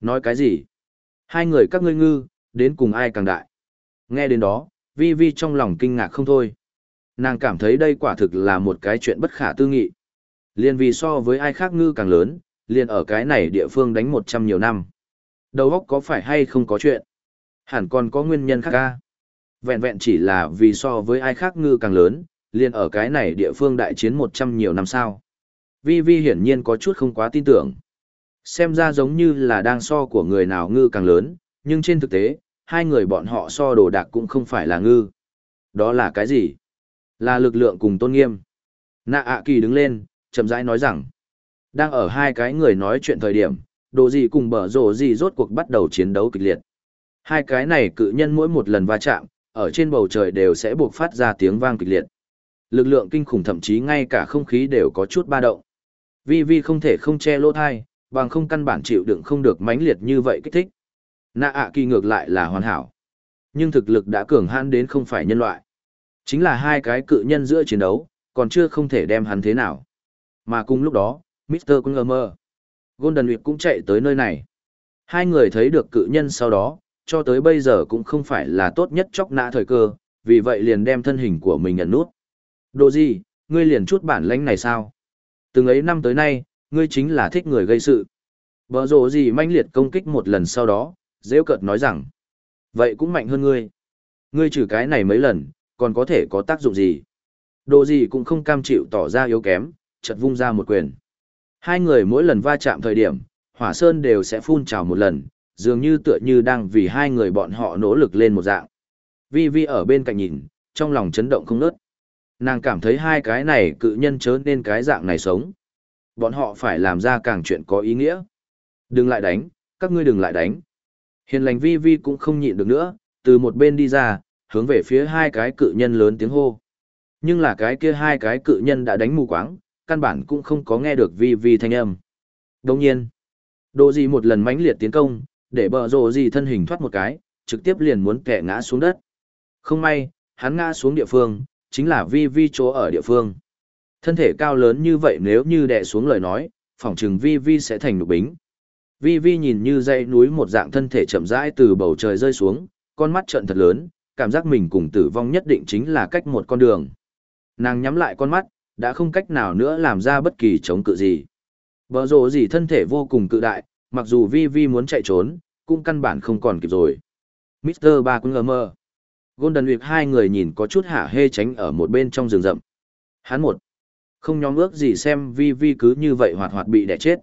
Nói cái gì? Hai người các ngươi ngư, đến cùng ai càng đại? Nghe đến đó, Vi Vi trong lòng kinh ngạc không thôi. Nàng cảm thấy đây quả thực là một cái chuyện bất khả tư nghị. Liên vì so với ai khác ngư càng lớn, liền ở cái này địa phương đánh một trăm nhiều năm. Đầu óc có phải hay không có chuyện? Hẳn còn có nguyên nhân khác ca. Vẹn vẹn chỉ là vì so với ai khác ngư càng lớn, liền ở cái này địa phương đại chiến một trăm nhiều năm sao. Vi Vi hiển nhiên có chút không quá tin tưởng. Xem ra giống như là đang so của người nào ngư càng lớn, nhưng trên thực tế, hai người bọn họ so đồ đạc cũng không phải là ngư. Đó là cái gì? Là lực lượng cùng tôn nghiêm. Nạ ạ kỳ đứng lên, chậm rãi nói rằng, đang ở hai cái người nói chuyện thời điểm, đồ gì cùng bở rổ gì rốt cuộc bắt đầu chiến đấu kịch liệt. Hai cái này cự nhân mỗi một lần va chạm, ở trên bầu trời đều sẽ buộc phát ra tiếng vang kịch liệt. Lực lượng kinh khủng thậm chí ngay cả không khí đều có chút ba động. Vi Vi không thể không che lỗ thai, bằng không căn bản chịu đựng không được mãnh liệt như vậy kích thích. Nạ ạ kỳ ngược lại là hoàn hảo. Nhưng thực lực đã cường hãn đến không phải nhân loại. Chính là hai cái cự nhân giữa chiến đấu, còn chưa không thể đem hắn thế nào. Mà cùng lúc đó, Mr. Kungermer, Golden Week cũng chạy tới nơi này. Hai người thấy được cự nhân sau đó, cho tới bây giờ cũng không phải là tốt nhất chóc nã thời cơ, vì vậy liền đem thân hình của mình ẩn nút. Đồ gì, ngươi liền chút bản lãnh này sao? Từng ấy năm tới nay, ngươi chính là thích người gây sự. Bờ rồ gì manh liệt công kích một lần sau đó, dễ cợt nói rằng. Vậy cũng mạnh hơn ngươi. Ngươi trừ cái này mấy lần, còn có thể có tác dụng gì? Đồ gì cũng không cam chịu tỏ ra yếu kém, chợt vung ra một quyền. Hai người mỗi lần va chạm thời điểm, hỏa sơn đều sẽ phun trào một lần, dường như tựa như đang vì hai người bọn họ nỗ lực lên một dạng. Vi Vi ở bên cạnh nhìn, trong lòng chấn động không nớt. Nàng cảm thấy hai cái này cự nhân chớ nên cái dạng này sống. Bọn họ phải làm ra càng chuyện có ý nghĩa. Đừng lại đánh, các ngươi đừng lại đánh. Hiền lành Vi Vi cũng không nhịn được nữa, từ một bên đi ra, hướng về phía hai cái cự nhân lớn tiếng hô. Nhưng là cái kia hai cái cự nhân đã đánh mù quáng, căn bản cũng không có nghe được Vi Vi thanh âm. Đồng nhiên, Đồ gì một lần mãnh liệt tiến công, để bờ rồ gì thân hình thoát một cái, trực tiếp liền muốn kẻ ngã xuống đất. Không may, hắn ngã xuống địa phương, chính là vi vi chỗ ở địa phương. Thân thể cao lớn như vậy nếu như đè xuống lời nói, phỏng chừng vi vi sẽ thành nụ bính. Vi vi nhìn như dãy núi một dạng thân thể chậm rãi từ bầu trời rơi xuống, con mắt trợn thật lớn, cảm giác mình cùng tử vong nhất định chính là cách một con đường. Nàng nhắm lại con mắt, đã không cách nào nữa làm ra bất kỳ chống cự gì. Bờ rồ gì thân thể vô cùng cự đại, mặc dù Vi Vi muốn chạy trốn, cũng căn bản không còn kịp rồi. Mr. Ba cũng ngờ mơ. Golden Week hai người nhìn có chút hả hê tránh ở một bên trong rừng rậm. Hắn một. Không nhóm ước gì xem Vi Vi cứ như vậy hoạt hoạt bị đẻ chết.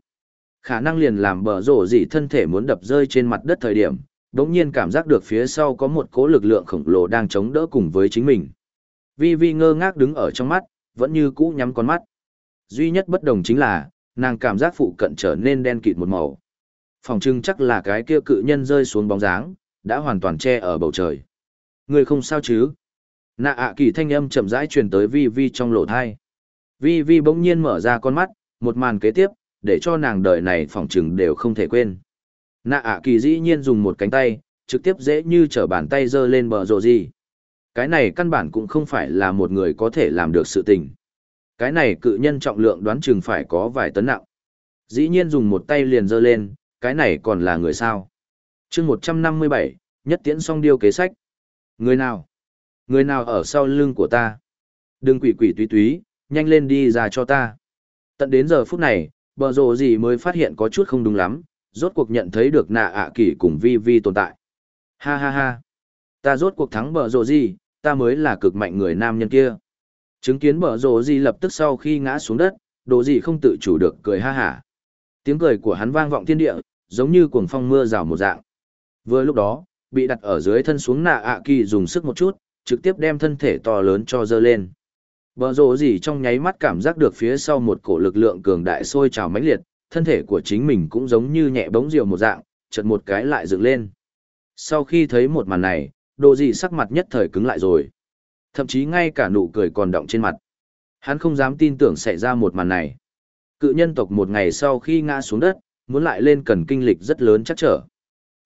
Khả năng liền làm bờ rổ gì thân thể muốn đập rơi trên mặt đất thời điểm, đống nhiên cảm giác được phía sau có một cỗ lực lượng khổng lồ đang chống đỡ cùng với chính mình. Vi Vi ngơ ngác đứng ở trong mắt, vẫn như cũ nhắm con mắt. Duy nhất bất đồng chính là, nàng cảm giác phụ cận trở nên đen kịt một màu. Phòng trưng chắc là cái kia cự nhân rơi xuống bóng dáng, đã hoàn toàn che ở bầu trời. Người không sao chứ? Nạ ạ kỳ thanh âm chậm rãi truyền tới Vi Vi trong lỗ thai. Vi Vi bỗng nhiên mở ra con mắt, một màn kế tiếp, để cho nàng đời này phỏng trừng đều không thể quên. Nạ ạ kỳ dĩ nhiên dùng một cánh tay, trực tiếp dễ như trở bàn tay giơ lên bờ rồ gì. Cái này căn bản cũng không phải là một người có thể làm được sự tình. Cái này cự nhân trọng lượng đoán chừng phải có vài tấn nặng. Dĩ nhiên dùng một tay liền giơ lên, cái này còn là người sao. chương 157, nhất tiễn song điêu kế sách. Người nào? Người nào ở sau lưng của ta? Đừng quỷ quỷ túy túy, nhanh lên đi ra cho ta. Tận đến giờ phút này, bờ rồ gì mới phát hiện có chút không đúng lắm, rốt cuộc nhận thấy được nạ ạ kỷ cùng vi vi tồn tại. Ha ha ha. Ta rốt cuộc thắng bờ rồ gì, ta mới là cực mạnh người nam nhân kia. Chứng kiến bờ rồ gì lập tức sau khi ngã xuống đất, đồ gì không tự chủ được cười ha hả. Tiếng cười của hắn vang vọng thiên địa, giống như cuồng phong mưa rào một dạng. Vừa lúc đó, bị đặt ở dưới thân xuống nạ ạ kỳ dùng sức một chút, trực tiếp đem thân thể to lớn cho dơ lên. Bờ rồ gì trong nháy mắt cảm giác được phía sau một cổ lực lượng cường đại sôi trào mãnh liệt, thân thể của chính mình cũng giống như nhẹ bóng diều một dạng, chợt một cái lại dựng lên. Sau khi thấy một màn này, đồ gì sắc mặt nhất thời cứng lại rồi. Thậm chí ngay cả nụ cười còn động trên mặt. Hắn không dám tin tưởng xảy ra một màn này. Cự nhân tộc một ngày sau khi ngã xuống đất, muốn lại lên cần kinh lịch rất lớn chắc trở.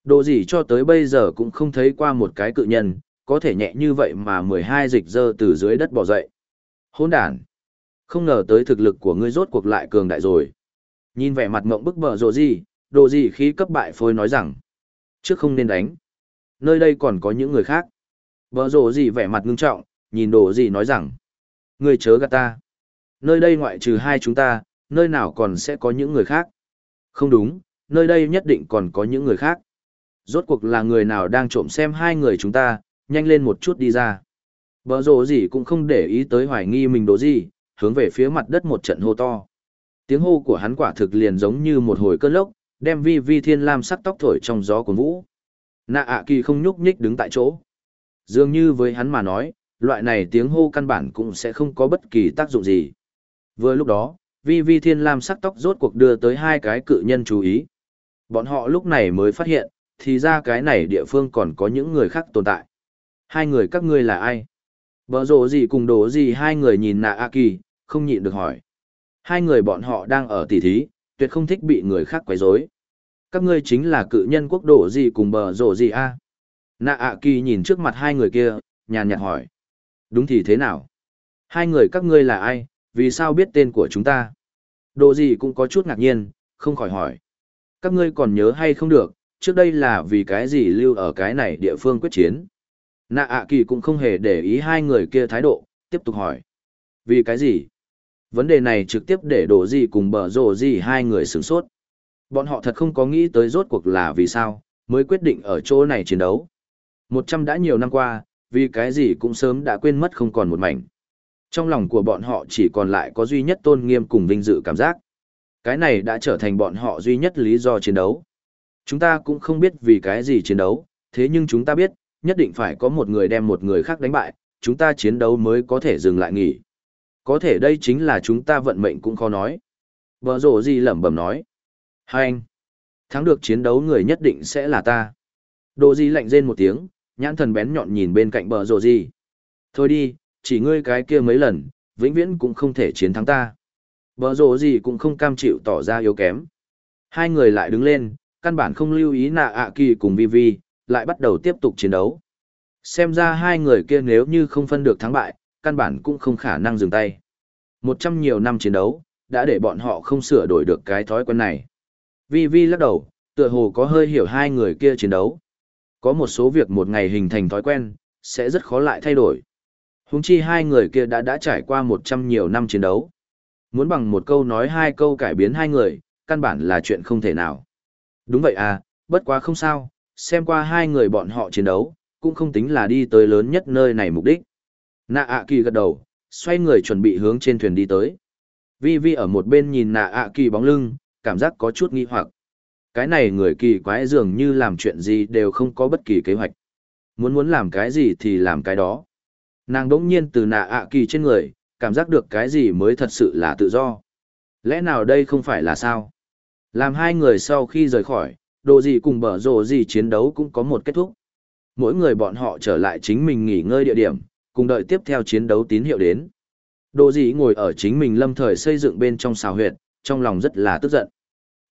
Đồ gì cho tới bây giờ cũng không thấy qua một cái cự nhân, có thể nhẹ như vậy mà 12 dịch dơ từ dưới đất bỏ dậy. Hôn đàn! Không ngờ tới thực lực của ngươi rốt cuộc lại cường đại rồi. Nhìn vẻ mặt mộng bức bờ rồ gì, đồ gì khí cấp bại phôi nói rằng, trước không nên đánh. Nơi đây còn có những người khác. Vợ rồ gì vẻ mặt ngưng trọng, nhìn đồ gì nói rằng, người chớ gạt ta. Nơi đây ngoại trừ hai chúng ta, nơi nào còn sẽ có những người khác. Không đúng, nơi đây nhất định còn có những người khác. Rốt cuộc là người nào đang trộm xem hai người chúng ta, nhanh lên một chút đi ra. Bờ rồ gì cũng không để ý tới hoài nghi mình đồ gì, hướng về phía mặt đất một trận hô to. Tiếng hô của hắn quả thực liền giống như một hồi cơn lốc, đem vi vi thiên lam sắc tóc thổi trong gió của vũ. Nạ ạ kỳ không nhúc nhích đứng tại chỗ. Dường như với hắn mà nói, loại này tiếng hô căn bản cũng sẽ không có bất kỳ tác dụng gì. Vừa lúc đó, vi vi thiên lam sắc tóc rốt cuộc đưa tới hai cái cự nhân chú ý. Bọn họ lúc này mới phát hiện, thì ra cái này địa phương còn có những người khác tồn tại. Hai người các ngươi là ai? Bờ rộ gì cùng đổ gì hai người nhìn nạ A Kỳ, không nhịn được hỏi. Hai người bọn họ đang ở tỉ thí, tuyệt không thích bị người khác quấy rối. Các ngươi chính là cự nhân quốc đổ gì cùng bờ rộ gì a? Nạ A Kỳ nhìn trước mặt hai người kia, nhàn nhạt hỏi. Đúng thì thế nào? Hai người các ngươi là ai, vì sao biết tên của chúng ta? Đồ gì cũng có chút ngạc nhiên, không khỏi hỏi. Các ngươi còn nhớ hay không được, trước đây là vì cái gì lưu ở cái này địa phương quyết chiến? Nạ ạ kỳ cũng không hề để ý hai người kia thái độ, tiếp tục hỏi. Vì cái gì? Vấn đề này trực tiếp để đổ gì cùng bờ rồ gì hai người sửng sốt. Bọn họ thật không có nghĩ tới rốt cuộc là vì sao, mới quyết định ở chỗ này chiến đấu. Một trăm đã nhiều năm qua, vì cái gì cũng sớm đã quên mất không còn một mảnh. Trong lòng của bọn họ chỉ còn lại có duy nhất tôn nghiêm cùng vinh dự cảm giác. Cái này đã trở thành bọn họ duy nhất lý do chiến đấu. Chúng ta cũng không biết vì cái gì chiến đấu, thế nhưng chúng ta biết, nhất định phải có một người đem một người khác đánh bại, chúng ta chiến đấu mới có thể dừng lại nghỉ. Có thể đây chính là chúng ta vận mệnh cũng khó nói. Bờ rổ gì lẩm bẩm nói. Hai anh, thắng được chiến đấu người nhất định sẽ là ta. Đồ gì lạnh rên một tiếng, nhãn thần bén nhọn nhìn bên cạnh bờ rổ gì. Thôi đi, chỉ ngươi cái kia mấy lần, vĩnh viễn cũng không thể chiến thắng ta. Bờ rổ gì cũng không cam chịu tỏ ra yếu kém. Hai người lại đứng lên, căn bản không lưu ý nạ ạ kỳ cùng vi vi, lại bắt đầu tiếp tục chiến đấu. Xem ra hai người kia nếu như không phân được thắng bại, căn bản cũng không khả năng dừng tay. Một trăm nhiều năm chiến đấu, đã để bọn họ không sửa đổi được cái thói quen này. Vi Vi lắc đầu, tựa hồ có hơi hiểu hai người kia chiến đấu. Có một số việc một ngày hình thành thói quen, sẽ rất khó lại thay đổi. Húng chi hai người kia đã đã trải qua một trăm nhiều năm chiến đấu. Muốn bằng một câu nói hai câu cải biến hai người, căn bản là chuyện không thể nào. Đúng vậy à, bất quá không sao, xem qua hai người bọn họ chiến đấu, cũng không tính là đi tới lớn nhất nơi này mục đích. Nạ ạ kỳ gật đầu, xoay người chuẩn bị hướng trên thuyền đi tới. Vi Vi ở một bên nhìn nạ ạ kỳ bóng lưng, cảm giác có chút nghi hoặc. Cái này người kỳ quái dường như làm chuyện gì đều không có bất kỳ kế hoạch. Muốn muốn làm cái gì thì làm cái đó. Nàng đỗng nhiên từ nạ ạ kỳ trên người, cảm giác được cái gì mới thật sự là tự do. Lẽ nào đây không phải là sao? Làm hai người sau khi rời khỏi, đồ gì cùng bở rồ gì chiến đấu cũng có một kết thúc. Mỗi người bọn họ trở lại chính mình nghỉ ngơi địa điểm, cùng đợi tiếp theo chiến đấu tín hiệu đến. Đồ gì ngồi ở chính mình lâm thời xây dựng bên trong xào huyệt, trong lòng rất là tức giận.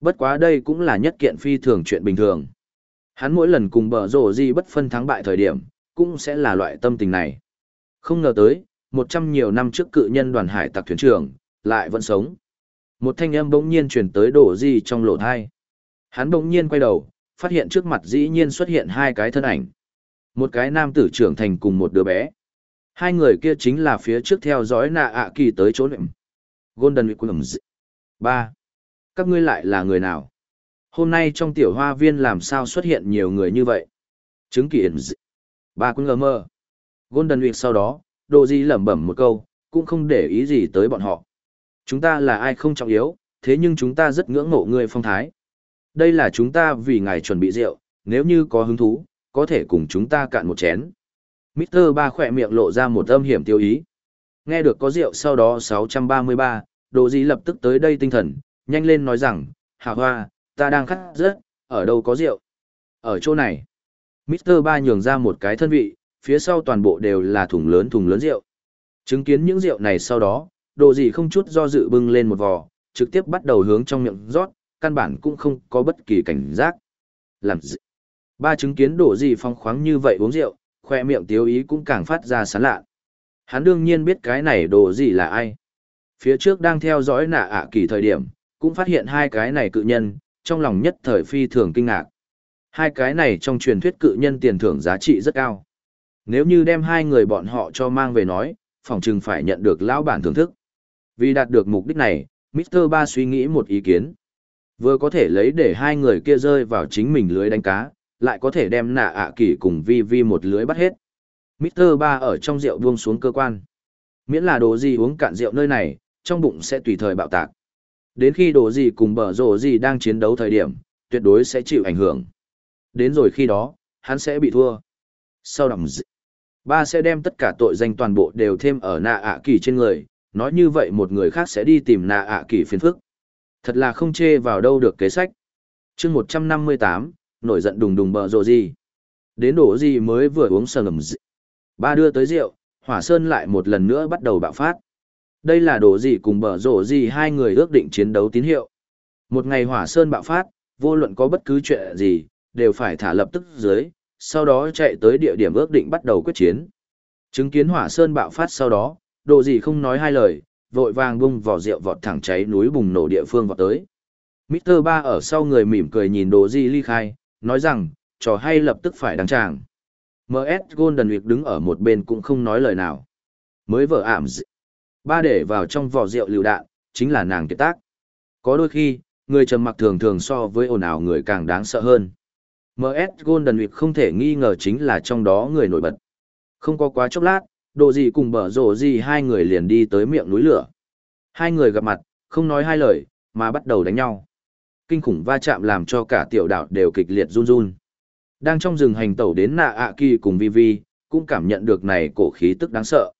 Bất quá đây cũng là nhất kiện phi thường chuyện bình thường. Hắn mỗi lần cùng bở rồ gì bất phân thắng bại thời điểm, cũng sẽ là loại tâm tình này. Không ngờ tới, một trăm nhiều năm trước cự nhân đoàn hải tặc thuyền trưởng, lại vẫn sống. Một thanh âm bỗng nhiên truyền tới đổ gì trong lỗ thai. Hắn bỗng nhiên quay đầu, phát hiện trước mặt dĩ nhiên xuất hiện hai cái thân ảnh. Một cái nam tử trưởng thành cùng một đứa bé. Hai người kia chính là phía trước theo dõi nạ ạ kỳ tới chỗ nệm. Golden Williams. ba Các ngươi lại là người nào? Hôm nay trong tiểu hoa viên làm sao xuất hiện nhiều người như vậy? Chứng kỳ Ba cũng ngờ mơ. Golden Week sau đó, Đồ Di lẩm bẩm một câu, cũng không để ý gì tới bọn họ. Chúng ta là ai không trọng yếu, thế nhưng chúng ta rất ngưỡng mộ người phong thái. Đây là chúng ta vì ngài chuẩn bị rượu, nếu như có hứng thú, có thể cùng chúng ta cạn một chén. Mr. Ba khỏe miệng lộ ra một âm hiểm tiêu ý. Nghe được có rượu sau đó 633, Đồ Di lập tức tới đây tinh thần, nhanh lên nói rằng, Hà Hoa, ta đang khát rất, ở đâu có rượu? Ở chỗ này. Mr. Ba nhường ra một cái thân vị, phía sau toàn bộ đều là thùng lớn thùng lớn rượu. Chứng kiến những rượu này sau đó, Đồ Di không chút do dự bưng lên một vò, trực tiếp bắt đầu hướng trong miệng rót, căn bản cũng không có bất kỳ cảnh giác. Làm gì? Ba chứng kiến đổ gì phong khoáng như vậy uống rượu, khoe miệng tiếu ý cũng càng phát ra sán lạ. Hắn đương nhiên biết cái này đồ gì là ai. Phía trước đang theo dõi nạ ạ kỳ thời điểm, cũng phát hiện hai cái này cự nhân, trong lòng nhất thời phi thường kinh ngạc. Hai cái này trong truyền thuyết cự nhân tiền thưởng giá trị rất cao. Nếu như đem hai người bọn họ cho mang về nói, phòng chừng phải nhận được lão bản thưởng thức. Vì đạt được mục đích này, Mr. Ba suy nghĩ một ý kiến. Vừa có thể lấy để hai người kia rơi vào chính mình lưới đánh cá, lại có thể đem nạ ạ à kỳ cùng vi vi một lưới bắt hết. Mr. Ba ở trong rượu buông xuống cơ quan. Miễn là đồ gì uống cạn rượu nơi này, trong bụng sẽ tùy thời bạo tạc. Đến khi đồ gì cùng bở rổ gì đang chiến đấu thời điểm, tuyệt đối sẽ chịu ảnh hưởng. Đến rồi khi đó, hắn sẽ bị thua. Sau đầm dị, ba sẽ đem tất cả tội danh toàn bộ đều thêm ở nạ ạ kỳ trên người, nói như vậy một người khác sẽ đi tìm nạ ạ kỳ phiền phức. Thật là không chê vào đâu được kế sách. chương một trăm năm mươi tám nổi giận đùng đùng bờ rồ gì. Đến đổ gì mới vừa uống sờ ngầm gì. Ba đưa tới rượu, hỏa sơn lại một lần nữa bắt đầu bạo phát. Đây là đổ gì cùng bờ rồ gì hai người ước định chiến đấu tín hiệu. Một ngày hỏa sơn bạo phát, vô luận có bất cứ chuyện gì, đều phải thả lập tức dưới, sau đó chạy tới địa điểm ước định bắt đầu quyết chiến. Chứng kiến hỏa sơn bạo phát sau đó, đồ gì không nói hai lời, vội vàng bung vỏ rượu vọt thẳng cháy núi bùng nổ địa phương vọt tới. Mr. Ba ở sau người mỉm cười nhìn đồ Di ly khai, nói rằng, trò hay lập tức phải đăng tràng. MS Golden Week đứng ở một bên cũng không nói lời nào. Mới vợ ảm dị. Ba để vào trong vỏ rượu liều đạn, chính là nàng kiệt tác. Có đôi khi, người trầm mặc thường thường so với ồn ào người càng đáng sợ hơn. MS Golden Week không thể nghi ngờ chính là trong đó người nổi bật. Không có quá chốc lát, đồ gì cùng bở rổ gì hai người liền đi tới miệng núi lửa. Hai người gặp mặt, không nói hai lời, mà bắt đầu đánh nhau. Kinh khủng va chạm làm cho cả tiểu đảo đều kịch liệt run run. Đang trong rừng hành tẩu đến nạ ạ kỳ cùng Vi Vi, cũng cảm nhận được này cổ khí tức đáng sợ.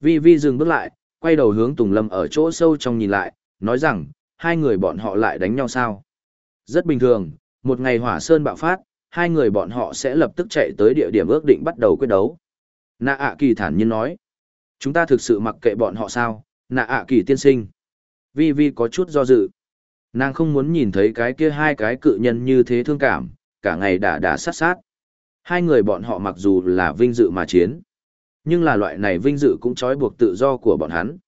Vi Vi dừng bước lại, quay đầu hướng Tùng Lâm ở chỗ sâu trong nhìn lại, nói rằng, hai người bọn họ lại đánh nhau sao? Rất bình thường, một ngày hỏa sơn bạo phát, hai người bọn họ sẽ lập tức chạy tới địa điểm ước định bắt đầu quyết đấu. Nạ ạ kỳ thản nhiên nói, chúng ta thực sự mặc kệ bọn họ sao, nạ ạ kỳ tiên sinh. Vi Vi có chút do dự. Nàng không muốn nhìn thấy cái kia hai cái cự nhân như thế thương cảm, cả ngày đã đã sát sát. Hai người bọn họ mặc dù là vinh dự mà chiến, nhưng là loại này vinh dự cũng trói buộc tự do của bọn hắn.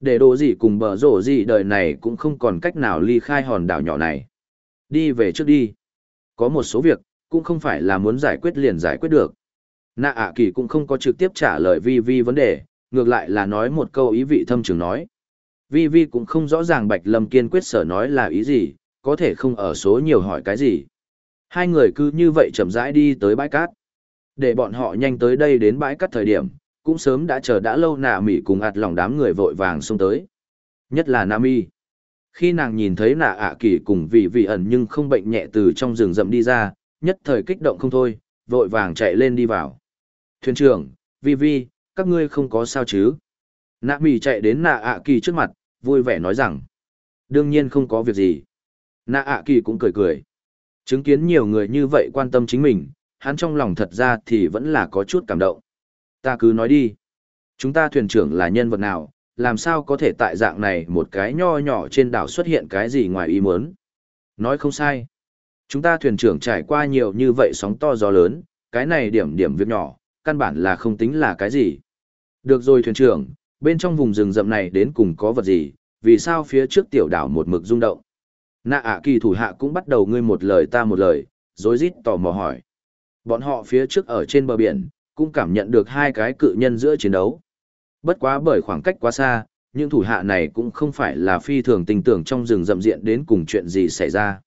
Để đồ gì cùng bờ rổ gì đời này cũng không còn cách nào ly khai hòn đảo nhỏ này. Đi về trước đi. Có một số việc, cũng không phải là muốn giải quyết liền giải quyết được. Nạ ạ kỳ cũng không có trực tiếp trả lời vi vi vấn đề, ngược lại là nói một câu ý vị thâm trường nói. Vi vi cũng không rõ ràng Bạch Lâm kiên quyết sở nói là ý gì, có thể không ở số nhiều hỏi cái gì. Hai người cứ như vậy chậm rãi đi tới bãi cát. Để bọn họ nhanh tới đây đến bãi cát thời điểm, cũng sớm đã chờ đã lâu nạ mỹ cùng ạt lòng đám người vội vàng xông tới. Nhất là Nami. Khi nàng nhìn thấy nạ ạ kỳ cùng vị vị ẩn nhưng không bệnh nhẹ từ trong rừng rậm đi ra, nhất thời kích động không thôi, vội vàng chạy lên đi vào. Thuyền trưởng, vi vi, các ngươi không có sao chứ? Nạ mỹ chạy đến nạ ạ kỳ trước mặt, vui vẻ nói rằng, đương nhiên không có việc gì. Nạ ạ kỳ cũng cười cười. Chứng kiến nhiều người như vậy quan tâm chính mình, hắn trong lòng thật ra thì vẫn là có chút cảm động. Ta cứ nói đi. Chúng ta thuyền trưởng là nhân vật nào, làm sao có thể tại dạng này một cái nho nhỏ trên đảo xuất hiện cái gì ngoài ý muốn. Nói không sai. Chúng ta thuyền trưởng trải qua nhiều như vậy sóng to gió lớn, cái này điểm điểm việc nhỏ, căn bản là không tính là cái gì. Được rồi thuyền trưởng, bên trong vùng rừng rậm này đến cùng có vật gì, vì sao phía trước tiểu đảo một mực rung động. Nạ ạ kỳ thủ hạ cũng bắt đầu ngươi một lời ta một lời, rối rít tò mò hỏi. Bọn họ phía trước ở trên bờ biển, cũng cảm nhận được hai cái cự nhân giữa chiến đấu. Bất quá bởi khoảng cách quá xa, những thủ hạ này cũng không phải là phi thường tình tưởng trong rừng rậm diện đến cùng chuyện gì xảy ra.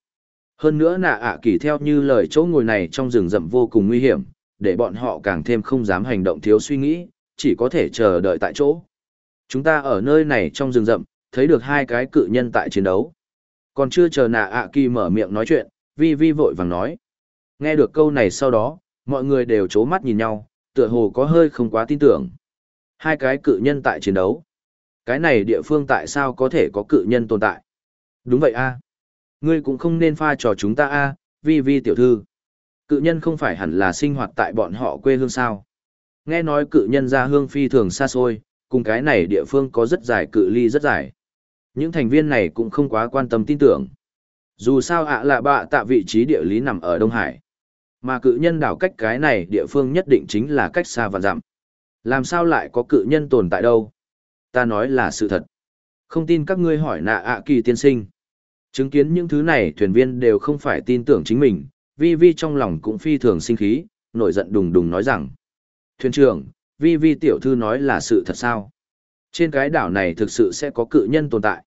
Hơn nữa nạ ạ kỳ theo như lời chỗ ngồi này trong rừng rậm vô cùng nguy hiểm, để bọn họ càng thêm không dám hành động thiếu suy nghĩ, chỉ có thể chờ đợi tại chỗ. Chúng ta ở nơi này trong rừng rậm, thấy được hai cái cự nhân tại chiến đấu. Còn chưa chờ nạ ạ kỳ mở miệng nói chuyện, vi vi vội vàng nói. Nghe được câu này sau đó, mọi người đều chố mắt nhìn nhau, tựa hồ có hơi không quá tin tưởng. Hai cái cự nhân tại chiến đấu. Cái này địa phương tại sao có thể có cự nhân tồn tại? Đúng vậy a Ngươi cũng không nên pha trò chúng ta a vi vi tiểu thư. Cự nhân không phải hẳn là sinh hoạt tại bọn họ quê hương sao. Nghe nói cự nhân ra hương phi thường xa xôi, cùng cái này địa phương có rất dài cự ly rất dài. Những thành viên này cũng không quá quan tâm tin tưởng. Dù sao ạ là bạ tạ vị trí địa lý nằm ở Đông Hải. Mà cự nhân đảo cách cái này địa phương nhất định chính là cách xa và dặm. Làm sao lại có cự nhân tồn tại đâu? Ta nói là sự thật. Không tin các ngươi hỏi nạ ạ kỳ tiên sinh. Chứng kiến những thứ này thuyền viên đều không phải tin tưởng chính mình, Vi Vi trong lòng cũng phi thường sinh khí, nổi giận đùng đùng nói rằng. Thuyền trưởng, Vi Vi tiểu thư nói là sự thật sao? Trên cái đảo này thực sự sẽ có cự nhân tồn tại.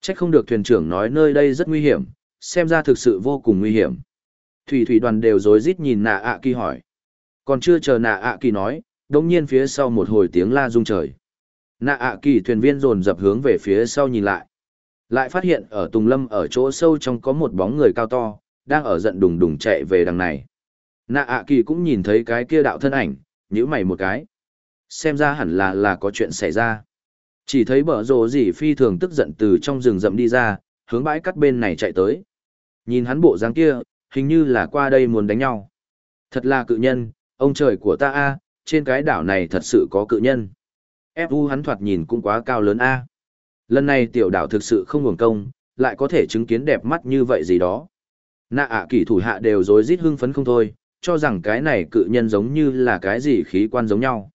Chắc không được thuyền trưởng nói nơi đây rất nguy hiểm, xem ra thực sự vô cùng nguy hiểm. Thủy thủy đoàn đều rối rít nhìn nạ ạ kỳ hỏi. Còn chưa chờ nạ ạ kỳ nói, đồng nhiên phía sau một hồi tiếng la rung trời. Nạ ạ kỳ thuyền viên dồn dập hướng về phía sau nhìn lại. Lại phát hiện ở Tùng Lâm ở chỗ sâu trong có một bóng người cao to, đang ở giận đùng đùng chạy về đằng này. Nạ ạ kỳ cũng nhìn thấy cái kia đạo thân ảnh, nhíu mày một cái. Xem ra hẳn là là có chuyện xảy ra. Chỉ thấy bở rồ gì phi thường tức giận từ trong rừng rậm đi ra, hướng bãi cắt bên này chạy tới. Nhìn hắn bộ dáng kia, hình như là qua đây muốn đánh nhau. Thật là cự nhân, ông trời của ta a, trên cái đảo này thật sự có cự nhân. Fu hắn thoạt nhìn cũng quá cao lớn a. Lần này tiểu đảo thực sự không hưởng công, lại có thể chứng kiến đẹp mắt như vậy gì đó. Nạ ạ à kỳ thủ hạ đều rối rít hưng phấn không thôi, cho rằng cái này cự nhân giống như là cái gì khí quan giống nhau.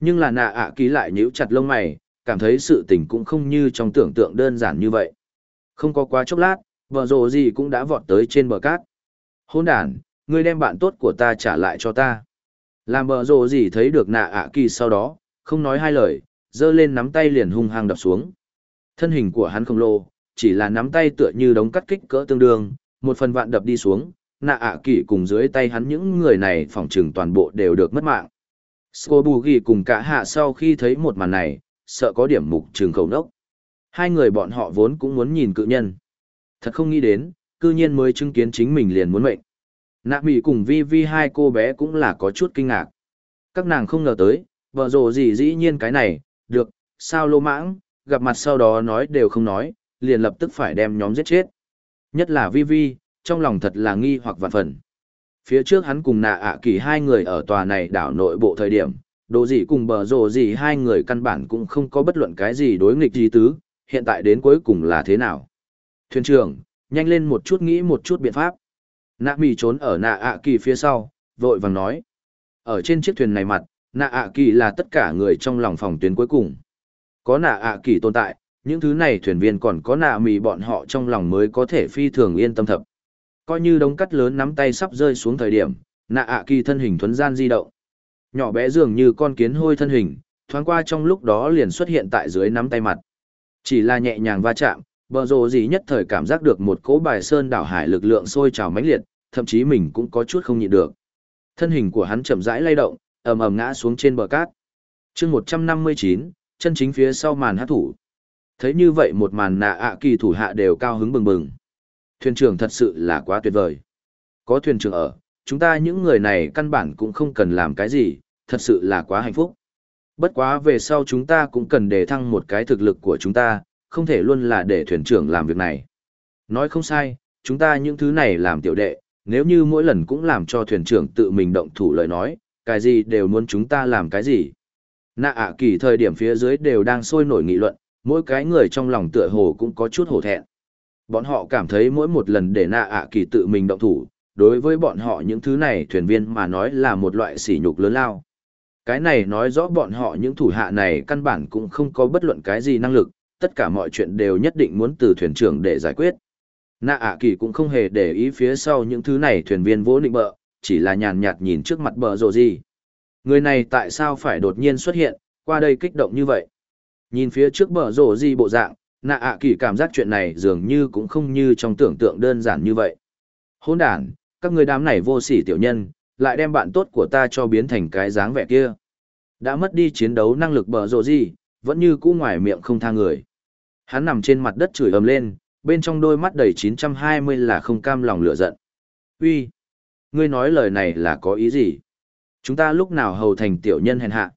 Nhưng là nạ ạ à kỳ lại nhíu chặt lông mày, cảm thấy sự tình cũng không như trong tưởng tượng đơn giản như vậy. Không có quá chốc lát, vợ rồ gì cũng đã vọt tới trên bờ cát. Hôn đàn, ngươi đem bạn tốt của ta trả lại cho ta. Làm bờ rồ gì thấy được nạ ạ kỳ sau đó, không nói hai lời, giơ lên nắm tay liền hung hăng đập xuống. Thân hình của hắn không lồ, chỉ là nắm tay tựa như đống cắt kích cỡ tương đương, một phần vạn đập đi xuống, nạ ạ kỳ cùng dưới tay hắn những người này phòng trừng toàn bộ đều được mất mạng. Scobugi cùng cả hạ sau khi thấy một màn này, sợ có điểm mục trường khẩu nốc. Hai người bọn họ vốn cũng muốn nhìn cự nhân. Thật không nghĩ đến, cư nhiên mới chứng kiến chính mình liền muốn mệnh. Nạ mị cùng vi vi hai cô bé cũng là có chút kinh ngạc. Các nàng không ngờ tới, vợ rồ gì dĩ nhiên cái này, được, sao lô mãng, gặp mặt sau đó nói đều không nói, liền lập tức phải đem nhóm giết chết. Nhất là vi vi, trong lòng thật là nghi hoặc vạn phần. Phía trước hắn cùng nạ ạ kỳ hai người ở tòa này đảo nội bộ thời điểm, đồ gì cùng bờ rồ gì hai người căn bản cũng không có bất luận cái gì đối nghịch gì tứ, hiện tại đến cuối cùng là thế nào. Thuyền trưởng, nhanh lên một chút nghĩ một chút biện pháp. Nạ mì trốn ở nạ ạ kỳ phía sau, vội vàng nói. Ở trên chiếc thuyền này mặt, nạ ạ kỳ là tất cả người trong lòng phòng tuyến cuối cùng. Có nạ ạ kỳ tồn tại, những thứ này thuyền viên còn có nạ mì bọn họ trong lòng mới có thể phi thường yên tâm thập. Coi như đống cắt lớn nắm tay sắp rơi xuống thời điểm, nạ ạ kỳ thân hình thuấn gian di động. Nhỏ bé dường như con kiến hôi thân hình, thoáng qua trong lúc đó liền xuất hiện tại dưới nắm tay mặt. Chỉ là nhẹ nhàng va chạm, bờ rồ gì nhất thời cảm giác được một cỗ bài sơn đảo hải lực lượng sôi trào mãnh liệt, thậm chí mình cũng có chút không nhịn được. Thân hình của hắn chậm rãi lay động, ầm ầm ngã xuống trên bờ cát. Chương 159, chân chính phía sau màn hát thủ. Thấy như vậy một màn nạ ạ kỳ thủ hạ đều cao hứng bừng bừng. Thuyền trưởng thật sự là quá tuyệt vời. Có thuyền trưởng ở, chúng ta những người này căn bản cũng không cần làm cái gì, thật sự là quá hạnh phúc. Bất quá về sau chúng ta cũng cần để thăng một cái thực lực của chúng ta, không thể luôn là để thuyền trưởng làm việc này. Nói không sai, chúng ta những thứ này làm tiểu đệ, nếu như mỗi lần cũng làm cho thuyền trưởng tự mình động thủ lời nói, cái gì đều muốn chúng ta làm cái gì. Nạ ạ kỳ thời điểm phía dưới đều đang sôi nổi nghị luận, mỗi cái người trong lòng tựa hồ cũng có chút hổ thẹn. Bọn họ cảm thấy mỗi một lần để nạ ạ kỳ tự mình động thủ, đối với bọn họ những thứ này thuyền viên mà nói là một loại sỉ nhục lớn lao. Cái này nói rõ bọn họ những thủ hạ này căn bản cũng không có bất luận cái gì năng lực, tất cả mọi chuyện đều nhất định muốn từ thuyền trưởng để giải quyết. Nạ ạ kỳ cũng không hề để ý phía sau những thứ này thuyền viên vỗ định bợ, chỉ là nhàn nhạt nhìn trước mặt bờ rồ gì. Người này tại sao phải đột nhiên xuất hiện, qua đây kích động như vậy? Nhìn phía trước bờ rổ gì bộ dạng, nạ ạ kỳ cảm giác chuyện này dường như cũng không như trong tưởng tượng đơn giản như vậy. Hôn đàn, các người đám này vô sỉ tiểu nhân, lại đem bạn tốt của ta cho biến thành cái dáng vẻ kia. Đã mất đi chiến đấu năng lực bờ rổ gì, vẫn như cũ ngoài miệng không tha người. Hắn nằm trên mặt đất chửi ầm lên, bên trong đôi mắt đầy 920 là không cam lòng lửa giận. Uy, ngươi nói lời này là có ý gì? Chúng ta lúc nào hầu thành tiểu nhân hèn hạ?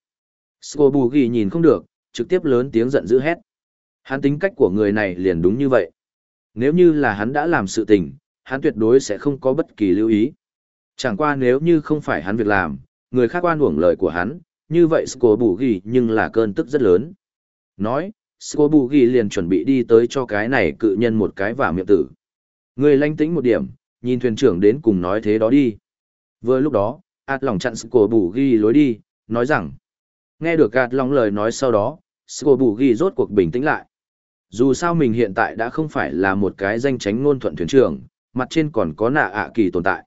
Scobugi nhìn không được, trực tiếp lớn tiếng giận dữ hét. Hắn tính cách của người này liền đúng như vậy. Nếu như là hắn đã làm sự tình, hắn tuyệt đối sẽ không có bất kỳ lưu ý. Chẳng qua nếu như không phải hắn việc làm, người khác oan uổng lời của hắn, như vậy Scobugi nhưng là cơn tức rất lớn. Nói, Scobugi liền chuẩn bị đi tới cho cái này cự nhân một cái và miệng tử. Người lanh tĩnh một điểm, nhìn thuyền trưởng đến cùng nói thế đó đi. Vừa lúc đó, ạt lòng chặn Scobugi lối đi, nói rằng, nghe được gạt lòng lời nói sau đó, Scobugi rốt cuộc bình tĩnh lại. Dù sao mình hiện tại đã không phải là một cái danh tránh ngôn thuận thuyền trưởng, mặt trên còn có nạ ạ kỳ tồn tại.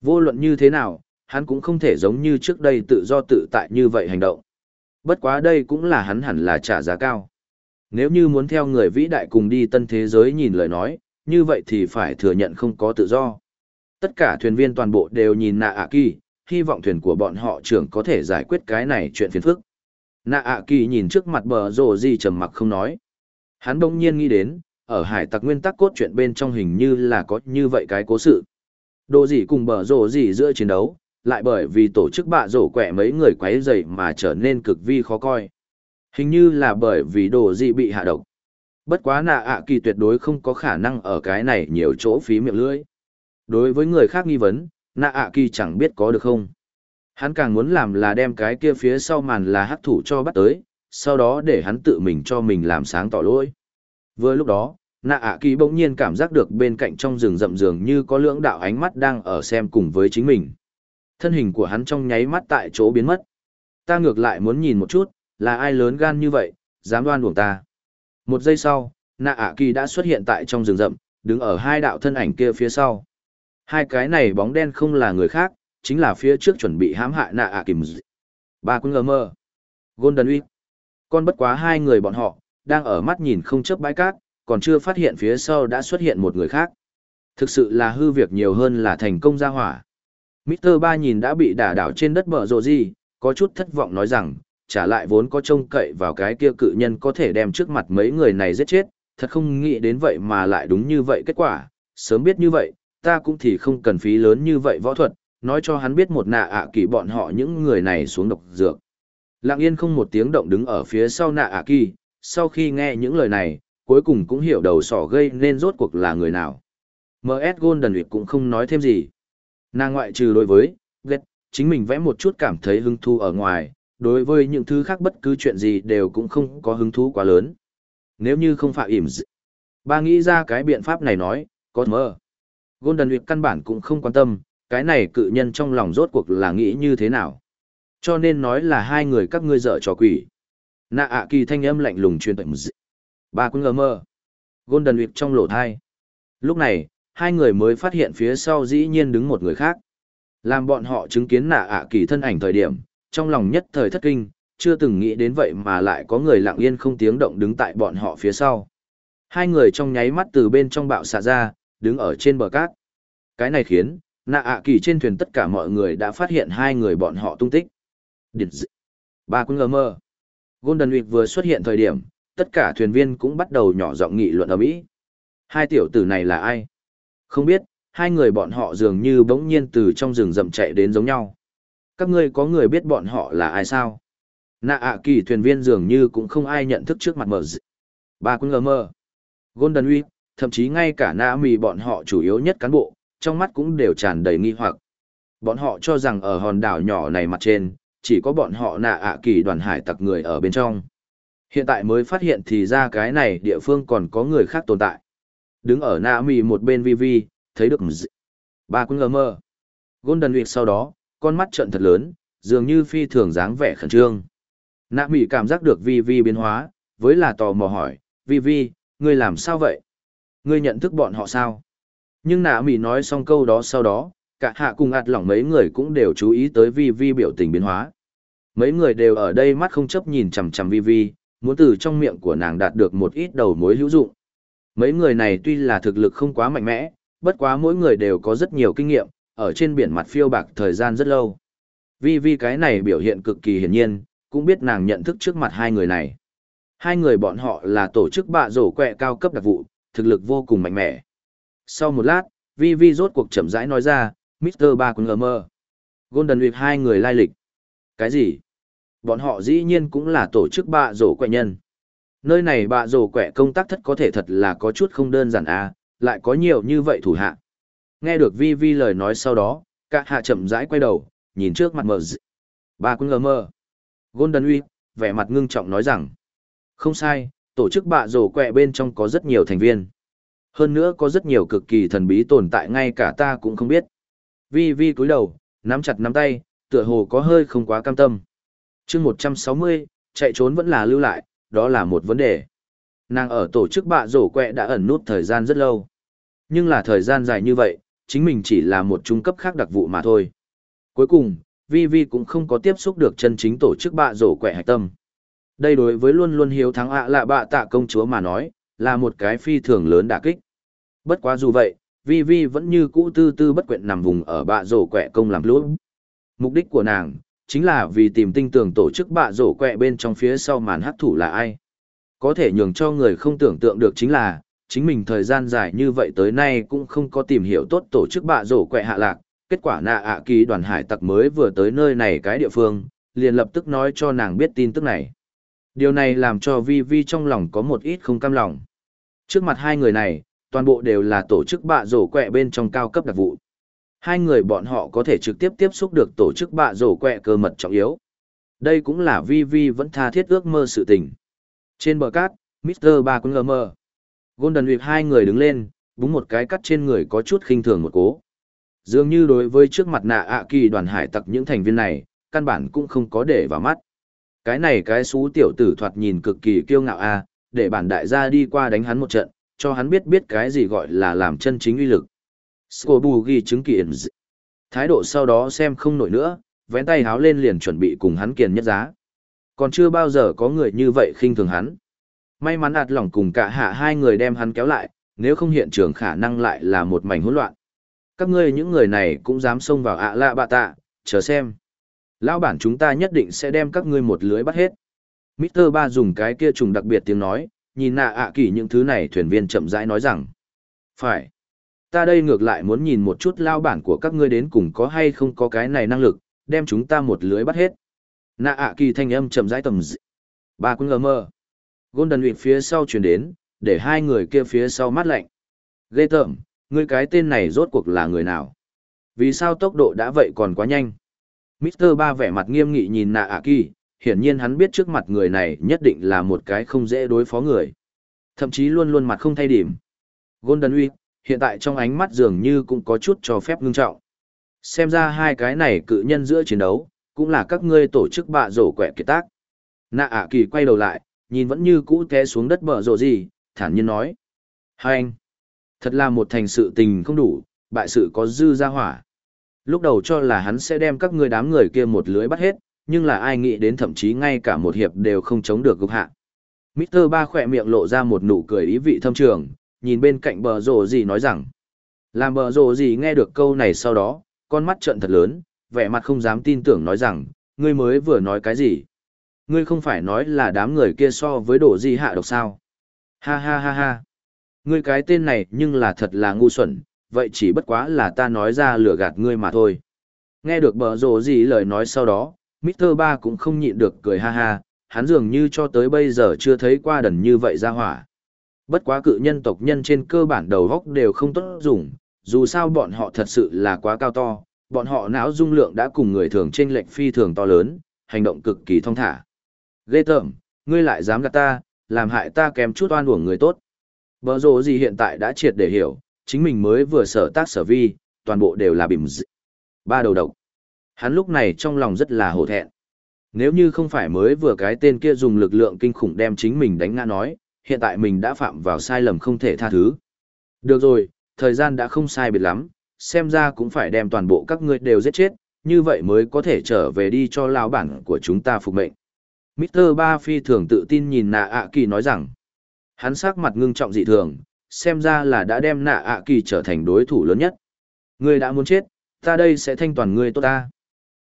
Vô luận như thế nào, hắn cũng không thể giống như trước đây tự do tự tại như vậy hành động. Bất quá đây cũng là hắn hẳn là trả giá cao. Nếu như muốn theo người vĩ đại cùng đi tân thế giới nhìn lời nói, như vậy thì phải thừa nhận không có tự do. Tất cả thuyền viên toàn bộ đều nhìn nạ ạ kỳ, hy vọng thuyền của bọn họ trưởng có thể giải quyết cái này chuyện phiền phức. Nạ ạ kỳ nhìn trước mặt bờ rồ gì trầm mặc không nói. Hắn đông nhiên nghĩ đến, ở hải tặc nguyên tắc cốt chuyện bên trong hình như là có như vậy cái cố sự. Đồ gì cùng bờ rồ gì giữa chiến đấu, lại bởi vì tổ chức bạ rổ quẹ mấy người quấy rầy mà trở nên cực vi khó coi. Hình như là bởi vì đồ gì bị hạ độc. Bất quá nạ ạ kỳ tuyệt đối không có khả năng ở cái này nhiều chỗ phí miệng lưỡi. Đối với người khác nghi vấn, nạ ạ kỳ chẳng biết có được không. Hắn càng muốn làm là đem cái kia phía sau màn là hắc thủ cho bắt tới, sau đó để hắn tự mình cho mình làm sáng tỏ lỗi. Vừa lúc đó, nạ ạ kỳ bỗng nhiên cảm giác được bên cạnh trong rừng rậm rường như có lưỡng đạo ánh mắt đang ở xem cùng với chính mình. Thân hình của hắn trong nháy mắt tại chỗ biến mất. Ta ngược lại muốn nhìn một chút, là ai lớn gan như vậy, dám đoan buồng ta. Một giây sau, nạ ạ kỳ đã xuất hiện tại trong rừng rậm, đứng ở hai đạo thân ảnh kia phía sau. Hai cái này bóng đen không là người khác, chính là phía trước chuẩn bị hãm hại nạ ạ kìm. Ba quân ngờ mơ. Golden Week. Con bất quá hai người bọn họ, đang ở mắt nhìn không chớp bãi cát, còn chưa phát hiện phía sau đã xuất hiện một người khác. Thực sự là hư việc nhiều hơn là thành công ra hỏa. Mr. Ba nhìn đã bị đả đảo trên đất bờ rồ gì, có chút thất vọng nói rằng, trả lại vốn có trông cậy vào cái kia cự nhân có thể đem trước mặt mấy người này giết chết, thật không nghĩ đến vậy mà lại đúng như vậy kết quả, sớm biết như vậy, ta cũng thì không cần phí lớn như vậy võ thuật, nói cho hắn biết một nạ ạ à kỳ bọn họ những người này xuống độc dược. Lặng yên không một tiếng động đứng ở phía sau nạ ạ kỳ, sau khi nghe những lời này, cuối cùng cũng hiểu đầu sỏ gây nên rốt cuộc là người nào. M.S. Golden Week cũng không nói thêm gì. Nàng ngoại trừ đối với, ghét, chính mình vẽ một chút cảm thấy hứng thú ở ngoài, đối với những thứ khác bất cứ chuyện gì đều cũng không có hứng thú quá lớn. Nếu như không phải ỉm dị. Ba nghĩ ra cái biện pháp này nói, có mơ. Golden Week căn bản cũng không quan tâm, cái này cự nhân trong lòng rốt cuộc là nghĩ như thế nào. Cho nên nói là hai người các ngươi dở trò quỷ. Nạ ạ kỳ thanh âm lạnh lùng truyền tận dị. Ba quân ngờ mơ. Golden Week trong lỗ thai. Lúc này, hai người mới phát hiện phía sau dĩ nhiên đứng một người khác. Làm bọn họ chứng kiến nạ ạ kỳ thân ảnh thời điểm, trong lòng nhất thời thất kinh, chưa từng nghĩ đến vậy mà lại có người lặng yên không tiếng động đứng tại bọn họ phía sau. Hai người trong nháy mắt từ bên trong bạo xạ ra, đứng ở trên bờ cát. Cái này khiến, nạ ạ kỳ trên thuyền tất cả mọi người đã phát hiện hai người bọn họ tung tích. Điệt dị. Ba quân ngờ mơ. Golden Week vừa xuất hiện thời điểm, tất cả thuyền viên cũng bắt đầu nhỏ giọng nghị luận ở mỹ. Hai tiểu tử này là ai? Không biết, hai người bọn họ dường như bỗng nhiên từ trong rừng rậm chạy đến giống nhau. Các ngươi có người biết bọn họ là ai sao? Nạ ạ kỳ thuyền viên dường như cũng không ai nhận thức trước mặt mở dị. Ba quân ngờ mơ. Golden Week, thậm chí ngay cả nạ mì bọn họ chủ yếu nhất cán bộ, trong mắt cũng đều tràn đầy nghi hoặc. Bọn họ cho rằng ở hòn đảo nhỏ này mặt trên, chỉ có bọn họ nạ ạ kỳ đoàn hải tặc người ở bên trong. Hiện tại mới phát hiện thì ra cái này địa phương còn có người khác tồn tại. Đứng ở nạ mì một bên vi vi, thấy được mz. Ba cũng ngờ mơ. Golden Week sau đó, con mắt trận thật lớn, dường như phi thường dáng vẻ khẩn trương. Nạ mì cảm giác được vi vi biến hóa, với là tò mò hỏi, vi vi, ngươi làm sao vậy? Ngươi nhận thức bọn họ sao? Nhưng nạ mì nói xong câu đó sau đó, cả hạ cùng ạt lỏng mấy người cũng đều chú ý tới vi vi biểu tình biến hóa. Mấy người đều ở đây mắt không chấp nhìn chằm chằm vi vi, muốn từ trong miệng của nàng đạt được một ít đầu mối hữu dụng. Mấy người này tuy là thực lực không quá mạnh mẽ, bất quá mỗi người đều có rất nhiều kinh nghiệm, ở trên biển mặt phiêu bạc thời gian rất lâu. Vi Vi cái này biểu hiện cực kỳ hiển nhiên, cũng biết nàng nhận thức trước mặt hai người này. Hai người bọn họ là tổ chức bạ rổ quẹ cao cấp đặc vụ, thực lực vô cùng mạnh mẽ. Sau một lát, Vi Vi rốt cuộc chậm rãi nói ra, Mr. Ba cũng ngờ mơ. Golden Week hai người lai lịch. Cái gì? Bọn họ dĩ nhiên cũng là tổ chức bạ rổ quẹ nhân. Nơi này bạ rổ quẹ công tác thất có thể thật là có chút không đơn giản à, lại có nhiều như vậy thủ hạ. Nghe được Vi Vi lời nói sau đó, cả hạ chậm rãi quay đầu, nhìn trước mặt mờ dị. Ba cũng ngờ mơ. Golden Week, vẻ mặt ngưng trọng nói rằng, không sai, tổ chức bạ rổ quẹ bên trong có rất nhiều thành viên. Hơn nữa có rất nhiều cực kỳ thần bí tồn tại ngay cả ta cũng không biết. Vi Vi cúi đầu, nắm chặt nắm tay, tựa hồ có hơi không quá cam tâm. chương 160, chạy trốn vẫn là lưu lại, đó là một vấn đề. nàng ở tổ chức bạ rổ quẹ đã ẩn nút thời gian rất lâu. Nhưng là thời gian dài như vậy, chính mình chỉ là một trung cấp khác đặc vụ mà thôi. Cuối cùng, Vi Vi cũng không có tiếp xúc được chân chính tổ chức bạ rổ quẹ hạch tâm. Đây đối với luôn luôn hiếu thắng ạ lạ bạ tạ công chúa mà nói, là một cái phi thường lớn đả kích. Bất quá dù vậy, Vi Vi vẫn như cũ tư tư bất quyện nằm vùng ở bạ rổ quẹ công làm lũ. Mục đích của nàng, chính là vì tìm tinh tường tổ chức bạ rổ quẹ bên trong phía sau màn hắc thủ là ai. Có thể nhường cho người không tưởng tượng được chính là, chính mình thời gian dài như vậy tới nay cũng không có tìm hiểu tốt tổ chức bạ rổ quẹ hạ lạc, kết quả nạ ạ kỳ đoàn hải tặc mới vừa tới nơi này cái địa phương, liền lập tức nói cho nàng biết tin tức này. Điều này làm cho Vi Vi trong lòng có một ít không cam lòng. Trước mặt hai người này, toàn bộ đều là tổ chức bạ rổ quẹ bên trong cao cấp đặc vụ. Hai người bọn họ có thể trực tiếp tiếp xúc được tổ chức bạ rổ quẹ cơ mật trọng yếu. Đây cũng là Vi Vi vẫn tha thiết ước mơ sự tình. Trên bờ cát, Mr. Ba cũng ngờ mơ. Golden Week hai người đứng lên, búng một cái cắt trên người có chút khinh thường một cố. Dường như đối với trước mặt nạ ạ kỳ đoàn hải tặc những thành viên này, căn bản cũng không có để vào mắt. Cái này cái xú tiểu tử thoạt nhìn cực kỳ kiêu ngạo a, để bản đại gia đi qua đánh hắn một trận, cho hắn biết biết cái gì gọi là làm chân chính uy lực. Scobu ghi chứng kiện Thái độ sau đó xem không nổi nữa, vén tay háo lên liền chuẩn bị cùng hắn kiền nhất giá. Còn chưa bao giờ có người như vậy khinh thường hắn. May mắn ạt lỏng cùng cả hạ hai người đem hắn kéo lại, nếu không hiện trường khả năng lại là một mảnh hỗn loạn. Các ngươi những người này cũng dám xông vào ạ lạ bạ tạ, chờ xem. Lão bản chúng ta nhất định sẽ đem các ngươi một lưới bắt hết. Mr. Ba dùng cái kia trùng đặc biệt tiếng nói, nhìn nạ ạ kỳ những thứ này thuyền viên chậm rãi nói rằng. Phải. Ta đây ngược lại muốn nhìn một chút lao bản của các ngươi đến cùng có hay không có cái này năng lực, đem chúng ta một lưới bắt hết. Nạ ạ kỳ thanh âm chậm rãi tầm dị. Ba cũng ngờ mơ. Golden Week phía sau chuyển đến, để hai người kia phía sau mắt lạnh. Ghê tởm, ngươi cái tên này rốt cuộc là người nào? Vì sao tốc độ đã vậy còn quá nhanh? Mr. Ba vẻ mặt nghiêm nghị nhìn nạ ạ kỳ, hiển nhiên hắn biết trước mặt người này nhất định là một cái không dễ đối phó người. Thậm chí luôn luôn mặt không thay điểm. Golden Week, hiện tại trong ánh mắt dường như cũng có chút cho phép ngưng trọng. Xem ra hai cái này cự nhân giữa chiến đấu, cũng là các ngươi tổ chức bạ rổ quẹ kiệt tác. Nạ ạ kỳ quay đầu lại, nhìn vẫn như cũ té xuống đất bờ rổ gì, thản nhiên nói. Hai anh, thật là một thành sự tình không đủ, bại sự có dư ra hỏa. Lúc đầu cho là hắn sẽ đem các ngươi đám người kia một lưới bắt hết, nhưng là ai nghĩ đến thậm chí ngay cả một hiệp đều không chống được gục hạ. Mr. Ba khỏe miệng lộ ra một nụ cười ý vị thâm trường, nhìn bên cạnh bờ rồ gì nói rằng. Làm bờ rồ gì nghe được câu này sau đó, con mắt trợn thật lớn, vẻ mặt không dám tin tưởng nói rằng, ngươi mới vừa nói cái gì? Ngươi không phải nói là đám người kia so với đổ gì hạ độc sao? Ha ha ha ha. Ngươi cái tên này nhưng là thật là ngu xuẩn, vậy chỉ bất quá là ta nói ra lừa gạt ngươi mà thôi. Nghe được bờ rổ gì lời nói sau đó, Mr. Ba cũng không nhịn được cười ha ha, hắn dường như cho tới bây giờ chưa thấy qua đần như vậy ra hỏa. Bất quá cự nhân tộc nhân trên cơ bản đầu góc đều không tốt dùng, dù sao bọn họ thật sự là quá cao to, bọn họ não dung lượng đã cùng người thường trên lệch phi thường to lớn, hành động cực kỳ thong thả. Ghê tởm, ngươi lại dám gạt ta, làm hại ta kém chút oan uổng người tốt. Bờ rồ gì hiện tại đã triệt để hiểu, chính mình mới vừa sở tác sở vi, toàn bộ đều là bìm dị. Ba đầu độc. Hắn lúc này trong lòng rất là hổ thẹn. Nếu như không phải mới vừa cái tên kia dùng lực lượng kinh khủng đem chính mình đánh ngã nói, hiện tại mình đã phạm vào sai lầm không thể tha thứ. Được rồi, thời gian đã không sai biệt lắm, xem ra cũng phải đem toàn bộ các ngươi đều giết chết, như vậy mới có thể trở về đi cho lão bản của chúng ta phục mệnh. Mr. Ba phi thường tự tin nhìn nạ ạ kỳ nói rằng, hắn sắc mặt ngưng trọng dị thường, xem ra là đã đem nạ ạ kỳ trở thành đối thủ lớn nhất. Ngươi đã muốn chết, ta đây sẽ thanh toàn ngươi tốt ta.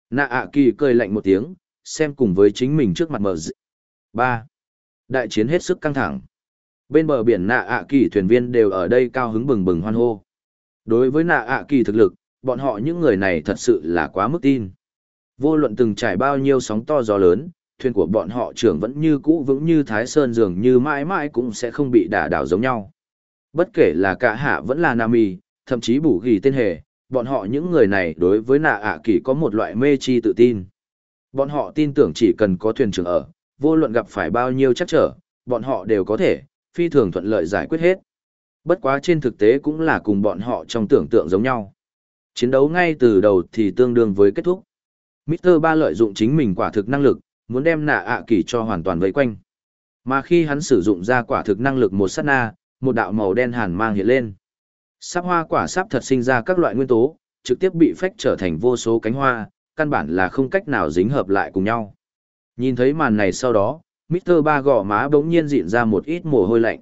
Nạ ạ kỳ cười lạnh một tiếng, xem cùng với chính mình trước mặt mờ dị. Ba. Đại chiến hết sức căng thẳng. Bên bờ biển nạ ạ kỳ thuyền viên đều ở đây cao hứng bừng bừng hoan hô. Đối với nạ ạ kỳ thực lực, bọn họ những người này thật sự là quá mức tin. Vô luận từng trải bao nhiêu sóng to gió lớn, thuyền của bọn họ trưởng vẫn như cũ vững như thái sơn dường như mãi mãi cũng sẽ không bị đả đảo giống nhau. Bất kể là cả hạ vẫn là Nami, thậm chí bù ghi tên hề, bọn họ những người này đối với nạ ạ kỳ có một loại mê chi tự tin. Bọn họ tin tưởng chỉ cần có thuyền trưởng ở, vô luận gặp phải bao nhiêu chắc trở, bọn họ đều có thể, phi thường thuận lợi giải quyết hết. Bất quá trên thực tế cũng là cùng bọn họ trong tưởng tượng giống nhau. Chiến đấu ngay từ đầu thì tương đương với kết thúc. Mr. Ba lợi dụng chính mình quả thực năng lực, muốn đem nạ ạ kỳ cho hoàn toàn vây quanh. Mà khi hắn sử dụng ra quả thực năng lực một sát na, một đạo màu đen hàn mang hiện lên. Sắp hoa quả sắp thật sinh ra các loại nguyên tố, trực tiếp bị phách trở thành vô số cánh hoa, căn bản là không cách nào dính hợp lại cùng nhau. Nhìn thấy màn này sau đó, Mr. Ba gò má bỗng nhiên dịn ra một ít mồ hôi lạnh.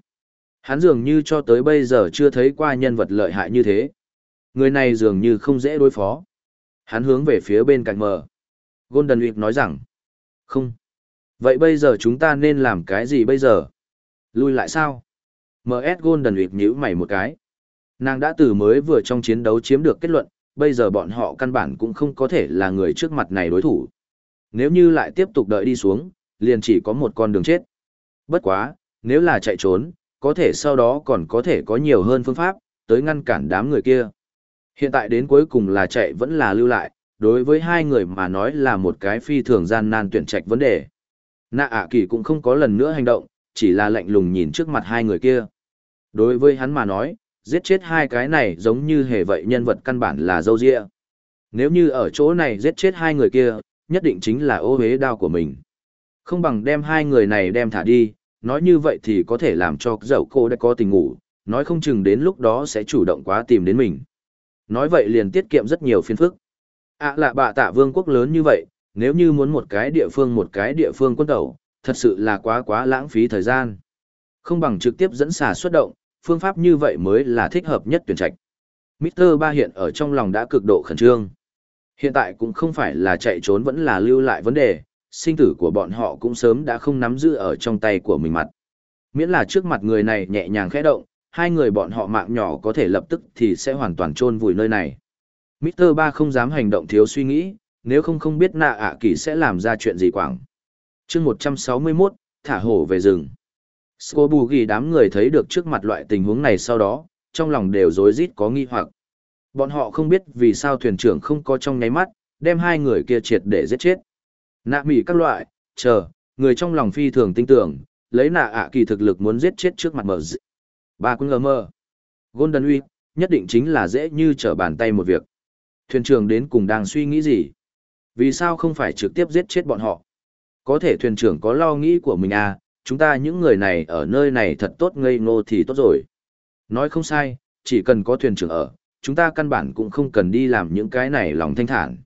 Hắn dường như cho tới bây giờ chưa thấy qua nhân vật lợi hại như thế. Người này dường như không dễ đối phó. Hắn hướng về phía bên cạnh mờ. Golden Week nói rằng, không. Vậy bây giờ chúng ta nên làm cái gì bây giờ? Lui lại sao? MS Golden Week nhíu mày một cái. Nàng đã từ mới vừa trong chiến đấu chiếm được kết luận, bây giờ bọn họ căn bản cũng không có thể là người trước mặt này đối thủ. Nếu như lại tiếp tục đợi đi xuống, liền chỉ có một con đường chết. Bất quá, nếu là chạy trốn, có thể sau đó còn có thể có nhiều hơn phương pháp, tới ngăn cản đám người kia. Hiện tại đến cuối cùng là chạy vẫn là lưu lại, đối với hai người mà nói là một cái phi thường gian nan tuyển trạch vấn đề. Nạ ạ kỳ cũng không có lần nữa hành động, chỉ là lạnh lùng nhìn trước mặt hai người kia. Đối với hắn mà nói, giết chết hai cái này giống như hề vậy nhân vật căn bản là dâu dịa. Nếu như ở chỗ này giết chết hai người kia, nhất định chính là ô hế đao của mình. Không bằng đem hai người này đem thả đi, nói như vậy thì có thể làm cho dậu cô đã có tình ngủ, nói không chừng đến lúc đó sẽ chủ động quá tìm đến mình. Nói vậy liền tiết kiệm rất nhiều phiền phức. À là bạ tạ vương quốc lớn như vậy, nếu như muốn một cái địa phương một cái địa phương quân tẩu, thật sự là quá quá lãng phí thời gian. Không bằng trực tiếp dẫn xà xuất động, phương pháp như vậy mới là thích hợp nhất tuyển trạch. Mr. Ba hiện ở trong lòng đã cực độ khẩn trương. Hiện tại cũng không phải là chạy trốn vẫn là lưu lại vấn đề, sinh tử của bọn họ cũng sớm đã không nắm giữ ở trong tay của mình mặt. Miễn là trước mặt người này nhẹ nhàng khẽ động, hai người bọn họ mạng nhỏ có thể lập tức thì sẽ hoàn toàn chôn vùi nơi này. Mr. Ba không dám hành động thiếu suy nghĩ, nếu không không biết nạ ạ kỳ sẽ làm ra chuyện gì quảng chương 161, thả hổ về rừng. Sco bù ghi đám người thấy được trước mặt loại tình huống này sau đó, trong lòng đều rối rít có nghi hoặc. Bọn họ không biết vì sao thuyền trưởng không có trong nháy mắt, đem hai người kia triệt để giết chết. Nạ mỉ các loại, chờ, người trong lòng phi thường tin tưởng, lấy nạ ạ kỳ thực lực muốn giết chết trước mặt mở dị. Ba quân ngờ mơ. Golden Week, nhất định chính là dễ như trở bàn tay một việc. Thuyền trưởng đến cùng đang suy nghĩ gì? Vì sao không phải trực tiếp giết chết bọn họ? Có thể thuyền trưởng có lo nghĩ của mình à, chúng ta những người này ở nơi này thật tốt ngây ngô thì tốt rồi. Nói không sai, chỉ cần có thuyền trưởng ở, chúng ta căn bản cũng không cần đi làm những cái này lòng thanh thản.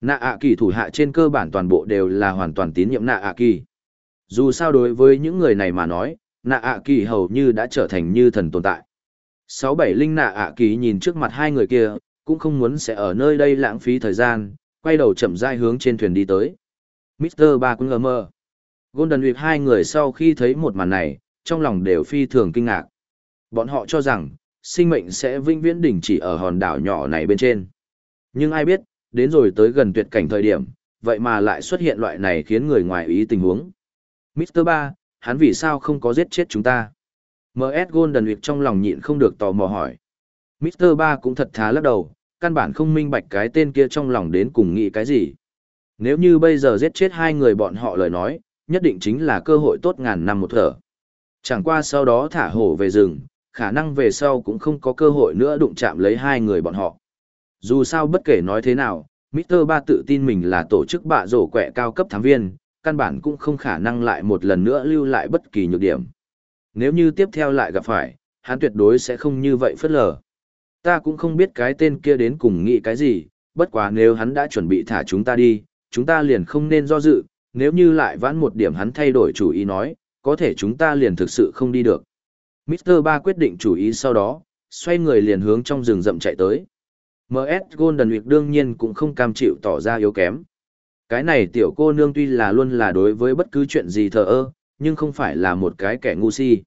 Nạ ạ kỳ thủ hạ trên cơ bản toàn bộ đều là hoàn toàn tín nhiệm nạ ạ kỳ. Dù sao đối với những người này mà nói, nạ ạ kỳ hầu như đã trở thành như thần tồn tại. Sáu bảy linh nạ ạ kỳ nhìn trước mặt hai người kia, cũng không muốn sẽ ở nơi đây lãng phí thời gian, quay đầu chậm rãi hướng trên thuyền đi tới. Mr. Ba cũng ngờ mơ. Golden Week hai người sau khi thấy một màn này, trong lòng đều phi thường kinh ngạc. Bọn họ cho rằng, sinh mệnh sẽ vinh viễn đỉnh chỉ ở hòn đảo nhỏ này bên trên. Nhưng ai biết, đến rồi tới gần tuyệt cảnh thời điểm, vậy mà lại xuất hiện loại này khiến người ngoài ý tình huống. Mr. Ba, hắn vì sao không có giết chết chúng ta? MS Golden Week trong lòng nhịn không được tò mò hỏi. Mr. Ba cũng thật thá lắc đầu, căn bản không minh bạch cái tên kia trong lòng đến cùng nghĩ cái gì. Nếu như bây giờ giết chết hai người bọn họ lời nói, nhất định chính là cơ hội tốt ngàn năm một thở. Chẳng qua sau đó thả hổ về rừng, khả năng về sau cũng không có cơ hội nữa đụng chạm lấy hai người bọn họ. Dù sao bất kể nói thế nào, Mr. Ba tự tin mình là tổ chức bạ rổ quẹ cao cấp thám viên, căn bản cũng không khả năng lại một lần nữa lưu lại bất kỳ nhược điểm. Nếu như tiếp theo lại gặp phải, hắn tuyệt đối sẽ không như vậy phất lờ. Ta cũng không biết cái tên kia đến cùng nghĩ cái gì, bất quá nếu hắn đã chuẩn bị thả chúng ta đi, chúng ta liền không nên do dự, nếu như lại vãn một điểm hắn thay đổi chủ ý nói, có thể chúng ta liền thực sự không đi được. Mr. Ba quyết định chủ ý sau đó, xoay người liền hướng trong rừng rậm chạy tới. MS Golden Week đương nhiên cũng không cam chịu tỏ ra yếu kém. Cái này tiểu cô nương tuy là luôn là đối với bất cứ chuyện gì thờ ơ, nhưng không phải là một cái kẻ ngu si.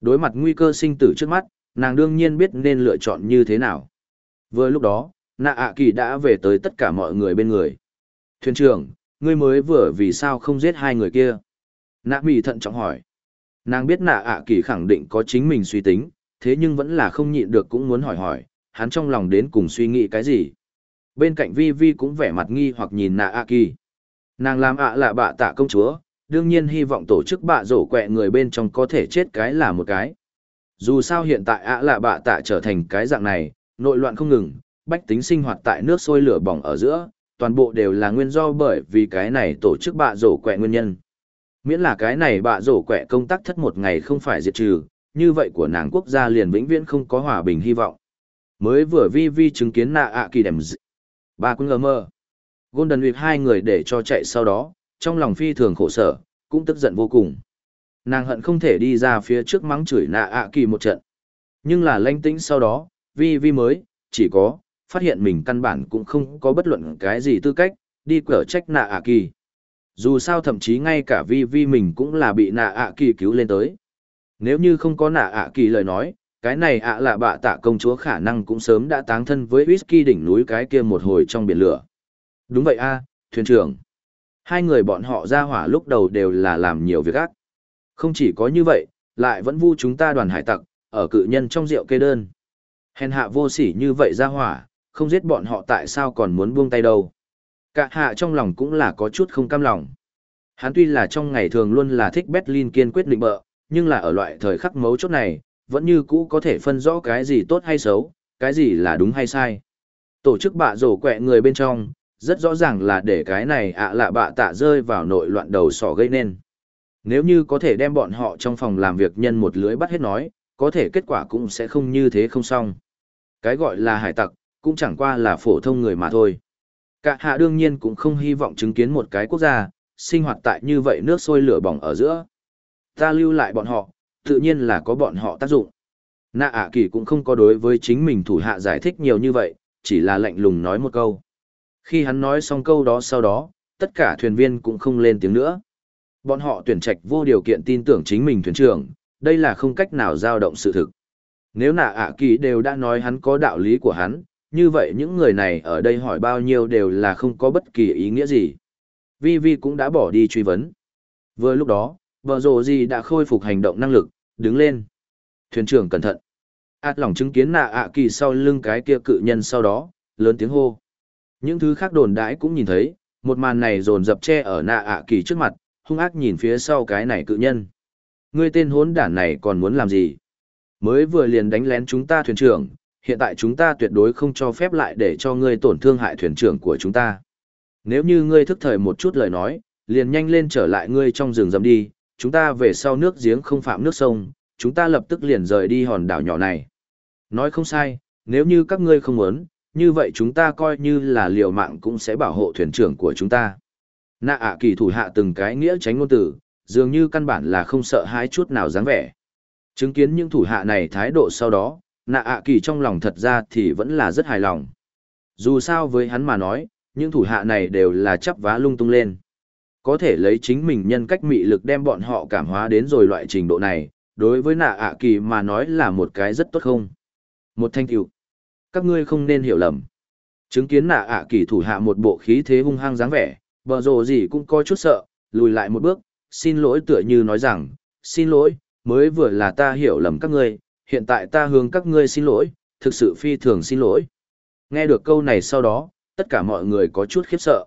Đối mặt nguy cơ sinh tử trước mắt, nàng đương nhiên biết nên lựa chọn như thế nào. Vừa lúc đó, nạ ạ kỳ đã về tới tất cả mọi người bên người. Thuyền trưởng, ngươi mới vừa vì sao không giết hai người kia? Nạ mì thận trọng hỏi. Nàng biết nạ ạ kỳ khẳng định có chính mình suy tính, thế nhưng vẫn là không nhịn được cũng muốn hỏi hỏi, hắn trong lòng đến cùng suy nghĩ cái gì. Bên cạnh Vi Vi cũng vẻ mặt nghi hoặc nhìn nạ ạ kỳ. Nàng làm ạ là bạ tạ công chúa, đương nhiên hy vọng tổ chức bạ rổ quẹ người bên trong có thể chết cái là một cái. Dù sao hiện tại ạ là bạ tạ trở thành cái dạng này, nội loạn không ngừng, bách tính sinh hoạt tại nước sôi lửa bỏng ở giữa, toàn bộ đều là nguyên do bởi vì cái này tổ chức bạ rổ quẹ nguyên nhân. Miễn là cái này bạ rổ quẹ công tác thất một ngày không phải diệt trừ, như vậy của nàng quốc gia liền vĩnh viễn không có hòa bình hy vọng. Mới vừa vi vi chứng kiến nạ ạ kỳ đèm dị. Ba cũng ngờ mơ. Golden Week hai người để cho chạy sau đó, trong lòng phi thường khổ sở, cũng tức giận vô cùng. Nàng hận không thể đi ra phía trước mắng chửi nạ ạ kỳ một trận. Nhưng là lanh tĩnh sau đó, vi vi mới, chỉ có, phát hiện mình căn bản cũng không có bất luận cái gì tư cách, đi cửa trách nạ ạ kỳ. Dù sao thậm chí ngay cả vi vi mình cũng là bị nạ ạ kỳ cứu lên tới. Nếu như không có nạ ạ kỳ lời nói, cái này ạ là bạ tạ công chúa khả năng cũng sớm đã táng thân với whisky đỉnh núi cái kia một hồi trong biển lửa. Đúng vậy a, thuyền trưởng. Hai người bọn họ ra hỏa lúc đầu đều là làm nhiều việc ác. Không chỉ có như vậy, lại vẫn vu chúng ta đoàn hải tặc, ở cự nhân trong rượu kê đơn. Hèn hạ vô sỉ như vậy ra hỏa, không giết bọn họ tại sao còn muốn buông tay đâu. Cả hạ trong lòng cũng là có chút không cam lòng. Hắn tuy là trong ngày thường luôn là thích Berlin kiên quyết định bợ, nhưng là ở loại thời khắc mấu chốt này, vẫn như cũ có thể phân rõ cái gì tốt hay xấu, cái gì là đúng hay sai. Tổ chức bạ rổ quẹ người bên trong, rất rõ ràng là để cái này ạ lạ bạ tạ rơi vào nội loạn đầu sỏ gây nên. Nếu như có thể đem bọn họ trong phòng làm việc nhân một lưới bắt hết nói, có thể kết quả cũng sẽ không như thế không xong. Cái gọi là hải tặc, cũng chẳng qua là phổ thông người mà thôi. Cả hạ đương nhiên cũng không hy vọng chứng kiến một cái quốc gia, sinh hoạt tại như vậy nước sôi lửa bỏng ở giữa. Ta lưu lại bọn họ, tự nhiên là có bọn họ tác dụng. Nạ ạ kỳ cũng không có đối với chính mình thủ hạ giải thích nhiều như vậy, chỉ là lạnh lùng nói một câu. Khi hắn nói xong câu đó sau đó, tất cả thuyền viên cũng không lên tiếng nữa. Bọn họ tuyển trạch vô điều kiện tin tưởng chính mình thuyền trưởng, đây là không cách nào dao động sự thực. Nếu nạ ạ kỳ đều đã nói hắn có đạo lý của hắn, như vậy những người này ở đây hỏi bao nhiêu đều là không có bất kỳ ý nghĩa gì. Vi Vi cũng đã bỏ đi truy vấn. Vừa lúc đó, vợ rồ gì đã khôi phục hành động năng lực, đứng lên. Thuyền trưởng cẩn thận. Át lòng chứng kiến nạ ạ kỳ sau lưng cái kia cự nhân sau đó, lớn tiếng hô. Những thứ khác đồn đãi cũng nhìn thấy, một màn này dồn dập che ở nạ ạ kỳ trước mặt, hung ác nhìn phía sau cái này cự nhân. Ngươi tên hốn đản này còn muốn làm gì? Mới vừa liền đánh lén chúng ta thuyền trưởng, hiện tại chúng ta tuyệt đối không cho phép lại để cho ngươi tổn thương hại thuyền trưởng của chúng ta. Nếu như ngươi thức thời một chút lời nói, liền nhanh lên trở lại ngươi trong rừng rầm đi, chúng ta về sau nước giếng không phạm nước sông, chúng ta lập tức liền rời đi hòn đảo nhỏ này. Nói không sai, nếu như các ngươi không muốn, như vậy chúng ta coi như là liều mạng cũng sẽ bảo hộ thuyền trưởng của chúng ta. Nạ ạ kỳ thủ hạ từng cái nghĩa tránh ngôn tử, dường như căn bản là không sợ hãi chút nào dáng vẻ. Chứng kiến những thủ hạ này thái độ sau đó, nạ ạ kỳ trong lòng thật ra thì vẫn là rất hài lòng. Dù sao với hắn mà nói, những thủ hạ này đều là chắp vá lung tung lên. Có thể lấy chính mình nhân cách mị lực đem bọn họ cảm hóa đến rồi loại trình độ này, đối với nạ ạ kỳ mà nói là một cái rất tốt không. Một thanh tựu. Các ngươi không nên hiểu lầm. Chứng kiến nạ ạ kỳ thủ hạ một bộ khí thế hung hăng dáng vẻ, bờ rồ gì cũng có chút sợ, lùi lại một bước, xin lỗi tựa như nói rằng, xin lỗi, mới vừa là ta hiểu lầm các ngươi, hiện tại ta hướng các ngươi xin lỗi, thực sự phi thường xin lỗi. Nghe được câu này sau đó, tất cả mọi người có chút khiếp sợ.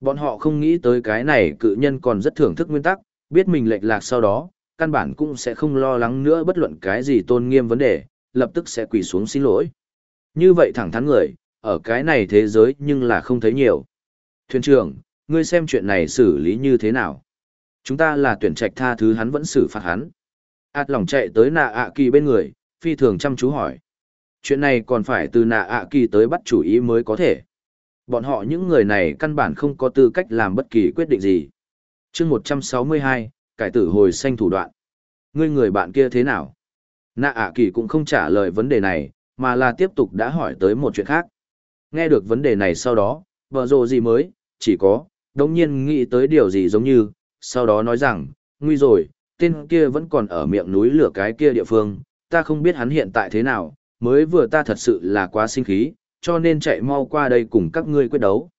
Bọn họ không nghĩ tới cái này cự nhân còn rất thưởng thức nguyên tắc, biết mình lệch lạc sau đó, căn bản cũng sẽ không lo lắng nữa bất luận cái gì tôn nghiêm vấn đề, lập tức sẽ quỳ xuống xin lỗi. Như vậy thẳng thắn người, ở cái này thế giới nhưng là không thấy nhiều. Thuyền trưởng, ngươi xem chuyện này xử lý như thế nào? Chúng ta là tuyển trạch tha thứ hắn vẫn xử phạt hắn ạt lòng chạy tới nạ ạ kỳ bên người, phi thường chăm chú hỏi. Chuyện này còn phải từ nạ ạ kỳ tới bắt chủ ý mới có thể. Bọn họ những người này căn bản không có tư cách làm bất kỳ quyết định gì. chương 162, cải tử hồi sanh thủ đoạn. Ngươi người bạn kia thế nào? Nạ ạ kỳ cũng không trả lời vấn đề này, mà là tiếp tục đã hỏi tới một chuyện khác. Nghe được vấn đề này sau đó, vợ rộ gì mới, chỉ có, đống nhiên nghĩ tới điều gì giống như, sau đó nói rằng, nguy rồi, tên kia vẫn còn ở miệng núi lửa cái kia địa phương, ta không biết hắn hiện tại thế nào, mới vừa ta thật sự là quá sinh khí, cho nên chạy mau qua đây cùng các ngươi quyết đấu.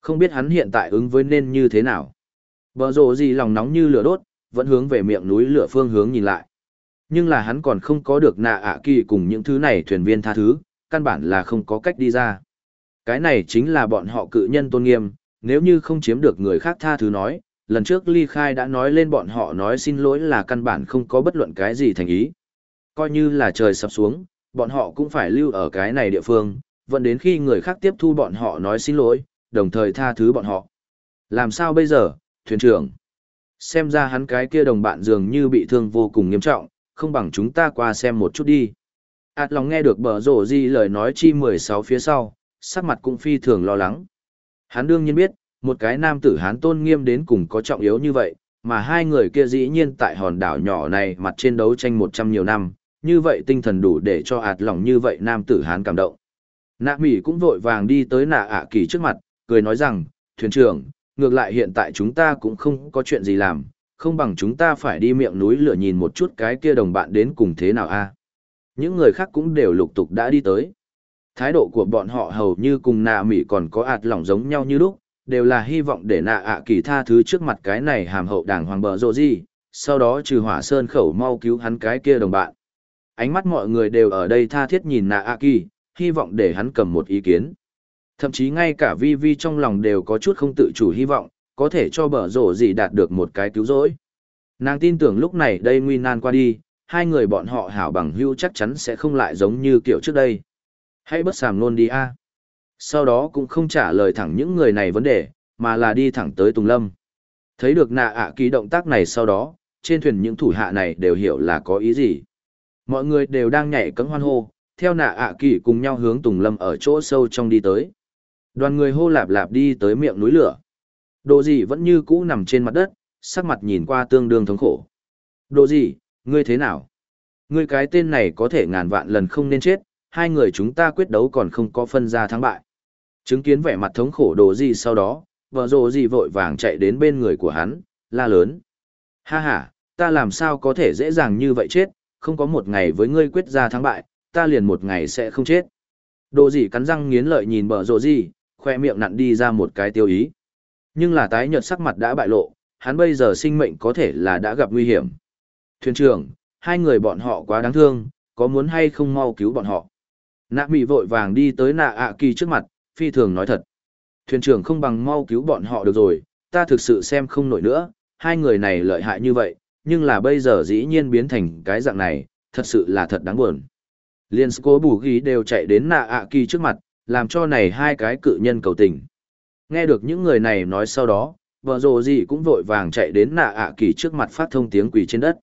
Không biết hắn hiện tại ứng với nên như thế nào. Bờ rồ gì lòng nóng như lửa đốt, vẫn hướng về miệng núi lửa phương hướng nhìn lại. Nhưng là hắn còn không có được nạ ạ kỳ cùng những thứ này thuyền viên tha thứ, căn bản là không có cách đi ra. Cái này chính là bọn họ cự nhân tôn nghiêm, nếu như không chiếm được người khác tha thứ nói, lần trước ly khai đã nói lên bọn họ nói xin lỗi là căn bản không có bất luận cái gì thành ý. Coi như là trời sập xuống, bọn họ cũng phải lưu ở cái này địa phương, vẫn đến khi người khác tiếp thu bọn họ nói xin lỗi, đồng thời tha thứ bọn họ. Làm sao bây giờ, thuyền trưởng? Xem ra hắn cái kia đồng bạn dường như bị thương vô cùng nghiêm trọng, không bằng chúng ta qua xem một chút đi. Át lòng nghe được bờ rổ gì lời nói chi 16 phía sau, sắc mặt cũng phi thường lo lắng. Hắn đương nhiên biết, một cái nam tử hán tôn nghiêm đến cùng có trọng yếu như vậy, mà hai người kia dĩ nhiên tại hòn đảo nhỏ này mặt trên đấu tranh 100 nhiều năm, như vậy tinh thần đủ để cho ạt lòng như vậy nam tử hán cảm động. Nạ Mỹ cũng vội vàng đi tới nạ ạ kỳ trước mặt, cười nói rằng, thuyền trưởng, ngược lại hiện tại chúng ta cũng không có chuyện gì làm, không bằng chúng ta phải đi miệng núi lửa nhìn một chút cái kia đồng bạn đến cùng thế nào a. Những người khác cũng đều lục tục đã đi tới. Thái độ của bọn họ hầu như cùng nạ Mỹ còn có ạt lỏng giống nhau như lúc, đều là hy vọng để nạ ạ kỳ tha thứ trước mặt cái này hàm hậu đảng hoàng bờ rộ gì, sau đó trừ hỏa sơn khẩu mau cứu hắn cái kia đồng bạn. Ánh mắt mọi người đều ở đây tha thiết nhìn nạ ạ kỳ, hy vọng để hắn cầm một ý kiến. Thậm chí ngay cả vi vi trong lòng đều có chút không tự chủ hy vọng, có thể cho bờ rộ gì đạt được một cái cứu rỗi. Nàng tin tưởng lúc này đây nguy nan qua đi, hai người bọn họ hảo bằng hưu chắc chắn sẽ không lại giống như kiểu trước đây. Hãy bất sàm luôn đi a. Sau đó cũng không trả lời thẳng những người này vấn đề, mà là đi thẳng tới Tùng Lâm. Thấy được nạ ạ ký động tác này sau đó, trên thuyền những thủ hạ này đều hiểu là có ý gì. Mọi người đều đang nhảy cẫng hoan hô, theo nạ ạ kỳ cùng nhau hướng Tùng Lâm ở chỗ sâu trong đi tới. Đoàn người hô lạp lạp đi tới miệng núi lửa. Đồ gì vẫn như cũ nằm trên mặt đất, sắc mặt nhìn qua tương đương thống khổ. Đồ gì, ngươi thế nào? Ngươi cái tên này có thể ngàn vạn lần không nên chết, hai người chúng ta quyết đấu còn không có phân ra thắng bại. Chứng kiến vẻ mặt thống khổ đồ gì sau đó, vợ rồ gì vội vàng chạy đến bên người của hắn, la lớn. Ha ha, ta làm sao có thể dễ dàng như vậy chết, không có một ngày với ngươi quyết ra thắng bại, ta liền một ngày sẽ không chết. Đồ gì cắn răng nghiến lợi nhìn bờ rồ gì, khoe miệng nặn đi ra một cái tiêu ý. Nhưng là tái nhợt sắc mặt đã bại lộ, hắn bây giờ sinh mệnh có thể là đã gặp nguy hiểm. Thuyền trưởng, hai người bọn họ quá đáng thương, có muốn hay không mau cứu bọn họ. Nạ mị vội vàng đi tới nạ ạ kỳ trước mặt, phi thường nói thật. Thuyền trưởng không bằng mau cứu bọn họ được rồi, ta thực sự xem không nổi nữa, hai người này lợi hại như vậy, nhưng là bây giờ dĩ nhiên biến thành cái dạng này, thật sự là thật đáng buồn. Liên Sco bù ghi đều chạy đến nạ ạ kỳ trước mặt, làm cho này hai cái cự nhân cầu tình. Nghe được những người này nói sau đó, vợ rồ gì cũng vội vàng chạy đến nạ ạ kỳ trước mặt phát thông tiếng quỳ trên đất.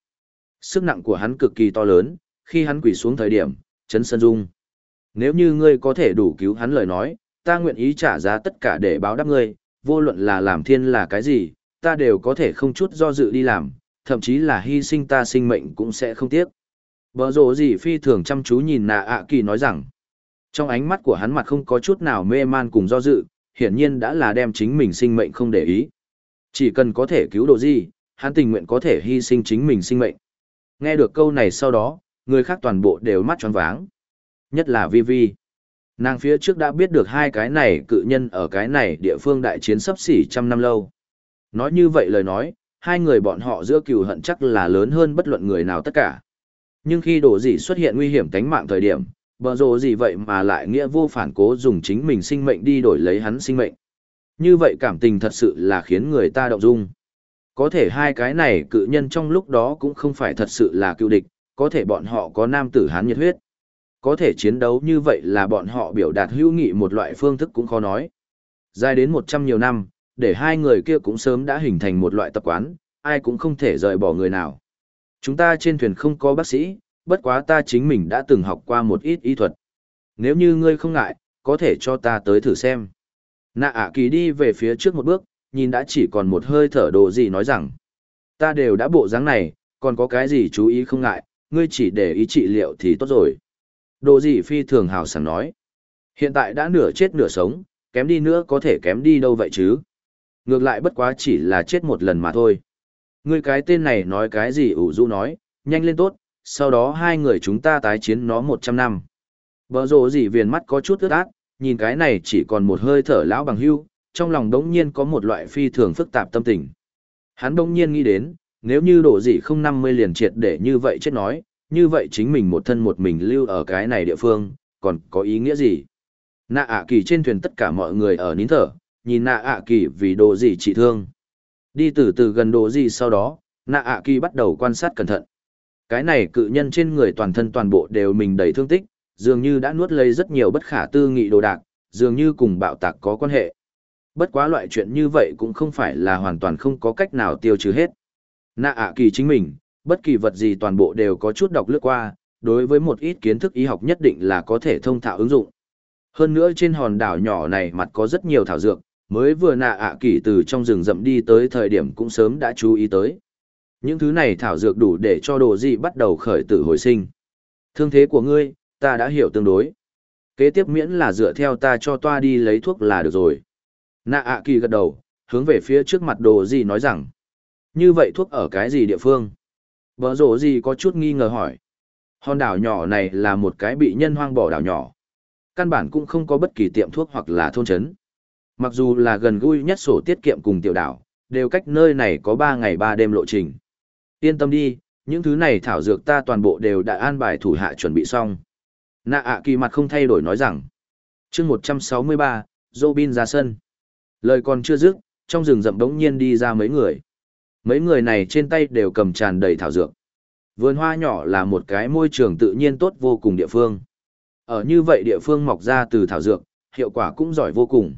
Sức nặng của hắn cực kỳ to lớn, khi hắn quỳ xuống thời điểm, chấn sân dung. Nếu như ngươi có thể đủ cứu hắn lời nói, ta nguyện ý trả giá tất cả để báo đáp ngươi, vô luận là làm thiên là cái gì, ta đều có thể không chút do dự đi làm, thậm chí là hy sinh ta sinh mệnh cũng sẽ không tiếc. Bờ rổ gì phi thường chăm chú nhìn nạ ạ kỳ nói rằng, trong ánh mắt của hắn mặt không có chút nào mê man cùng do dự, hiển nhiên đã là đem chính mình sinh mệnh không để ý. Chỉ cần có thể cứu đồ gì, hắn tình nguyện có thể hy sinh chính mình sinh mệnh. Nghe được câu này sau đó, người khác toàn bộ đều mắt tròn váng. Nhất là Vi Vi. Nàng phía trước đã biết được hai cái này cự nhân ở cái này địa phương đại chiến sắp xỉ trăm năm lâu. Nói như vậy lời nói, hai người bọn họ giữa cừu hận chắc là lớn hơn bất luận người nào tất cả. Nhưng khi đồ dị xuất hiện nguy hiểm tánh mạng thời điểm, bờ rồ gì vậy mà lại nghĩa vô phản cố dùng chính mình sinh mệnh đi đổi lấy hắn sinh mệnh. Như vậy cảm tình thật sự là khiến người ta động dung. Có thể hai cái này cự nhân trong lúc đó cũng không phải thật sự là cựu địch, có thể bọn họ có nam tử hán nhiệt huyết. Có thể chiến đấu như vậy là bọn họ biểu đạt hữu nghị một loại phương thức cũng khó nói. Dài đến một trăm nhiều năm, để hai người kia cũng sớm đã hình thành một loại tập quán, ai cũng không thể rời bỏ người nào. Chúng ta trên thuyền không có bác sĩ, bất quá ta chính mình đã từng học qua một ít y thuật. Nếu như ngươi không ngại, có thể cho ta tới thử xem. Nạ ả kỳ đi về phía trước một bước, nhìn đã chỉ còn một hơi thở đồ gì nói rằng. Ta đều đã bộ dáng này, còn có cái gì chú ý không ngại, ngươi chỉ để ý trị liệu thì tốt rồi. Đồ gì phi thường hào sảng nói. Hiện tại đã nửa chết nửa sống, kém đi nữa có thể kém đi đâu vậy chứ. Ngược lại bất quá chỉ là chết một lần mà thôi. Ngươi cái tên này nói cái gì ủ rũ nói, nhanh lên tốt, sau đó hai người chúng ta tái chiến nó một trăm năm. Bờ rồ gì viền mắt có chút ướt át, nhìn cái này chỉ còn một hơi thở lão bằng hưu, trong lòng đống nhiên có một loại phi thường phức tạp tâm tình. Hắn đống nhiên nghĩ đến, nếu như đổ gì không năm mươi liền triệt để như vậy chết nói, như vậy chính mình một thân một mình lưu ở cái này địa phương, còn có ý nghĩa gì? Nạ ạ kỳ trên thuyền tất cả mọi người ở nín thở, nhìn nạ ạ kỳ vì đồ gì trị thương. Đi từ từ gần đồ gì sau đó, nạ ạ kỳ bắt đầu quan sát cẩn thận. Cái này cự nhân trên người toàn thân toàn bộ đều mình đầy thương tích, dường như đã nuốt lấy rất nhiều bất khả tư nghị đồ đạc, dường như cùng bạo tạc có quan hệ. Bất quá loại chuyện như vậy cũng không phải là hoàn toàn không có cách nào tiêu trừ hết. Nạ ạ kỳ chính mình, bất kỳ vật gì toàn bộ đều có chút đọc lướt qua, đối với một ít kiến thức y học nhất định là có thể thông thạo ứng dụng. Hơn nữa trên hòn đảo nhỏ này mặt có rất nhiều thảo dược, mới vừa nạ ạ kỳ từ trong rừng rậm đi tới thời điểm cũng sớm đã chú ý tới. Những thứ này thảo dược đủ để cho đồ gì bắt đầu khởi tử hồi sinh. Thương thế của ngươi, ta đã hiểu tương đối. Kế tiếp miễn là dựa theo ta cho toa đi lấy thuốc là được rồi. Nạ ạ kỳ gật đầu, hướng về phía trước mặt đồ gì nói rằng. Như vậy thuốc ở cái gì địa phương? Bờ rổ gì có chút nghi ngờ hỏi. Hòn đảo nhỏ này là một cái bị nhân hoang bỏ đảo nhỏ. Căn bản cũng không có bất kỳ tiệm thuốc hoặc là thôn trấn. Mặc dù là gần gũi nhất sổ tiết kiệm cùng tiểu đảo, đều cách nơi này có 3 ngày 3 đêm lộ trình. Yên tâm đi, những thứ này thảo dược ta toàn bộ đều đã an bài thủ hạ chuẩn bị xong. Nạ ạ kỳ mặt không thay đổi nói rằng. chương 163, Robin ra sân. Lời còn chưa dứt, trong rừng rậm đống nhiên đi ra mấy người. Mấy người này trên tay đều cầm tràn đầy thảo dược. Vườn hoa nhỏ là một cái môi trường tự nhiên tốt vô cùng địa phương. Ở như vậy địa phương mọc ra từ thảo dược, hiệu quả cũng giỏi vô cùng.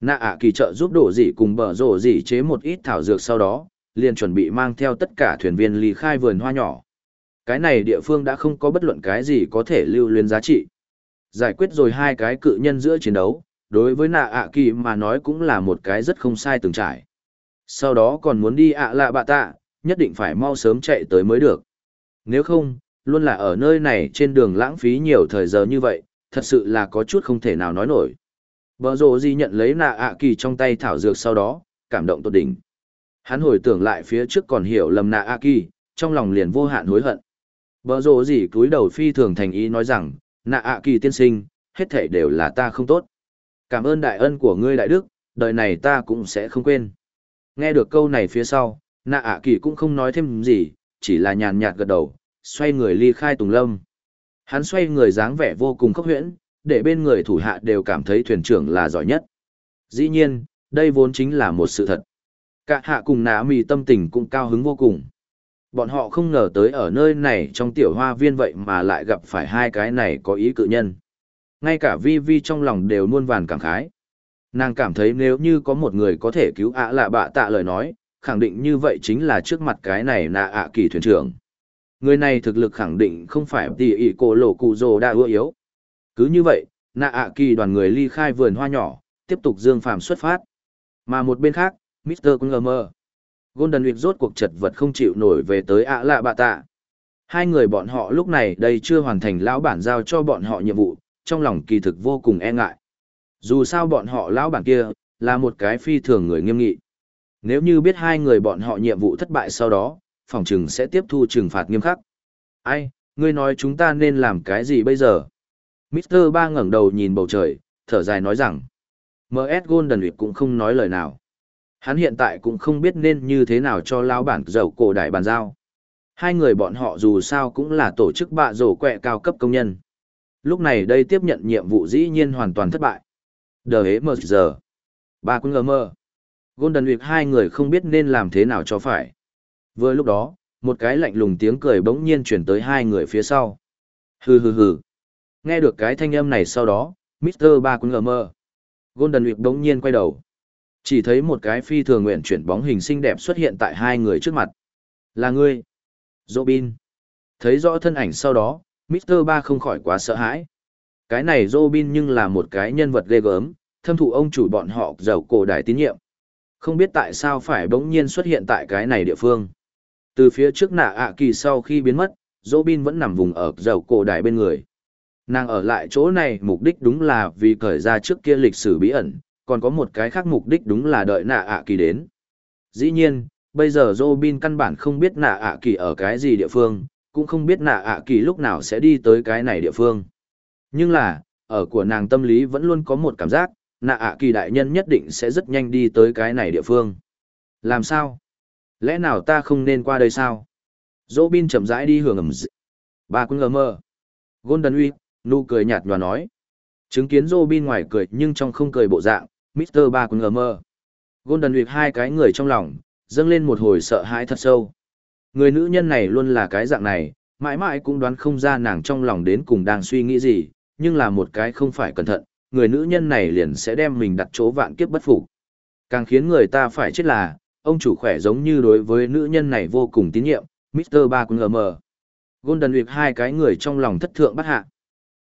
Nạ ạ kỳ trợ giúp đổ dị cùng bở rổ dị chế một ít thảo dược sau đó, liền chuẩn bị mang theo tất cả thuyền viên ly khai vườn hoa nhỏ. Cái này địa phương đã không có bất luận cái gì có thể lưu luyến giá trị. Giải quyết rồi hai cái cự nhân giữa chiến đấu, đối với nạ ạ kỳ mà nói cũng là một cái rất không sai từng trải. Sau đó còn muốn đi ạ lạ bạ tạ, nhất định phải mau sớm chạy tới mới được. Nếu không, luôn là ở nơi này trên đường lãng phí nhiều thời giờ như vậy, thật sự là có chút không thể nào nói nổi. Bờ rồ gì nhận lấy nạ ạ kỳ trong tay thảo dược sau đó, cảm động tột đỉnh. Hắn hồi tưởng lại phía trước còn hiểu lầm nạ ạ kỳ, trong lòng liền vô hạn hối hận. Bờ rồ gì cúi đầu phi thường thành ý nói rằng, nạ ạ kỳ tiên sinh, hết thể đều là ta không tốt. Cảm ơn đại ân của ngươi đại đức, đời này ta cũng sẽ không quên. Nghe được câu này phía sau, nạ ạ kỳ cũng không nói thêm gì, chỉ là nhàn nhạt gật đầu, xoay người ly khai tùng lâm. Hắn xoay người dáng vẻ vô cùng khốc huyễn, để bên người thủ hạ đều cảm thấy thuyền trưởng là giỏi nhất. Dĩ nhiên, đây vốn chính là một sự thật. Cả hạ cùng nạ mì tâm tình cũng cao hứng vô cùng. Bọn họ không ngờ tới ở nơi này trong tiểu hoa viên vậy mà lại gặp phải hai cái này có ý cự nhân. Ngay cả vi vi trong lòng đều muôn vàn cảm khái. Nàng cảm thấy nếu như có một người có thể cứu ạ lạ bạ tạ lời nói, khẳng định như vậy chính là trước mặt cái này nạ ạ kỳ thuyền trưởng. Người này thực lực khẳng định không phải tỷ ỉ cổ lộ cụ rồ đa ưa yếu. Cứ như vậy, nạ ạ kỳ đoàn người ly khai vườn hoa nhỏ, tiếp tục dương phàm xuất phát. Mà một bên khác, Mister Kungamer. Golden Week rốt cuộc chật vật không chịu nổi về tới ạ lạ bạ tạ. Hai người bọn họ lúc này đây chưa hoàn thành lão bản giao cho bọn họ nhiệm vụ, trong lòng kỳ thực vô cùng e ngại. Dù sao bọn họ lão bản kia, là một cái phi thường người nghiêm nghị. Nếu như biết hai người bọn họ nhiệm vụ thất bại sau đó, phòng trừng sẽ tiếp thu trừng phạt nghiêm khắc. Ai, ngươi nói chúng ta nên làm cái gì bây giờ? Mr. Ba ngẩng đầu nhìn bầu trời, thở dài nói rằng, MS Golden luyện cũng không nói lời nào. Hắn hiện tại cũng không biết nên như thế nào cho lão bản dầu cổ đại bàn giao. Hai người bọn họ dù sao cũng là tổ chức bạ rổ quẹ cao cấp công nhân. Lúc này đây tiếp nhận nhiệm vụ dĩ nhiên hoàn toàn thất bại. Đờ hế mờ giờ. Ba quân ngờ mơ. Golden Week hai người không biết nên làm thế nào cho phải. Vừa lúc đó, một cái lạnh lùng tiếng cười bỗng nhiên chuyển tới hai người phía sau. Hừ hừ hừ. Nghe được cái thanh âm này sau đó, Mr. Ba quân ngờ mơ. Golden Week bỗng nhiên quay đầu. Chỉ thấy một cái phi thường nguyện chuyển bóng hình xinh đẹp xuất hiện tại hai người trước mặt. Là ngươi. Robin. Thấy rõ thân ảnh sau đó, Mr. Ba không khỏi quá sợ hãi. Cái này Robin nhưng là một cái nhân vật ghê gớm, thâm thụ ông chủ bọn họ giàu cổ đại tín nhiệm. Không biết tại sao phải bỗng nhiên xuất hiện tại cái này địa phương. Từ phía trước nạ ạ kỳ sau khi biến mất, Robin vẫn nằm vùng ở giàu cổ đại bên người. Nàng ở lại chỗ này mục đích đúng là vì cởi ra trước kia lịch sử bí ẩn, còn có một cái khác mục đích đúng là đợi nạ ạ kỳ đến. Dĩ nhiên, bây giờ Robin căn bản không biết nạ ạ kỳ ở cái gì địa phương, cũng không biết nạ ạ kỳ lúc nào sẽ đi tới cái này địa phương. Nhưng là, ở của nàng tâm lý vẫn luôn có một cảm giác, nạ ạ kỳ đại nhân nhất định sẽ rất nhanh đi tới cái này địa phương. Làm sao? Lẽ nào ta không nên qua đây sao? Dỗ bin chậm rãi đi hưởng ẩm dị. Ba quân ngờ mơ. Golden Uy, nụ cười nhạt nhòa nói. Chứng kiến Dỗ bin ngoài cười nhưng trong không cười bộ dạng, Mr. Ba quân ngờ mơ. Golden Uy hai cái người trong lòng, dâng lên một hồi sợ hãi thật sâu. Người nữ nhân này luôn là cái dạng này, mãi mãi cũng đoán không ra nàng trong lòng đến cùng đang suy nghĩ gì, nhưng là một cái không phải cẩn thận, người nữ nhân này liền sẽ đem mình đặt chỗ vạn kiếp bất phục. Càng khiến người ta phải chết là, Ông chủ khỏe giống như đối với nữ nhân này vô cùng tín nhiệm, Mr. Ba cũng ngờ mờ. Golden Week hai cái người trong lòng thất thượng bắt hạ.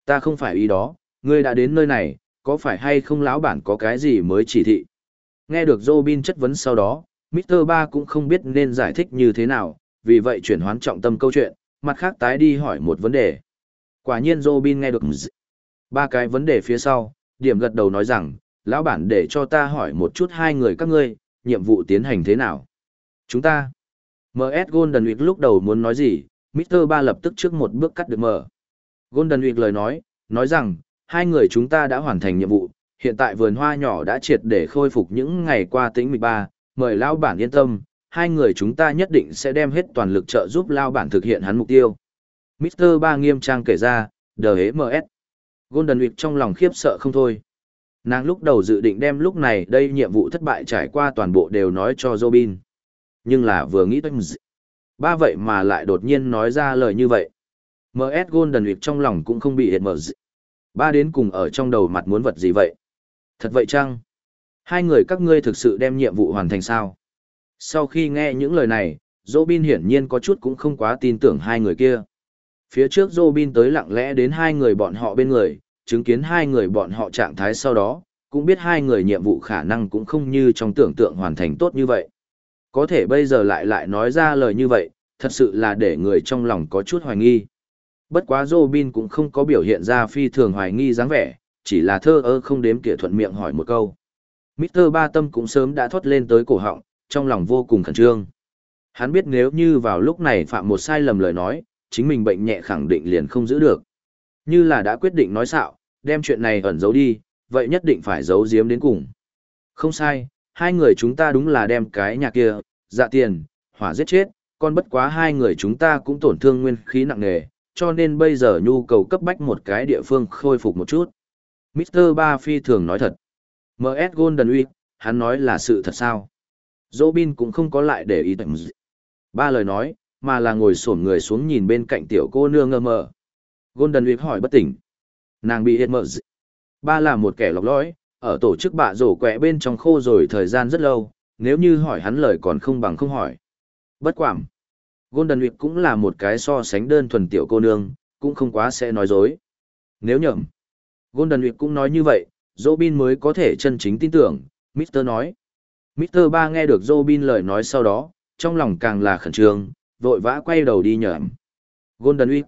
Ta không phải ý đó, ngươi đã đến nơi này, có phải hay không lão bản có cái gì mới chỉ thị? Nghe được Robin chất vấn sau đó, Mr. Ba cũng không biết nên giải thích như thế nào, vì vậy chuyển hoán trọng tâm câu chuyện, mặt khác tái đi hỏi một vấn đề. Quả nhiên Robin nghe được ba cái vấn đề phía sau, điểm gật đầu nói rằng, lão bản để cho ta hỏi một chút hai người các ngươi, nhiệm vụ tiến hành thế nào? Chúng ta. MS Golden Week lúc đầu muốn nói gì, Mr. Ba lập tức trước một bước cắt được mở. Golden Week lời nói, nói rằng, hai người chúng ta đã hoàn thành nhiệm vụ, hiện tại vườn hoa nhỏ đã triệt để khôi phục những ngày qua tính 13, mời lão bản yên tâm, hai người chúng ta nhất định sẽ đem hết toàn lực trợ giúp lão bản thực hiện hắn mục tiêu. Mr. Ba nghiêm trang kể ra, DMS. Golden Week trong lòng khiếp sợ không thôi. Nàng lúc đầu dự định đem lúc này đây nhiệm vụ thất bại trải qua toàn bộ đều nói cho Robin. Nhưng là vừa nghĩ tới ba vậy mà lại đột nhiên nói ra lời như vậy. MS Golden Week trong lòng cũng không bị hiện mở Ba đến cùng ở trong đầu mặt muốn vật gì vậy? Thật vậy chăng? Hai người các ngươi thực sự đem nhiệm vụ hoàn thành sao? Sau khi nghe những lời này, Robin hiển nhiên có chút cũng không quá tin tưởng hai người kia. Phía trước Robin tới lặng lẽ đến hai người bọn họ bên người, chứng kiến hai người bọn họ trạng thái sau đó, cũng biết hai người nhiệm vụ khả năng cũng không như trong tưởng tượng hoàn thành tốt như vậy. Có thể bây giờ lại lại nói ra lời như vậy, thật sự là để người trong lòng có chút hoài nghi. Bất quá Robin cũng không có biểu hiện ra phi thường hoài nghi dáng vẻ, chỉ là thơ ơ không đếm kẻ thuận miệng hỏi một câu. Mr. Ba Tâm cũng sớm đã thoát lên tới cổ họng, trong lòng vô cùng khẩn trương. Hắn biết nếu như vào lúc này phạm một sai lầm lời nói, chính mình bệnh nhẹ khẳng định liền không giữ được. Như là đã quyết định nói xạo, đem chuyện này ẩn giấu đi, vậy nhất định phải giấu giếm đến cùng. Không sai, hai người chúng ta đúng là đem cái nhà kia, dạ tiền, hỏa giết chết, còn bất quá hai người chúng ta cũng tổn thương nguyên khí nặng nề, cho nên bây giờ nhu cầu cấp bách một cái địa phương khôi phục một chút. Mr. Ba Phi thường nói thật. MS Golden Week, hắn nói là sự thật sao? Robin cũng không có lại để ý tầm Ba lời nói, mà là ngồi sổn người xuống nhìn bên cạnh tiểu cô nương ngơ mơ. Golden Weep hỏi bất tỉnh. Nàng bị hiện dị. Ba là một kẻ lọc lõi, ở tổ chức bạ rổ quẹ bên trong khô rồi thời gian rất lâu, nếu như hỏi hắn lời còn không bằng không hỏi. Bất quảm. Golden Weep cũng là một cái so sánh đơn thuần tiểu cô nương, cũng không quá sẽ nói dối. Nếu nhầm. Golden Weep cũng nói như vậy, Robin mới có thể chân chính tin tưởng, Mr. nói. Mr. Ba nghe được Robin lời nói sau đó, trong lòng càng là khẩn trương, vội vã quay đầu đi nhởm. Golden Week.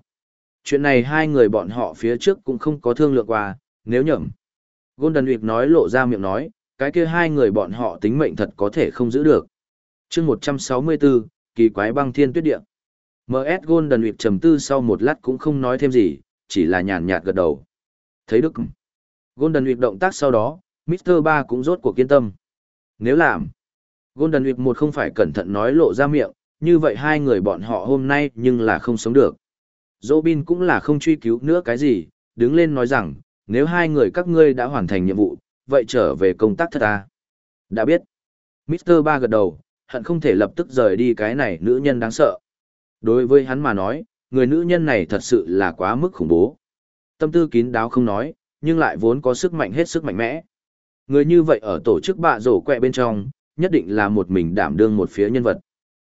Chuyện này hai người bọn họ phía trước cũng không có thương lượng qua, nếu nhầm. Golden Week nói lộ ra miệng nói, cái kia hai người bọn họ tính mệnh thật có thể không giữ được. chương 164, kỳ quái băng thiên tuyết địa. MS Golden Week trầm tư sau một lát cũng không nói thêm gì, chỉ là nhàn nhạt gật đầu. Thấy Đức. Golden Week động tác sau đó, Mr. Ba cũng rốt cuộc kiên tâm. Nếu làm, Golden Week một không phải cẩn thận nói lộ ra miệng, như vậy hai người bọn họ hôm nay nhưng là không sống được. Robin cũng là không truy cứu nữa cái gì, đứng lên nói rằng, nếu hai người các ngươi đã hoàn thành nhiệm vụ, vậy trở về công tác thật ta. Đã biết. Mr. Ba gật đầu, hận không thể lập tức rời đi cái này nữ nhân đáng sợ. Đối với hắn mà nói, người nữ nhân này thật sự là quá mức khủng bố. Tâm tư kín đáo không nói, nhưng lại vốn có sức mạnh hết sức mạnh mẽ. Người như vậy ở tổ chức bạ rổ quẹ bên trong, nhất định là một mình đảm đương một phía nhân vật.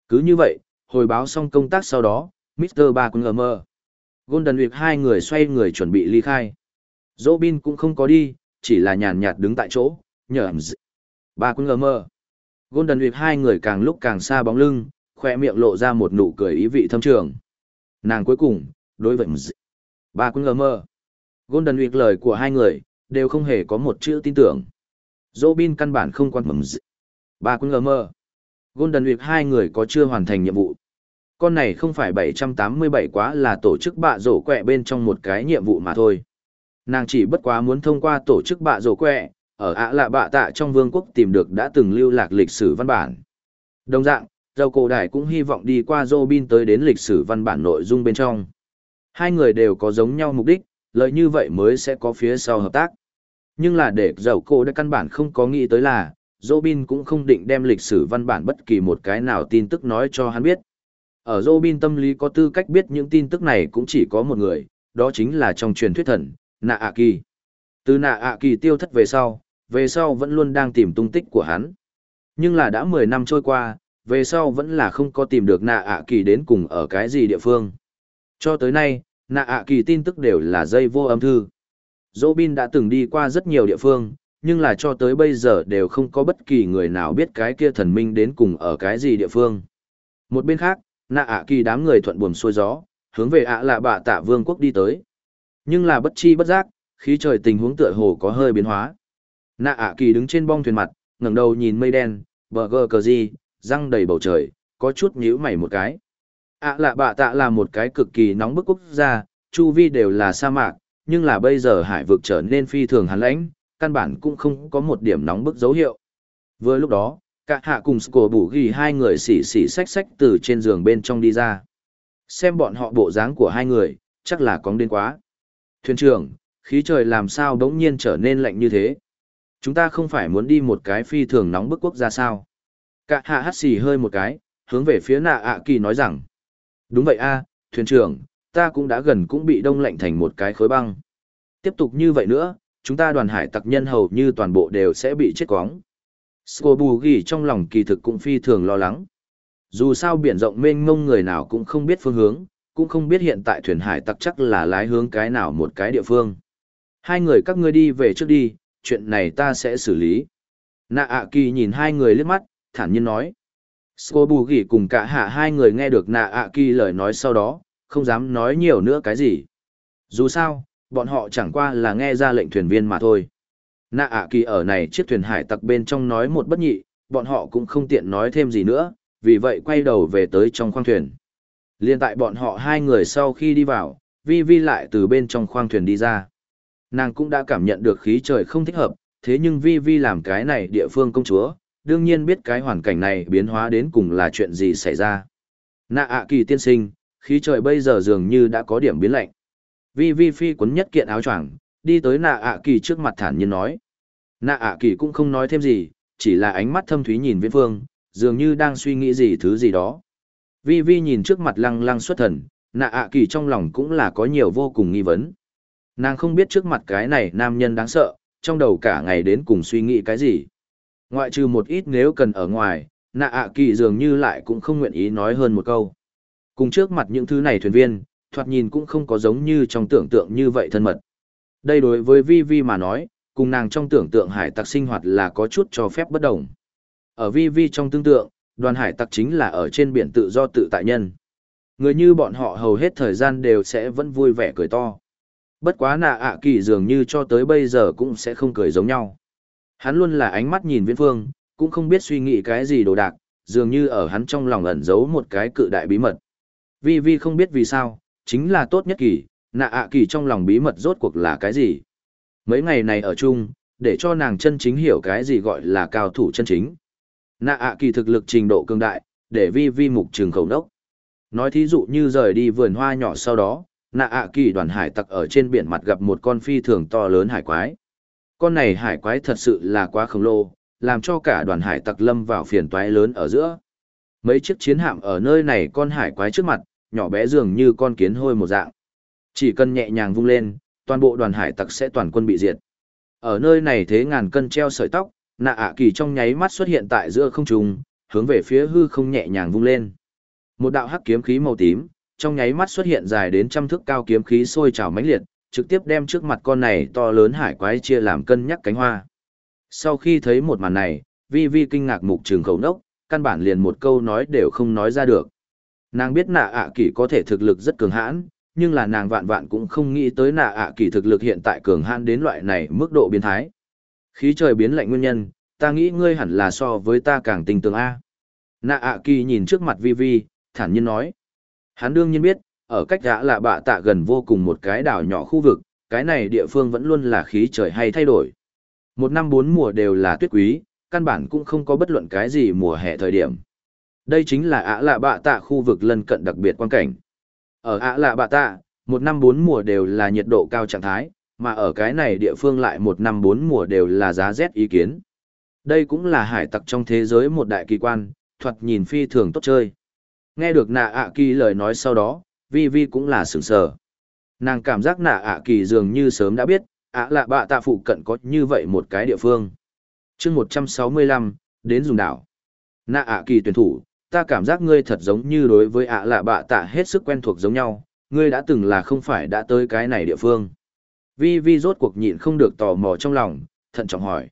Cứ như vậy, hồi báo xong công tác sau đó, Mr. Ba cũng ngờ mơ. Golden Week hai người xoay người chuẩn bị ly khai. Robin cũng không có đi, chỉ là nhàn nhạt đứng tại chỗ, nhờ ẩm dị. Ba quân ngờ mơ. Golden Week hai người càng lúc càng xa bóng lưng, khoe miệng lộ ra một nụ cười ý vị thâm trường. Nàng cuối cùng, đối với dị. Ba quân ngờ mơ. Golden Week lời của hai người, đều không hề có một chữ tin tưởng. Robin căn bản không quan mầm dị. Ba quân ngờ mơ. Golden Week hai người có chưa hoàn thành nhiệm vụ. Con này không phải 787 quá là tổ chức bạ rổ quẹ bên trong một cái nhiệm vụ mà thôi. Nàng chỉ bất quá muốn thông qua tổ chức bạ rổ quẹ, ở ạ lạ bạ tạ trong vương quốc tìm được đã từng lưu lạc lịch sử văn bản. Đồng dạng, dầu cổ đại cũng hy vọng đi qua Robin tới đến lịch sử văn bản nội dung bên trong. Hai người đều có giống nhau mục đích, lợi như vậy mới sẽ có phía sau hợp tác. Nhưng là để dầu cổ đã căn bản không có nghĩ tới là, Robin cũng không định đem lịch sử văn bản bất kỳ một cái nào tin tức nói cho hắn biết. Ở Robin tâm lý có tư cách biết những tin tức này cũng chỉ có một người, đó chính là trong truyền thuyết thần, Nạ A kỳ. Từ nạ A kỳ tiêu thất về sau, về sau vẫn luôn đang tìm tung tích của hắn. Nhưng là đã 10 năm trôi qua, về sau vẫn là không có tìm được nạ A kỳ đến cùng ở cái gì địa phương. Cho tới nay, nạ A kỳ tin tức đều là dây vô âm thư. Robin đã từng đi qua rất nhiều địa phương, nhưng là cho tới bây giờ đều không có bất kỳ người nào biết cái kia thần minh đến cùng ở cái gì địa phương. Một bên khác, nạ ạ kỳ đám người thuận buồm xuôi gió, hướng về ạ lạ bạ tạ vương quốc đi tới. Nhưng là bất chi bất giác, khí trời tình huống tựa hồ có hơi biến hóa. Nạ ạ kỳ đứng trên bong thuyền mặt, ngẩng đầu nhìn mây đen, bờ gờ cờ gì, răng đầy bầu trời, có chút nhíu mày một cái. ạ lạ bạ tạ là một cái cực kỳ nóng bức quốc gia, chu vi đều là sa mạc, nhưng là bây giờ hải vực trở nên phi thường hàn lãnh, căn bản cũng không có một điểm nóng bức dấu hiệu. Vừa lúc đó, cả hạ cùng Sco bủ ghi hai người xỉ xỉ xách xách từ trên giường bên trong đi ra. Xem bọn họ bộ dáng của hai người, chắc là cóng đến quá. Thuyền trưởng, khí trời làm sao đống nhiên trở nên lạnh như thế? Chúng ta không phải muốn đi một cái phi thường nóng bức quốc gia sao? Cả hạ hắt xì hơi một cái, hướng về phía nạ ạ kỳ nói rằng. Đúng vậy a, thuyền trưởng, ta cũng đã gần cũng bị đông lạnh thành một cái khối băng. Tiếp tục như vậy nữa, chúng ta đoàn hải tặc nhân hầu như toàn bộ đều sẽ bị chết quóng. Scobugi trong lòng kỳ thực cũng phi thường lo lắng. Dù sao biển rộng mênh mông người nào cũng không biết phương hướng, cũng không biết hiện tại thuyền hải tặc chắc là lái hướng cái nào một cái địa phương. Hai người các ngươi đi về trước đi, chuyện này ta sẽ xử lý. Nạ ạ kỳ nhìn hai người liếc mắt, thản nhiên nói. Scobugi cùng cả hạ hai người nghe được nạ ạ kỳ lời nói sau đó, không dám nói nhiều nữa cái gì. Dù sao, bọn họ chẳng qua là nghe ra lệnh thuyền viên mà thôi. Nạ ạ kỳ ở này chiếc thuyền hải tặc bên trong nói một bất nhị, bọn họ cũng không tiện nói thêm gì nữa, vì vậy quay đầu về tới trong khoang thuyền. Liên tại bọn họ hai người sau khi đi vào, Vi Vi lại từ bên trong khoang thuyền đi ra. Nàng cũng đã cảm nhận được khí trời không thích hợp, thế nhưng Vi Vi làm cái này địa phương công chúa, đương nhiên biết cái hoàn cảnh này biến hóa đến cùng là chuyện gì xảy ra. Nạ ạ kỳ tiên sinh, khí trời bây giờ dường như đã có điểm biến lạnh. Vi Vi phi quấn nhất kiện áo choàng, đi tới nạ ạ kỳ trước mặt thản nhiên nói. Nạ ạ kỳ cũng không nói thêm gì, chỉ là ánh mắt thâm thúy nhìn viễn phương, dường như đang suy nghĩ gì thứ gì đó. Vi Vi nhìn trước mặt lăng lăng xuất thần, nạ ạ kỳ trong lòng cũng là có nhiều vô cùng nghi vấn. Nàng không biết trước mặt cái này nam nhân đáng sợ, trong đầu cả ngày đến cùng suy nghĩ cái gì. Ngoại trừ một ít nếu cần ở ngoài, nạ ạ kỳ dường như lại cũng không nguyện ý nói hơn một câu. Cùng trước mặt những thứ này thuyền viên, thoạt nhìn cũng không có giống như trong tưởng tượng như vậy thân mật. Đây đối với Vi Vi mà nói, cùng nàng trong tưởng tượng hải tặc sinh hoạt là có chút cho phép bất đồng. Ở Vi Vi trong tương tượng, đoàn hải tặc chính là ở trên biển tự do tự tại nhân. Người như bọn họ hầu hết thời gian đều sẽ vẫn vui vẻ cười to. Bất quá nạ ạ kỳ dường như cho tới bây giờ cũng sẽ không cười giống nhau. Hắn luôn là ánh mắt nhìn viễn phương, cũng không biết suy nghĩ cái gì đồ đạc, dường như ở hắn trong lòng ẩn giấu một cái cự đại bí mật. Vi Vi không biết vì sao, chính là tốt nhất kỳ, nạ ạ kỳ trong lòng bí mật rốt cuộc là cái gì. Mấy ngày này ở chung, để cho nàng chân chính hiểu cái gì gọi là cao thủ chân chính. Nạ ạ kỳ thực lực trình độ cường đại, để vi vi mục trường khẩu đốc. Nói thí dụ như rời đi vườn hoa nhỏ sau đó, nạ ạ kỳ đoàn hải tặc ở trên biển mặt gặp một con phi thường to lớn hải quái. Con này hải quái thật sự là quá khổng lồ, làm cho cả đoàn hải tặc lâm vào phiền toái lớn ở giữa. Mấy chiếc chiến hạm ở nơi này con hải quái trước mặt, nhỏ bé dường như con kiến hôi một dạng. Chỉ cần nhẹ nhàng vung lên, toàn bộ đoàn hải tặc sẽ toàn quân bị diệt. Ở nơi này thế ngàn cân treo sợi tóc, nạ ạ kỳ trong nháy mắt xuất hiện tại giữa không trung, hướng về phía hư không nhẹ nhàng vung lên. Một đạo hắc kiếm khí màu tím, trong nháy mắt xuất hiện dài đến trăm thước cao kiếm khí sôi trào mãnh liệt, trực tiếp đem trước mặt con này to lớn hải quái chia làm cân nhắc cánh hoa. Sau khi thấy một màn này, Vi Vi kinh ngạc mục trường khẩu nốc, căn bản liền một câu nói đều không nói ra được. Nàng biết nạ ạ kỳ có thể thực lực rất cường hãn, nhưng là nàng vạn vạn cũng không nghĩ tới nạ ạ kỳ thực lực hiện tại cường hãn đến loại này mức độ biến thái. Khí trời biến lạnh nguyên nhân, ta nghĩ ngươi hẳn là so với ta càng tình tường A. Nạ ạ kỳ nhìn trước mặt vi vi, thản nhiên nói. Hắn đương nhiên biết, ở cách gã lạ bạ tạ gần vô cùng một cái đảo nhỏ khu vực, cái này địa phương vẫn luôn là khí trời hay thay đổi. Một năm bốn mùa đều là tuyết quý, căn bản cũng không có bất luận cái gì mùa hè thời điểm. Đây chính là ả lạ bạ tạ khu vực lân cận đặc biệt quan cảnh. Ở ạ lạ bạ tạ, một năm bốn mùa đều là nhiệt độ cao trạng thái, mà ở cái này địa phương lại một năm bốn mùa đều là giá rét ý kiến. Đây cũng là hải tặc trong thế giới một đại kỳ quan, thuật nhìn phi thường tốt chơi. Nghe được nạ ạ kỳ lời nói sau đó, vi vi cũng là sửng sờ. Nàng cảm giác nạ ạ kỳ dường như sớm đã biết, ạ lạ bạ tạ phụ cận có như vậy một cái địa phương. chương một trăm sáu mươi lăm đến dùng đảo. Nạ ạ kỳ tuyển thủ, ta cảm giác ngươi thật giống như đối với ạ lạ bạ tạ hết sức quen thuộc giống nhau, ngươi đã từng là không phải đã tới cái này địa phương. Vi Vi rốt cuộc nhịn không được tò mò trong lòng, thận trọng hỏi.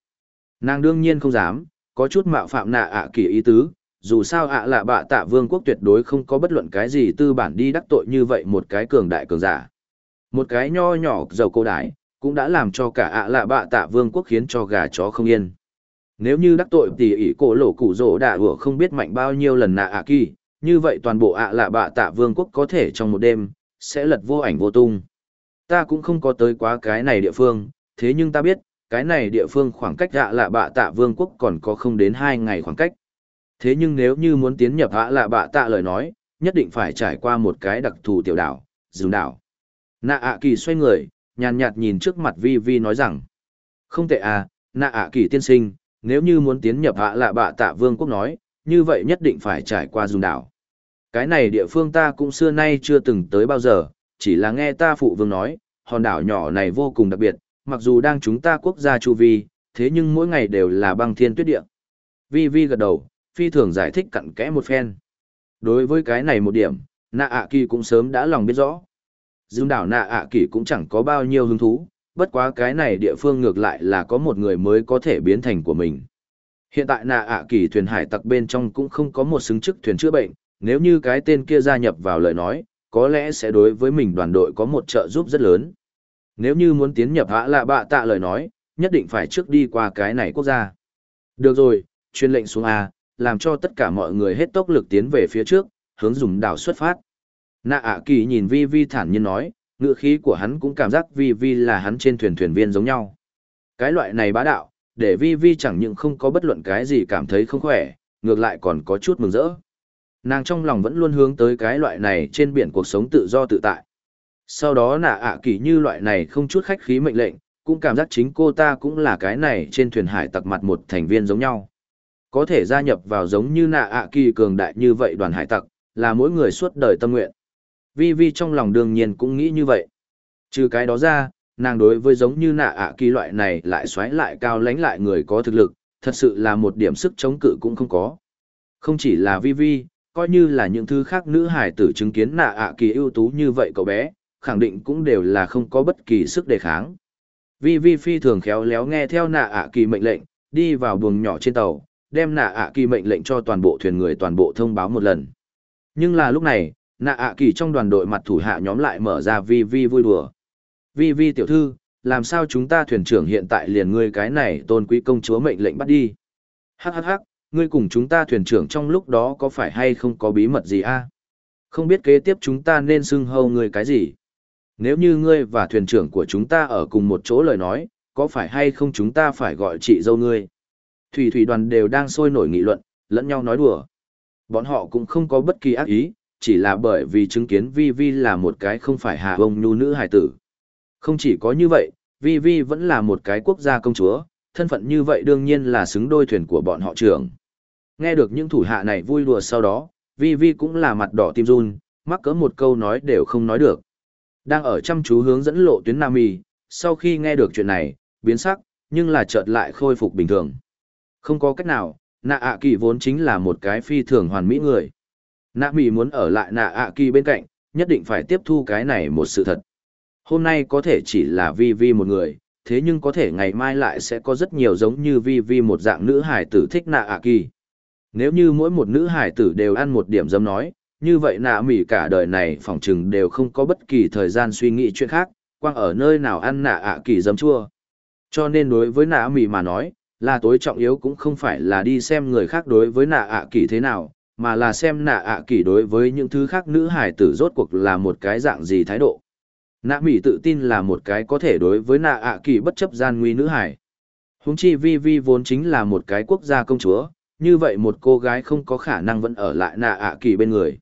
Nàng đương nhiên không dám, có chút mạo phạm nạ ạ kỳ ý tứ, dù sao ạ lạ bạ tạ vương quốc tuyệt đối không có bất luận cái gì tư bản đi đắc tội như vậy một cái cường đại cường giả. Một cái nho nhỏ giàu cô đại, cũng đã làm cho cả ạ lạ bạ tạ vương quốc khiến cho gà chó không yên. Nếu như đắc tội thì ỷ cổ lộ cụ rỗ đạ ủa không biết mạnh bao nhiêu lần nạ ạ kỳ, như vậy toàn bộ ạ lạ bạ tạ vương quốc có thể trong một đêm, sẽ lật vô ảnh vô tung. Ta cũng không có tới quá cái này địa phương, thế nhưng ta biết, cái này địa phương khoảng cách ạ lạ bạ tạ vương quốc còn có không đến hai ngày khoảng cách. Thế nhưng nếu như muốn tiến nhập ạ lạ bạ tạ lời nói, nhất định phải trải qua một cái đặc thù tiểu đảo, rừng đảo. Nạ ạ kỳ xoay người, nhàn nhạt nhìn trước mặt Vi Vi nói rằng, không tệ à, nạ ạ kỳ tiên sinh, nếu như muốn tiến nhập hạ lạ bạ tạ vương quốc nói, như vậy nhất định phải trải qua dùng đảo. Cái này địa phương ta cũng xưa nay chưa từng tới bao giờ, chỉ là nghe ta phụ vương nói, hòn đảo nhỏ này vô cùng đặc biệt, mặc dù đang chúng ta quốc gia chu vi, thế nhưng mỗi ngày đều là băng thiên tuyết địa. Vi Vi gật đầu, phi thường giải thích cặn kẽ một phen. Đối với cái này một điểm, nạ ạ kỳ cũng sớm đã lòng biết rõ. Dương đảo nạ ạ kỳ cũng chẳng có bao nhiêu hứng thú, bất quá cái này địa phương ngược lại là có một người mới có thể biến thành của mình. Hiện tại nạ ạ kỳ thuyền hải tặc bên trong cũng không có một xứng chức thuyền chữa bệnh, nếu như cái tên kia gia nhập vào lời nói, có lẽ sẽ đối với mình đoàn đội có một trợ giúp rất lớn. Nếu như muốn tiến nhập hạ lạ bạ tạ lời nói, nhất định phải trước đi qua cái này quốc gia. Được rồi, chuyên lệnh xuống A, làm cho tất cả mọi người hết tốc lực tiến về phía trước, hướng dùng đảo xuất phát. Nạ ạ kỳ nhìn vi vi thản nhiên nói, ngựa khí của hắn cũng cảm giác vi vi là hắn trên thuyền thuyền viên giống nhau. Cái loại này bá đạo, để vi vi chẳng những không có bất luận cái gì cảm thấy không khỏe, ngược lại còn có chút mừng rỡ. Nàng trong lòng vẫn luôn hướng tới cái loại này trên biển cuộc sống tự do tự tại. Sau đó nạ ạ kỳ như loại này không chút khách khí mệnh lệnh, cũng cảm giác chính cô ta cũng là cái này trên thuyền hải tặc mặt một thành viên giống nhau. Có thể gia nhập vào giống như nạ ạ kỳ cường đại như vậy đoàn hải tặc, là mỗi người suốt đời tâm nguyện. Vi Vi trong lòng đương nhiên cũng nghĩ như vậy. Trừ cái đó ra, nàng đối với giống như nạ ạ kỳ loại này lại xoáy lại cao lánh lại người có thực lực, thật sự là một điểm sức chống cự cũng không có. Không chỉ là Vi Vi, coi như là những thứ khác nữ hải tử chứng kiến nạ ạ kỳ ưu tú như vậy cậu bé, khẳng định cũng đều là không có bất kỳ sức đề kháng. Vi Vi phi thường khéo léo nghe theo nạ ạ kỳ mệnh lệnh, đi vào buồng nhỏ trên tàu, đem nạ ạ kỳ mệnh lệnh cho toàn bộ thuyền người toàn bộ thông báo một lần. Nhưng là lúc này, nạ ạ kỳ trong đoàn đội mặt thủ hạ nhóm lại mở ra Vi Vi vui đùa. Vi Vi tiểu thư, làm sao chúng ta thuyền trưởng hiện tại liền ngươi cái này tôn quý công chúa mệnh lệnh bắt đi. hhh ngươi cùng chúng ta thuyền trưởng trong lúc đó có phải hay không có bí mật gì a? Không biết kế tiếp chúng ta nên xưng hâu ngươi cái gì? Nếu như ngươi và thuyền trưởng của chúng ta ở cùng một chỗ lời nói, có phải hay không chúng ta phải gọi chị dâu ngươi? Thủy thủy đoàn đều đang sôi nổi nghị luận, lẫn nhau nói đùa. Bọn họ cũng không có bất kỳ ác ý, chỉ là bởi vì chứng kiến Vi Vi là một cái không phải hạ bông nhu nữ hài tử. Không chỉ có như vậy, Vi Vi vẫn là một cái quốc gia công chúa, thân phận như vậy đương nhiên là xứng đôi thuyền của bọn họ trưởng. Nghe được những thủ hạ này vui đùa sau đó, Vi Vi cũng là mặt đỏ tim run, mắc cỡ một câu nói đều không nói được. Đang ở chăm chú hướng dẫn lộ tuyến Nam Y, sau khi nghe được chuyện này, biến sắc, nhưng là chợt lại khôi phục bình thường. Không có cách nào, nạ ạ kỳ vốn chính là một cái phi thường hoàn mỹ người. Nạ Mỹ muốn ở lại nạ ạ kỳ bên cạnh, nhất định phải tiếp thu cái này một sự thật. Hôm nay có thể chỉ là Vi Vi một người, thế nhưng có thể ngày mai lại sẽ có rất nhiều giống như Vi Vi một dạng nữ hải tử thích nạ ạ kỳ. Nếu như mỗi một nữ hải tử đều ăn một điểm dâm nói, như vậy nạ Mỹ cả đời này phỏng chừng đều không có bất kỳ thời gian suy nghĩ chuyện khác, quang ở nơi nào ăn nạ ạ kỳ dấm chua. Cho nên đối với nạ Mỹ mà nói, là tối trọng yếu cũng không phải là đi xem người khác đối với nạ ạ kỳ thế nào, mà là xem nạ ạ kỳ đối với những thứ khác nữ hải tử rốt cuộc là một cái dạng gì thái độ. Nạ Mỹ tự tin là một cái có thể đối với nạ ạ kỳ bất chấp gian nguy nữ hải. Huống chi Vi Vi vốn chính là một cái quốc gia công chúa, như vậy một cô gái không có khả năng vẫn ở lại nạ ạ kỳ bên người.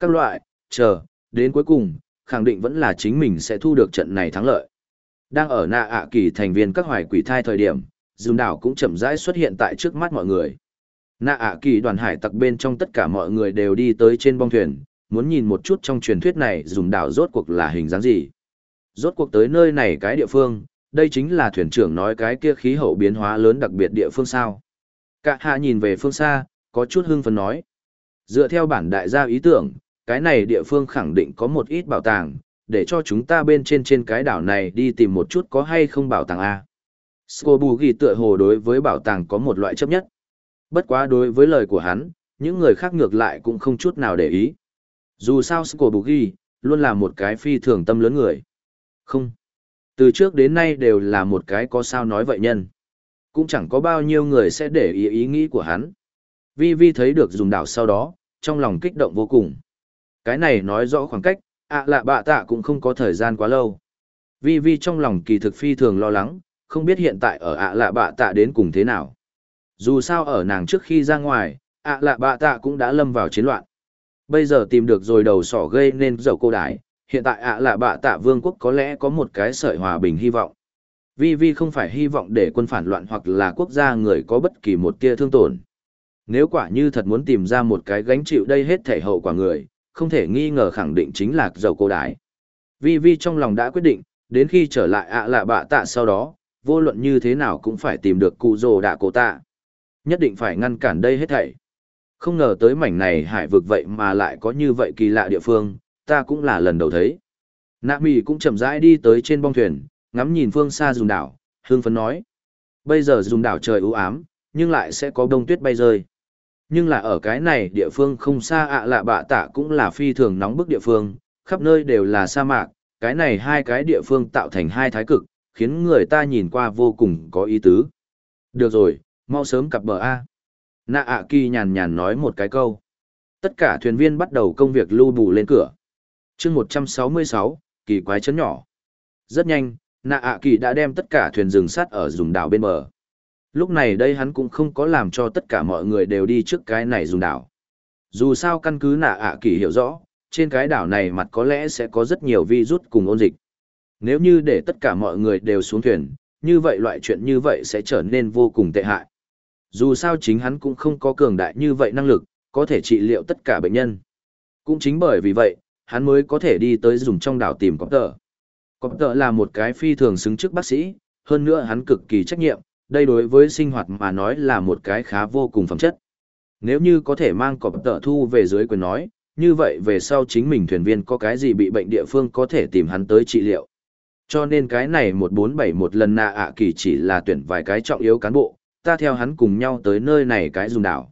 Các loại, chờ, đến cuối cùng, khẳng định vẫn là chính mình sẽ thu được trận này thắng lợi. Đang ở nạ ạ kỳ thành viên các hoài quỷ thai thời điểm, dùm đảo cũng chậm rãi xuất hiện tại trước mắt mọi người. Nạ ạ kỳ đoàn hải tặc bên trong tất cả mọi người đều đi tới trên bong thuyền, muốn nhìn một chút trong truyền thuyết này dùng đảo rốt cuộc là hình dáng gì. Rốt cuộc tới nơi này cái địa phương, đây chính là thuyền trưởng nói cái kia khí hậu biến hóa lớn đặc biệt địa phương sao. Cả hạ nhìn về phương xa, Có chút hưng phấn nói. Dựa theo bản đại gia ý tưởng, cái này địa phương khẳng định có một ít bảo tàng, để cho chúng ta bên trên trên cái đảo này đi tìm một chút có hay không bảo tàng A. Scobugi tựa hồ đối với bảo tàng có một loại chấp nhất. Bất quá đối với lời của hắn, những người khác ngược lại cũng không chút nào để ý. Dù sao Scobugi, luôn là một cái phi thường tâm lớn người. Không. Từ trước đến nay đều là một cái có sao nói vậy nhân. Cũng chẳng có bao nhiêu người sẽ để ý ý nghĩ của hắn. Vi Vi thấy được dùng đảo sau đó, trong lòng kích động vô cùng. Cái này nói rõ khoảng cách, ạ lạ bạ tạ cũng không có thời gian quá lâu. Vi Vi trong lòng kỳ thực phi thường lo lắng, không biết hiện tại ở ạ lạ bạ tạ đến cùng thế nào. Dù sao ở nàng trước khi ra ngoài, ạ lạ bạ tạ cũng đã lâm vào chiến loạn. Bây giờ tìm được rồi đầu sỏ gây nên dầu cô đái, hiện tại ạ lạ bạ tạ vương quốc có lẽ có một cái sợi hòa bình hy vọng. Vi Vi không phải hy vọng để quân phản loạn hoặc là quốc gia người có bất kỳ một tia thương tổn. Nếu quả như thật muốn tìm ra một cái gánh chịu đây hết thể hậu quả người, không thể nghi ngờ khẳng định chính là dầu cô đái. Vi Vi trong lòng đã quyết định, đến khi trở lại ạ lạ bạ tạ sau đó, vô luận như thế nào cũng phải tìm được cụ rồ đạ cổ tạ. Nhất định phải ngăn cản đây hết thảy. Không ngờ tới mảnh này hải vực vậy mà lại có như vậy kỳ lạ địa phương, ta cũng là lần đầu thấy. Nạ mì cũng chậm rãi đi tới trên bong thuyền, ngắm nhìn phương xa dùng đảo, hương phấn nói. Bây giờ dùng đảo trời u ám, nhưng lại sẽ có đông tuyết bay rơi. Nhưng là ở cái này địa phương không xa ạ lạ bạ tạ cũng là phi thường nóng bức địa phương, khắp nơi đều là sa mạc, cái này hai cái địa phương tạo thành hai thái cực, khiến người ta nhìn qua vô cùng có ý tứ. Được rồi, mau sớm cặp bờ A. Nạ ạ kỳ nhàn nhàn nói một cái câu. Tất cả thuyền viên bắt đầu công việc lưu bù lên cửa. chương 166, kỳ quái chấn nhỏ. Rất nhanh, nạ ạ kỳ đã đem tất cả thuyền rừng sắt ở dùng đảo bên bờ. Lúc này đây hắn cũng không có làm cho tất cả mọi người đều đi trước cái này dùng đảo. Dù sao căn cứ nạ ạ kỳ hiểu rõ, trên cái đảo này mặt có lẽ sẽ có rất nhiều virus cùng ôn dịch. Nếu như để tất cả mọi người đều xuống thuyền, như vậy loại chuyện như vậy sẽ trở nên vô cùng tệ hại. Dù sao chính hắn cũng không có cường đại như vậy năng lực, có thể trị liệu tất cả bệnh nhân. Cũng chính bởi vì vậy, hắn mới có thể đi tới dùng trong đảo tìm cọp tợ. Cọp tợ là một cái phi thường xứng chức bác sĩ, hơn nữa hắn cực kỳ trách nhiệm, đây đối với sinh hoạt mà nói là một cái khá vô cùng phẩm chất. Nếu như có thể mang cọp tợ thu về dưới quyền nói, như vậy về sau chính mình thuyền viên có cái gì bị bệnh địa phương có thể tìm hắn tới trị liệu. Cho nên cái này một bốn bảy một lần nạ ạ kỳ chỉ là tuyển vài cái trọng yếu cán bộ, ta theo hắn cùng nhau tới nơi này cái dùng đảo.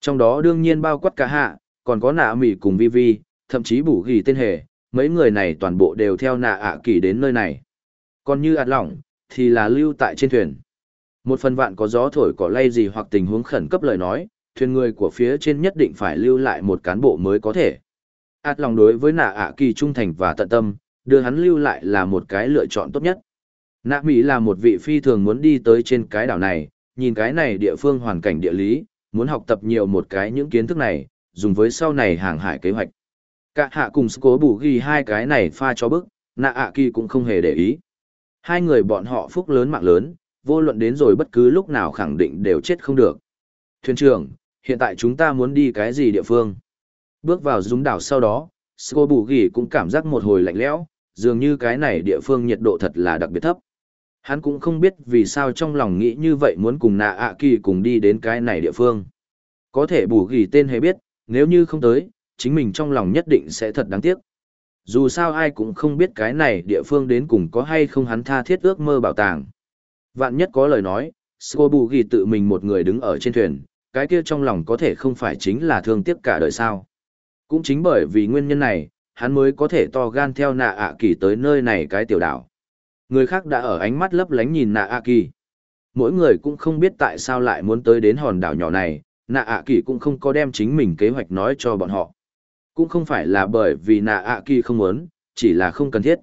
Trong đó đương nhiên bao quát cả hạ, còn có nạ mỉ cùng vi vi, thậm chí bù ghi tên hề, mấy người này toàn bộ đều theo nạ ạ kỳ đến nơi này. Còn như ạt lỏng, thì là lưu tại trên thuyền. Một phần vạn có gió thổi cỏ lay gì hoặc tình huống khẩn cấp lời nói, thuyền người của phía trên nhất định phải lưu lại một cán bộ mới có thể. ạt lòng đối với nạ ạ kỳ trung thành và tận tâm, đưa hắn lưu lại là một cái lựa chọn tốt nhất. Nạ Mỹ là một vị phi thường muốn đi tới trên cái đảo này, nhìn cái này địa phương hoàn cảnh địa lý, muốn học tập nhiều một cái những kiến thức này, dùng với sau này hàng hải kế hoạch. Cả hạ cùng cố bù ghi hai cái này pha cho bức, nạ ạ kỳ cũng không hề để ý. Hai người bọn họ phúc lớn mạng lớn, vô luận đến rồi bất cứ lúc nào khẳng định đều chết không được. Thuyền trưởng, hiện tại chúng ta muốn đi cái gì địa phương? Bước vào dũng đảo sau đó, Sco bù ghi cũng cảm giác một hồi lạnh lẽo, dường như cái này địa phương nhiệt độ thật là đặc biệt thấp. Hắn cũng không biết vì sao trong lòng nghĩ như vậy muốn cùng nạ ạ kỳ cùng đi đến cái này địa phương. Có thể bù ghi tên hay biết, nếu như không tới, chính mình trong lòng nhất định sẽ thật đáng tiếc. Dù sao ai cũng không biết cái này địa phương đến cùng có hay không hắn tha thiết ước mơ bảo tàng. Vạn nhất có lời nói, Sô bù ghi tự mình một người đứng ở trên thuyền, cái kia trong lòng có thể không phải chính là thương tiếc cả đời sao. Cũng chính bởi vì nguyên nhân này, hắn mới có thể to gan theo nạ ạ kỳ tới nơi này cái tiểu đảo. Người khác đã ở ánh mắt lấp lánh nhìn nạ ạ kỳ. Mỗi người cũng không biết tại sao lại muốn tới đến hòn đảo nhỏ này, nạ ạ kỳ cũng không có đem chính mình kế hoạch nói cho bọn họ. Cũng không phải là bởi vì nạ ạ kỳ không muốn, chỉ là không cần thiết.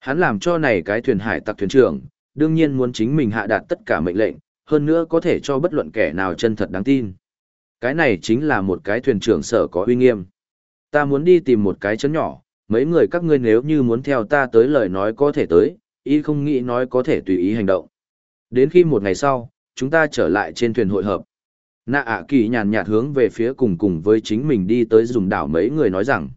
Hắn làm cho này cái thuyền hải tặc thuyền trưởng, đương nhiên muốn chính mình hạ đạt tất cả mệnh lệnh, hơn nữa có thể cho bất luận kẻ nào chân thật đáng tin. Cái này chính là một cái thuyền trưởng sở có uy nghiêm. Ta muốn đi tìm một cái chấn nhỏ, mấy người các ngươi nếu như muốn theo ta tới lời nói có thể tới, y không nghĩ nói có thể tùy ý hành động. Đến khi một ngày sau, chúng ta trở lại trên thuyền hội hợp. Nạ ạ kỳ nhàn nhạt hướng về phía cùng cùng với chính mình đi tới dùng đảo mấy người nói rằng.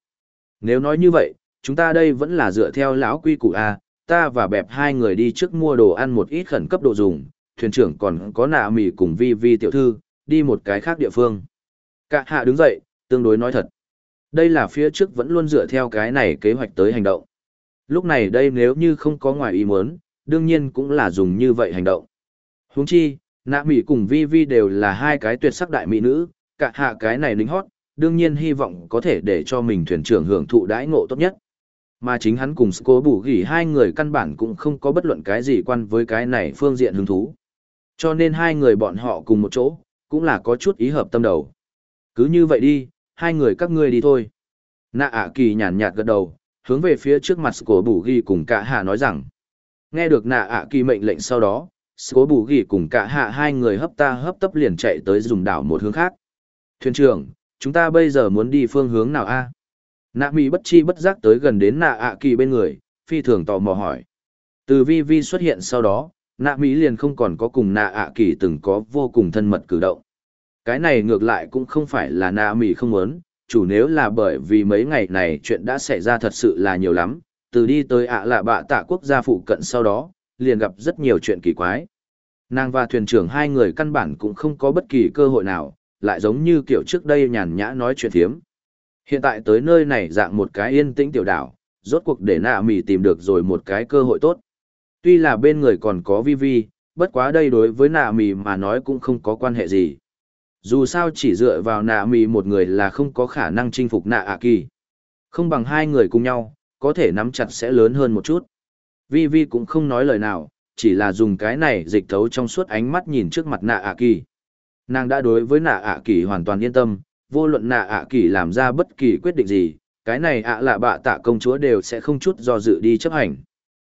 Nếu nói như vậy, chúng ta đây vẫn là dựa theo lão quy củ A, ta và bẹp hai người đi trước mua đồ ăn một ít khẩn cấp đồ dùng, thuyền trưởng còn có nạ mì cùng vi vi tiểu thư, đi một cái khác địa phương. Cả hạ đứng dậy, tương đối nói thật. Đây là phía trước vẫn luôn dựa theo cái này kế hoạch tới hành động. Lúc này đây nếu như không có ngoài ý muốn, đương nhiên cũng là dùng như vậy hành động. Huống chi, nạ mỹ cùng vi vi đều là hai cái tuyệt sắc đại mỹ nữ, cả hạ cái này lính hót, đương nhiên hy vọng có thể để cho mình thuyền trưởng hưởng thụ đãi ngộ tốt nhất. Mà chính hắn cùng cố bù gỉ hai người căn bản cũng không có bất luận cái gì quan với cái này phương diện hứng thú. Cho nên hai người bọn họ cùng một chỗ, cũng là có chút ý hợp tâm đầu. Cứ như vậy đi, hai người các ngươi đi thôi. Nạ ạ kỳ nhàn nhạt gật đầu, hướng về phía trước mặt của bù ghi cùng cả hạ nói rằng. Nghe được nạ ạ kỳ mệnh lệnh sau đó, cố bù ghi cùng cả hạ hai người hấp ta hấp tấp liền chạy tới dùng đảo một hướng khác. Thuyền trưởng, chúng ta bây giờ muốn đi phương hướng nào a? Nạ mỹ bất chi bất giác tới gần đến nạ ạ kỳ bên người, phi thường tò mò hỏi. Từ vi vi xuất hiện sau đó, nạ mỹ liền không còn có cùng nạ ạ kỳ từng có vô cùng thân mật cử động. Cái này ngược lại cũng không phải là nạ mỹ không muốn, chủ nếu là bởi vì mấy ngày này chuyện đã xảy ra thật sự là nhiều lắm, từ đi tới ạ lạ bạ tạ quốc gia phụ cận sau đó, liền gặp rất nhiều chuyện kỳ quái. Nàng và thuyền trưởng hai người căn bản cũng không có bất kỳ cơ hội nào, lại giống như kiểu trước đây nhàn nhã nói chuyện thiếm. Hiện tại tới nơi này dạng một cái yên tĩnh tiểu đảo, rốt cuộc để nạ mỉ tìm được rồi một cái cơ hội tốt. Tuy là bên người còn có vi vi, bất quá đây đối với nạ mỉ mà nói cũng không có quan hệ gì. Dù sao chỉ dựa vào nạ mì một người là không có khả năng chinh phục nạ ạ kỳ. Không bằng hai người cùng nhau, có thể nắm chặt sẽ lớn hơn một chút. Vi Vi cũng không nói lời nào, chỉ là dùng cái này dịch thấu trong suốt ánh mắt nhìn trước mặt nạ ạ kỳ. Nàng đã đối với nạ ạ kỳ hoàn toàn yên tâm, vô luận nạ ạ kỳ làm ra bất kỳ quyết định gì, cái này ạ lạ bạ tạ công chúa đều sẽ không chút do dự đi chấp hành.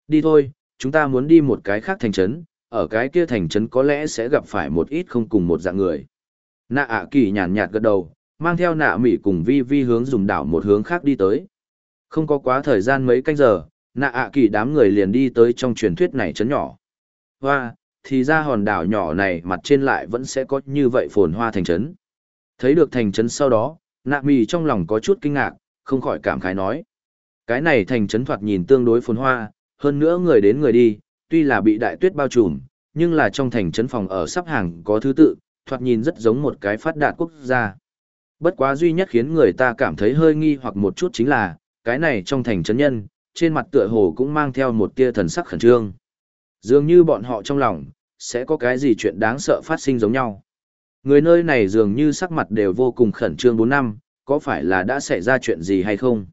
Đi thôi, chúng ta muốn đi một cái khác thành trấn, ở cái kia thành trấn có lẽ sẽ gặp phải một ít không cùng một dạng người. Nạ ạ kỳ nhàn nhạt gật đầu, mang theo nạ mỹ cùng vi vi hướng dùng đảo một hướng khác đi tới. Không có quá thời gian mấy canh giờ, nạ ạ kỳ đám người liền đi tới trong truyền thuyết này chấn nhỏ. Hoa, thì ra hòn đảo nhỏ này mặt trên lại vẫn sẽ có như vậy phồn hoa thành trấn. Thấy được thành trấn sau đó, nạ mỹ trong lòng có chút kinh ngạc, không khỏi cảm khái nói. Cái này thành trấn thoạt nhìn tương đối phồn hoa, hơn nữa người đến người đi, tuy là bị đại tuyết bao trùm, nhưng là trong thành trấn phòng ở sắp hàng có thứ tự, thoạt nhìn rất giống một cái phát đạt quốc gia. Bất quá duy nhất khiến người ta cảm thấy hơi nghi hoặc một chút chính là, cái này trong thành trấn nhân, trên mặt tựa hồ cũng mang theo một tia thần sắc khẩn trương. Dường như bọn họ trong lòng, sẽ có cái gì chuyện đáng sợ phát sinh giống nhau. Người nơi này dường như sắc mặt đều vô cùng khẩn trương 4 năm, có phải là đã xảy ra chuyện gì hay không?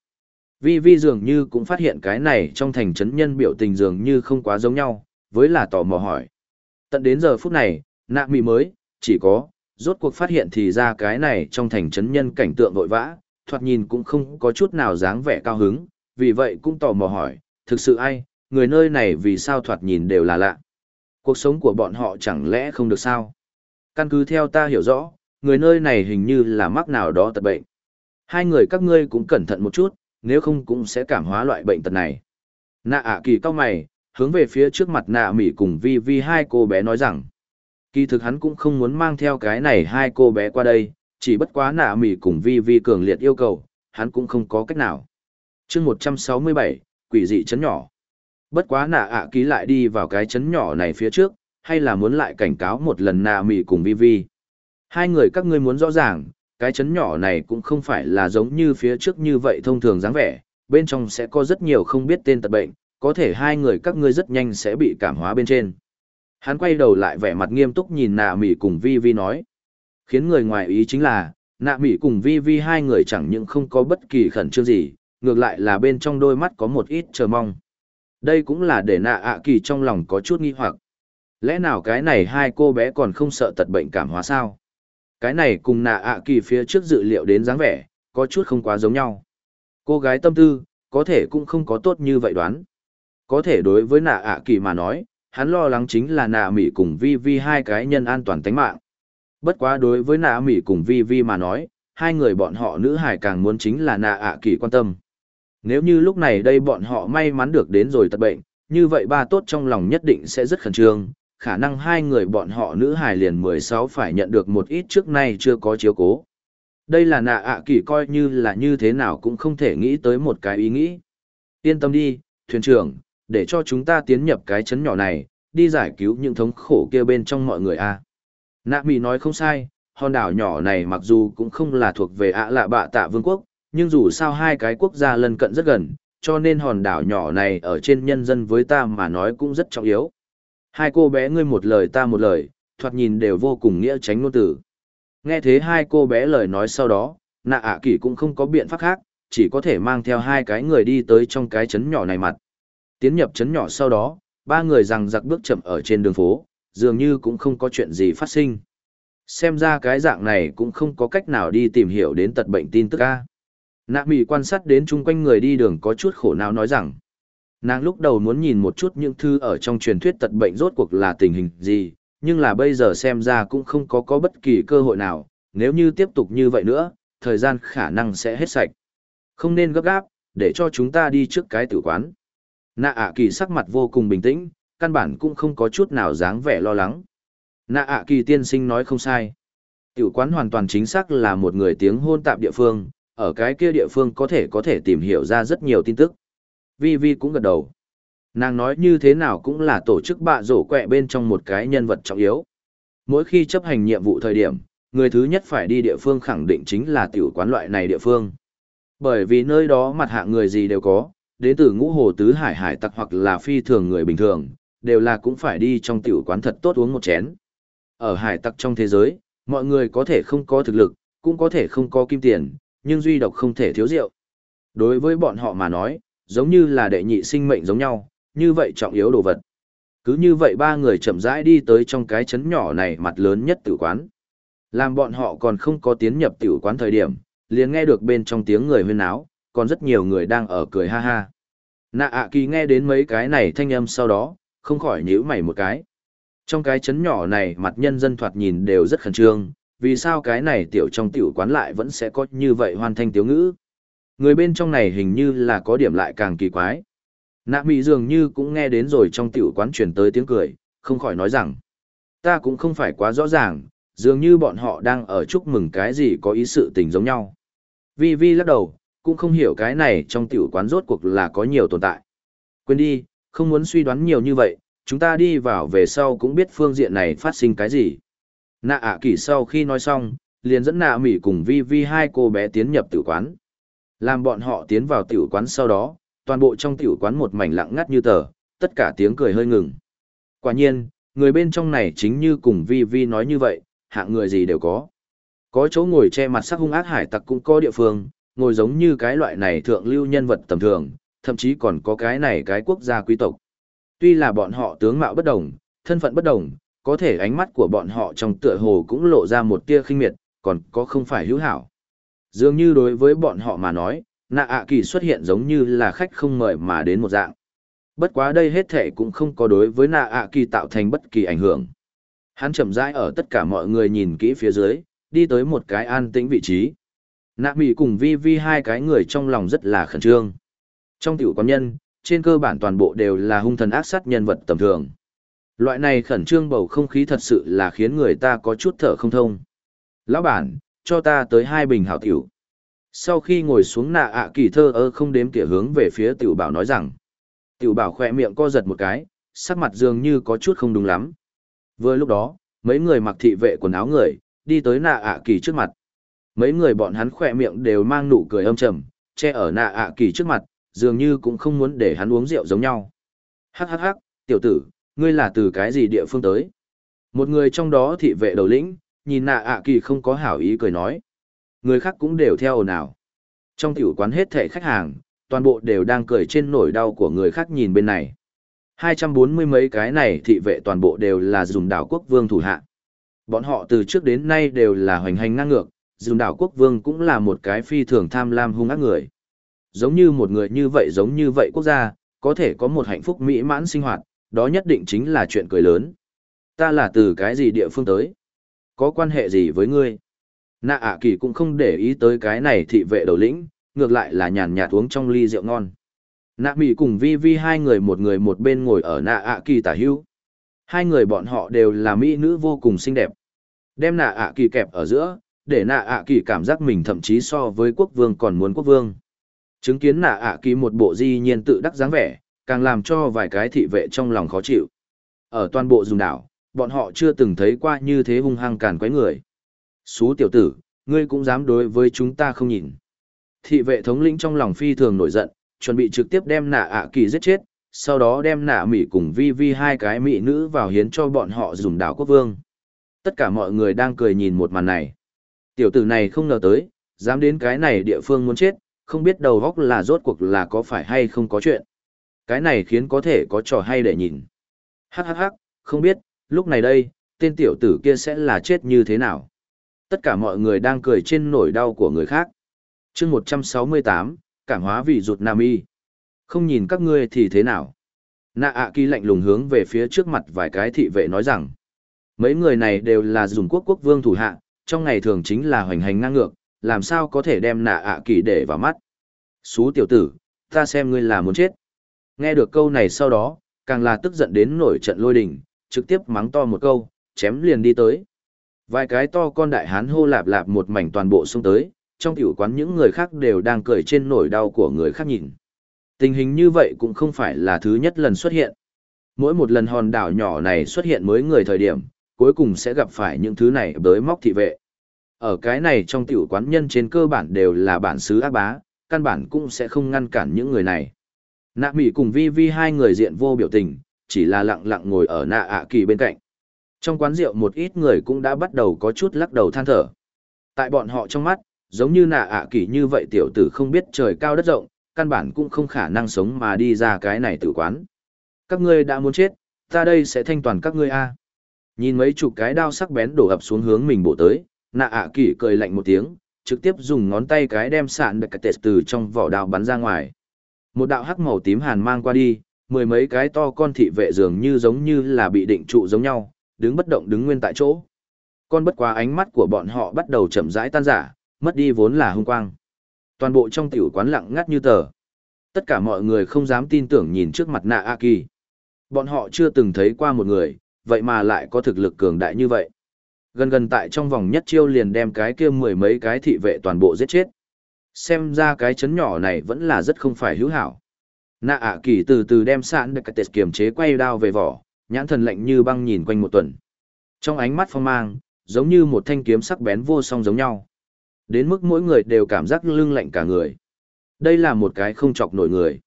Vi Vi dường như cũng phát hiện cái này trong thành trấn nhân biểu tình dường như không quá giống nhau, với là tò mò hỏi. Tận đến giờ phút này, nạ mị mới, chỉ có, rốt cuộc phát hiện thì ra cái này trong thành trấn nhân cảnh tượng vội vã, thoạt nhìn cũng không có chút nào dáng vẻ cao hứng, vì vậy cũng tò mò hỏi, thực sự ai, người nơi này vì sao thoạt nhìn đều là lạ. Cuộc sống của bọn họ chẳng lẽ không được sao? Căn cứ theo ta hiểu rõ, người nơi này hình như là mắc nào đó tật bệnh. Hai người các ngươi cũng cẩn thận một chút, nếu không cũng sẽ cảm hóa loại bệnh tật này. Nạ ạ kỳ cao mày, hướng về phía trước mặt nạ mỉ cùng vi vi hai cô bé nói rằng, kỳ thực hắn cũng không muốn mang theo cái này hai cô bé qua đây, chỉ bất quá nạ mỉ cùng vi vi cường liệt yêu cầu, hắn cũng không có cách nào. chương 167, quỷ dị chấn nhỏ. Bất quá nạ ạ ký lại đi vào cái chấn nhỏ này phía trước, hay là muốn lại cảnh cáo một lần nạ mỉ cùng vi vi. Hai người các ngươi muốn rõ ràng, cái chấn nhỏ này cũng không phải là giống như phía trước như vậy thông thường dáng vẻ, bên trong sẽ có rất nhiều không biết tên tật bệnh, có thể hai người các ngươi rất nhanh sẽ bị cảm hóa bên trên. Hắn quay đầu lại vẻ mặt nghiêm túc nhìn nạ mỉ cùng vi vi nói. Khiến người ngoài ý chính là, nạ mỉ cùng vi vi hai người chẳng những không có bất kỳ khẩn trương gì, ngược lại là bên trong đôi mắt có một ít chờ mong. Đây cũng là để nạ ạ kỳ trong lòng có chút nghi hoặc. Lẽ nào cái này hai cô bé còn không sợ tật bệnh cảm hóa sao? Cái này cùng nạ ạ kỳ phía trước dự liệu đến dáng vẻ, có chút không quá giống nhau. Cô gái tâm tư, có thể cũng không có tốt như vậy đoán. Có thể đối với nạ ạ kỳ mà nói, hắn lo lắng chính là nạ mỉ cùng vi vi hai cái nhân an toàn tính mạng. Bất quá đối với nạ mỉ cùng vi vi mà nói, hai người bọn họ nữ hải càng muốn chính là nạ ạ kỳ quan tâm. Nếu như lúc này đây bọn họ may mắn được đến rồi tật bệnh, như vậy ba tốt trong lòng nhất định sẽ rất khẩn trương, khả năng hai người bọn họ nữ hải liền 16 phải nhận được một ít trước nay chưa có chiếu cố. Đây là nạ ạ kỳ coi như là như thế nào cũng không thể nghĩ tới một cái ý nghĩ. Yên tâm đi, thuyền trưởng, để cho chúng ta tiến nhập cái chấn nhỏ này, đi giải cứu những thống khổ kia bên trong mọi người a. À. Nạ mì nói không sai, hòn đảo nhỏ này mặc dù cũng không là thuộc về ạ lạ bạ tạ vương quốc, nhưng dù sao hai cái quốc gia lân cận rất gần, cho nên hòn đảo nhỏ này ở trên nhân dân với ta mà nói cũng rất trọng yếu. Hai cô bé ngươi một lời ta một lời, thoạt nhìn đều vô cùng nghĩa tránh ngôn tử. Nghe thế hai cô bé lời nói sau đó, nạ ạ à kỳ cũng không có biện pháp khác, chỉ có thể mang theo hai cái người đi tới trong cái chấn nhỏ này mặt. Tiến nhập chấn nhỏ sau đó, ba người rằng giặc bước chậm ở trên đường phố, dường như cũng không có chuyện gì phát sinh. Xem ra cái dạng này cũng không có cách nào đi tìm hiểu đến tật bệnh tin tức a Nạ mị quan sát đến chung quanh người đi đường có chút khổ não nói rằng, nàng lúc đầu muốn nhìn một chút những thư ở trong truyền thuyết tật bệnh rốt cuộc là tình hình gì, nhưng là bây giờ xem ra cũng không có có bất kỳ cơ hội nào, nếu như tiếp tục như vậy nữa, thời gian khả năng sẽ hết sạch. Không nên gấp gáp, để cho chúng ta đi trước cái tử quán. Nạ ạ kỳ sắc mặt vô cùng bình tĩnh, căn bản cũng không có chút nào dáng vẻ lo lắng. Nạ ạ kỳ tiên sinh nói không sai. Tiểu quán hoàn toàn chính xác là một người tiếng hôn tạp địa phương, ở cái kia địa phương có thể có thể tìm hiểu ra rất nhiều tin tức. Vi Vi cũng gật đầu. Nàng nói như thế nào cũng là tổ chức bạ rổ quẹ bên trong một cái nhân vật trọng yếu. Mỗi khi chấp hành nhiệm vụ thời điểm, người thứ nhất phải đi địa phương khẳng định chính là tiểu quán loại này địa phương. Bởi vì nơi đó mặt hạng người gì đều có, đến từ ngũ hồ tứ hải hải tặc hoặc là phi thường người bình thường, đều là cũng phải đi trong tiểu quán thật tốt uống một chén. Ở hải tặc trong thế giới, mọi người có thể không có thực lực, cũng có thể không có kim tiền, nhưng duy độc không thể thiếu rượu. Đối với bọn họ mà nói, giống như là đệ nhị sinh mệnh giống nhau, như vậy trọng yếu đồ vật. Cứ như vậy ba người chậm rãi đi tới trong cái chấn nhỏ này mặt lớn nhất tử quán. Làm bọn họ còn không có tiến nhập tiểu quán thời điểm, liền nghe được bên trong tiếng người huyên áo, còn rất nhiều người đang ở cười ha ha. Nạ ạ kỳ nghe đến mấy cái này thanh âm sau đó, không khỏi nhíu mày một cái. Trong cái chấn nhỏ này mặt nhân dân thoạt nhìn đều rất khẩn trương, vì sao cái này tiểu trong tiểu quán lại vẫn sẽ có như vậy hoàn thanh tiếu ngữ. Người bên trong này hình như là có điểm lại càng kỳ quái. Nạ mị dường như cũng nghe đến rồi trong tiểu quán truyền tới tiếng cười, không khỏi nói rằng. Ta cũng không phải quá rõ ràng, dường như bọn họ đang ở chúc mừng cái gì có ý sự tình giống nhau. Vi Vi lắc đầu, cũng không hiểu cái này trong tiểu quán rốt cuộc là có nhiều tồn tại. Quên đi, không muốn suy đoán nhiều như vậy, chúng ta đi vào về sau cũng biết phương diện này phát sinh cái gì. Nạ ạ à kỳ sau khi nói xong, liền dẫn nạ mỉ cùng Vi Vi hai cô bé tiến nhập tiểu quán. Làm bọn họ tiến vào tiểu quán sau đó, toàn bộ trong tiểu quán một mảnh lặng ngắt như tờ, tất cả tiếng cười hơi ngừng. Quả nhiên, người bên trong này chính như cùng Vi Vi nói như vậy, hạng người gì đều có. Có chỗ ngồi che mặt sắc hung ác hải tặc cũng có địa phương, ngồi giống như cái loại này thượng lưu nhân vật tầm thường, thậm chí còn có cái này cái quốc gia quý tộc. Tuy là bọn họ tướng mạo bất đồng, thân phận bất đồng, có thể ánh mắt của bọn họ trong tựa hồ cũng lộ ra một tia khinh miệt, còn có không phải hữu hảo. Dường như đối với bọn họ mà nói, nạ ạ kỳ xuất hiện giống như là khách không mời mà đến một dạng. Bất quá đây hết thể cũng không có đối với nạ ạ kỳ tạo thành bất kỳ ảnh hưởng. Hắn chậm rãi ở tất cả mọi người nhìn kỹ phía dưới, đi tới một cái an tĩnh vị trí. Nạ mị cùng vi vi hai cái người trong lòng rất là khẩn trương. Trong tiểu quán nhân, trên cơ bản toàn bộ đều là hung thần ác sát nhân vật tầm thường. Loại này khẩn trương bầu không khí thật sự là khiến người ta có chút thở không thông. Lão bản, cho ta tới hai bình hảo tiểu. Sau khi ngồi xuống nạ ạ kỳ thơ ơ không đếm tỉa hướng về phía tiểu bảo nói rằng. Tiểu bảo khỏe miệng co giật một cái, sắc mặt dường như có chút không đúng lắm. Vừa lúc đó, mấy người mặc thị vệ quần áo người, đi tới nạ ạ kỳ trước mặt. Mấy người bọn hắn khỏe miệng đều mang nụ cười âm trầm, che ở nạ ạ kỳ trước mặt, dường như cũng không muốn để hắn uống rượu giống nhau. Hắc hắc hắc, tiểu tử, ngươi là từ cái gì địa phương tới? Một người trong đó thị vệ đầu lĩnh, nhìn nạ ạ kỳ không có hảo ý cười nói. Người khác cũng đều theo ồn ào. Trong tiểu quán hết thảy khách hàng, toàn bộ đều đang cười trên nỗi đau của người khác nhìn bên này. 240 mấy cái này thị vệ toàn bộ đều là dùng đảo quốc vương thủ hạ. Bọn họ từ trước đến nay đều là hoành hành ngang ngược, dùng đảo quốc vương cũng là một cái phi thường tham lam hung ác người. Giống như một người như vậy giống như vậy quốc gia, có thể có một hạnh phúc mỹ mãn sinh hoạt, đó nhất định chính là chuyện cười lớn. Ta là từ cái gì địa phương tới? Có quan hệ gì với ngươi? Nạ ạ kỳ cũng không để ý tới cái này thị vệ đầu lĩnh, ngược lại là nhàn nhạt uống trong ly rượu ngon. Nạ mỹ cùng vi vi hai người một người một bên ngồi ở nạ ạ kỳ tả hưu. Hai người bọn họ đều là mỹ nữ vô cùng xinh đẹp. Đem nạ ạ kỳ kẹp ở giữa, để nạ ạ kỳ cảm giác mình thậm chí so với quốc vương còn muốn quốc vương. Chứng kiến nạ ạ kỳ một bộ di nhiên tự đắc dáng vẻ, càng làm cho vài cái thị vệ trong lòng khó chịu. Ở toàn bộ dùng đảo, bọn họ chưa từng thấy qua như thế hung hăng càn quấy người. Xú tiểu tử, ngươi cũng dám đối với chúng ta không nhìn. Thị vệ thống lĩnh trong lòng phi thường nổi giận, chuẩn bị trực tiếp đem nạ ạ kỳ giết chết, sau đó đem nạ mỹ cùng vi vi hai cái mỹ nữ vào hiến cho bọn họ dùng đảo quốc vương. Tất cả mọi người đang cười nhìn một màn này. Tiểu tử này không ngờ tới, dám đến cái này địa phương muốn chết, không biết đầu góc là rốt cuộc là có phải hay không có chuyện. Cái này khiến có thể có trò hay để nhìn. Hắc hắc hắc, không biết, lúc này đây, tên tiểu tử kia sẽ là chết như thế nào. Tất cả mọi người đang cười trên nỗi đau của người khác. chương 168, cảm hóa vị rụt nam y. Không nhìn các ngươi thì thế nào? Nạ ạ kỳ lạnh lùng hướng về phía trước mặt vài cái thị vệ nói rằng, mấy người này đều là dùng quốc quốc vương thủ hạ, trong ngày thường chính là hoành hành ngang ngược, làm sao có thể đem nạ ạ kỳ để vào mắt. Xú tiểu tử, ta xem ngươi là muốn chết. Nghe được câu này sau đó, càng là tức giận đến nổi trận lôi đình, trực tiếp mắng to một câu, chém liền đi tới. Vài cái to con đại hán hô lạp lạp một mảnh toàn bộ xuống tới, trong tiểu quán những người khác đều đang cười trên nỗi đau của người khác nhìn. Tình hình như vậy cũng không phải là thứ nhất lần xuất hiện. Mỗi một lần hòn đảo nhỏ này xuất hiện mới người thời điểm, cuối cùng sẽ gặp phải những thứ này bới móc thị vệ. Ở cái này trong tiểu quán nhân trên cơ bản đều là bản xứ ác bá, căn bản cũng sẽ không ngăn cản những người này. Nạ Mỹ cùng Vi Vi hai người diện vô biểu tình, chỉ là lặng lặng ngồi ở nạ ạ kỳ bên cạnh. Trong quán rượu một ít người cũng đã bắt đầu có chút lắc đầu than thở. Tại bọn họ trong mắt, giống như nạ ạ kỳ như vậy tiểu tử không biết trời cao đất rộng, căn bản cũng không khả năng sống mà đi ra cái này tử quán. Các ngươi đã muốn chết, ta đây sẽ thanh toàn các ngươi a. Nhìn mấy chục cái đao sắc bén đổ ập xuống hướng mình bổ tới, nạ ạ kỳ cười lạnh một tiếng, trực tiếp dùng ngón tay cái đem sạn đặc tệ từ trong vỏ đao bắn ra ngoài. Một đạo hắc màu tím hàn mang qua đi, mười mấy cái to con thị vệ dường như giống như là bị định trụ giống nhau, đứng bất động đứng nguyên tại chỗ. Con bất quá ánh mắt của bọn họ bắt đầu chậm rãi tan giả, mất đi vốn là hung quang. Toàn bộ trong tiểu quán lặng ngắt như tờ. Tất cả mọi người không dám tin tưởng nhìn trước mặt nạ A Kỳ. Bọn họ chưa từng thấy qua một người, vậy mà lại có thực lực cường đại như vậy. Gần gần tại trong vòng nhất chiêu liền đem cái kia mười mấy cái thị vệ toàn bộ giết chết. Xem ra cái chấn nhỏ này vẫn là rất không phải hữu hảo. Nạ ạ kỳ từ từ đem sạn được tệt kiềm chế quay đao về vỏ, nhãn thần lạnh như băng nhìn quanh một tuần. Trong ánh mắt phong mang, giống như một thanh kiếm sắc bén vô song giống nhau. Đến mức mỗi người đều cảm giác lưng lạnh cả người. Đây là một cái không chọc nổi người.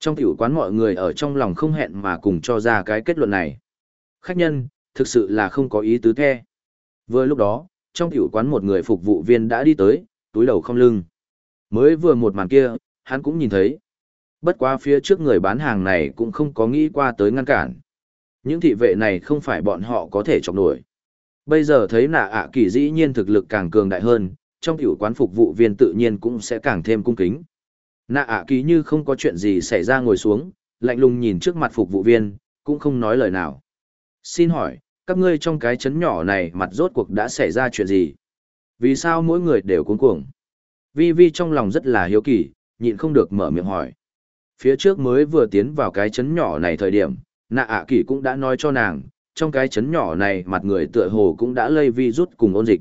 Trong tiểu quán mọi người ở trong lòng không hẹn mà cùng cho ra cái kết luận này. Khách nhân, thực sự là không có ý tứ the. Vừa lúc đó, trong tiểu quán một người phục vụ viên đã đi tới, túi đầu không lưng. Mới vừa một màn kia, hắn cũng nhìn thấy. Bất quá phía trước người bán hàng này cũng không có nghĩ qua tới ngăn cản. Những thị vệ này không phải bọn họ có thể chọc nổi. Bây giờ thấy nạ ạ kỳ dĩ nhiên thực lực càng cường đại hơn, trong tiểu quán phục vụ viên tự nhiên cũng sẽ càng thêm cung kính. Nạ ạ kỳ như không có chuyện gì xảy ra ngồi xuống, lạnh lùng nhìn trước mặt phục vụ viên, cũng không nói lời nào. Xin hỏi, các ngươi trong cái chấn nhỏ này mặt rốt cuộc đã xảy ra chuyện gì? Vì sao mỗi người đều cuống cuồng? Vi Vi trong lòng rất là hiếu kỳ, nhịn không được mở miệng hỏi. Phía trước mới vừa tiến vào cái chấn nhỏ này thời điểm, nạ ạ kỳ cũng đã nói cho nàng, trong cái chấn nhỏ này mặt người tựa hồ cũng đã lây vi rút cùng ôn dịch.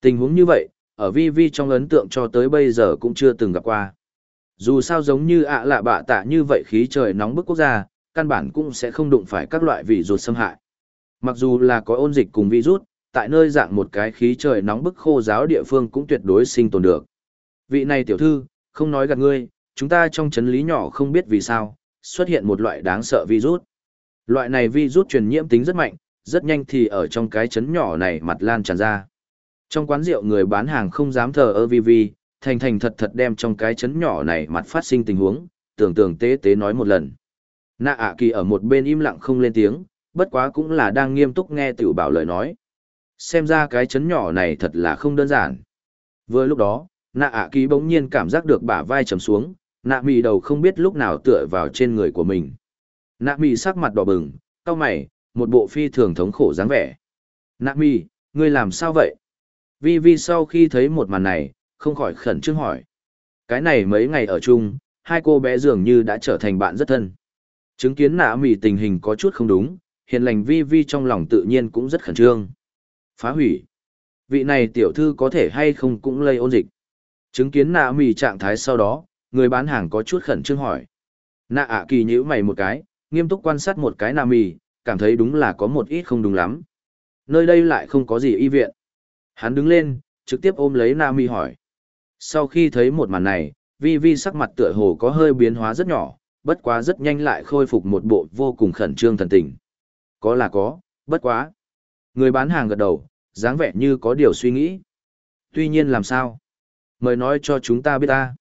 Tình huống như vậy, ở Vi Vi trong ấn tượng cho tới bây giờ cũng chưa từng gặp qua. Dù sao giống như ạ lạ bạ tạ như vậy khí trời nóng bức quốc gia, căn bản cũng sẽ không đụng phải các loại vị ruột xâm hại. Mặc dù là có ôn dịch cùng virus, tại nơi dạng một cái khí trời nóng bức khô giáo địa phương cũng tuyệt đối sinh tồn được. Vị này tiểu thư, không nói gạt ngươi, chúng ta trong chấn lý nhỏ không biết vì sao, xuất hiện một loại đáng sợ virus. Loại này virus truyền nhiễm tính rất mạnh, rất nhanh thì ở trong cái chấn nhỏ này mặt lan tràn ra. Trong quán rượu người bán hàng không dám thờ ơ vi vi, thành thành thật thật đem trong cái chấn nhỏ này mặt phát sinh tình huống, tưởng tưởng tế tế nói một lần. Nạ ạ kỳ ở một bên im lặng không lên tiếng, bất quá cũng là đang nghiêm túc nghe tiểu bảo lời nói. Xem ra cái chấn nhỏ này thật là không đơn giản. Vừa lúc đó, nạ ạ kỳ bỗng nhiên cảm giác được bả vai trầm xuống, nạ mì đầu không biết lúc nào tựa vào trên người của mình. Nạ mì sắc mặt đỏ bừng, cau mày, một bộ phi thường thống khổ dáng vẻ. Nạ mì, ngươi làm sao vậy? Vi Vi sau khi thấy một màn này, không khỏi khẩn trương hỏi. Cái này mấy ngày ở chung, hai cô bé dường như đã trở thành bạn rất thân. Chứng kiến nạ mì tình hình có chút không đúng, hiền lành Vi Vi trong lòng tự nhiên cũng rất khẩn trương. Phá hủy. Vị này tiểu thư có thể hay không cũng lây ôn dịch. Chứng kiến nạ mì trạng thái sau đó, người bán hàng có chút khẩn trương hỏi. Nạ ạ kỳ nhữ mày một cái, nghiêm túc quan sát một cái nạ mì, cảm thấy đúng là có một ít không đúng lắm. Nơi đây lại không có gì y viện. Hắn đứng lên, trực tiếp ôm lấy Nami hỏi. Sau khi thấy một màn này, Vi Vi sắc mặt tựa hồ có hơi biến hóa rất nhỏ, bất quá rất nhanh lại khôi phục một bộ vô cùng khẩn trương thần tình. Có là có, bất quá. Người bán hàng gật đầu, dáng vẻ như có điều suy nghĩ. Tuy nhiên làm sao? Mời nói cho chúng ta biết ta.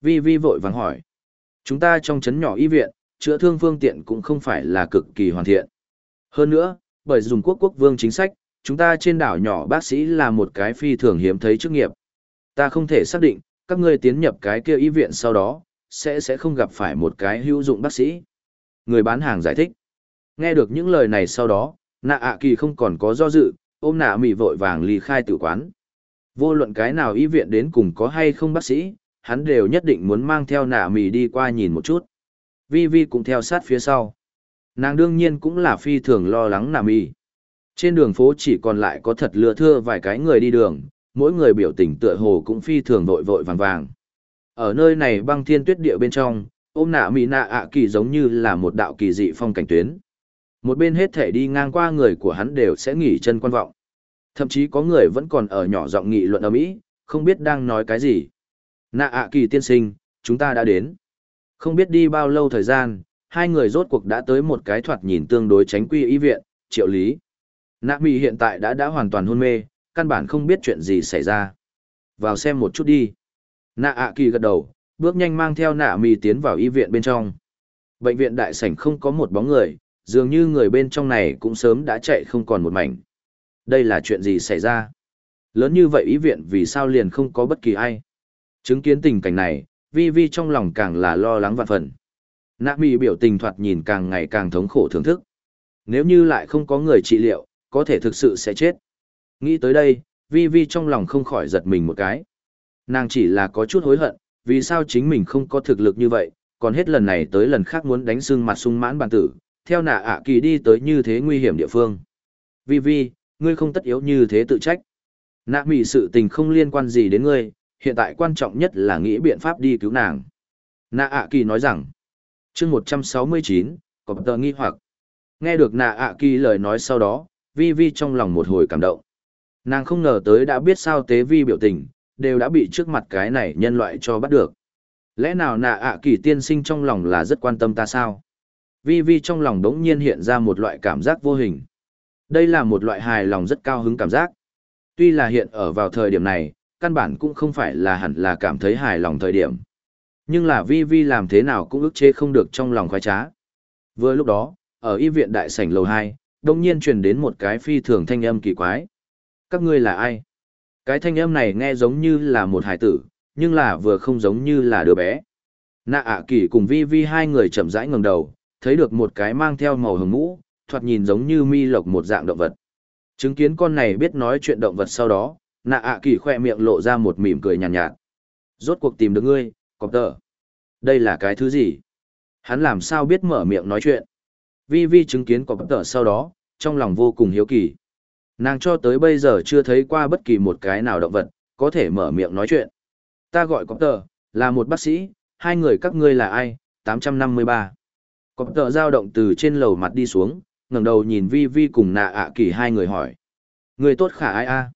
Vi Vi vội vàng hỏi. Chúng ta trong chấn nhỏ y viện, chữa thương phương tiện cũng không phải là cực kỳ hoàn thiện. Hơn nữa, bởi dùng quốc quốc vương chính sách, chúng ta trên đảo nhỏ bác sĩ là một cái phi thường hiếm thấy chức nghiệp. Ta không thể xác định, các ngươi tiến nhập cái kia y viện sau đó, sẽ sẽ không gặp phải một cái hữu dụng bác sĩ. Người bán hàng giải thích. Nghe được những lời này sau đó, nạ ạ kỳ không còn có do dự, ôm nạ mị vội vàng ly khai tử quán. Vô luận cái nào y viện đến cùng có hay không bác sĩ, hắn đều nhất định muốn mang theo nạ mị đi qua nhìn một chút. Vi Vi cũng theo sát phía sau. Nàng đương nhiên cũng là phi thường lo lắng nạ mị. Trên đường phố chỉ còn lại có thật lừa thưa vài cái người đi đường, mỗi người biểu tình tựa hồ cũng phi thường vội vội vàng vàng. Ở nơi này băng thiên tuyết địa bên trong, ôm nạ mị nạ ạ kỳ giống như là một đạo kỳ dị phong cảnh tuyến. Một bên hết thể đi ngang qua người của hắn đều sẽ nghỉ chân quan vọng. Thậm chí có người vẫn còn ở nhỏ giọng nghị luận ở Mỹ, không biết đang nói cái gì. Nạ ạ kỳ tiên sinh, chúng ta đã đến. Không biết đi bao lâu thời gian, hai người rốt cuộc đã tới một cái thoạt nhìn tương đối tránh quy y viện, triệu lý. Nạ mỹ hiện tại đã đã hoàn toàn hôn mê, căn bản không biết chuyện gì xảy ra. Vào xem một chút đi. Nạ ạ kỳ gật đầu, bước nhanh mang theo nạ mỹ tiến vào y viện bên trong. Bệnh viện đại sảnh không có một bóng người, dường như người bên trong này cũng sớm đã chạy không còn một mảnh. Đây là chuyện gì xảy ra? Lớn như vậy ý viện vì sao liền không có bất kỳ ai? Chứng kiến tình cảnh này, vi vi trong lòng càng là lo lắng vạn phần. Nạ mì biểu tình thoạt nhìn càng ngày càng thống khổ thưởng thức. Nếu như lại không có người trị liệu, có thể thực sự sẽ chết. Nghĩ tới đây, Vi Vi trong lòng không khỏi giật mình một cái. Nàng chỉ là có chút hối hận, vì sao chính mình không có thực lực như vậy, còn hết lần này tới lần khác muốn đánh sưng mặt sung mãn bản tử, theo nạ ạ kỳ đi tới như thế nguy hiểm địa phương. Vi Vi, ngươi không tất yếu như thế tự trách. Nạ mỹ sự tình không liên quan gì đến ngươi, hiện tại quan trọng nhất là nghĩ biện pháp đi cứu nàng. Nạ ạ kỳ nói rằng, chương 169, có tờ nghi hoặc. Nghe được nạ ạ kỳ lời nói sau đó, vi vi trong lòng một hồi cảm động. Nàng không ngờ tới đã biết sao tế vi biểu tình, đều đã bị trước mặt cái này nhân loại cho bắt được. Lẽ nào nạ ạ kỳ tiên sinh trong lòng là rất quan tâm ta sao? Vi vi trong lòng đống nhiên hiện ra một loại cảm giác vô hình. Đây là một loại hài lòng rất cao hứng cảm giác. Tuy là hiện ở vào thời điểm này, căn bản cũng không phải là hẳn là cảm thấy hài lòng thời điểm. Nhưng là vi vi làm thế nào cũng ức chế không được trong lòng khoái trá. Vừa lúc đó, ở y viện đại sảnh lầu 2, đông nhiên truyền đến một cái phi thường thanh âm kỳ quái. Các ngươi là ai? Cái thanh âm này nghe giống như là một hải tử, nhưng là vừa không giống như là đứa bé. Nạ ạ kỳ cùng vi vi hai người chậm rãi ngẩng đầu, thấy được một cái mang theo màu hồng mũ, thoạt nhìn giống như mi lộc một dạng động vật. Chứng kiến con này biết nói chuyện động vật sau đó, nạ ạ kỳ khoe miệng lộ ra một mỉm cười nhàn nhạt, nhạt. Rốt cuộc tìm được ngươi, cọp tờ. Đây là cái thứ gì? Hắn làm sao biết mở miệng nói chuyện? Vi Vi chứng kiến cọp tờ sau đó, trong lòng vô cùng hiếu kỳ. Nàng cho tới bây giờ chưa thấy qua bất kỳ một cái nào động vật, có thể mở miệng nói chuyện. Ta gọi cọp tờ, là một bác sĩ, hai người các ngươi là ai? 853. Cọp tờ dao động từ trên lầu mặt đi xuống, ngẩng đầu nhìn Vi Vi cùng nạ ạ kỳ hai người hỏi. Người tốt khả ai a?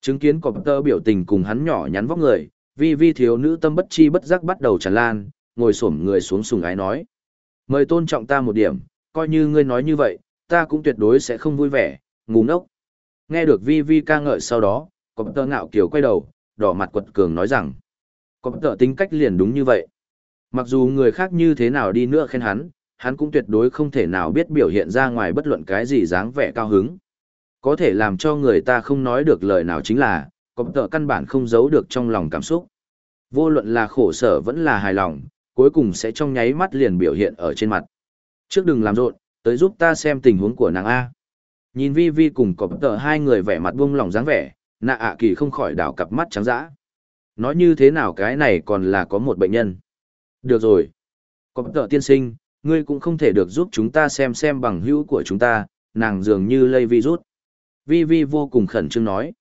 Chứng kiến cọp tờ biểu tình cùng hắn nhỏ nhắn vóc người, Vi Vi thiếu nữ tâm bất chi bất giác bắt đầu tràn lan, ngồi xổm người xuống sùng ái nói. Mời tôn trọng ta một điểm, coi như ngươi nói như vậy, ta cũng tuyệt đối sẽ không vui vẻ, ngu ngốc. Nghe được vi vi ca ngợi sau đó, có tờ ngạo kiểu quay đầu, đỏ mặt quật cường nói rằng, có tờ tính cách liền đúng như vậy. Mặc dù người khác như thế nào đi nữa khen hắn, hắn cũng tuyệt đối không thể nào biết biểu hiện ra ngoài bất luận cái gì dáng vẻ cao hứng. Có thể làm cho người ta không nói được lời nào chính là, có tợ căn bản không giấu được trong lòng cảm xúc. Vô luận là khổ sở vẫn là hài lòng, cuối cùng sẽ trong nháy mắt liền biểu hiện ở trên mặt. Trước đừng làm rộn, tới giúp ta xem tình huống của nàng A. Nhìn vi vi cùng cọp tờ hai người vẻ mặt buông lòng dáng vẻ, nạ ạ kỳ không khỏi đảo cặp mắt trắng dã. Nói như thế nào cái này còn là có một bệnh nhân. Được rồi. Cọp tờ tiên sinh, ngươi cũng không thể được giúp chúng ta xem xem bằng hữu của chúng ta, nàng dường như lây virus. Vi vi vô cùng khẩn trương nói.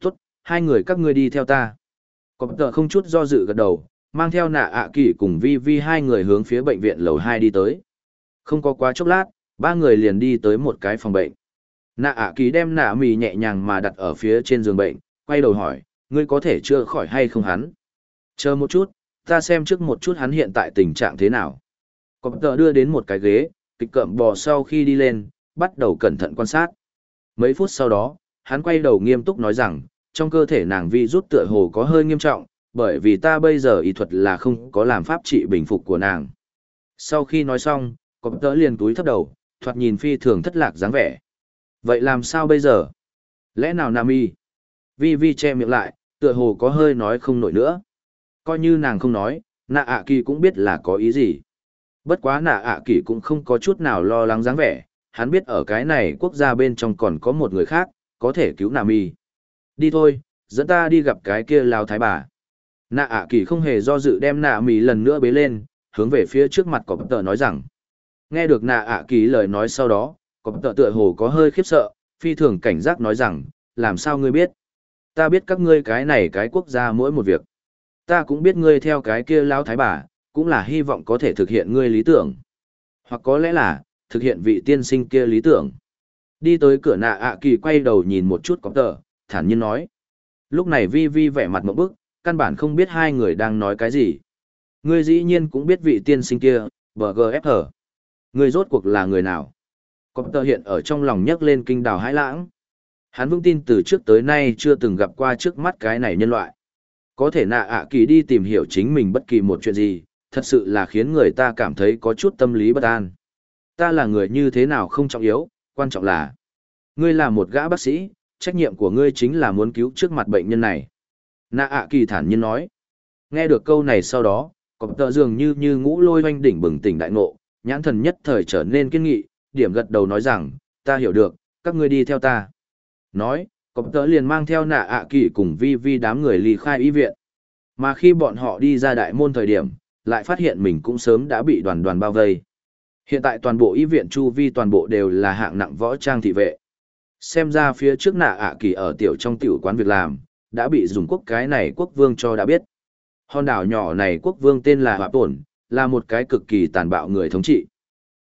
Tốt, hai người các ngươi đi theo ta. Cọp tờ không chút do dự gật đầu, mang theo nạ ạ kỳ cùng vi vi hai người hướng phía bệnh viện lầu hai đi tới. Không có quá chốc lát, ba người liền đi tới một cái phòng bệnh. Nạ ạ kỳ đem nạ mì nhẹ nhàng mà đặt ở phía trên giường bệnh, quay đầu hỏi, ngươi có thể chữa khỏi hay không hắn? Chờ một chút, ta xem trước một chút hắn hiện tại tình trạng thế nào. Cọp tờ đưa đến một cái ghế, kịch cậm bò sau khi đi lên, bắt đầu cẩn thận quan sát. Mấy phút sau đó, hắn quay đầu nghiêm túc nói rằng, trong cơ thể nàng vi rút tựa hồ có hơi nghiêm trọng, bởi vì ta bây giờ y thuật là không có làm pháp trị bình phục của nàng. Sau khi nói xong, cọp tờ liền túi thấp đầu, thoạt nhìn phi thường thất lạc dáng vẻ. Vậy làm sao bây giờ? Lẽ nào Nam Y? Vi Vi che miệng lại, tựa hồ có hơi nói không nổi nữa. Coi như nàng không nói, nạ ạ kỳ cũng biết là có ý gì. Bất quá nạ ạ kỳ cũng không có chút nào lo lắng dáng vẻ, hắn biết ở cái này quốc gia bên trong còn có một người khác, có thể cứu nà mi. Đi thôi, dẫn ta đi gặp cái kia lao thái bà. Nạ ạ kỳ không hề do dự đem nạ mì lần nữa bế lên, hướng về phía trước mặt cọp tờ nói rằng. Nghe được nạ ạ kỳ lời nói sau đó, cọp tờ tựa hồ có hơi khiếp sợ, phi thường cảnh giác nói rằng, làm sao ngươi biết? Ta biết các ngươi cái này cái quốc gia mỗi một việc. Ta cũng biết ngươi theo cái kia lao thái bà, cũng là hy vọng có thể thực hiện ngươi lý tưởng. Hoặc có lẽ là, thực hiện vị tiên sinh kia lý tưởng. Đi tới cửa nạ ạ kỳ quay đầu nhìn một chút cọp tờ, thản nhiên nói. Lúc này vi vi vẻ mặt một bức, căn bản không biết hai người đang nói cái gì. Ngươi dĩ nhiên cũng biết vị tiên sinh kia, BGF Ngươi rốt cuộc là người nào? Cọp tờ hiện ở trong lòng nhấc lên kinh đào hãi lãng. Hắn vững tin từ trước tới nay chưa từng gặp qua trước mắt cái này nhân loại. Có thể nạ ạ kỳ đi tìm hiểu chính mình bất kỳ một chuyện gì, thật sự là khiến người ta cảm thấy có chút tâm lý bất an. Ta là người như thế nào không trọng yếu, quan trọng là ngươi là một gã bác sĩ, trách nhiệm của ngươi chính là muốn cứu trước mặt bệnh nhân này. Nạ ạ kỳ thản nhiên nói. Nghe được câu này sau đó, cọp tờ dường như như ngũ lôi hoanh đỉnh bừng tỉnh đại ngộ, nhãn thần nhất thời trở nên kiên nghị, điểm gật đầu nói rằng, ta hiểu được, các ngươi đi theo ta. Nói, cọp tờ liền mang theo nạ ạ kỳ cùng vi vi đám người ly khai y viện. Mà khi bọn họ đi ra đại môn thời điểm, lại phát hiện mình cũng sớm đã bị đoàn đoàn bao vây. Hiện tại toàn bộ y viện chu vi toàn bộ đều là hạng nặng võ trang thị vệ. Xem ra phía trước nạ ạ kỳ ở tiểu trong tiểu quán việc làm, đã bị dùng quốc cái này quốc vương cho đã biết. Hòn đảo nhỏ này quốc vương tên là Hạp Tổn, là một cái cực kỳ tàn bạo người thống trị.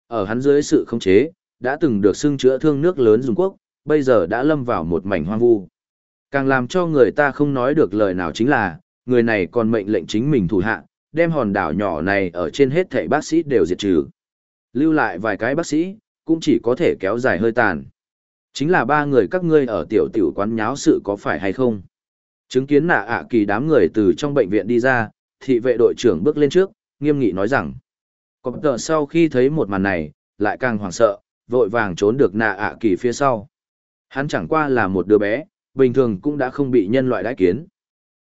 Ở hắn dưới sự khống chế, đã từng được xưng chữa thương nước lớn dùng quốc, bây giờ đã lâm vào một mảnh hoang vu. Càng làm cho người ta không nói được lời nào chính là, người này còn mệnh lệnh chính mình thủ hạ, đem hòn đảo nhỏ này ở trên hết thảy bác sĩ đều diệt trừ. Lưu lại vài cái bác sĩ, cũng chỉ có thể kéo dài hơi tàn. Chính là ba người các ngươi ở tiểu tiểu quán nháo sự có phải hay không? Chứng kiến nạ ạ kỳ đám người từ trong bệnh viện đi ra, thị vệ đội trưởng bước lên trước, nghiêm nghị nói rằng. Cọp tờ sau khi thấy một màn này, lại càng hoảng sợ, vội vàng trốn được nạ ạ kỳ phía sau. Hắn chẳng qua là một đứa bé, bình thường cũng đã không bị nhân loại đãi kiến.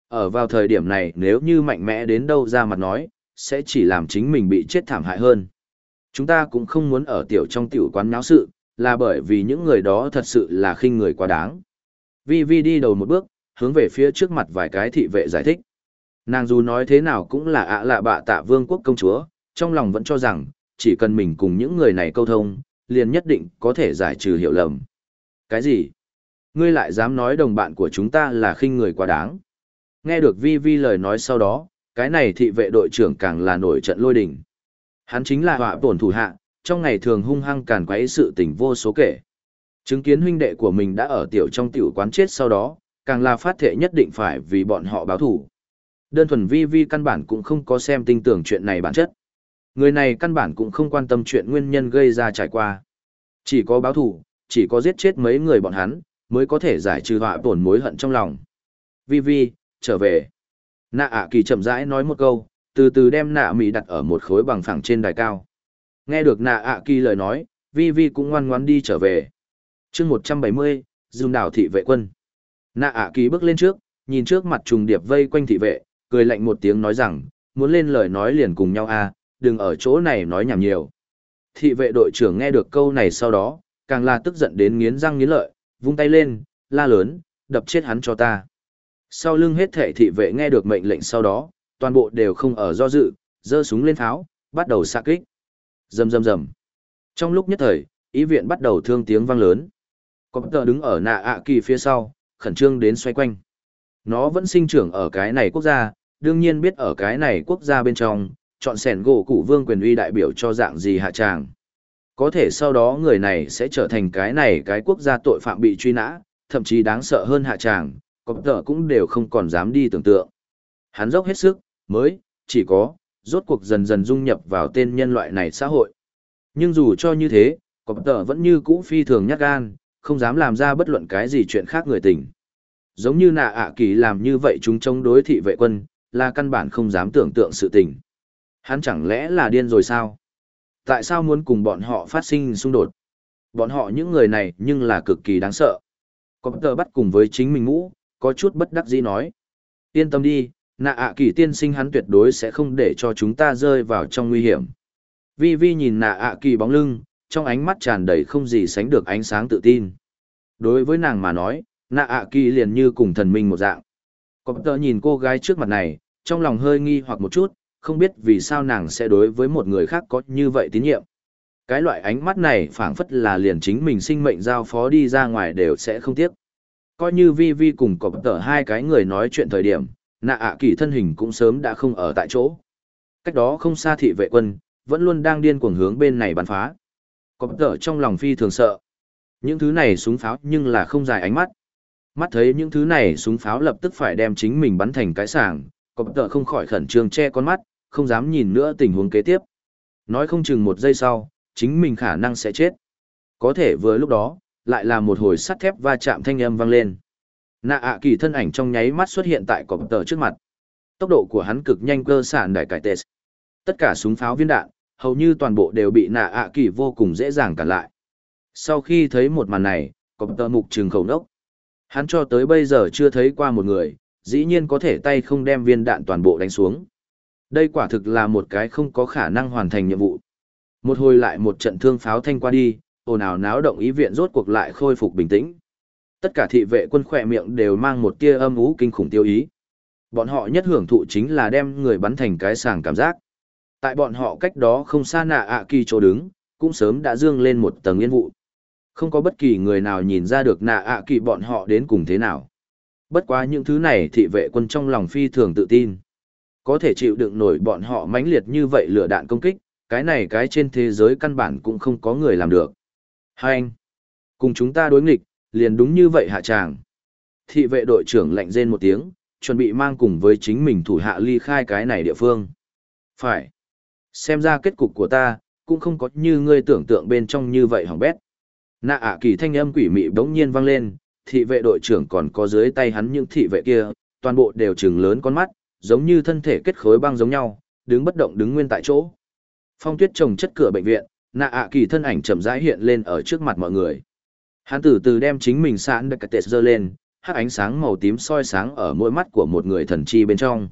Ở vào thời điểm này nếu như mạnh mẽ đến đâu ra mặt nói, sẽ chỉ làm chính mình bị chết thảm hại hơn. Chúng ta cũng không muốn ở tiểu trong tiểu quán náo sự, là bởi vì những người đó thật sự là khinh người quá đáng. Vi Vi đi đầu một bước, hướng về phía trước mặt vài cái thị vệ giải thích. Nàng dù nói thế nào cũng là ạ lạ bạ tạ vương quốc công chúa, trong lòng vẫn cho rằng, chỉ cần mình cùng những người này câu thông, liền nhất định có thể giải trừ hiểu lầm. Cái gì? Ngươi lại dám nói đồng bạn của chúng ta là khinh người quá đáng. Nghe được Vi Vi lời nói sau đó, cái này thị vệ đội trưởng càng là nổi trận lôi đình. Hắn chính là họa tổn thủ hạ, trong ngày thường hung hăng càn quấy sự tình vô số kể. Chứng kiến huynh đệ của mình đã ở tiểu trong tiểu quán chết sau đó, càng là phát thệ nhất định phải vì bọn họ báo thủ. Đơn thuần vi vi căn bản cũng không có xem tinh tưởng chuyện này bản chất. Người này căn bản cũng không quan tâm chuyện nguyên nhân gây ra trải qua. Chỉ có báo thủ, chỉ có giết chết mấy người bọn hắn, mới có thể giải trừ họa tổn mối hận trong lòng. Vi vi, trở về. Nạ ạ kỳ chậm rãi nói một câu, từ từ đem nạ mì đặt ở một khối bằng phẳng trên đài cao. Nghe được nạ ạ kỳ lời nói, vi vi cũng ngoan ngoan đi trở về. chương 170, dùng đảo thị vệ quân. Nạ ạ kỳ bước lên trước, nhìn trước mặt trùng điệp vây quanh thị vệ, cười lạnh một tiếng nói rằng, muốn lên lời nói liền cùng nhau a, à, đừng ở chỗ này nói nhảm nhiều. Thị vệ đội trưởng nghe được câu này sau đó, càng là tức giận đến nghiến răng nghiến lợi, vung tay lên, la lớn, đập chết hắn cho ta. Sau lưng hết thể thị vệ nghe được mệnh lệnh sau đó, toàn bộ đều không ở do dự, giơ súng lên tháo, bắt đầu xạ kích. Rầm rầm rầm. Trong lúc nhất thời, ý viện bắt đầu thương tiếng vang lớn. Có tờ đứng ở nạ ạ kỳ phía sau, khẩn trương đến xoay quanh. Nó vẫn sinh trưởng ở cái này quốc gia, đương nhiên biết ở cái này quốc gia bên trong, chọn sẻn gỗ cụ vương quyền uy đại biểu cho dạng gì hạ tràng. Có thể sau đó người này sẽ trở thành cái này cái quốc gia tội phạm bị truy nã, thậm chí đáng sợ hơn hạ tràng, cọp tờ cũng đều không còn dám đi tưởng tượng. Hắn dốc hết sức, mới, chỉ có, rốt cuộc dần dần dung nhập vào tên nhân loại này xã hội. Nhưng dù cho như thế, cọp tờ vẫn như cũ phi thường nhát gan, không dám làm ra bất luận cái gì chuyện khác người tình. Giống như nạ ạ kỳ làm như vậy chúng chống đối thị vệ quân, là căn bản không dám tưởng tượng sự tình. Hắn chẳng lẽ là điên rồi sao? Tại sao muốn cùng bọn họ phát sinh xung đột? Bọn họ những người này nhưng là cực kỳ đáng sợ. Có tờ bắt cùng với chính mình ngũ, có chút bất đắc dĩ nói. Yên tâm đi, nạ ạ kỳ tiên sinh hắn tuyệt đối sẽ không để cho chúng ta rơi vào trong nguy hiểm. Vi Vi nhìn nạ ạ kỳ bóng lưng, trong ánh mắt tràn đầy không gì sánh được ánh sáng tự tin. Đối với nàng mà nói, nạ ạ kỳ liền như cùng thần minh một dạng. Cọp tờ nhìn cô gái trước mặt này, trong lòng hơi nghi hoặc một chút, không biết vì sao nàng sẽ đối với một người khác có như vậy tín nhiệm. Cái loại ánh mắt này phảng phất là liền chính mình sinh mệnh giao phó đi ra ngoài đều sẽ không tiếc. Coi như Vi Vi cùng cọp tờ hai cái người nói chuyện thời điểm, nạ ạ kỳ thân hình cũng sớm đã không ở tại chỗ. Cách đó không xa thị vệ quân, vẫn luôn đang điên cuồng hướng bên này bắn phá. Cọp tờ trong lòng phi thường sợ. Những thứ này súng pháo nhưng là không dài ánh mắt. Mắt thấy những thứ này súng pháo lập tức phải đem chính mình bắn thành cái sàng, cọp tờ không khỏi khẩn trương che con mắt, không dám nhìn nữa tình huống kế tiếp. Nói không chừng một giây sau, chính mình khả năng sẽ chết. Có thể vừa lúc đó, lại là một hồi sắt thép va chạm thanh âm vang lên. Nạ ạ kỳ thân ảnh trong nháy mắt xuất hiện tại cọp tờ trước mặt. Tốc độ của hắn cực nhanh cơ sản đại cải tệ. Tất cả súng pháo viên đạn, hầu như toàn bộ đều bị nạ ạ kỳ vô cùng dễ dàng cản lại. Sau khi thấy một màn này, cọp tờ mục trừng khẩu nốc. Hắn cho tới bây giờ chưa thấy qua một người, dĩ nhiên có thể tay không đem viên đạn toàn bộ đánh xuống. Đây quả thực là một cái không có khả năng hoàn thành nhiệm vụ. Một hồi lại một trận thương pháo thanh qua đi, ồn ào náo động ý viện rốt cuộc lại khôi phục bình tĩnh. Tất cả thị vệ quân khỏe miệng đều mang một tia âm ú kinh khủng tiêu ý. Bọn họ nhất hưởng thụ chính là đem người bắn thành cái sàng cảm giác. Tại bọn họ cách đó không xa nạ ạ kỳ chỗ đứng, cũng sớm đã dương lên một tầng yên vụ. Không có bất kỳ người nào nhìn ra được nạ ạ kỳ bọn họ đến cùng thế nào. Bất quá những thứ này thị vệ quân trong lòng phi thường tự tin. Có thể chịu đựng nổi bọn họ mãnh liệt như vậy lửa đạn công kích, cái này cái trên thế giới căn bản cũng không có người làm được. Hai anh, cùng chúng ta đối nghịch, liền đúng như vậy hạ tràng. Thị vệ đội trưởng lạnh rên một tiếng, chuẩn bị mang cùng với chính mình thủ hạ ly khai cái này địa phương. Phải. Xem ra kết cục của ta, cũng không có như ngươi tưởng tượng bên trong như vậy hỏng bét. Nạ ạ kỳ thanh âm quỷ mị bỗng nhiên vang lên, thị vệ đội trưởng còn có dưới tay hắn những thị vệ kia, toàn bộ đều trừng lớn con mắt, giống như thân thể kết khối băng giống nhau, đứng bất động đứng nguyên tại chỗ. Phong tuyết trồng chất cửa bệnh viện, nạ ạ kỳ thân ảnh chậm rãi hiện lên ở trước mặt mọi người. Hắn từ từ đem chính mình sẵn được tệ dơ lên, hắc ánh sáng màu tím soi sáng ở mỗi mắt của một người thần chi bên trong.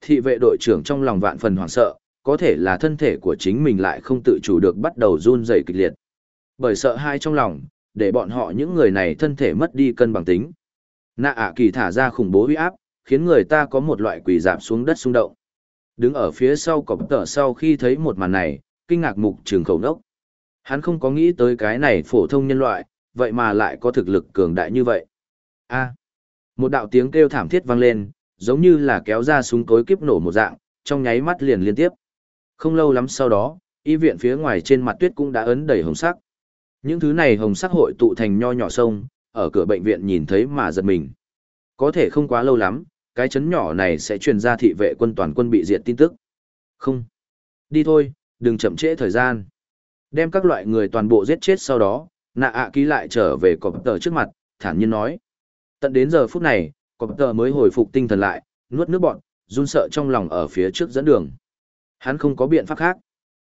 Thị vệ đội trưởng trong lòng vạn phần hoảng sợ, có thể là thân thể của chính mình lại không tự chủ được bắt đầu run rẩy kịch liệt. Bởi sợ hai trong lòng, để bọn họ những người này thân thể mất đi cân bằng tính. Nạ ạ kỳ thả ra khủng bố huy áp, khiến người ta có một loại quỷ dạp xuống đất xung động. Đứng ở phía sau cọp tở sau khi thấy một màn này, kinh ngạc mục trường khẩu nốc. Hắn không có nghĩ tới cái này phổ thông nhân loại, vậy mà lại có thực lực cường đại như vậy. A. một đạo tiếng kêu thảm thiết vang lên, giống như là kéo ra súng cối kiếp nổ một dạng, trong nháy mắt liền liên tiếp. Không lâu lắm sau đó, y viện phía ngoài trên mặt tuyết cũng đã ấn đầy hồng sắc. Những thứ này hồng sắc hội tụ thành nho nhỏ sông, ở cửa bệnh viện nhìn thấy mà giật mình. Có thể không quá lâu lắm, cái chấn nhỏ này sẽ truyền ra thị vệ quân toàn quân bị diệt tin tức. Không. Đi thôi, đừng chậm trễ thời gian. Đem các loại người toàn bộ giết chết sau đó, nạ ạ ký lại trở về cọp tờ trước mặt, thản nhiên nói. Tận đến giờ phút này, cọp tờ mới hồi phục tinh thần lại, nuốt nước bọn, run sợ trong lòng ở phía trước dẫn đường. Hắn không có biện pháp khác.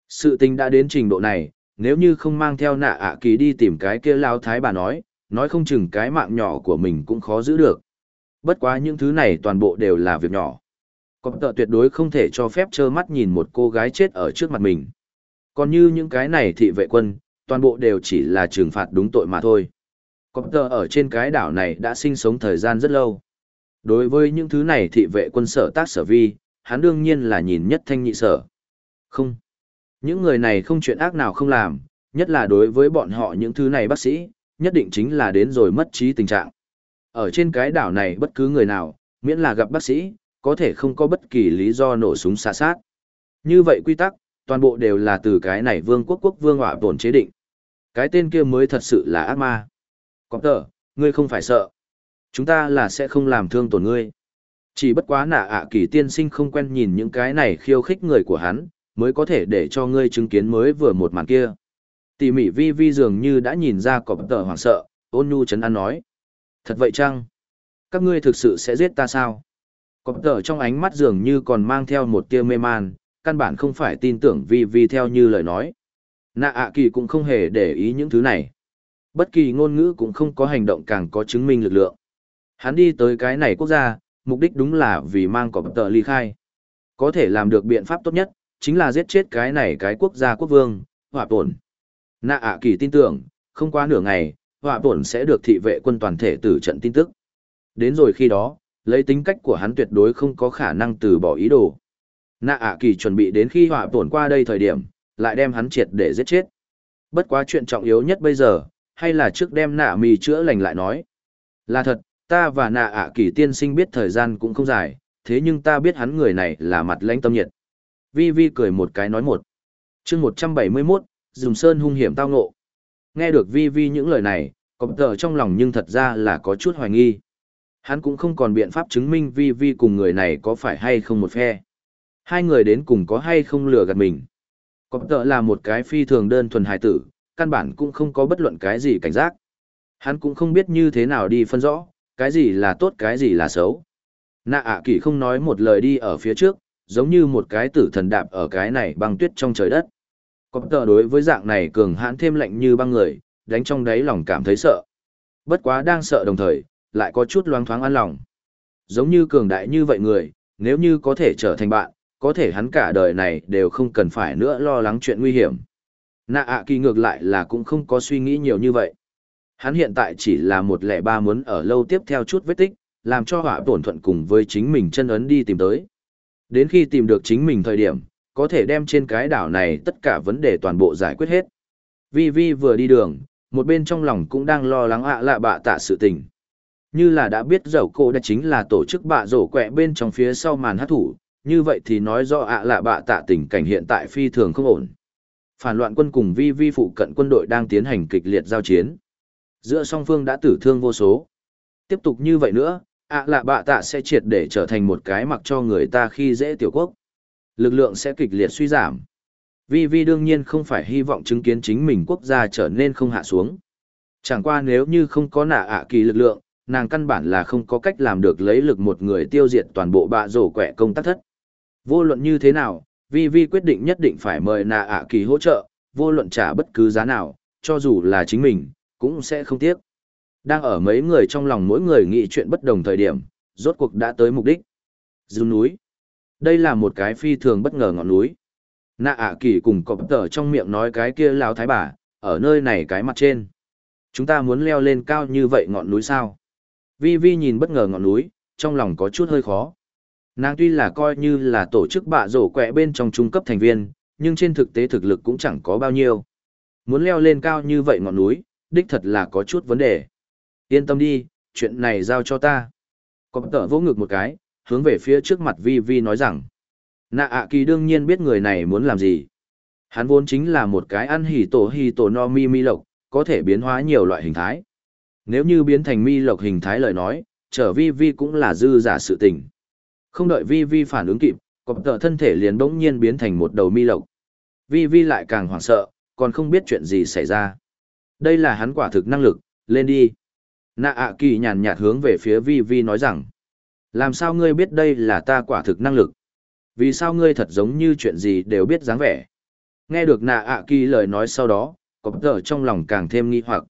Sự tình đã đến trình độ này, nếu như không mang theo nạ ạ ký đi tìm cái kia lao thái bà nói, nói không chừng cái mạng nhỏ của mình cũng khó giữ được. Bất quá những thứ này toàn bộ đều là việc nhỏ. Cọp tợ tuyệt đối không thể cho phép trơ mắt nhìn một cô gái chết ở trước mặt mình. Còn như những cái này thị vệ quân, toàn bộ đều chỉ là trừng phạt đúng tội mà thôi. Cọp tợ ở trên cái đảo này đã sinh sống thời gian rất lâu. Đối với những thứ này thị vệ quân sở tác sở vi, hắn đương nhiên là nhìn nhất thanh nhị sở. Không. Những người này không chuyện ác nào không làm, nhất là đối với bọn họ những thứ này bác sĩ, nhất định chính là đến rồi mất trí tình trạng. Ở trên cái đảo này bất cứ người nào, miễn là gặp bác sĩ, có thể không có bất kỳ lý do nổ súng xạ sát. Như vậy quy tắc, toàn bộ đều là từ cái này vương quốc quốc vương hỏa tổn chế định. Cái tên kia mới thật sự là ác ma. Có tờ, ngươi không phải sợ. Chúng ta là sẽ không làm thương tổn ngươi. Chỉ bất quá nạ ạ kỳ tiên sinh không quen nhìn những cái này khiêu khích người của hắn, mới có thể để cho ngươi chứng kiến mới vừa một màn kia. Tỉ mỉ vi vi dường như đã nhìn ra cọp tờ hoảng sợ, ôn nhu chấn an nói. Thật vậy chăng? Các ngươi thực sự sẽ giết ta sao? Cọp tờ trong ánh mắt dường như còn mang theo một tia mê man, căn bản không phải tin tưởng vì vì theo như lời nói. Nạ ạ kỳ cũng không hề để ý những thứ này. Bất kỳ ngôn ngữ cũng không có hành động càng có chứng minh lực lượng. Hắn đi tới cái này quốc gia, mục đích đúng là vì mang cọp tờ ly khai. Có thể làm được biện pháp tốt nhất, chính là giết chết cái này cái quốc gia quốc vương, hỏa tổn. Nạ ạ kỳ tin tưởng, không qua nửa ngày, hỏa tổn sẽ được thị vệ quân toàn thể tử trận tin tức. Đến rồi khi đó, lấy tính cách của hắn tuyệt đối không có khả năng từ bỏ ý đồ. Nạ ạ kỳ chuẩn bị đến khi họa tổn qua đây thời điểm, lại đem hắn triệt để giết chết. Bất quá chuyện trọng yếu nhất bây giờ, hay là trước đem nạ mì chữa lành lại nói. Là thật, ta và nạ ạ kỳ tiên sinh biết thời gian cũng không dài, thế nhưng ta biết hắn người này là mặt lãnh tâm nhiệt. Vi Vi cười một cái nói một. chương 171, dùng sơn hung hiểm tao ngộ. Nghe được Vi Vi những lời này, cọp tờ trong lòng nhưng thật ra là có chút hoài nghi. Hắn cũng không còn biện pháp chứng minh Vi Vi cùng người này có phải hay không một phe. Hai người đến cùng có hay không lừa gạt mình. Cọp tợ là một cái phi thường đơn thuần hài tử, căn bản cũng không có bất luận cái gì cảnh giác. Hắn cũng không biết như thế nào đi phân rõ, cái gì là tốt cái gì là xấu. Nạ ạ à kỳ không nói một lời đi ở phía trước, giống như một cái tử thần đạp ở cái này băng tuyết trong trời đất. Có tợ đối với dạng này cường hãn thêm lạnh như băng người, đánh trong đáy lòng cảm thấy sợ. Bất quá đang sợ đồng thời, lại có chút loáng thoáng an lòng. Giống như cường đại như vậy người, nếu như có thể trở thành bạn, có thể hắn cả đời này đều không cần phải nữa lo lắng chuyện nguy hiểm. Nạ ạ kỳ ngược lại là cũng không có suy nghĩ nhiều như vậy. Hắn hiện tại chỉ là một lẻ ba muốn ở lâu tiếp theo chút vết tích, làm cho họa tổn thuận cùng với chính mình chân ấn đi tìm tới. Đến khi tìm được chính mình thời điểm, có thể đem trên cái đảo này tất cả vấn đề toàn bộ giải quyết hết. Vi Vi vừa đi đường, một bên trong lòng cũng đang lo lắng ạ lạ bạ tạ sự tình. Như là đã biết dầu cô đã chính là tổ chức bạ rổ quẹ bên trong phía sau màn hát thủ, như vậy thì nói do ạ là bạ tạ tình cảnh hiện tại phi thường không ổn. Phản loạn quân cùng Vi Vi phụ cận quân đội đang tiến hành kịch liệt giao chiến. Giữa song phương đã tử thương vô số. Tiếp tục như vậy nữa, ạ là bạ tạ sẽ triệt để trở thành một cái mặc cho người ta khi dễ tiểu quốc. Lực lượng sẽ kịch liệt suy giảm. Vi Vi đương nhiên không phải hy vọng chứng kiến chính mình quốc gia trở nên không hạ xuống. Chẳng qua nếu như không có nạ ạ kỳ lực lượng, nàng căn bản là không có cách làm được lấy lực một người tiêu diệt toàn bộ bạ rổ quẹ công tác thất. Vô luận như thế nào, Vi Vi quyết định nhất định phải mời nạ ạ kỳ hỗ trợ, vô luận trả bất cứ giá nào, cho dù là chính mình, cũng sẽ không tiếc. Đang ở mấy người trong lòng mỗi người nghĩ chuyện bất đồng thời điểm, rốt cuộc đã tới mục đích. Dùn núi. Đây là một cái phi thường bất ngờ ngọn núi. Nạ ạ kỳ cùng cọp tờ trong miệng nói cái kia lao thái bà, ở nơi này cái mặt trên. Chúng ta muốn leo lên cao như vậy ngọn núi sao? Vi Vi nhìn bất ngờ ngọn núi, trong lòng có chút hơi khó. Nàng tuy là coi như là tổ chức bạ rổ quẹ bên trong trung cấp thành viên, nhưng trên thực tế thực lực cũng chẳng có bao nhiêu. Muốn leo lên cao như vậy ngọn núi, đích thật là có chút vấn đề. Yên tâm đi, chuyện này giao cho ta. Có tờ vỗ ngực một cái, hướng về phía trước mặt Vi Vi nói rằng. Nạ ạ kỳ đương nhiên biết người này muốn làm gì. Hắn vốn chính là một cái ăn hỉ tổ hỉ tổ no mi mi lộc, có thể biến hóa nhiều loại hình thái. Nếu như biến thành mi lộc hình thái lời nói, trở Vi Vi cũng là dư giả sự tình. Không đợi Vi Vi phản ứng kịp, cọp tờ thân thể liền bỗng nhiên biến thành một đầu mi lộc. Vi Vi lại càng hoảng sợ, còn không biết chuyện gì xảy ra. Đây là hắn quả thực năng lực, lên đi. Nạ ạ kỳ nhàn nhạt hướng về phía Vi Vi nói rằng, làm sao ngươi biết đây là ta quả thực năng lực? Vì sao ngươi thật giống như chuyện gì đều biết dáng vẻ? Nghe được nạ ạ kỳ lời nói sau đó, cọp tờ trong lòng càng thêm nghi hoặc.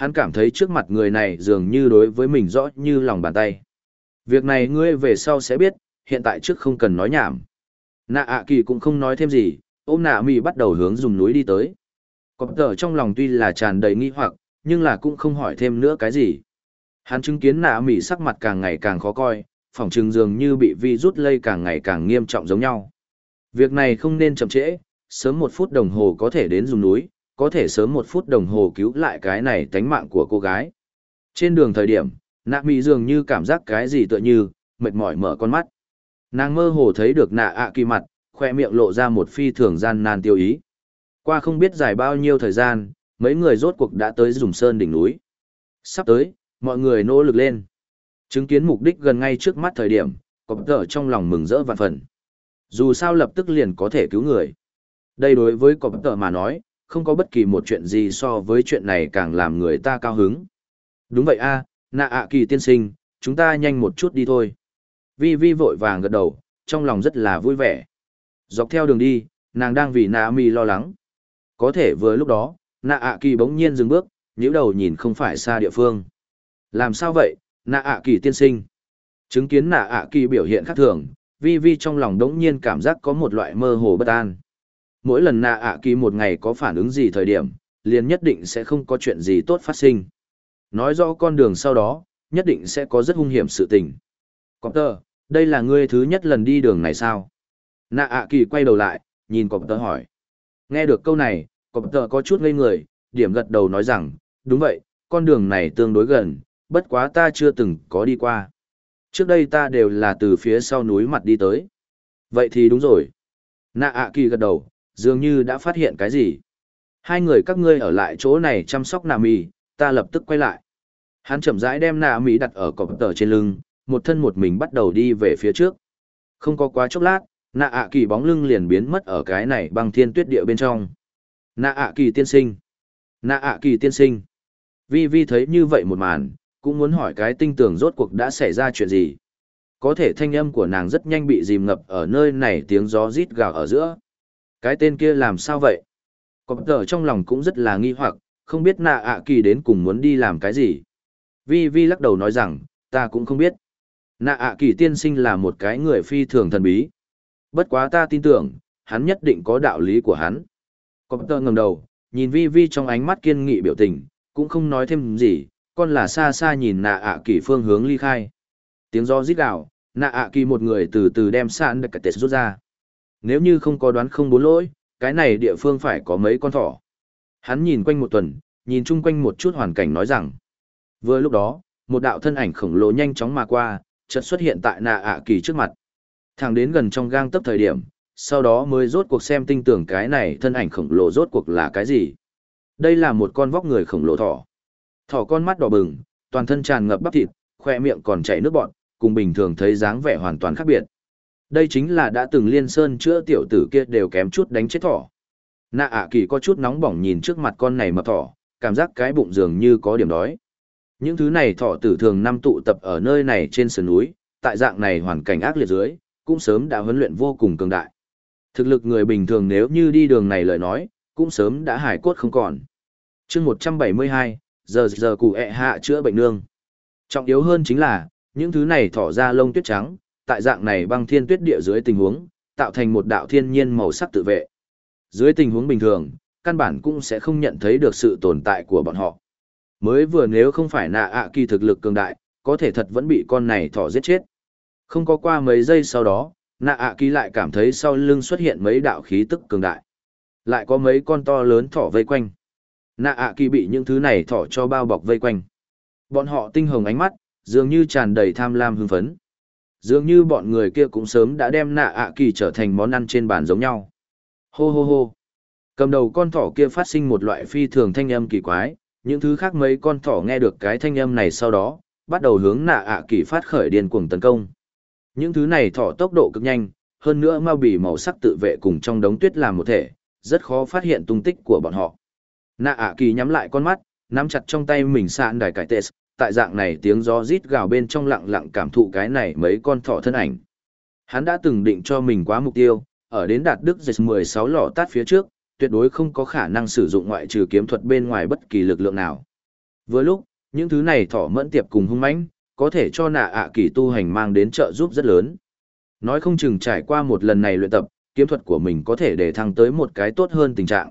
Hắn cảm thấy trước mặt người này dường như đối với mình rõ như lòng bàn tay. Việc này ngươi về sau sẽ biết, hiện tại trước không cần nói nhảm. Nạ ạ kỳ cũng không nói thêm gì, ôm nạ mì bắt đầu hướng dùng núi đi tới. Cọp tờ trong lòng tuy là tràn đầy nghi hoặc, nhưng là cũng không hỏi thêm nữa cái gì. Hắn chứng kiến nạ mì sắc mặt càng ngày càng khó coi, phòng trừng dường như bị vi rút lây càng ngày càng nghiêm trọng giống nhau. Việc này không nên chậm trễ, sớm một phút đồng hồ có thể đến dùng núi, có thể sớm một phút đồng hồ cứu lại cái này tánh mạng của cô gái. Trên đường thời điểm, nạ mỉ dường như cảm giác cái gì tựa như, mệt mỏi mở con mắt. Nàng mơ hồ thấy được nạ ạ kỳ mặt, khoe miệng lộ ra một phi thường gian nan tiêu ý. Qua không biết dài bao nhiêu thời gian, mấy người rốt cuộc đã tới dùng sơn đỉnh núi. Sắp tới, mọi người nỗ lực lên. Chứng kiến mục đích gần ngay trước mắt thời điểm, có tờ trong lòng mừng rỡ vạn phần. Dù sao lập tức liền có thể cứu người. Đây đối với có tờ mà nói, không có bất kỳ một chuyện gì so với chuyện này càng làm người ta cao hứng. Đúng vậy a, nạ ạ kỳ tiên sinh, chúng ta nhanh một chút đi thôi. Vi Vi vội vàng gật đầu, trong lòng rất là vui vẻ. Dọc theo đường đi, nàng đang vì nạ mi lo lắng. Có thể vừa lúc đó, nạ ạ kỳ bỗng nhiên dừng bước, nhíu đầu nhìn không phải xa địa phương. Làm sao vậy, nạ ạ kỳ tiên sinh? Chứng kiến nạ ạ kỳ biểu hiện khác thường, Vi Vi trong lòng đống nhiên cảm giác có một loại mơ hồ bất an. Mỗi lần nạ ạ kỳ một ngày có phản ứng gì thời điểm, liền nhất định sẽ không có chuyện gì tốt phát sinh. Nói rõ con đường sau đó, nhất định sẽ có rất hung hiểm sự tình. Cọp tơ, đây là ngươi thứ nhất lần đi đường này sao? Nạ ạ kỳ quay đầu lại, nhìn cọp tơ hỏi. Nghe được câu này, cọp tơ có chút ngây người, điểm gật đầu nói rằng, đúng vậy, con đường này tương đối gần, bất quá ta chưa từng có đi qua. Trước đây ta đều là từ phía sau núi mặt đi tới. Vậy thì đúng rồi. Nạ ạ kỳ gật đầu, dường như đã phát hiện cái gì. Hai người các ngươi ở lại chỗ này chăm sóc nà mì, ta lập tức quay lại. Hắn chậm rãi đem nà mì đặt ở cọp tờ trên lưng, một thân một mình bắt đầu đi về phía trước. Không có quá chốc lát, nạ ạ kỳ bóng lưng liền biến mất ở cái này băng thiên tuyết địa bên trong. Nạ ạ kỳ tiên sinh. Nạ ạ kỳ tiên sinh. Vi Vi thấy như vậy một màn, cũng muốn hỏi cái tinh tường rốt cuộc đã xảy ra chuyện gì. Có thể thanh âm của nàng rất nhanh bị dìm ngập ở nơi này tiếng gió rít gào ở giữa. Cái tên kia làm sao vậy? Cọp tờ trong lòng cũng rất là nghi hoặc, không biết nạ ạ kỳ đến cùng muốn đi làm cái gì. Vi Vi lắc đầu nói rằng, ta cũng không biết. Nạ ạ kỳ tiên sinh là một cái người phi thường thần bí. Bất quá ta tin tưởng, hắn nhất định có đạo lý của hắn. Cọp tờ ngầm đầu, nhìn Vi Vi trong ánh mắt kiên nghị biểu tình, cũng không nói thêm gì, con là xa xa nhìn nạ ạ kỳ phương hướng ly khai. Tiếng gió rít gào, nạ ạ kỳ một người từ từ đem sạn được cả tết rút ra. Nếu như không có đoán không bốn lỗi, cái này địa phương phải có mấy con thỏ. Hắn nhìn quanh một tuần, nhìn chung quanh một chút hoàn cảnh nói rằng. Vừa lúc đó, một đạo thân ảnh khổng lồ nhanh chóng mà qua, chợt xuất hiện tại nạ ạ kỳ trước mặt. Thẳng đến gần trong gang tấp thời điểm, sau đó mới rốt cuộc xem tinh tưởng cái này thân ảnh khổng lồ rốt cuộc là cái gì. Đây là một con vóc người khổng lồ thỏ. Thỏ con mắt đỏ bừng, toàn thân tràn ngập bắp thịt, khoe miệng còn chảy nước bọt, cùng bình thường thấy dáng vẻ hoàn toàn khác biệt. Đây chính là đã từng liên sơn chữa tiểu tử kia đều kém chút đánh chết thỏ. Nạ ạ kỳ có chút nóng bỏng nhìn trước mặt con này mập thỏ, cảm giác cái bụng dường như có điểm đói. Những thứ này thỏ tử thường năm tụ tập ở nơi này trên sườn núi, tại dạng này hoàn cảnh ác liệt dưới, cũng sớm đã huấn luyện vô cùng cường đại. Thực lực người bình thường nếu như đi đường này lời nói, cũng sớm đã hải cốt không còn. chương 172, giờ giờ cụ ẹ hạ chữa bệnh nương. Trọng yếu hơn chính là, những thứ này thỏ ra lông tuyết trắng, tại dạng này băng thiên tuyết địa dưới tình huống, tạo thành một đạo thiên nhiên màu sắc tự vệ. Dưới tình huống bình thường, căn bản cũng sẽ không nhận thấy được sự tồn tại của bọn họ. Mới vừa nếu không phải nạ ạ kỳ thực lực cường đại, có thể thật vẫn bị con này thỏ giết chết. Không có qua mấy giây sau đó, nạ ạ kỳ lại cảm thấy sau lưng xuất hiện mấy đạo khí tức cường đại. Lại có mấy con to lớn thỏ vây quanh. Nạ ạ kỳ bị những thứ này thỏ cho bao bọc vây quanh. Bọn họ tinh hồng ánh mắt, dường như tràn đầy tham lam hưng phấn. Dường như bọn người kia cũng sớm đã đem nạ ạ kỳ trở thành món ăn trên bàn giống nhau. Hô hô hô. Cầm đầu con thỏ kia phát sinh một loại phi thường thanh âm kỳ quái, những thứ khác mấy con thỏ nghe được cái thanh âm này sau đó, bắt đầu hướng nạ ạ kỳ phát khởi điên cuồng tấn công. Những thứ này thỏ tốc độ cực nhanh, hơn nữa mau bì màu sắc tự vệ cùng trong đống tuyết làm một thể, rất khó phát hiện tung tích của bọn họ. Nạ ạ kỳ nhắm lại con mắt, nắm chặt trong tay mình sạn đài cải tes tại dạng này tiếng gió rít gào bên trong lặng lặng cảm thụ cái này mấy con thỏ thân ảnh. Hắn đã từng định cho mình quá mục tiêu, ở đến đạt đức dịch 16 lọ tát phía trước, tuyệt đối không có khả năng sử dụng ngoại trừ kiếm thuật bên ngoài bất kỳ lực lượng nào. Vừa lúc, những thứ này thỏ mẫn tiệp cùng hung mãnh, có thể cho nạ ạ kỳ tu hành mang đến trợ giúp rất lớn. Nói không chừng trải qua một lần này luyện tập, kiếm thuật của mình có thể để thăng tới một cái tốt hơn tình trạng.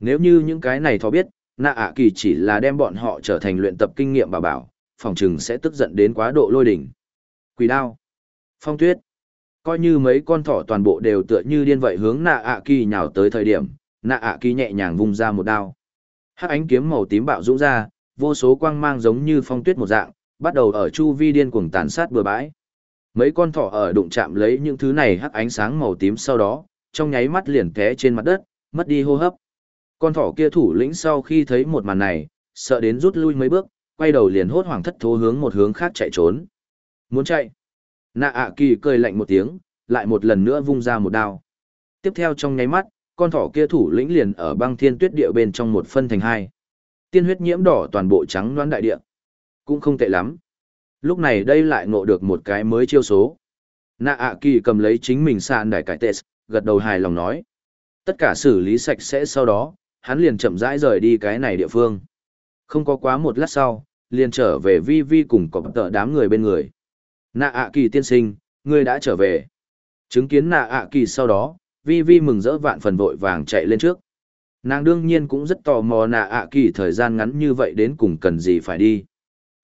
Nếu như những cái này thỏ biết, nạ ạ kỳ chỉ là đem bọn họ trở thành luyện tập kinh nghiệm bà bảo, phòng chừng sẽ tức giận đến quá độ lôi đỉnh. Quỷ đao, phong tuyết, coi như mấy con thỏ toàn bộ đều tựa như điên vậy hướng nạ ạ kỳ nhào tới thời điểm, nạ ạ kỳ nhẹ nhàng vung ra một đao. Hắc ánh kiếm màu tím bạo dũng ra, vô số quang mang giống như phong tuyết một dạng, bắt đầu ở chu vi điên cuồng tàn sát bừa bãi. Mấy con thỏ ở đụng chạm lấy những thứ này hắc ánh sáng màu tím sau đó, trong nháy mắt liền té trên mặt đất, mất đi hô hấp. Con thỏ kia thủ lĩnh sau khi thấy một màn này, sợ đến rút lui mấy bước, quay đầu liền hốt hoảng thất thố hướng một hướng khác chạy trốn. Muốn chạy. Nạ ạ kỳ cười lạnh một tiếng, lại một lần nữa vung ra một đao. Tiếp theo trong nháy mắt, con thỏ kia thủ lĩnh liền ở băng thiên tuyết địa bên trong một phân thành hai. Tiên huyết nhiễm đỏ toàn bộ trắng loãng đại địa. Cũng không tệ lắm. Lúc này đây lại ngộ được một cái mới chiêu số. Nạ ạ kỳ cầm lấy chính mình sàn đài cải tệ, gật đầu hài lòng nói. Tất cả xử lý sạch sẽ sau đó, hắn liền chậm rãi rời đi cái này địa phương. Không có quá một lát sau, liền trở về vi vi cùng có tợ đám người bên người. Nạ ạ kỳ tiên sinh, ngươi đã trở về. Chứng kiến nạ ạ kỳ sau đó, vi vi mừng rỡ vạn phần vội vàng chạy lên trước. Nàng đương nhiên cũng rất tò mò nạ ạ kỳ thời gian ngắn như vậy đến cùng cần gì phải đi.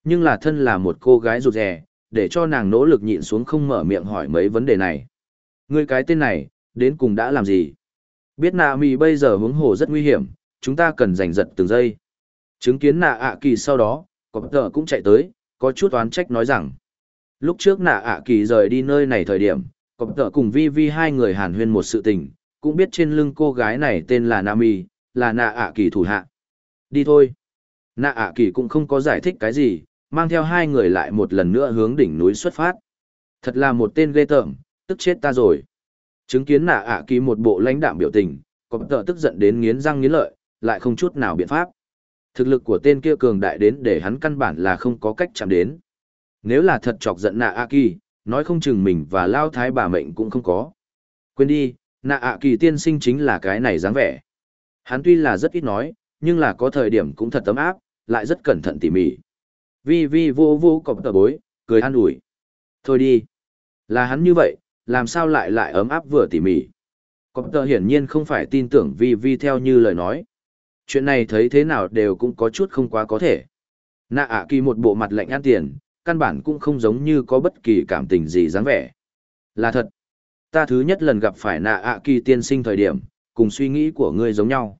Nhưng là thân là một cô gái rụt rè, để cho nàng nỗ lực nhịn xuống không mở miệng hỏi mấy vấn đề này. Ngươi cái tên này, đến cùng đã làm gì? Biết nạ mì bây giờ hướng hồ rất nguy hiểm, chúng ta cần giành giật từng giây. Chứng kiến nạ ạ kỳ sau đó, có tờ cũng chạy tới, có chút oán trách nói rằng. Lúc trước nạ ạ kỳ rời đi nơi này thời điểm, có tờ cùng vi vi hai người hàn huyên một sự tình, cũng biết trên lưng cô gái này tên là Nami, là nạ ạ kỳ thủ hạ. Đi thôi. Nạ ạ kỳ cũng không có giải thích cái gì, mang theo hai người lại một lần nữa hướng đỉnh núi xuất phát. Thật là một tên ghê tởm, tức chết ta rồi. Chứng kiến nạ ạ kỳ một bộ lãnh đạm biểu tình, có tờ tức giận đến nghiến răng nghiến lợi, lại không chút nào biện pháp. Thực lực của tên kia cường đại đến để hắn căn bản là không có cách chạm đến. Nếu là thật chọc giận nạ ạ kỳ, nói không chừng mình và lao thái bà mệnh cũng không có. Quên đi, nạ ạ kỳ tiên sinh chính là cái này dáng vẻ. Hắn tuy là rất ít nói, nhưng là có thời điểm cũng thật tấm áp, lại rất cẩn thận tỉ mỉ. Vi vi vô vô cọp tờ bối, cười an ủi. Thôi đi. Là hắn như vậy, làm sao lại lại ấm áp vừa tỉ mỉ. Cọp tờ hiển nhiên không phải tin tưởng vì vi theo như lời nói. Chuyện này thấy thế nào đều cũng có chút không quá có thể. Nạ ạ kỳ một bộ mặt lạnh ăn tiền, căn bản cũng không giống như có bất kỳ cảm tình gì dáng vẻ. Là thật. Ta thứ nhất lần gặp phải nạ ạ kỳ tiên sinh thời điểm, cùng suy nghĩ của ngươi giống nhau.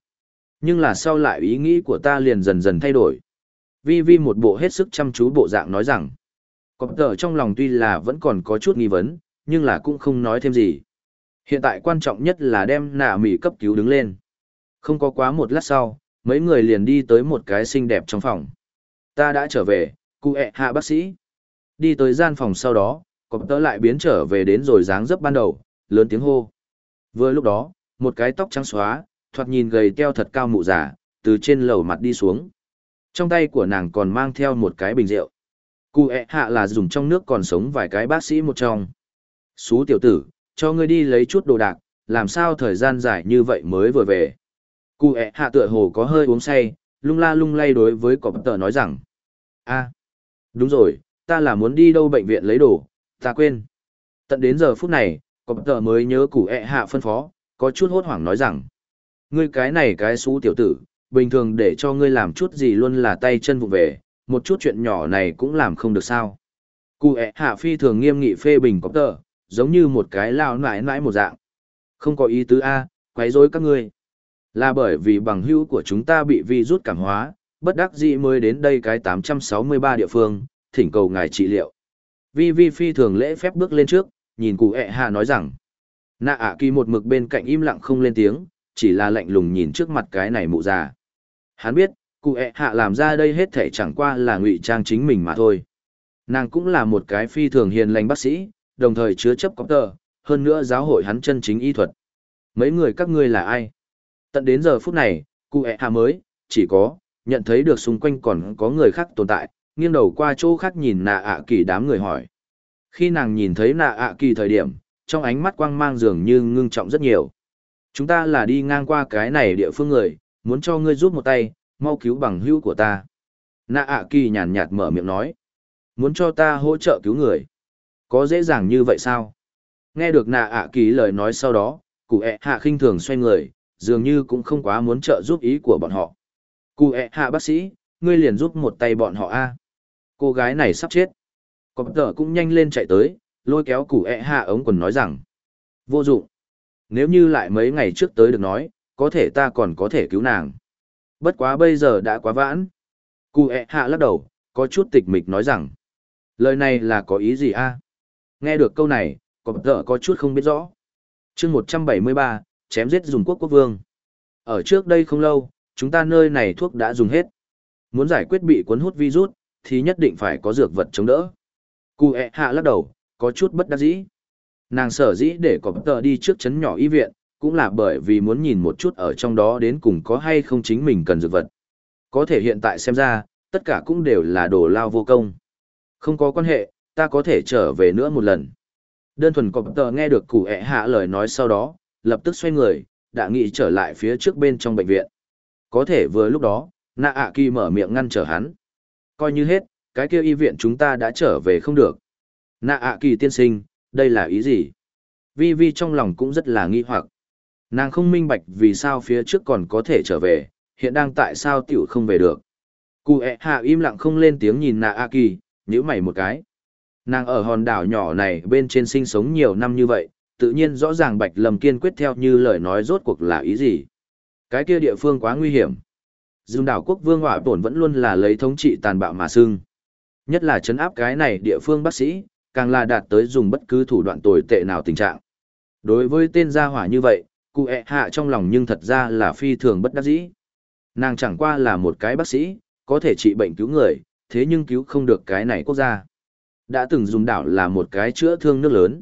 Nhưng là sau lại ý nghĩ của ta liền dần dần thay đổi. Vi Vi một bộ hết sức chăm chú bộ dạng nói rằng, có tờ trong lòng tuy là vẫn còn có chút nghi vấn, nhưng là cũng không nói thêm gì. Hiện tại quan trọng nhất là đem nạ mỉ cấp cứu đứng lên. Không có quá một lát sau, mấy người liền đi tới một cái xinh đẹp trong phòng. Ta đã trở về, cụ ẹ hạ bác sĩ. Đi tới gian phòng sau đó, cọp tớ lại biến trở về đến rồi dáng dấp ban đầu, lớn tiếng hô. Vừa lúc đó, một cái tóc trắng xóa, thoạt nhìn gầy teo thật cao mụ giả, từ trên lầu mặt đi xuống. Trong tay của nàng còn mang theo một cái bình rượu. Cụ ẹ hạ là dùng trong nước còn sống vài cái bác sĩ một trong. Xú tiểu tử, cho ngươi đi lấy chút đồ đạc, làm sao thời gian dài như vậy mới vừa về. Cụ ẹ hạ tựa hồ có hơi uống say, lung la lung lay đối với cọp tờ nói rằng. a đúng rồi, ta là muốn đi đâu bệnh viện lấy đồ, ta quên. Tận đến giờ phút này, cọp tờ mới nhớ cụ ẹ hạ phân phó, có chút hốt hoảng nói rằng. Ngươi cái này cái xú tiểu tử, bình thường để cho ngươi làm chút gì luôn là tay chân vụ về, một chút chuyện nhỏ này cũng làm không được sao. Cụ ẹ hạ phi thường nghiêm nghị phê bình cọp tờ, giống như một cái lao nãi nãi một dạng. Không có ý tứ A, quấy rối các ngươi. Là bởi vì bằng hữu của chúng ta bị vi rút cảm hóa, bất đắc dĩ mới đến đây cái 863 địa phương, thỉnh cầu ngài trị liệu. Vi Vi phi thường lễ phép bước lên trước, nhìn cụ e ẹ hạ nói rằng. Nạ ạ kỳ một mực bên cạnh im lặng không lên tiếng, chỉ là lạnh lùng nhìn trước mặt cái này mụ già. Hắn biết, cụ e ẹ hạ làm ra đây hết thể chẳng qua là ngụy trang chính mình mà thôi. Nàng cũng là một cái phi thường hiền lành bác sĩ, đồng thời chứa chấp có tờ, hơn nữa giáo hội hắn chân chính y thuật. Mấy người các ngươi là ai? Tận đến giờ phút này, cụ ẹ hạ mới, chỉ có, nhận thấy được xung quanh còn có người khác tồn tại, nghiêng đầu qua chỗ khác nhìn nạ ạ kỳ đám người hỏi. Khi nàng nhìn thấy nạ ạ kỳ thời điểm, trong ánh mắt quang mang dường như ngưng trọng rất nhiều. Chúng ta là đi ngang qua cái này địa phương người, muốn cho ngươi giúp một tay, mau cứu bằng hữu của ta. Nạ ạ kỳ nhàn nhạt mở miệng nói. Muốn cho ta hỗ trợ cứu người. Có dễ dàng như vậy sao? Nghe được nạ ạ kỳ lời nói sau đó, cụ ẹ hạ khinh thường xoay người, dường như cũng không quá muốn trợ giúp ý của bọn họ. Cụ ẹ hạ bác sĩ, ngươi liền giúp một tay bọn họ a. Cô gái này sắp chết. Cọp tờ cũng nhanh lên chạy tới, lôi kéo cụ ẹ hạ ống quần nói rằng. Vô dụng. Nếu như lại mấy ngày trước tới được nói, có thể ta còn có thể cứu nàng. Bất quá bây giờ đã quá vãn. Cụ ẹ hạ lắc đầu, có chút tịch mịch nói rằng. Lời này là có ý gì a? Nghe được câu này, cọp tờ có chút không biết rõ. chương 173, chém giết dùng quốc quốc vương. Ở trước đây không lâu, chúng ta nơi này thuốc đã dùng hết. Muốn giải quyết bị cuốn hút virus, thì nhất định phải có dược vật chống đỡ. Cụ ẹ hạ lắc đầu, có chút bất đắc dĩ. Nàng sở dĩ để có tờ đi trước chấn nhỏ y viện, cũng là bởi vì muốn nhìn một chút ở trong đó đến cùng có hay không chính mình cần dược vật. Có thể hiện tại xem ra, tất cả cũng đều là đồ lao vô công. Không có quan hệ, ta có thể trở về nữa một lần. Đơn thuần cọp tờ nghe được cụ ẹ hạ lời nói sau đó, lập tức xoay người, đã nghĩ trở lại phía trước bên trong bệnh viện. Có thể vừa lúc đó, nạ ạ kỳ mở miệng ngăn trở hắn. Coi như hết, cái kia y viện chúng ta đã trở về không được. Nạ ạ kỳ tiên sinh, đây là ý gì? Vi Vi trong lòng cũng rất là nghi hoặc. Nàng không minh bạch vì sao phía trước còn có thể trở về, hiện đang tại sao tiểu không về được. Cụ ẹ hạ im lặng không lên tiếng nhìn nạ ạ kỳ, nhíu mày một cái. Nàng ở hòn đảo nhỏ này bên trên sinh sống nhiều năm như vậy, tự nhiên rõ ràng Bạch Lâm kiên quyết theo như lời nói rốt cuộc là ý gì. Cái kia địa phương quá nguy hiểm. Dương đảo quốc vương hỏa tổn vẫn luôn là lấy thống trị tàn bạo mà xưng. Nhất là chấn áp cái này địa phương bác sĩ, càng là đạt tới dùng bất cứ thủ đoạn tồi tệ nào tình trạng. Đối với tên gia hỏa như vậy, cụ ẹ hạ trong lòng nhưng thật ra là phi thường bất đắc dĩ. Nàng chẳng qua là một cái bác sĩ, có thể trị bệnh cứu người, thế nhưng cứu không được cái này quốc gia. Đã từng dùng đảo là một cái chữa thương nước lớn.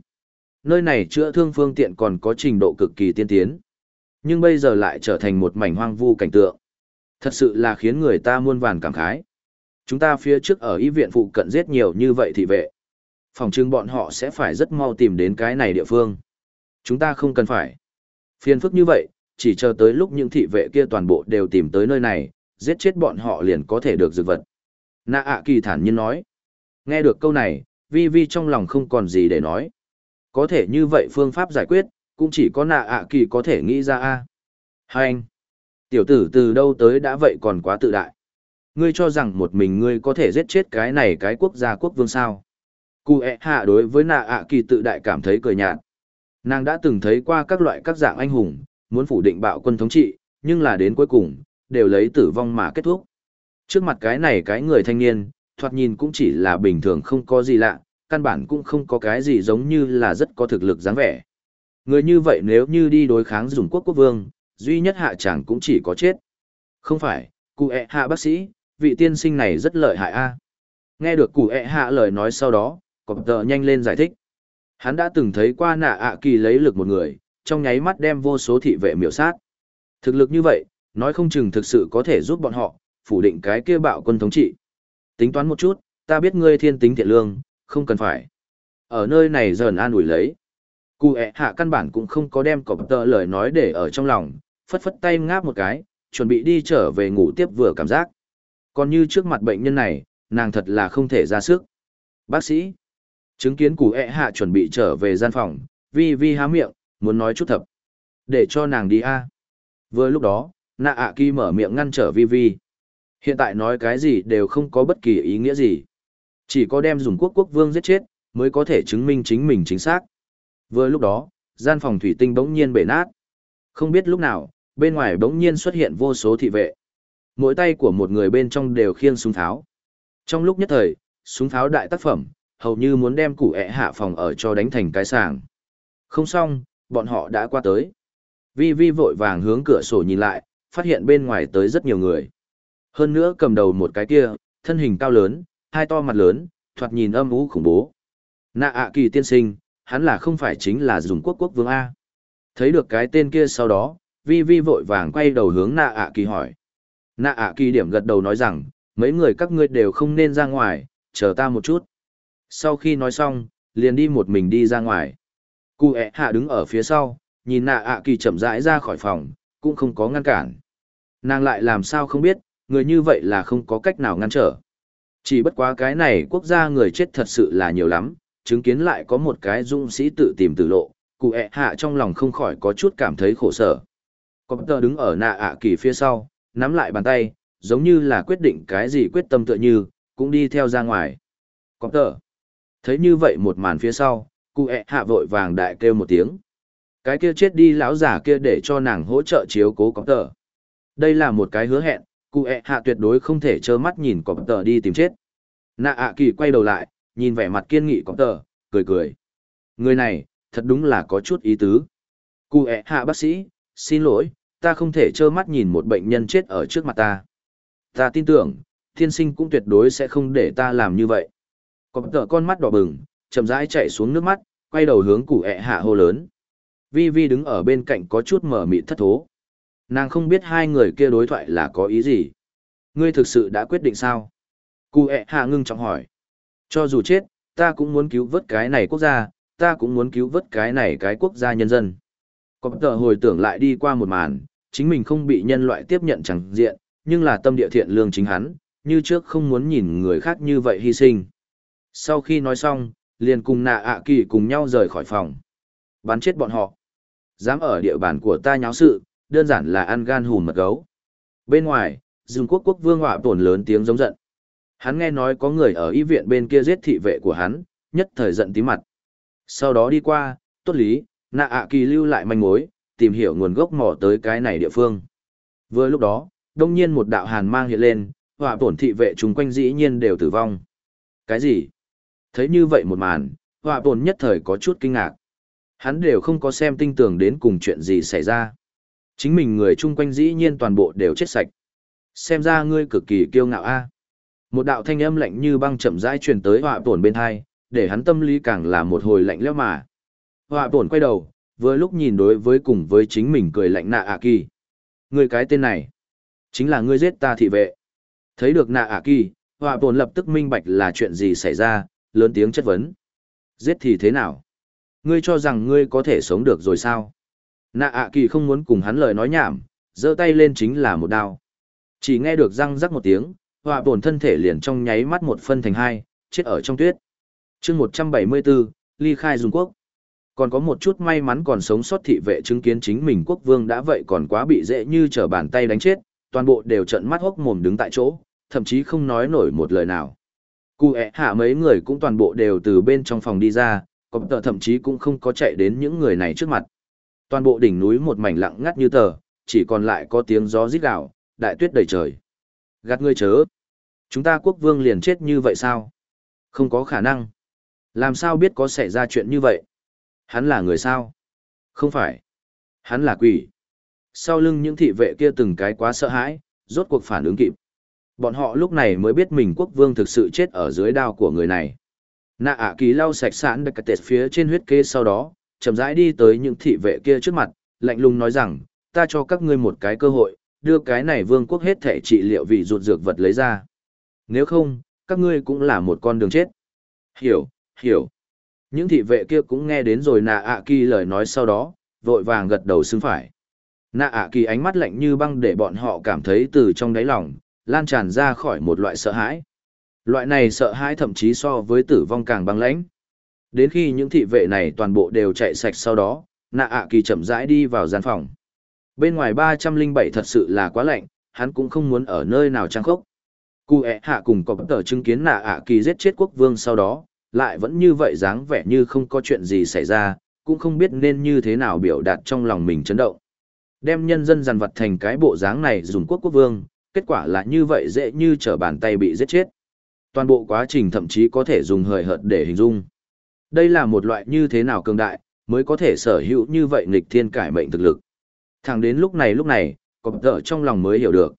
Nơi này chữa thương phương tiện còn có trình độ cực kỳ tiên tiến. Nhưng bây giờ lại trở thành một mảnh hoang vu cảnh tượng. Thật sự là khiến người ta muôn vàn cảm khái. Chúng ta phía trước ở y viện phụ cận giết nhiều như vậy thì vệ. Phòng trưng bọn họ sẽ phải rất mau tìm đến cái này địa phương. Chúng ta không cần phải. Phiền phức như vậy, chỉ chờ tới lúc những thị vệ kia toàn bộ đều tìm tới nơi này, giết chết bọn họ liền có thể được dược vật. Nạ ạ kỳ thản nhiên nói. Nghe được câu này, vi vi trong lòng không còn gì để nói. Có thể như vậy phương pháp giải quyết, cũng chỉ có nạ ạ kỳ có thể nghĩ ra a Hai anh, tiểu tử từ đâu tới đã vậy còn quá tự đại. Ngươi cho rằng một mình ngươi có thể giết chết cái này cái quốc gia quốc vương sao. Cụ ẹ hạ đối với nạ ạ kỳ tự đại cảm thấy cười nhạt. Nàng đã từng thấy qua các loại các dạng anh hùng, muốn phủ định bạo quân thống trị, nhưng là đến cuối cùng, đều lấy tử vong mà kết thúc. Trước mặt cái này cái người thanh niên, thoạt nhìn cũng chỉ là bình thường không có gì lạ, căn bản cũng không có cái gì giống như là rất có thực lực dáng vẻ. Người như vậy nếu như đi đối kháng dùng quốc quốc vương, duy nhất hạ chẳng cũng chỉ có chết. Không phải, cụ ẹ hạ bác sĩ, vị tiên sinh này rất lợi hại a. Nghe được cụ ẹ hạ lời nói sau đó, cọp tờ nhanh lên giải thích. Hắn đã từng thấy qua nạ ạ kỳ lấy lực một người, trong nháy mắt đem vô số thị vệ miểu sát. Thực lực như vậy, nói không chừng thực sự có thể giúp bọn họ, phủ định cái kia bạo quân thống trị. Tính toán một chút, ta biết ngươi thiên tính thiện lương, không cần phải. Ở nơi này dần an ủi lấy. Cụ ẹ hạ căn bản cũng không có đem cọp tờ lời nói để ở trong lòng, phất phất tay ngáp một cái, chuẩn bị đi trở về ngủ tiếp vừa cảm giác. Còn như trước mặt bệnh nhân này, nàng thật là không thể ra sức. Bác sĩ, chứng kiến cụ ẹ hạ chuẩn bị trở về gian phòng, vi vi há miệng, muốn nói chút thập. Để cho nàng đi a. Vừa lúc đó, nạ ạ kỳ mở miệng ngăn trở vi vi. Hiện tại nói cái gì đều không có bất kỳ ý nghĩa gì. Chỉ có đem dùng quốc quốc vương giết chết, mới có thể chứng minh chính mình chính xác. Vừa lúc đó, gian phòng thủy tinh bỗng nhiên bể nát. Không biết lúc nào, bên ngoài bỗng nhiên xuất hiện vô số thị vệ. Mỗi tay của một người bên trong đều khiêng súng tháo. Trong lúc nhất thời, súng tháo đại tác phẩm, hầu như muốn đem củ ẹ hạ phòng ở cho đánh thành cái sàng. Không xong, bọn họ đã qua tới. Vi Vi vội vàng hướng cửa sổ nhìn lại, phát hiện bên ngoài tới rất nhiều người. Hơn nữa cầm đầu một cái kia, thân hình cao lớn, hai to mặt lớn, thoạt nhìn âm u khủng bố. Nạ ạ kỳ tiên sinh, hắn là không phải chính là dùng quốc quốc vương A. Thấy được cái tên kia sau đó, vi vi vội vàng quay đầu hướng nạ ạ kỳ hỏi. Nạ ạ kỳ điểm gật đầu nói rằng, mấy người các ngươi đều không nên ra ngoài, chờ ta một chút. Sau khi nói xong, liền đi một mình đi ra ngoài. Cụ ẹ hạ đứng ở phía sau, nhìn nạ ạ kỳ chậm rãi ra khỏi phòng, cũng không có ngăn cản. Nàng lại làm sao không biết, người như vậy là không có cách nào ngăn trở. Chỉ bất quá cái này quốc gia người chết thật sự là nhiều lắm, chứng kiến lại có một cái dũng sĩ tự tìm tử lộ, cụ ẹ hạ trong lòng không khỏi có chút cảm thấy khổ sở. Có tờ đứng ở nạ ạ kỳ phía sau, nắm lại bàn tay, giống như là quyết định cái gì quyết tâm tựa như, cũng đi theo ra ngoài. Có tờ. Thấy như vậy một màn phía sau, cụ ẹ hạ vội vàng đại kêu một tiếng. Cái kia chết đi lão giả kia để cho nàng hỗ trợ chiếu cố có tờ. Đây là một cái hứa hẹn, cụ ẹ hạ tuyệt đối không thể trơ mắt nhìn Cọp tờ đi tìm chết. Nạ ạ kỳ quay đầu lại, nhìn vẻ mặt kiên nghị cọp tờ, cười cười. Người này, thật đúng là có chút ý tứ. Cụ ẹ hạ bác sĩ, xin lỗi, ta không thể trơ mắt nhìn một bệnh nhân chết ở trước mặt ta. Ta tin tưởng, thiên sinh cũng tuyệt đối sẽ không để ta làm như vậy. Cọp tờ con mắt đỏ bừng, chậm rãi chạy xuống nước mắt, quay đầu hướng cụ ẹ hạ hô lớn. Vi Vi đứng ở bên cạnh có chút mở mịt thất thố. Nàng không biết hai người kia đối thoại là có ý gì. Ngươi thực sự đã quyết định sao? Cụ ẹ hạ ngưng trọng hỏi. Cho dù chết, ta cũng muốn cứu vớt cái này quốc gia, ta cũng muốn cứu vớt cái này cái quốc gia nhân dân. Có tờ hồi tưởng lại đi qua một màn, chính mình không bị nhân loại tiếp nhận chẳng diện, nhưng là tâm địa thiện lương chính hắn, như trước không muốn nhìn người khác như vậy hy sinh. Sau khi nói xong, liền cùng nạ ạ kỳ cùng nhau rời khỏi phòng. Bắn chết bọn họ. Dám ở địa bàn của ta nháo sự, đơn giản là ăn gan hùm mật gấu. Bên ngoài, Dương quốc quốc vương họa tổn lớn tiếng giống giận. Hắn nghe nói có người ở y viện bên kia giết thị vệ của hắn, nhất thời giận tí mặt. Sau đó đi qua, tốt lý, nạ ạ kỳ lưu lại manh mối, tìm hiểu nguồn gốc mỏ tới cái này địa phương. Vừa lúc đó, đông nhiên một đạo hàn mang hiện lên, họa tổn thị vệ chung quanh dĩ nhiên đều tử vong. Cái gì? Thấy như vậy một màn, họa tổn nhất thời có chút kinh ngạc. Hắn đều không có xem tinh tưởng đến cùng chuyện gì xảy ra. Chính mình người chung quanh dĩ nhiên toàn bộ đều chết sạch. Xem ra ngươi cực kỳ kiêu ngạo a. Một đạo thanh âm lạnh như băng chậm rãi truyền tới họa tổn bên hai, để hắn tâm lý càng là một hồi lạnh lẽo mà. Họa tổn quay đầu, vừa lúc nhìn đối với cùng với chính mình cười lạnh nạ ạ kỳ. Người cái tên này, chính là ngươi giết ta thị vệ. Thấy được nạ ạ kỳ, họa tổn lập tức minh bạch là chuyện gì xảy ra, lớn tiếng chất vấn. Giết thì thế nào? Ngươi cho rằng ngươi có thể sống được rồi sao? Nạ ạ kỳ không muốn cùng hắn lời nói nhảm, giơ tay lên chính là một đao. Chỉ nghe được răng rắc một tiếng, họa bổn thân thể liền trong nháy mắt một phân thành hai, chết ở trong tuyết. chương 174, ly khai Dung Quốc. Còn có một chút may mắn còn sống sót thị vệ chứng kiến chính mình quốc vương đã vậy còn quá bị dễ như trở bàn tay đánh chết, toàn bộ đều trận mắt hốc mồm đứng tại chỗ, thậm chí không nói nổi một lời nào. Cụ ẹ hạ mấy người cũng toàn bộ đều từ bên trong phòng đi ra, còn tờ thậm chí cũng không có chạy đến những người này trước mặt. Toàn bộ đỉnh núi một mảnh lặng ngắt như tờ, chỉ còn lại có tiếng gió rít gào, đại tuyết đầy trời. Gạt ngươi chớ. Chúng ta quốc vương liền chết như vậy sao? Không có khả năng. Làm sao biết có xảy ra chuyện như vậy? Hắn là người sao? Không phải. Hắn là quỷ. Sau lưng những thị vệ kia từng cái quá sợ hãi, rốt cuộc phản ứng kịp. Bọn họ lúc này mới biết mình quốc vương thực sự chết ở dưới đao của người này. Nạ ạ kỳ lau sạch sẵn đặc tệt phía trên huyết kê sau đó, chậm rãi đi tới những thị vệ kia trước mặt, lạnh lùng nói rằng, ta cho các ngươi một cái cơ hội, đưa cái này vương quốc hết thể trị liệu vị rụt dược vật lấy ra. Nếu không, các ngươi cũng là một con đường chết. Hiểu, hiểu. Những thị vệ kia cũng nghe đến rồi nạ ạ kỳ lời nói sau đó, vội vàng gật đầu xứng phải. Nạ ạ kỳ ánh mắt lạnh như băng để bọn họ cảm thấy từ trong đáy lòng, lan tràn ra khỏi một loại sợ hãi. Loại này sợ hãi thậm chí so với tử vong càng băng lãnh. Đến khi những thị vệ này toàn bộ đều chạy sạch sau đó, nạ ạ kỳ chậm rãi đi vào gian phòng. Bên ngoài 307 thật sự là quá lạnh, hắn cũng không muốn ở nơi nào trang khốc. Cụ ẹ hạ cùng có bất tờ chứng kiến nạ ạ kỳ giết chết quốc vương sau đó, lại vẫn như vậy dáng vẻ như không có chuyện gì xảy ra, cũng không biết nên như thế nào biểu đạt trong lòng mình chấn động. Đem nhân dân dằn vặt thành cái bộ dáng này dùng quốc quốc vương, kết quả là như vậy dễ như trở bàn tay bị giết chết. Toàn bộ quá trình thậm chí có thể dùng hời hợt để hình dung. Đây là một loại như thế nào cường đại, mới có thể sở hữu như vậy nghịch thiên cải mệnh thực lực. Thẳng đến lúc này lúc này, cọp tờ trong lòng mới hiểu được.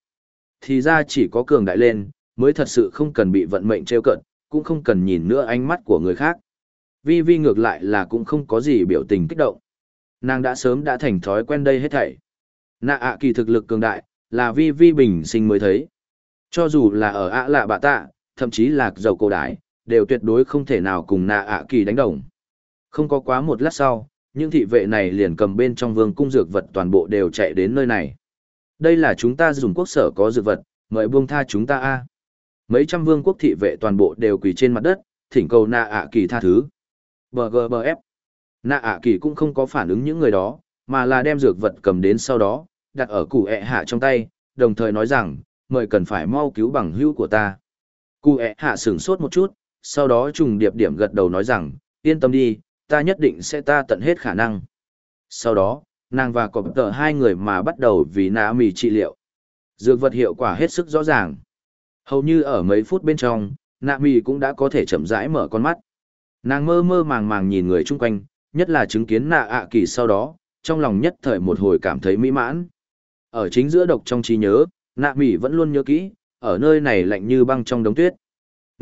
Thì ra chỉ có cường đại lên, mới thật sự không cần bị vận mệnh trêu cận, cũng không cần nhìn nữa ánh mắt của người khác. Vi Vi ngược lại là cũng không có gì biểu tình kích động. Nàng đã sớm đã thành thói quen đây hết thảy. Nạ ạ kỳ thực lực cường đại, là Vi Vi bình sinh mới thấy. Cho dù là ở ạ lạ bạ tạ, thậm chí là dầu cổ đái, đều tuyệt đối không thể nào cùng nạ ạ kỳ đánh đồng. Không có quá một lát sau, những thị vệ này liền cầm bên trong vương cung dược vật toàn bộ đều chạy đến nơi này. Đây là chúng ta dùng quốc sở có dược vật, mời buông tha chúng ta a. Mấy trăm vương quốc thị vệ toàn bộ đều quỳ trên mặt đất, thỉnh cầu nạ ạ kỳ tha thứ. BGBF. Nạ ạ kỳ cũng không có phản ứng những người đó, mà là đem dược vật cầm đến sau đó, đặt ở củ ẹ e hạ trong tay, đồng thời nói rằng, mời cần phải mau cứu bằng hữu của ta. Cụ ẹ hạ sửng sốt một chút, sau đó trùng điệp điểm gật đầu nói rằng, yên tâm đi, ta nhất định sẽ ta tận hết khả năng. Sau đó, nàng và cọp tờ hai người mà bắt đầu vì nạ mì trị liệu. Dược vật hiệu quả hết sức rõ ràng. Hầu như ở mấy phút bên trong, nạ mì cũng đã có thể chậm rãi mở con mắt. Nàng mơ mơ màng màng nhìn người chung quanh, nhất là chứng kiến nạ ạ kỳ sau đó, trong lòng nhất thời một hồi cảm thấy mỹ mãn. Ở chính giữa độc trong trí nhớ, nạ mì vẫn luôn nhớ kỹ, ở nơi này lạnh như băng trong đống tuyết.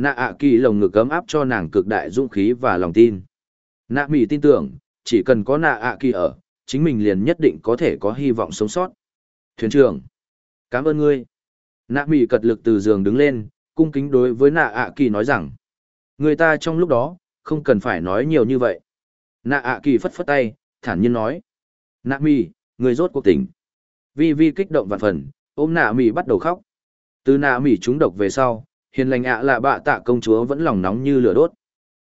Nạ ạ kỳ lồng ngực ấm áp cho nàng cực đại dũng khí và lòng tin. Nạ mỹ tin tưởng, chỉ cần có nạ ạ kỳ ở, chính mình liền nhất định có thể có hy vọng sống sót. Thuyền trưởng, cảm ơn ngươi. Nạ mỹ cật lực từ giường đứng lên, cung kính đối với nạ ạ kỳ nói rằng, người ta trong lúc đó, không cần phải nói nhiều như vậy. Nạ ạ kỳ phất phất tay, thản nhiên nói. Nạ mỹ người rốt cuộc tỉnh. Vi Vi kích động vạn phần, ôm nạ mỹ bắt đầu khóc. Từ nạ mỹ trúng độc về sau, hiền lành ạ là bạ tạ công chúa vẫn lòng nóng như lửa đốt.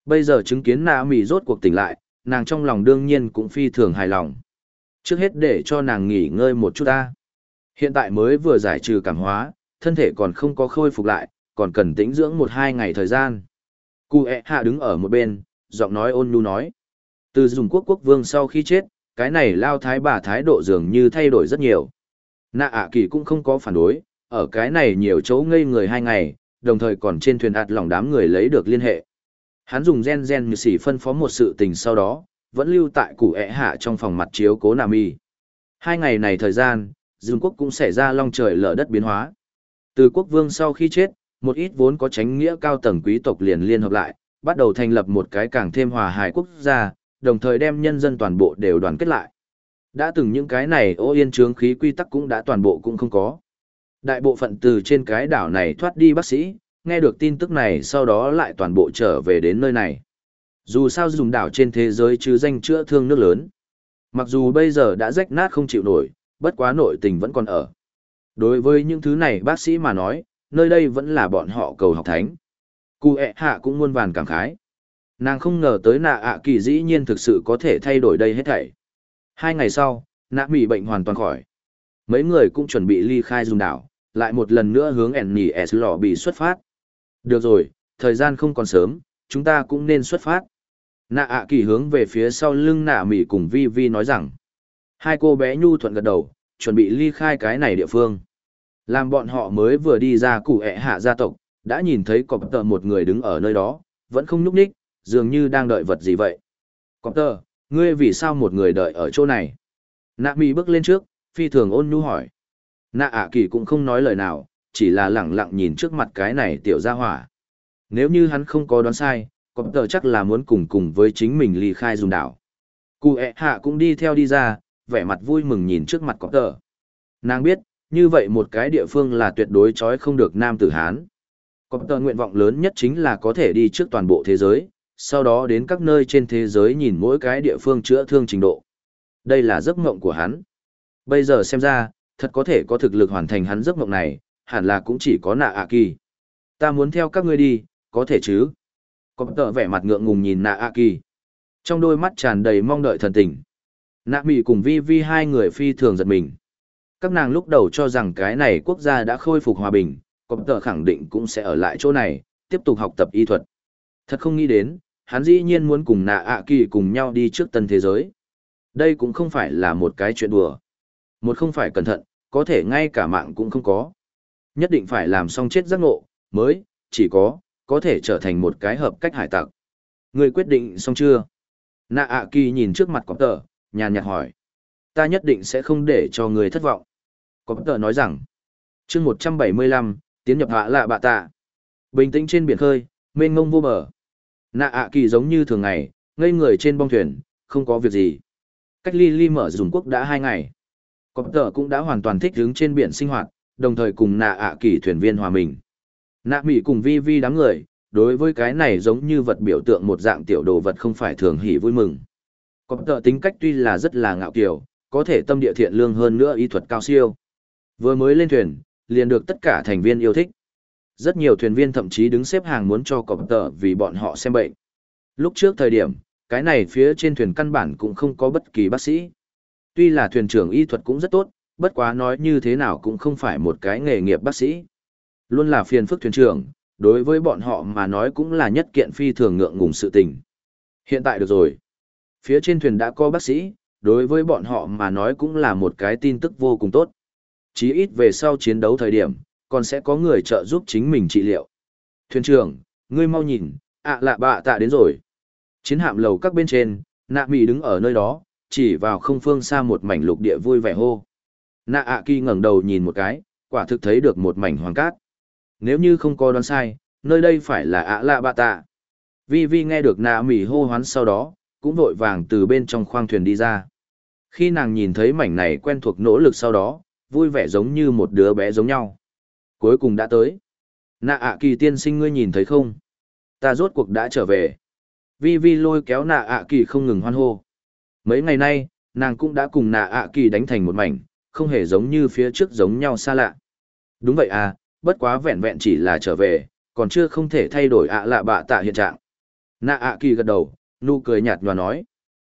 Bây giờ chứng kiến nạ mỉ rốt cuộc tỉnh lại, nàng trong lòng đương nhiên cũng phi thường hài lòng. Trước hết để cho nàng nghỉ ngơi một chút ta. Hiện tại mới vừa giải trừ cảm hóa, thân thể còn không có khôi phục lại, còn cần tĩnh dưỡng một hai ngày thời gian. Cụ ẹ e hạ đứng ở một bên, giọng nói ôn nhu nói. Từ dùng quốc quốc vương sau khi chết, cái này lao thái bà thái độ dường như thay đổi rất nhiều. Nạ ạ kỳ cũng không có phản đối, ở cái này nhiều chỗ ngây người hai ngày, đồng thời còn trên thuyền ạt lòng đám người lấy được liên hệ. Hắn dùng gen gen như xỉ phân phó một sự tình sau đó, vẫn lưu tại củ ẹ hạ trong phòng mặt chiếu cố Nam Y. Hai ngày này thời gian, Dương quốc cũng xảy ra long trời lở đất biến hóa. Từ quốc vương sau khi chết, một ít vốn có tránh nghĩa cao tầng quý tộc liền liên hợp lại, bắt đầu thành lập một cái càng thêm hòa hài quốc gia, đồng thời đem nhân dân toàn bộ đều đoàn kết lại. Đã từng những cái này ô yên trướng khí quy tắc cũng đã toàn bộ cũng không có. Đại bộ phận từ trên cái đảo này thoát đi bác sĩ, nghe được tin tức này sau đó lại toàn bộ trở về đến nơi này. Dù sao dùng đảo trên thế giới chứ danh chữa thương nước lớn. Mặc dù bây giờ đã rách nát không chịu nổi, bất quá nội tình vẫn còn ở. Đối với những thứ này bác sĩ mà nói, nơi đây vẫn là bọn họ cầu học thánh. Cụ ẹ hạ cũng muôn vàn cảm khái. Nàng không ngờ tới nạ ạ kỳ dĩ nhiên thực sự có thể thay đổi đây hết thảy. Hai ngày sau, nạ mỉ bệnh hoàn toàn khỏi. Mấy người cũng chuẩn bị ly khai dùng đảo, lại một lần nữa hướng ẻn nỉ s lò bị xuất phát. Được rồi, thời gian không còn sớm, chúng ta cũng nên xuất phát. Nạ ạ kỳ hướng về phía sau lưng nạ mỉ cùng vi vi nói rằng. Hai cô bé nhu thuận gật đầu, chuẩn bị ly khai cái này địa phương. Làm bọn họ mới vừa đi ra củ ẹ hạ gia tộc, đã nhìn thấy cọp tờ một người đứng ở nơi đó, vẫn không nhúc ních, dường như đang đợi vật gì vậy. Cọp tờ, ngươi vì sao một người đợi ở chỗ này? Nạ mỉ bước lên trước, phi thường ôn nhu hỏi. Nạ ạ kỳ cũng không nói lời nào, chỉ là lẳng lặng nhìn trước mặt cái này tiểu gia hỏa. Nếu như hắn không có đoán sai, có tờ chắc là muốn cùng cùng với chính mình ly khai dùng đảo. Cụ ẹ hạ cũng đi theo đi ra, vẻ mặt vui mừng nhìn trước mặt có tờ. Nàng biết, như vậy một cái địa phương là tuyệt đối trói không được nam tử Hán. Có tờ nguyện vọng lớn nhất chính là có thể đi trước toàn bộ thế giới, sau đó đến các nơi trên thế giới nhìn mỗi cái địa phương chữa thương trình độ. Đây là giấc mộng của hắn. Bây giờ xem ra, thật có thể có thực lực hoàn thành hắn giấc mộng này, hẳn là cũng chỉ có nạ ạ kỳ. Ta muốn theo các ngươi đi, có thể chứ? Có tờ vẻ mặt ngượng ngùng nhìn nạ ạ kỳ. Trong đôi mắt tràn đầy mong đợi thần tình. Nạ mị cùng vi vi hai người phi thường giật mình. Các nàng lúc đầu cho rằng cái này quốc gia đã khôi phục hòa bình, có tờ khẳng định cũng sẽ ở lại chỗ này, tiếp tục học tập y thuật. Thật không nghĩ đến, hắn dĩ nhiên muốn cùng nạ ạ kỳ cùng nhau đi trước tân thế giới. Đây cũng không phải là một cái chuyện đùa. Một không phải cẩn thận, có thể ngay cả mạng cũng không có. Nhất định phải làm xong chết giác ngộ, mới, chỉ có, có thể trở thành một cái hợp cách hải tặc. Người quyết định xong chưa? Nạ ạ kỳ nhìn trước mặt cọp tờ, nhàn nhạt hỏi. Ta nhất định sẽ không để cho người thất vọng. Cọp tờ nói rằng, chương 175, tiến nhập hạ lạ bạ tạ. Bình tĩnh trên biển khơi, mênh mông vô bờ. Nạ ạ kỳ giống như thường ngày, ngây người trên bong thuyền, không có việc gì. Cách ly ly mở dùng quốc đã hai ngày. Cọp tờ cũng đã hoàn toàn thích ứng trên biển sinh hoạt, đồng thời cùng nạ ạ kỳ thuyền viên hòa mình. Nạ mỹ cùng vi vi đám người, đối với cái này giống như vật biểu tượng một dạng tiểu đồ vật không phải thường hỉ vui mừng. Cọp tờ tính cách tuy là rất là ngạo kiều, có thể tâm địa thiện lương hơn nữa y thuật cao siêu. Vừa mới lên thuyền, liền được tất cả thành viên yêu thích. Rất nhiều thuyền viên thậm chí đứng xếp hàng muốn cho cọp tờ vì bọn họ xem bệnh. Lúc trước thời điểm, cái này phía trên thuyền căn bản cũng không có bất kỳ bác sĩ. Tuy là thuyền trưởng y thuật cũng rất tốt, bất quá nói như thế nào cũng không phải một cái nghề nghiệp bác sĩ. Luôn là phiền phức thuyền trưởng, đối với bọn họ mà nói cũng là nhất kiện phi thường ngượng ngùng sự tình. Hiện tại được rồi. Phía trên thuyền đã có bác sĩ, đối với bọn họ mà nói cũng là một cái tin tức vô cùng tốt. Chí ít về sau chiến đấu thời điểm, còn sẽ có người trợ giúp chính mình trị liệu. Thuyền trưởng, ngươi mau nhìn, ạ lạ bạ tạ đến rồi. Chiến hạm lầu các bên trên, nạ mì đứng ở nơi đó, chỉ vào không phương xa một mảnh lục địa vui vẻ hô. Nạ ạ kỳ ngẩng đầu nhìn một cái, quả thực thấy được một mảnh hoàng cát. Nếu như không có đoán sai, nơi đây phải là ạ lạ bạ tạ. Vi Vi nghe được nạ mỉ hô hoán sau đó, cũng vội vàng từ bên trong khoang thuyền đi ra. Khi nàng nhìn thấy mảnh này quen thuộc nỗ lực sau đó, vui vẻ giống như một đứa bé giống nhau. Cuối cùng đã tới. Nạ ạ kỳ tiên sinh ngươi nhìn thấy không? Ta rốt cuộc đã trở về. Vi Vi lôi kéo nạ ạ kỳ không ngừng hoan hô. Mấy ngày nay, nàng cũng đã cùng nạ ạ kỳ đánh thành một mảnh, không hề giống như phía trước giống nhau xa lạ. Đúng vậy à, bất quá vẹn vẹn chỉ là trở về, còn chưa không thể thay đổi ạ lạ bạ tạ hiện trạng. Nạ ạ kỳ gật đầu, nụ cười nhạt nhòa nói.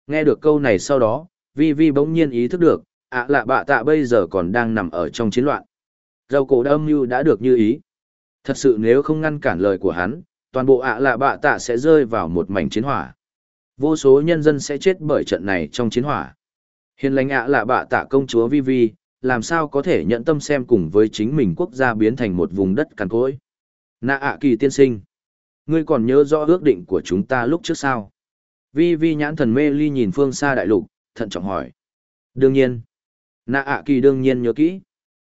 Nghe được câu này sau đó, Vi Vi bỗng nhiên ý thức được, ạ lạ bạ tạ bây giờ còn đang nằm ở trong chiến loạn. Râu cổ đâm âm đã được như ý. Thật sự nếu không ngăn cản lời của hắn, toàn bộ ạ lạ bạ tạ sẽ rơi vào một mảnh chiến hỏa. Vô số nhân dân sẽ chết bởi trận này trong chiến hỏa. Hiền lành ạ à là bạ tạ công chúa Vi Vi, làm sao có thể nhận tâm xem cùng với chính mình quốc gia biến thành một vùng đất cằn cỗi. Nạ ạ kỳ tiên sinh. Ngươi còn nhớ rõ ước định của chúng ta lúc trước sao? Vi Vi nhãn thần mê ly nhìn phương xa đại lục, thận trọng hỏi. Đương nhiên. Nạ ạ kỳ đương nhiên nhớ kỹ.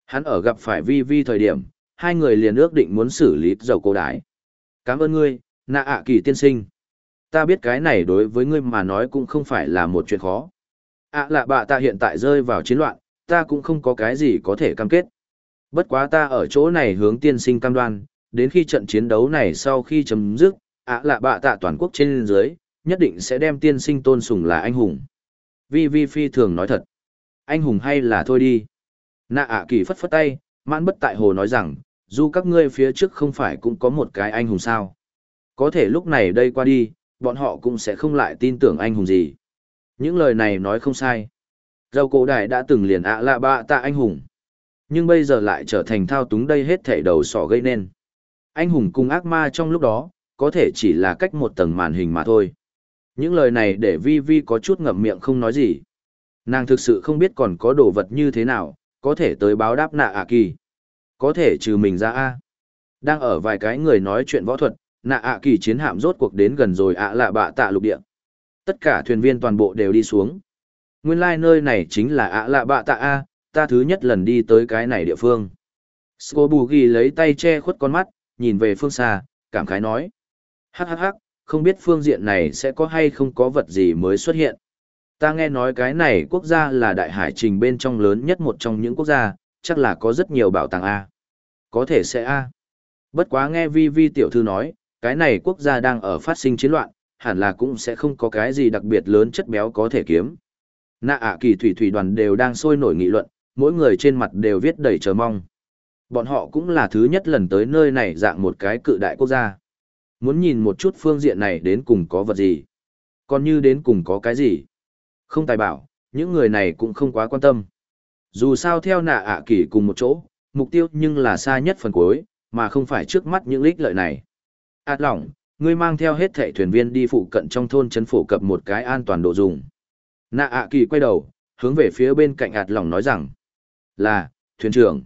Hắn ở gặp phải Vi Vi thời điểm, hai người liền ước định muốn xử lý dầu cô đái. Cảm ơn ngươi, nạ ạ kỳ tiên sinh. Ta biết cái này đối với ngươi mà nói cũng không phải là một chuyện khó. À lạ bạ ta hiện tại rơi vào chiến loạn, ta cũng không có cái gì có thể cam kết. Bất quá ta ở chỗ này hướng tiên sinh cam đoan, đến khi trận chiến đấu này sau khi chấm dứt, ạ lạ bạ tạ toàn quốc trên dưới, nhất định sẽ đem tiên sinh tôn sùng là anh hùng. Vi Vi Phi thường nói thật. Anh hùng hay là thôi đi. Nạ ạ kỳ phất phất tay, mãn bất tại hồ nói rằng, dù các ngươi phía trước không phải cũng có một cái anh hùng sao. Có thể lúc này đây qua đi, bọn họ cũng sẽ không lại tin tưởng anh hùng gì. Những lời này nói không sai. Râu cổ đại đã từng liền ạ lạ bạ tạ anh hùng. Nhưng bây giờ lại trở thành thao túng đây hết thể đầu sỏ gây nên. Anh hùng cùng ác ma trong lúc đó, có thể chỉ là cách một tầng màn hình mà thôi. Những lời này để Vi Vi có chút ngậm miệng không nói gì. Nàng thực sự không biết còn có đồ vật như thế nào, có thể tới báo đáp nạ ạ kỳ. Có thể trừ mình ra a Đang ở vài cái người nói chuyện võ thuật, nạ ạ kỳ chiến hạm rốt cuộc đến gần rồi ạ lạ bạ tạ lục địa. Tất cả thuyền viên toàn bộ đều đi xuống. Nguyên lai nơi này chính là ạ lạ bạ tạ a ta thứ nhất lần đi tới cái này địa phương. Scobugi lấy tay che khuất con mắt, nhìn về phương xa, cảm khái nói. hhh không biết phương diện này sẽ có hay không có vật gì mới xuất hiện. Ta nghe nói cái này quốc gia là đại hải trình bên trong lớn nhất một trong những quốc gia, chắc là có rất nhiều bảo tàng A. Có thể sẽ A. Bất quá nghe vi vi tiểu thư nói, cái này quốc gia đang ở phát sinh chiến loạn, hẳn là cũng sẽ không có cái gì đặc biệt lớn chất béo có thể kiếm. Nạ ạ kỳ thủy thủy đoàn đều đang sôi nổi nghị luận, mỗi người trên mặt đều viết đầy chờ mong. Bọn họ cũng là thứ nhất lần tới nơi này dạng một cái cự đại quốc gia. Muốn nhìn một chút phương diện này đến cùng có vật gì. Còn như đến cùng có cái gì. Không tài bảo, những người này cũng không quá quan tâm. Dù sao theo nạ ạ kỳ cùng một chỗ, mục tiêu nhưng là xa nhất phần cuối, mà không phải trước mắt những lích lợi này. Át lỏng, ngươi mang theo hết thẻ thuyền viên đi phụ cận trong thôn chấn phổ cập một cái an toàn đồ dùng. Nạ ạ kỳ quay đầu, hướng về phía bên cạnh ạt lỏng nói rằng, là, thuyền trưởng.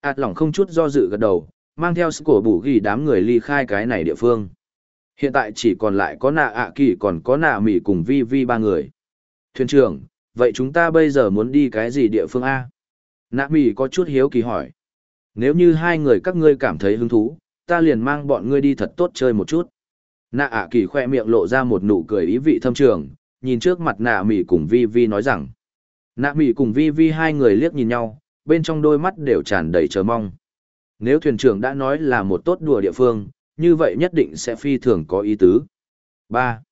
ạt lỏng không chút do dự gật đầu, mang theo sức cổ bù ghi đám người ly khai cái này địa phương. Hiện tại chỉ còn lại có nạ ạ kỳ còn có nạ mỹ cùng vi vi ba người. Thuyền trưởng, vậy chúng ta bây giờ muốn đi cái gì địa phương A? Nạ mỹ có chút hiếu kỳ hỏi. Nếu như hai người các ngươi cảm thấy hứng thú, ta liền mang bọn ngươi đi thật tốt chơi một chút. Nạ ạ kỳ khoe miệng lộ ra một nụ cười ý vị thâm trường, nhìn trước mặt nạ mỉ cùng vi vi nói rằng. Nạ mỉ cùng vi vi hai người liếc nhìn nhau, bên trong đôi mắt đều tràn đầy chờ mong. Nếu thuyền trưởng đã nói là một tốt đùa địa phương, như vậy nhất định sẽ phi thường có ý tứ. 3.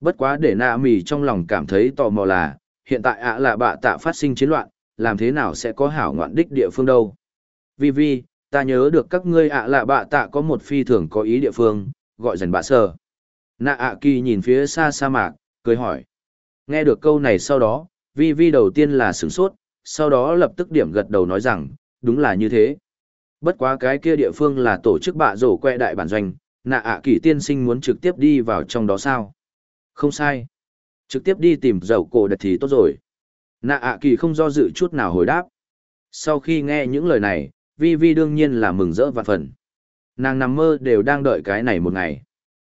Bất quá để nạ mỉ trong lòng cảm thấy tò mò là, hiện tại ạ là bạ tạ phát sinh chiến loạn, làm thế nào sẽ có hảo ngoạn đích địa phương đâu. Vi Vi, ta nhớ được các ngươi ạ lạ bạ tạ có một phi thường có ý địa phương, gọi dần bạ sờ. Nạ ạ kỳ nhìn phía xa sa mạc, cười hỏi. Nghe được câu này sau đó, Vi Vi đầu tiên là sửng sốt, sau đó lập tức điểm gật đầu nói rằng, đúng là như thế. Bất quá cái kia địa phương là tổ chức bạ rổ que đại bản doanh, nạ ạ kỳ tiên sinh muốn trực tiếp đi vào trong đó sao? Không sai. Trực tiếp đi tìm dầu cổ đật thì tốt rồi. Nạ ạ kỳ không do dự chút nào hồi đáp. Sau khi nghe những lời này, Vi Vi đương nhiên là mừng rỡ vạn phần. Nàng nằm mơ đều đang đợi cái này một ngày.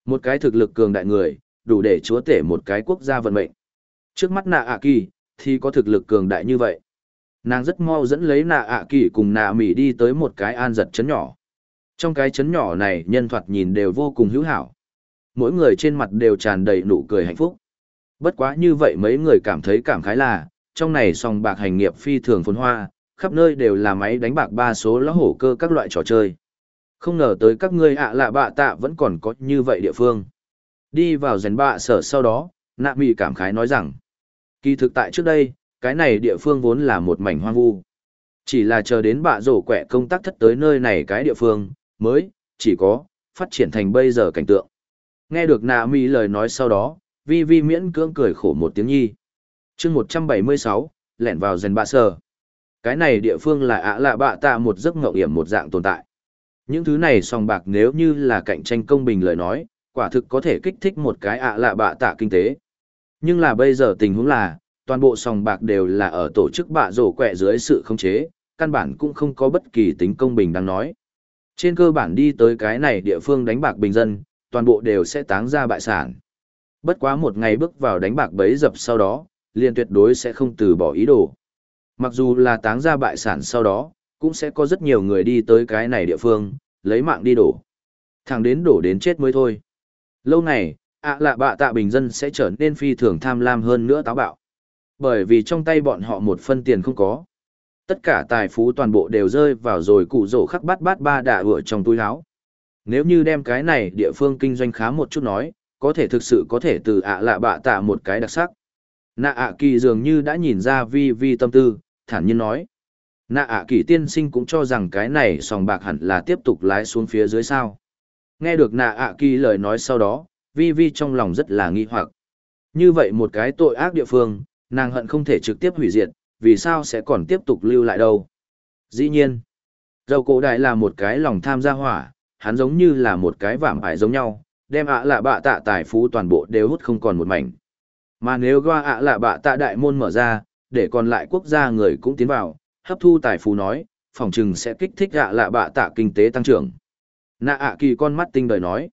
Một cái thực lực cường đại người, đủ để chúa tể một cái quốc gia vận mệnh. Trước mắt nạ ạ kỳ, thì có thực lực cường đại như vậy. Nàng rất mau dẫn lấy nạ ạ kỳ cùng nạ mỉ đi tới một cái an giật chấn nhỏ. Trong cái chấn nhỏ này nhân thoạt nhìn đều vô cùng hữu hảo. Mỗi người trên mặt đều tràn đầy nụ cười hạnh phúc. Bất quá như vậy mấy người cảm thấy cảm khái là, trong này song bạc hành nghiệp phi thường phồn hoa, khắp nơi đều là máy đánh bạc ba số lá hổ cơ các loại trò chơi. Không ngờ tới các ngươi ạ lạ bạ tạ vẫn còn có như vậy địa phương. Đi vào rèn bạ sở sau đó, nạ mì cảm khái nói rằng, kỳ thực tại trước đây, cái này địa phương vốn là một mảnh hoang vu. Chỉ là chờ đến bạ rổ quẹ công tác thất tới nơi này cái địa phương, mới, chỉ có, phát triển thành bây giờ cảnh tượng. Nghe được nạ mì lời nói sau đó, vi vi miễn cưỡng cười khổ một tiếng nhi. chương 176, lẻn vào rèn bạ sở. Cái này địa phương là ạ lạ bạ tạ một giấc ngậu hiểm một dạng tồn tại. Những thứ này song bạc nếu như là cạnh tranh công bình lời nói, quả thực có thể kích thích một cái ạ lạ bạ tạ kinh tế. Nhưng là bây giờ tình huống là, toàn bộ sòng bạc đều là ở tổ chức bạ rổ quẹ dưới sự khống chế, căn bản cũng không có bất kỳ tính công bình đang nói. Trên cơ bản đi tới cái này địa phương đánh bạc bình dân, toàn bộ đều sẽ táng ra bại sản. Bất quá một ngày bước vào đánh bạc bấy dập sau đó, liền tuyệt đối sẽ không từ bỏ ý đồ. Mặc dù là táng ra bại sản sau đó, cũng sẽ có rất nhiều người đi tới cái này địa phương, lấy mạng đi đổ. Thẳng đến đổ đến chết mới thôi. Lâu này, ạ lạ bạ tạ bình dân sẽ trở nên phi thường tham lam hơn nữa táo bạo. Bởi vì trong tay bọn họ một phân tiền không có. Tất cả tài phú toàn bộ đều rơi vào rồi cụ rổ khắc bát bát ba đạ ựa trong túi áo. Nếu như đem cái này địa phương kinh doanh khá một chút nói, có thể thực sự có thể từ ạ lạ bạ tạ một cái đặc sắc. Nạ ạ kỳ dường như đã nhìn ra vi vi tâm tư, thản nhiên nói. Nạ ạ kỳ tiên sinh cũng cho rằng cái này sòng bạc hẳn là tiếp tục lái xuống phía dưới sao. Nghe được nạ ạ kỳ lời nói sau đó, vi vi trong lòng rất là nghi hoặc. Như vậy một cái tội ác địa phương, nàng hận không thể trực tiếp hủy diệt, vì sao sẽ còn tiếp tục lưu lại đâu. Dĩ nhiên, dầu cổ đại là một cái lòng tham gia hỏa, hắn giống như là một cái vảm ải giống nhau, đem ạ lạ bạ tạ tài phú toàn bộ đều hút không còn một mảnh. Mà nếu qua ạ lạ bạ tạ đại môn mở ra, để còn lại quốc gia người cũng tiến vào, hấp thu tài phú nói, phòng trừng sẽ kích thích ạ lạ bạ tạ kinh tế tăng trưởng. Nạ ạ kỳ con mắt tinh đời nói.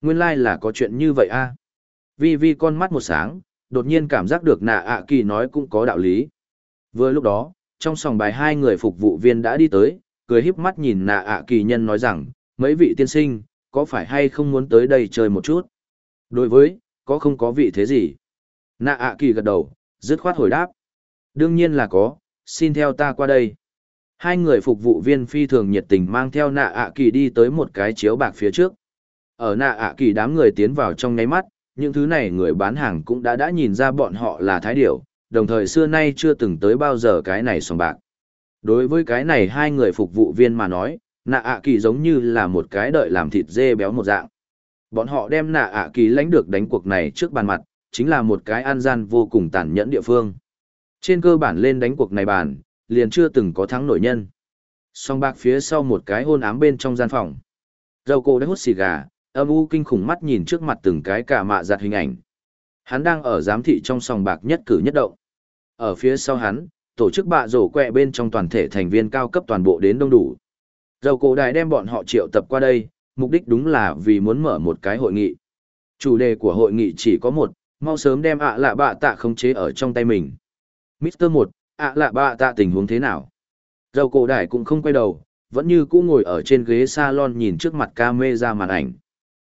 Nguyên lai là có chuyện như vậy a Vi Vi con mắt một sáng, đột nhiên cảm giác được nạ ạ kỳ nói cũng có đạo lý. Vừa lúc đó, trong sòng bài hai người phục vụ viên đã đi tới, cười híp mắt nhìn nạ ạ kỳ nhân nói rằng, mấy vị tiên sinh, có phải hay không muốn tới đây chơi một chút? Đối với, có không có vị thế gì? Nạ ạ kỳ gật đầu, dứt khoát hồi đáp. Đương nhiên là có, xin theo ta qua đây. Hai người phục vụ viên phi thường nhiệt tình mang theo nạ ạ kỳ đi tới một cái chiếu bạc phía trước. Ở nạ ạ kỳ đám người tiến vào trong ngáy mắt, những thứ này người bán hàng cũng đã đã nhìn ra bọn họ là thái điểu, đồng thời xưa nay chưa từng tới bao giờ cái này sòng bạc. Đối với cái này hai người phục vụ viên mà nói, nạ ạ kỳ giống như là một cái đợi làm thịt dê béo một dạng. Bọn họ đem nạ ạ kỳ lãnh được đánh cuộc này trước bàn mặt, chính là một cái an gian vô cùng tàn nhẫn địa phương. Trên cơ bản lên đánh cuộc này bàn, liền chưa từng có thắng nổi nhân. Song bạc phía sau một cái hôn ám bên trong gian phòng. Dầu cổ đã hút xì gà, âm u kinh khủng mắt nhìn trước mặt từng cái cả mạ giặt hình ảnh. Hắn đang ở giám thị trong sòng bạc nhất cử nhất động. Ở phía sau hắn, tổ chức bạ rổ quẹ bên trong toàn thể thành viên cao cấp toàn bộ đến đông đủ. Dầu cổ đại đem bọn họ triệu tập qua đây, mục đích đúng là vì muốn mở một cái hội nghị. Chủ đề của hội nghị chỉ có một, mau sớm đem ạ lạ bạ tạ khống chế ở trong tay mình. Mr. một, ạ lạ bạ tạ tình huống thế nào? Dầu cổ đại cũng không quay đầu, vẫn như cũ ngồi ở trên ghế salon nhìn trước mặt ca mê ra màn ảnh.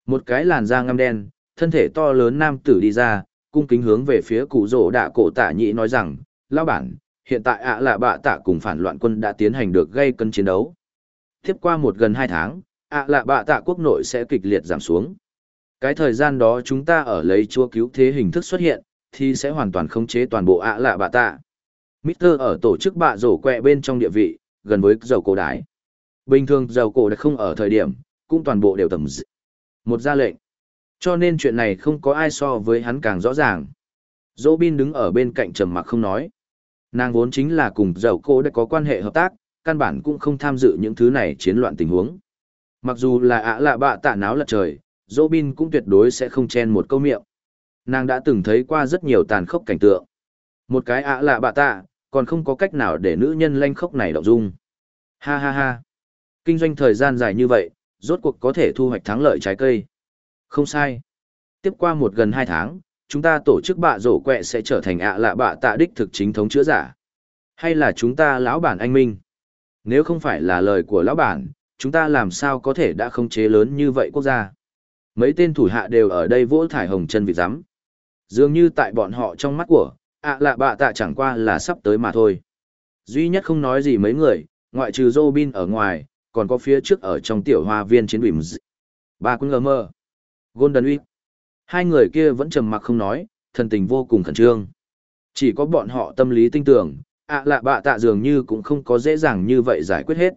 Một cái làn da ngăm đen, thân thể to lớn nam tử đi ra, cung kính hướng về phía cụ rỗ đạ cổ tạ nhị nói rằng, lao bản, hiện tại ạ lạ bạ tạ cùng phản loạn quân đã tiến hành được gây cân chiến đấu. Tiếp qua một gần hai tháng, ạ lạ bạ tạ quốc nội sẽ kịch liệt giảm xuống. Cái thời gian đó chúng ta ở lấy chúa cứu thế hình thức xuất hiện, thì sẽ hoàn toàn khống chế toàn bộ ạ lạ bạ tạ. Mister ở tổ chức bạ rổ quẹ bên trong địa vị, gần với dầu cổ đái. Bình thường dầu cổ đã không ở thời điểm, cũng toàn bộ đều tầm dị. Một ra lệnh. Cho nên chuyện này không có ai so với hắn càng rõ ràng. Dỗ bin đứng ở bên cạnh trầm mặc không nói. Nàng vốn chính là cùng dầu cổ đã có quan hệ hợp tác, căn bản cũng không tham dự những thứ này chiến loạn tình huống. Mặc dù là ạ lạ bạ tạ náo lật trời, dỗ bin cũng tuyệt đối sẽ không chen một câu miệng. Nàng đã từng thấy qua rất nhiều tàn khốc cảnh tượng. Một cái ạ lạ bạ tạ, còn không có cách nào để nữ nhân lanh khốc này động dung. Ha ha ha. Kinh doanh thời gian dài như vậy, rốt cuộc có thể thu hoạch thắng lợi trái cây. Không sai. Tiếp qua một gần hai tháng, chúng ta tổ chức bạ rổ quẹ sẽ trở thành ạ lạ bạ tạ đích thực chính thống chữa giả. Hay là chúng ta lão bản anh minh? Nếu không phải là lời của lão bản, chúng ta làm sao có thể đã không chế lớn như vậy quốc gia? Mấy tên thủ hạ đều ở đây vỗ thải hồng chân vịt rắm Dường như tại bọn họ trong mắt của, ạ lạ bạ tạ chẳng qua là sắp tới mà thôi. Duy nhất không nói gì mấy người, ngoại trừ Robin ở ngoài, còn có phía trước ở trong tiểu hoa viên chiến bìm Ba quân ngờ mơ. Golden Week. Hai người kia vẫn trầm mặc không nói, thần tình vô cùng khẩn trương. Chỉ có bọn họ tâm lý tinh tưởng, ạ lạ bạ tạ dường như cũng không có dễ dàng như vậy giải quyết hết.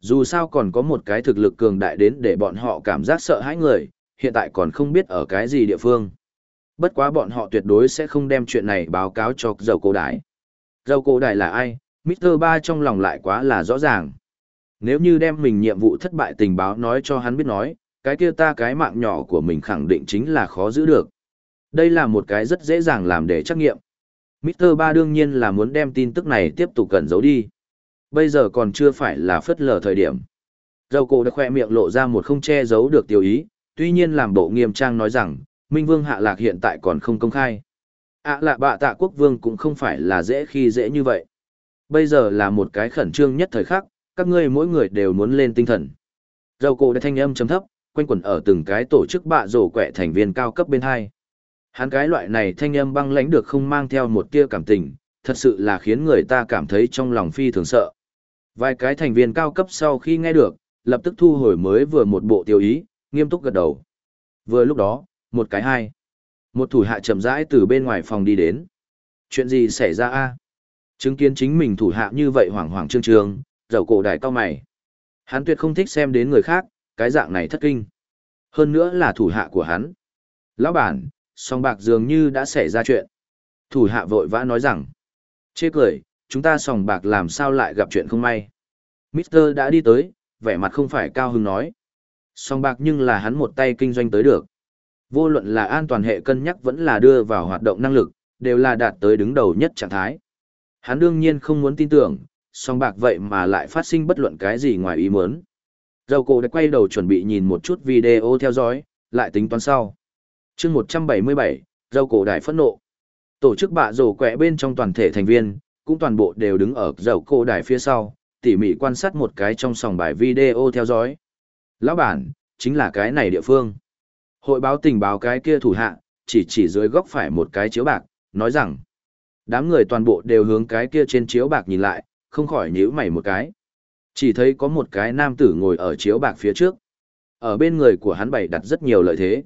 Dù sao còn có một cái thực lực cường đại đến để bọn họ cảm giác sợ hãi người, hiện tại còn không biết ở cái gì địa phương. Bất quá bọn họ tuyệt đối sẽ không đem chuyện này báo cáo cho dầu cổ đại. Dầu cổ đại là ai, Mr. Ba trong lòng lại quá là rõ ràng. Nếu như đem mình nhiệm vụ thất bại tình báo nói cho hắn biết nói, cái kia ta cái mạng nhỏ của mình khẳng định chính là khó giữ được. Đây là một cái rất dễ dàng làm để trắc nghiệm. Mr. Ba đương nhiên là muốn đem tin tức này tiếp tục cẩn giấu đi. Bây giờ còn chưa phải là phất lờ thời điểm. Dầu cổ đã khoe miệng lộ ra một không che giấu được tiêu ý, tuy nhiên làm bộ nghiêm trang nói rằng, Minh Vương Hạ Lạc hiện tại còn không công khai. ạ à lạ bạ tạ quốc vương cũng không phải là dễ khi dễ như vậy. Bây giờ là một cái khẩn trương nhất thời khắc, các ngươi mỗi người đều muốn lên tinh thần. Dầu cổ đã thanh âm chấm thấp, quanh quẩn ở từng cái tổ chức bạ rổ quẹ thành viên cao cấp bên hai. Hắn cái loại này thanh âm băng lãnh được không mang theo một tia cảm tình, thật sự là khiến người ta cảm thấy trong lòng phi thường sợ. Vài cái thành viên cao cấp sau khi nghe được, lập tức thu hồi mới vừa một bộ tiêu ý, nghiêm túc gật đầu. Vừa lúc đó, một cái hai. Một thủ hạ chậm rãi từ bên ngoài phòng đi đến. Chuyện gì xảy ra a? Chứng kiến chính mình thủ hạ như vậy hoảng hoảng trương trương, dầu cổ đại cao mày. Hắn tuyệt không thích xem đến người khác, cái dạng này thất kinh. Hơn nữa là thủ hạ của hắn. Lão bản, song bạc dường như đã xảy ra chuyện. Thủ hạ vội vã nói rằng. Chê cười, chúng ta sòng bạc làm sao lại gặp chuyện không may. Mister đã đi tới, vẻ mặt không phải cao hứng nói. Song bạc nhưng là hắn một tay kinh doanh tới được. Vô luận là an toàn hệ cân nhắc vẫn là đưa vào hoạt động năng lực, đều là đạt tới đứng đầu nhất trạng thái. Hắn đương nhiên không muốn tin tưởng, song bạc vậy mà lại phát sinh bất luận cái gì ngoài ý muốn. Dầu cổ đã quay đầu chuẩn bị nhìn một chút video theo dõi, lại tính toán sau. chương 177, dầu cổ đại phẫn nộ. Tổ chức bạ rổ quẹ bên trong toàn thể thành viên, cũng toàn bộ đều đứng ở dầu cổ đài phía sau, tỉ mỉ quan sát một cái trong sòng bài video theo dõi. Lão bản, chính là cái này địa phương. Hội báo tình báo cái kia thủ hạ, chỉ chỉ dưới góc phải một cái chiếu bạc, nói rằng, đám người toàn bộ đều hướng cái kia trên chiếu bạc nhìn lại, không khỏi nhíu mày một cái. Chỉ thấy có một cái nam tử ngồi ở chiếu bạc phía trước. Ở bên người của hắn bày đặt rất nhiều lợi thế.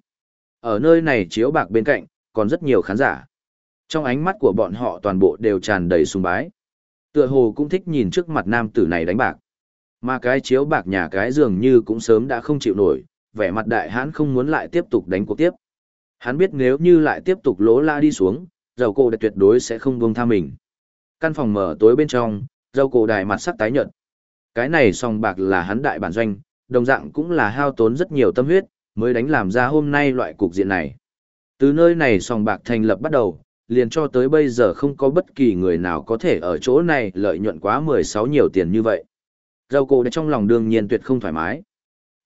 Ở nơi này chiếu bạc bên cạnh, còn rất nhiều khán giả. Trong ánh mắt của bọn họ toàn bộ đều tràn đầy sùng bái. Tựa hồ cũng thích nhìn trước mặt nam tử này đánh bạc. Mà cái chiếu bạc nhà cái dường như cũng sớm đã không chịu nổi, vẻ mặt đại hãn không muốn lại tiếp tục đánh cuộc tiếp. Hắn biết nếu như lại tiếp tục lỗ la đi xuống, dầu cổ đại tuyệt đối sẽ không buông tha mình. Căn phòng mở tối bên trong, dầu cổ đại mặt sắc tái nhợt. Cái này song bạc là hắn đại bản doanh, đồng dạng cũng là hao tốn rất nhiều tâm huyết, mới đánh làm ra hôm nay loại cục diện này. Từ nơi này song bạc thành lập bắt đầu, liền cho tới bây giờ không có bất kỳ người nào có thể ở chỗ này lợi nhuận quá 16 nhiều tiền như vậy. Dầu cổ trong lòng đương nhiên tuyệt không thoải mái.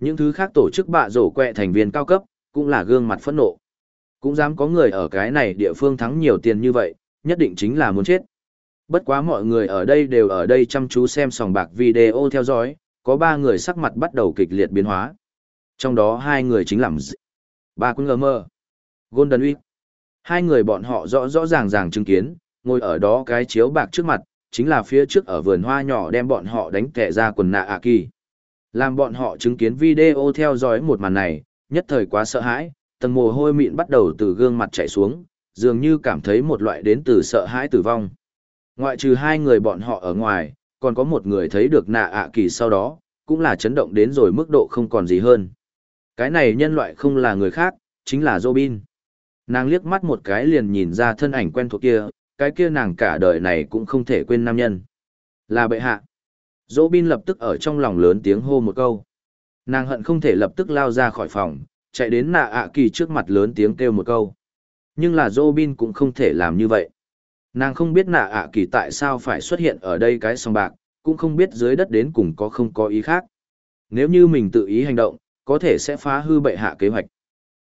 Những thứ khác tổ chức bạ rổ quẹ thành viên cao cấp, cũng là gương mặt phẫn nộ. Cũng dám có người ở cái này địa phương thắng nhiều tiền như vậy, nhất định chính là muốn chết. Bất quá mọi người ở đây đều ở đây chăm chú xem sòng bạc video theo dõi, có ba người sắc mặt bắt đầu kịch liệt biến hóa. Trong đó hai người chính là D... ba quân ngờ mơ. Golden Week. Hai người bọn họ rõ rõ ràng ràng chứng kiến, ngồi ở đó cái chiếu bạc trước mặt, chính là phía trước ở vườn hoa nhỏ đem bọn họ đánh tệ ra quần nạ ạ kỳ. Làm bọn họ chứng kiến video theo dõi một màn này, nhất thời quá sợ hãi, tầng mồ hôi mịn bắt đầu từ gương mặt chảy xuống, dường như cảm thấy một loại đến từ sợ hãi tử vong. Ngoại trừ hai người bọn họ ở ngoài, còn có một người thấy được nạ ạ kỳ sau đó, cũng là chấn động đến rồi mức độ không còn gì hơn. Cái này nhân loại không là người khác, chính là Robin. Nàng liếc mắt một cái liền nhìn ra thân ảnh quen thuộc kia, cái kia nàng cả đời này cũng không thể quên nam nhân. Là bệ hạ. Robin lập tức ở trong lòng lớn tiếng hô một câu. Nàng hận không thể lập tức lao ra khỏi phòng, chạy đến nạ ạ kỳ trước mặt lớn tiếng kêu một câu. Nhưng là Robin cũng không thể làm như vậy. Nàng không biết nạ ạ kỳ tại sao phải xuất hiện ở đây cái song bạc, cũng không biết dưới đất đến cùng có không có ý khác. Nếu như mình tự ý hành động, có thể sẽ phá hư bệ hạ kế hoạch.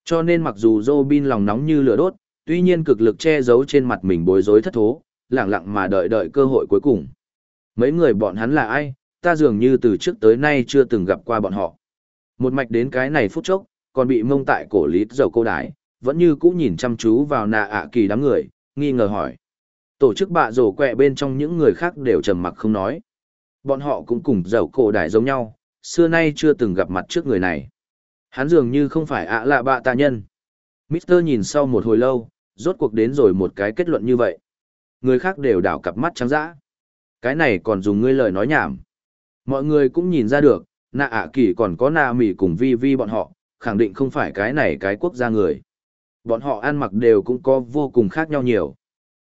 Cho nên mặc dù Robin lòng nóng như lửa đốt, tuy nhiên cực lực che giấu trên mặt mình bối rối thất thố, lặng lặng mà đợi đợi cơ hội cuối cùng. Mấy người bọn hắn là ai, ta dường như từ trước tới nay chưa từng gặp qua bọn họ. Một mạch đến cái này phút chốc, còn bị mông tại cổ lý dầu cô đái, vẫn như cũ nhìn chăm chú vào nạ ạ kỳ đám người, nghi ngờ hỏi. Tổ chức bạ rổ quẹ bên trong những người khác đều trầm mặc không nói. Bọn họ cũng cùng dầu cổ đại giống nhau, xưa nay chưa từng gặp mặt trước người này. Hắn dường như không phải ạ lạ bạ tạ nhân. Mister nhìn sau một hồi lâu, rốt cuộc đến rồi một cái kết luận như vậy. Người khác đều đảo cặp mắt trắng dã. Cái này còn dùng ngươi lời nói nhảm. Mọi người cũng nhìn ra được, nạ ạ kỳ còn có nạ mỉ cùng vi vi bọn họ, khẳng định không phải cái này cái quốc gia người. Bọn họ ăn mặc đều cũng có vô cùng khác nhau nhiều.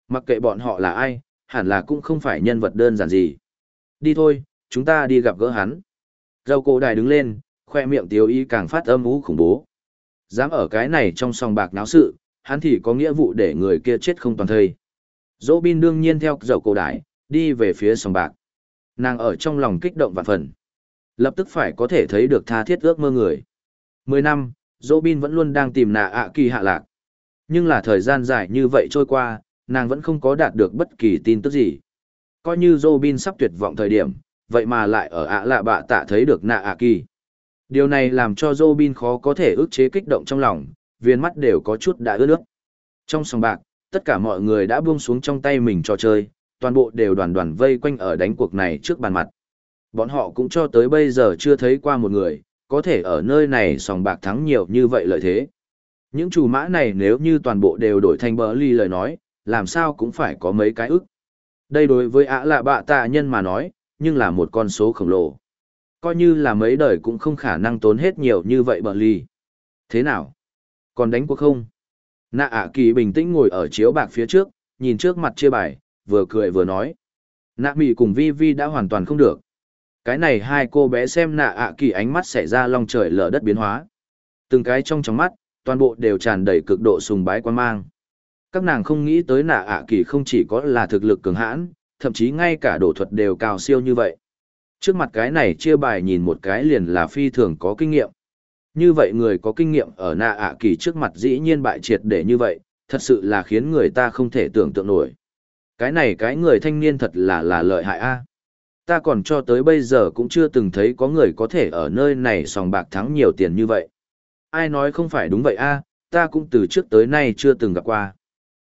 Mặc kệ bọn họ là ai, hẳn là cũng không phải nhân vật đơn giản gì. Đi thôi, chúng ta đi gặp gỡ hắn. Râu cổ đài đứng lên, khoe miệng tiếu y càng phát âm ú khủng bố. Dám ở cái này trong sòng bạc náo sự, hắn thì có nghĩa vụ để người kia chết không toàn thây. Dỗ bin đương nhiên theo dậu cổ đài, đi về phía sòng bạc. Nàng ở trong lòng kích động vạn phần. Lập tức phải có thể thấy được tha thiết ước mơ người. Mười năm, Robin vẫn luôn đang tìm nạ ạ kỳ hạ lạc. Nhưng là thời gian dài như vậy trôi qua, nàng vẫn không có đạt được bất kỳ tin tức gì. Coi như Robin sắp tuyệt vọng thời điểm, vậy mà lại ở ạ lạ bạ tạ thấy được nạ ạ kỳ. Điều này làm cho Robin khó có thể ức chế kích động trong lòng, viên mắt đều có chút đã ướt nước. Trong sòng bạc, tất cả mọi người đã buông xuống trong tay mình trò chơi, toàn bộ đều đoàn đoàn vây quanh ở đánh cuộc này trước bàn mặt. Bọn họ cũng cho tới bây giờ chưa thấy qua một người, có thể ở nơi này sòng bạc thắng nhiều như vậy lợi thế. Những chủ mã này nếu như toàn bộ đều đổi thành bờ ly lời nói, làm sao cũng phải có mấy cái ức. Đây đối với ả lạ bạ tạ nhân mà nói, nhưng là một con số khổng lồ. Coi như là mấy đời cũng không khả năng tốn hết nhiều như vậy bờ ly. Thế nào? Còn đánh cuộc không? Nạ ạ kỳ bình tĩnh ngồi ở chiếu bạc phía trước, nhìn trước mặt chia bài, vừa cười vừa nói. Nạ mị cùng vi vi đã hoàn toàn không được. Cái này hai cô bé xem nạ ạ kỳ ánh mắt xảy ra long trời lở đất biến hóa. Từng cái trong trong mắt, toàn bộ đều tràn đầy cực độ sùng bái quan mang. Các nàng không nghĩ tới nạ ạ kỳ không chỉ có là thực lực cường hãn, thậm chí ngay cả đổ thuật đều cao siêu như vậy. Trước mặt cái này chia bài nhìn một cái liền là phi thường có kinh nghiệm. Như vậy người có kinh nghiệm ở nạ ạ kỳ trước mặt dĩ nhiên bại triệt để như vậy, thật sự là khiến người ta không thể tưởng tượng nổi. Cái này cái người thanh niên thật là là lợi hại a. Ta còn cho tới bây giờ cũng chưa từng thấy có người có thể ở nơi này sòng bạc thắng nhiều tiền như vậy. Ai nói không phải đúng vậy a, ta cũng từ trước tới nay chưa từng gặp qua.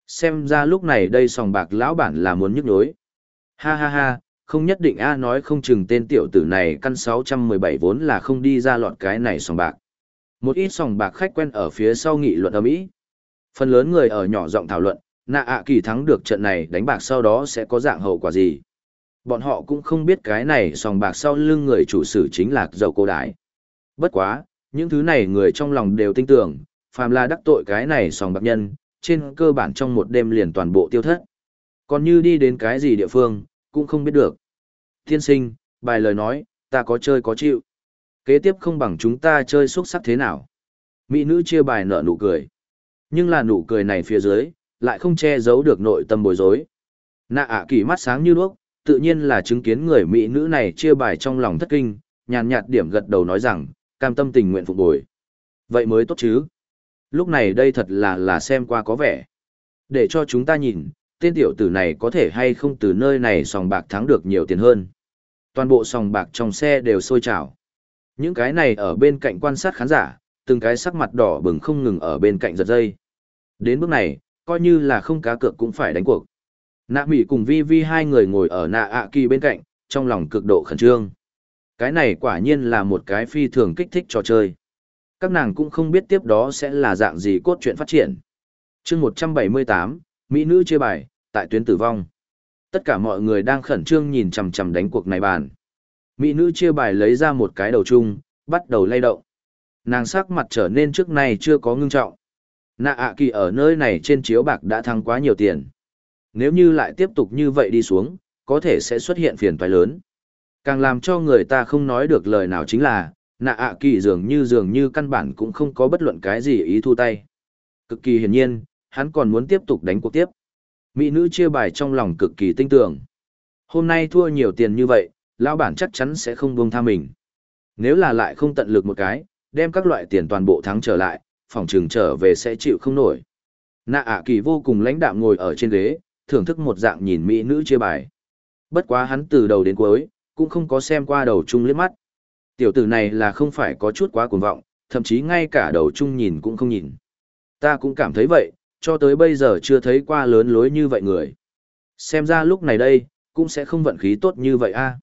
Xem ra lúc này đây sòng bạc lão bản là muốn nhức nhối. Ha ha ha, không nhất định A nói không chừng tên tiểu tử này căn 617 vốn là không đi ra lọt cái này sòng bạc. Một ít sòng bạc khách quen ở phía sau nghị luận ầm ĩ. Phần lớn người ở nhỏ giọng thảo luận, nạ ạ kỳ thắng được trận này đánh bạc sau đó sẽ có dạng hậu quả gì. Bọn họ cũng không biết cái này sòng bạc sau lưng người chủ sử chính là dầu cô đái. Bất quá, những thứ này người trong lòng đều tin tưởng, phàm là đắc tội cái này sòng bạc nhân, trên cơ bản trong một đêm liền toàn bộ tiêu thất. Còn như đi đến cái gì địa phương, cũng không biết được. Thiên sinh, bài lời nói, ta có chơi có chịu. Kế tiếp không bằng chúng ta chơi xuất sắc thế nào. Mỹ nữ chia bài nở nụ cười. Nhưng là nụ cười này phía dưới, lại không che giấu được nội tâm bối rối. Nạ ạ kỳ mắt sáng như đuốc, tự nhiên là chứng kiến người Mỹ nữ này chia bài trong lòng thất kinh, nhàn nhạt điểm gật đầu nói rằng, cam tâm tình nguyện phục bồi. Vậy mới tốt chứ. Lúc này đây thật là là xem qua có vẻ. Để cho chúng ta nhìn, tên tiểu tử này có thể hay không từ nơi này sòng bạc thắng được nhiều tiền hơn. Toàn bộ sòng bạc trong xe đều sôi trào. Những cái này ở bên cạnh quan sát khán giả, từng cái sắc mặt đỏ bừng không ngừng ở bên cạnh giật dây. Đến bước này, coi như là không cá cược cũng phải đánh cuộc. Nạ Mỹ cùng Vi Vi hai người ngồi ở nạ ạ kỳ bên cạnh, trong lòng cực độ khẩn trương. Cái này quả nhiên là một cái phi thường kích thích trò chơi. Các nàng cũng không biết tiếp đó sẽ là dạng gì cốt truyện phát triển. chương 178, Mỹ nữ chia bài, tại tuyến tử vong. Tất cả mọi người đang khẩn trương nhìn chằm chằm đánh cuộc này bàn. Mỹ nữ chia bài lấy ra một cái đầu chung, bắt đầu lay động. Nàng sắc mặt trở nên trước nay chưa có ngưng trọng. Nạ ạ kỳ ở nơi này trên chiếu bạc đã thắng quá nhiều tiền. Nếu như lại tiếp tục như vậy đi xuống, có thể sẽ xuất hiện phiền toái lớn. Càng làm cho người ta không nói được lời nào chính là, nạ ạ kỳ dường như dường như căn bản cũng không có bất luận cái gì ý thu tay. Cực kỳ hiển nhiên, hắn còn muốn tiếp tục đánh cuộc tiếp. Mỹ nữ chia bài trong lòng cực kỳ tinh tưởng. Hôm nay thua nhiều tiền như vậy, lão bản chắc chắn sẽ không buông tha mình. Nếu là lại không tận lực một cái, đem các loại tiền toàn bộ thắng trở lại, phòng trường trở về sẽ chịu không nổi. Nạ ạ kỳ vô cùng lãnh đạm ngồi ở trên ghế, thưởng thức một dạng nhìn mỹ nữ chia bài. Bất quá hắn từ đầu đến cuối, cũng không có xem qua đầu chung liếc mắt. Tiểu tử này là không phải có chút quá cuồng vọng, thậm chí ngay cả đầu chung nhìn cũng không nhìn. Ta cũng cảm thấy vậy, cho tới bây giờ chưa thấy qua lớn lối như vậy người. Xem ra lúc này đây, cũng sẽ không vận khí tốt như vậy a. À.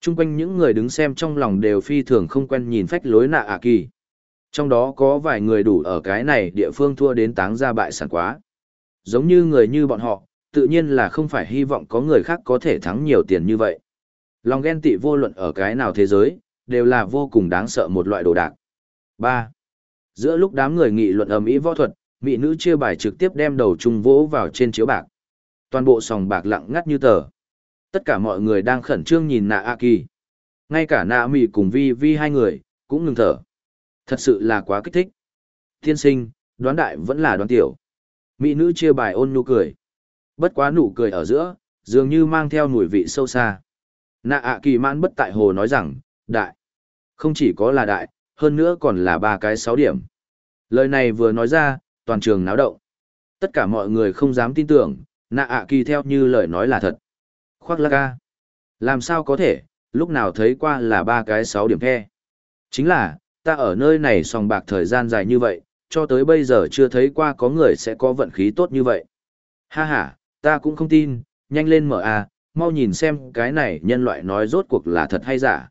Trung quanh những người đứng xem trong lòng đều phi thường không quen nhìn phách lối nạ ạ kỳ. Trong đó có vài người đủ ở cái này địa phương thua đến táng ra bại sản quá. Giống như người như bọn họ, tự nhiên là không phải hy vọng có người khác có thể thắng nhiều tiền như vậy. Lòng ghen tị vô luận ở cái nào thế giới, đều là vô cùng đáng sợ một loại đồ đạc. 3. Giữa lúc đám người nghị luận ầm ĩ võ thuật, mỹ nữ chia bài trực tiếp đem đầu trung vỗ vào trên chiếu bạc. Toàn bộ sòng bạc lặng ngắt như tờ. Tất cả mọi người đang khẩn trương nhìn nạ A Kỳ. Ngay cả nạ mị cùng vi vi hai người, cũng ngừng thở. Thật sự là quá kích thích. Tiên sinh, đoán đại vẫn là đoán tiểu. Mỹ nữ chia bài ôn nụ cười. Bất quá nụ cười ở giữa, dường như mang theo mùi vị sâu xa. Nạ ạ kỳ mãn bất tại hồ nói rằng, đại. Không chỉ có là đại, hơn nữa còn là ba cái sáu điểm. Lời này vừa nói ra, toàn trường náo động. Tất cả mọi người không dám tin tưởng, nạ ạ kỳ theo như lời nói là thật. Khoác lác ca. Làm sao có thể, lúc nào thấy qua là ba cái sáu điểm khe. Chính là, ta ở nơi này sòng bạc thời gian dài như vậy, cho tới bây giờ chưa thấy qua có người sẽ có vận khí tốt như vậy. Ha ha, ta cũng không tin, nhanh lên mở a, mau nhìn xem cái này nhân loại nói rốt cuộc là thật hay giả.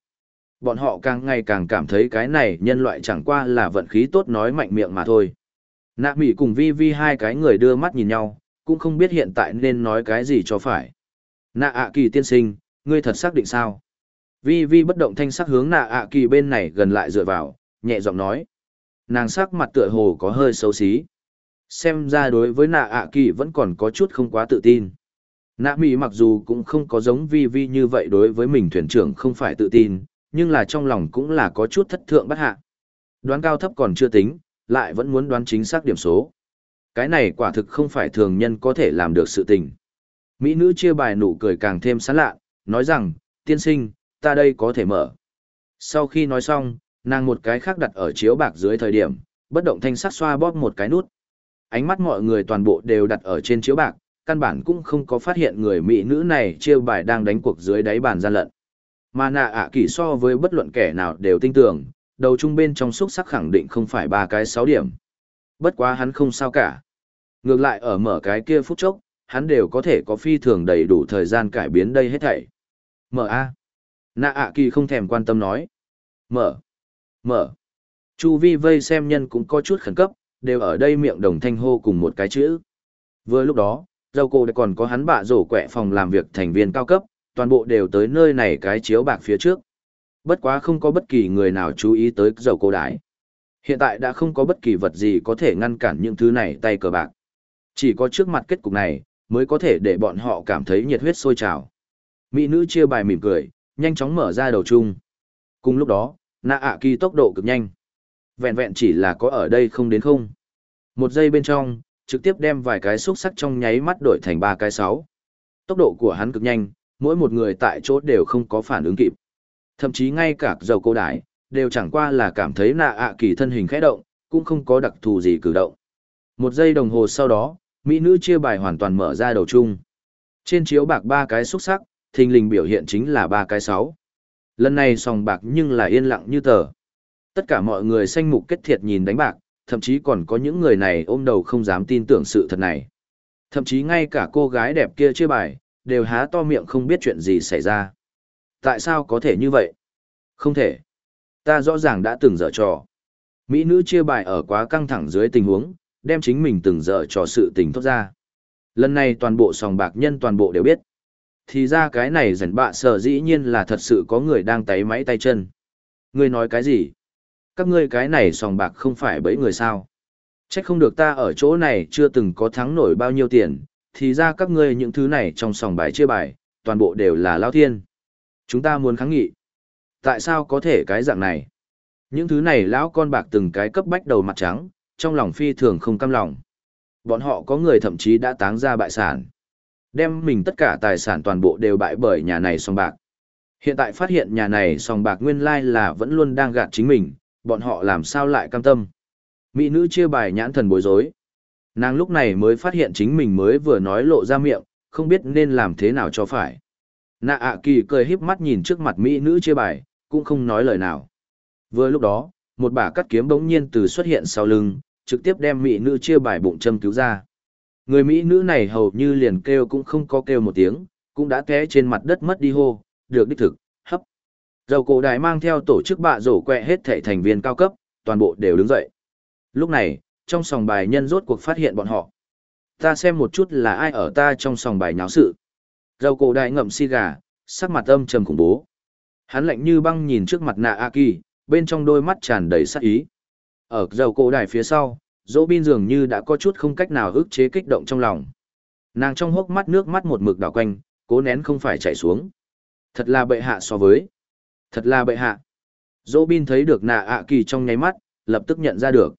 Bọn họ càng ngày càng cảm thấy cái này nhân loại chẳng qua là vận khí tốt nói mạnh miệng mà thôi. Nạ Mỹ cùng Vi Vi hai cái người đưa mắt nhìn nhau, cũng không biết hiện tại nên nói cái gì cho phải. Nạ ạ kỳ tiên sinh, ngươi thật xác định sao? Vi Vi bất động thanh sắc hướng nạ ạ kỳ bên này gần lại dựa vào, nhẹ giọng nói. Nàng sắc mặt tựa hồ có hơi xấu xí. Xem ra đối với nạ ạ kỳ vẫn còn có chút không quá tự tin. Nạ Mỹ mặc dù cũng không có giống Vi Vi như vậy đối với mình thuyền trưởng không phải tự tin, nhưng là trong lòng cũng là có chút thất thượng bất hạ. Đoán cao thấp còn chưa tính, lại vẫn muốn đoán chính xác điểm số. Cái này quả thực không phải thường nhân có thể làm được sự tình. Mỹ nữ chia bài nụ cười càng thêm sán lạ, nói rằng, tiên sinh, ta đây có thể mở. Sau khi nói xong, nàng một cái khác đặt ở chiếu bạc dưới thời điểm, bất động thanh sắc xoa bóp một cái nút. Ánh mắt mọi người toàn bộ đều đặt ở trên chiếu bạc, căn bản cũng không có phát hiện người mỹ nữ này chiêu bài đang đánh cuộc dưới đáy bàn gian lận. Mà nạ ạ kỳ so với bất luận kẻ nào đều tin tưởng, đầu trung bên trong xúc sắc khẳng định không phải ba cái sáu điểm. Bất quá hắn không sao cả. Ngược lại ở mở cái kia phút chốc, hắn đều có thể có phi thường đầy đủ thời gian cải biến đây hết thảy. Mở A. Nạ ạ kỳ không thèm quan tâm nói. Mở. Mở. Chu vi vây xem nhân cũng có chút khẩn cấp, đều ở đây miệng đồng thanh hô cùng một cái chữ. Vừa lúc đó, dâu cô còn có hắn bạ rổ quẹ phòng làm việc thành viên cao cấp, toàn bộ đều tới nơi này cái chiếu bạc phía trước. Bất quá không có bất kỳ người nào chú ý tới dầu cô đái. Hiện tại đã không có bất kỳ vật gì có thể ngăn cản những thứ này tay cờ bạc. Chỉ có trước mặt kết cục này, mới có thể để bọn họ cảm thấy nhiệt huyết sôi trào. Mỹ nữ chia bài mỉm cười, nhanh chóng mở ra đầu chung. Cùng lúc đó, nạ ạ kỳ tốc độ cực nhanh. Vẹn vẹn chỉ là có ở đây không đến không. Một giây bên trong, trực tiếp đem vài cái xúc sắc trong nháy mắt đổi thành ba cái sáu. Tốc độ của hắn cực nhanh, mỗi một người tại chỗ đều không có phản ứng kịp. Thậm chí ngay cả dầu cô đái, đều chẳng qua là cảm thấy nạ ạ kỳ thân hình khẽ động, cũng không có đặc thù gì cử động. Một giây đồng hồ sau đó, mỹ nữ chia bài hoàn toàn mở ra đầu chung. Trên chiếu bạc ba cái xúc sắc, thình lình biểu hiện chính là ba cái sáu. Lần này sòng bạc nhưng là yên lặng như tờ. Tất cả mọi người xanh mục kết thiệt nhìn đánh bạc, thậm chí còn có những người này ôm đầu không dám tin tưởng sự thật này. Thậm chí ngay cả cô gái đẹp kia chia bài, đều há to miệng không biết chuyện gì xảy ra. Tại sao có thể như vậy? Không thể. Ta rõ ràng đã từng dở trò. Mỹ nữ chia bài ở quá căng thẳng dưới tình huống, đem chính mình từng dở trò sự tình thốt ra. Lần này toàn bộ sòng bạc nhân toàn bộ đều biết. Thì ra cái này dần bạ sở dĩ nhiên là thật sự có người đang tay máy tay chân. Ngươi nói cái gì? Các ngươi cái này sòng bạc không phải bẫy người sao? Chắc không được ta ở chỗ này chưa từng có thắng nổi bao nhiêu tiền, thì ra các ngươi những thứ này trong sòng bài chia bài, toàn bộ đều là lao thiên. Chúng ta muốn kháng nghị. Tại sao có thể cái dạng này? Những thứ này lão con bạc từng cái cấp bách đầu mặt trắng, trong lòng phi thường không cam lòng. Bọn họ có người thậm chí đã táng ra bại sản. Đem mình tất cả tài sản toàn bộ đều bại bởi nhà này sòng bạc. Hiện tại phát hiện nhà này sòng bạc nguyên lai là vẫn luôn đang gạt chính mình, bọn họ làm sao lại cam tâm. Mỹ nữ chia bài nhãn thần bối rối. Nàng lúc này mới phát hiện chính mình mới vừa nói lộ ra miệng, không biết nên làm thế nào cho phải. Nạ ạ kỳ cười híp mắt nhìn trước mặt mỹ nữ chia bài, cũng không nói lời nào. Vừa lúc đó, một bả cắt kiếm bỗng nhiên từ xuất hiện sau lưng, trực tiếp đem mỹ nữ chia bài bụng châm cứu ra. Người mỹ nữ này hầu như liền kêu cũng không có kêu một tiếng, cũng đã té trên mặt đất mất đi hô, được đích thực, hấp. Dầu cổ đại mang theo tổ chức bạ rổ quẹ hết thể thành viên cao cấp, toàn bộ đều đứng dậy. Lúc này, trong sòng bài nhân rốt cuộc phát hiện bọn họ. Ta xem một chút là ai ở ta trong sòng bài nháo sự. Dầu cổ đại ngậm si gà, sắc mặt âm trầm khủng bố. Hắn lạnh như băng nhìn trước mặt nạ A Kỳ, bên trong đôi mắt tràn đầy sát ý. Ở dầu cổ đại phía sau, dỗ bin dường như đã có chút không cách nào ức chế kích động trong lòng. Nàng trong hốc mắt nước mắt một mực đảo quanh, cố nén không phải chảy xuống. Thật là bệ hạ so với. Thật là bệ hạ. Dỗ bin thấy được nạ ạ kỳ trong nháy mắt, lập tức nhận ra được.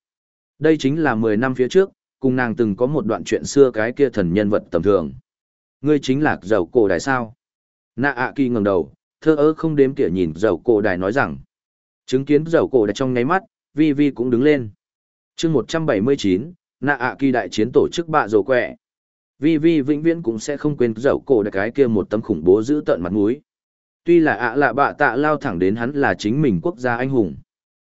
Đây chính là 10 năm phía trước, cùng nàng từng có một đoạn chuyện xưa cái kia thần nhân vật tầm thường. Ngươi chính là dầu cổ đài sao. Nạ ạ kỳ ngẩng đầu, thơ ơ không đếm tỉa nhìn dầu cổ đài nói rằng. Chứng kiến dầu cổ đài trong nháy mắt, Vi Vi cũng đứng lên chương 179, nạ ạ kỳ đại chiến tổ chức bạ dầu quẹ. Vi Vi vĩnh viễn cũng sẽ không quên dậu cổ đại cái kia một tấm khủng bố giữ tận mặt mũi. Tuy là ạ lạ bạ tạ lao thẳng đến hắn là chính mình quốc gia anh hùng.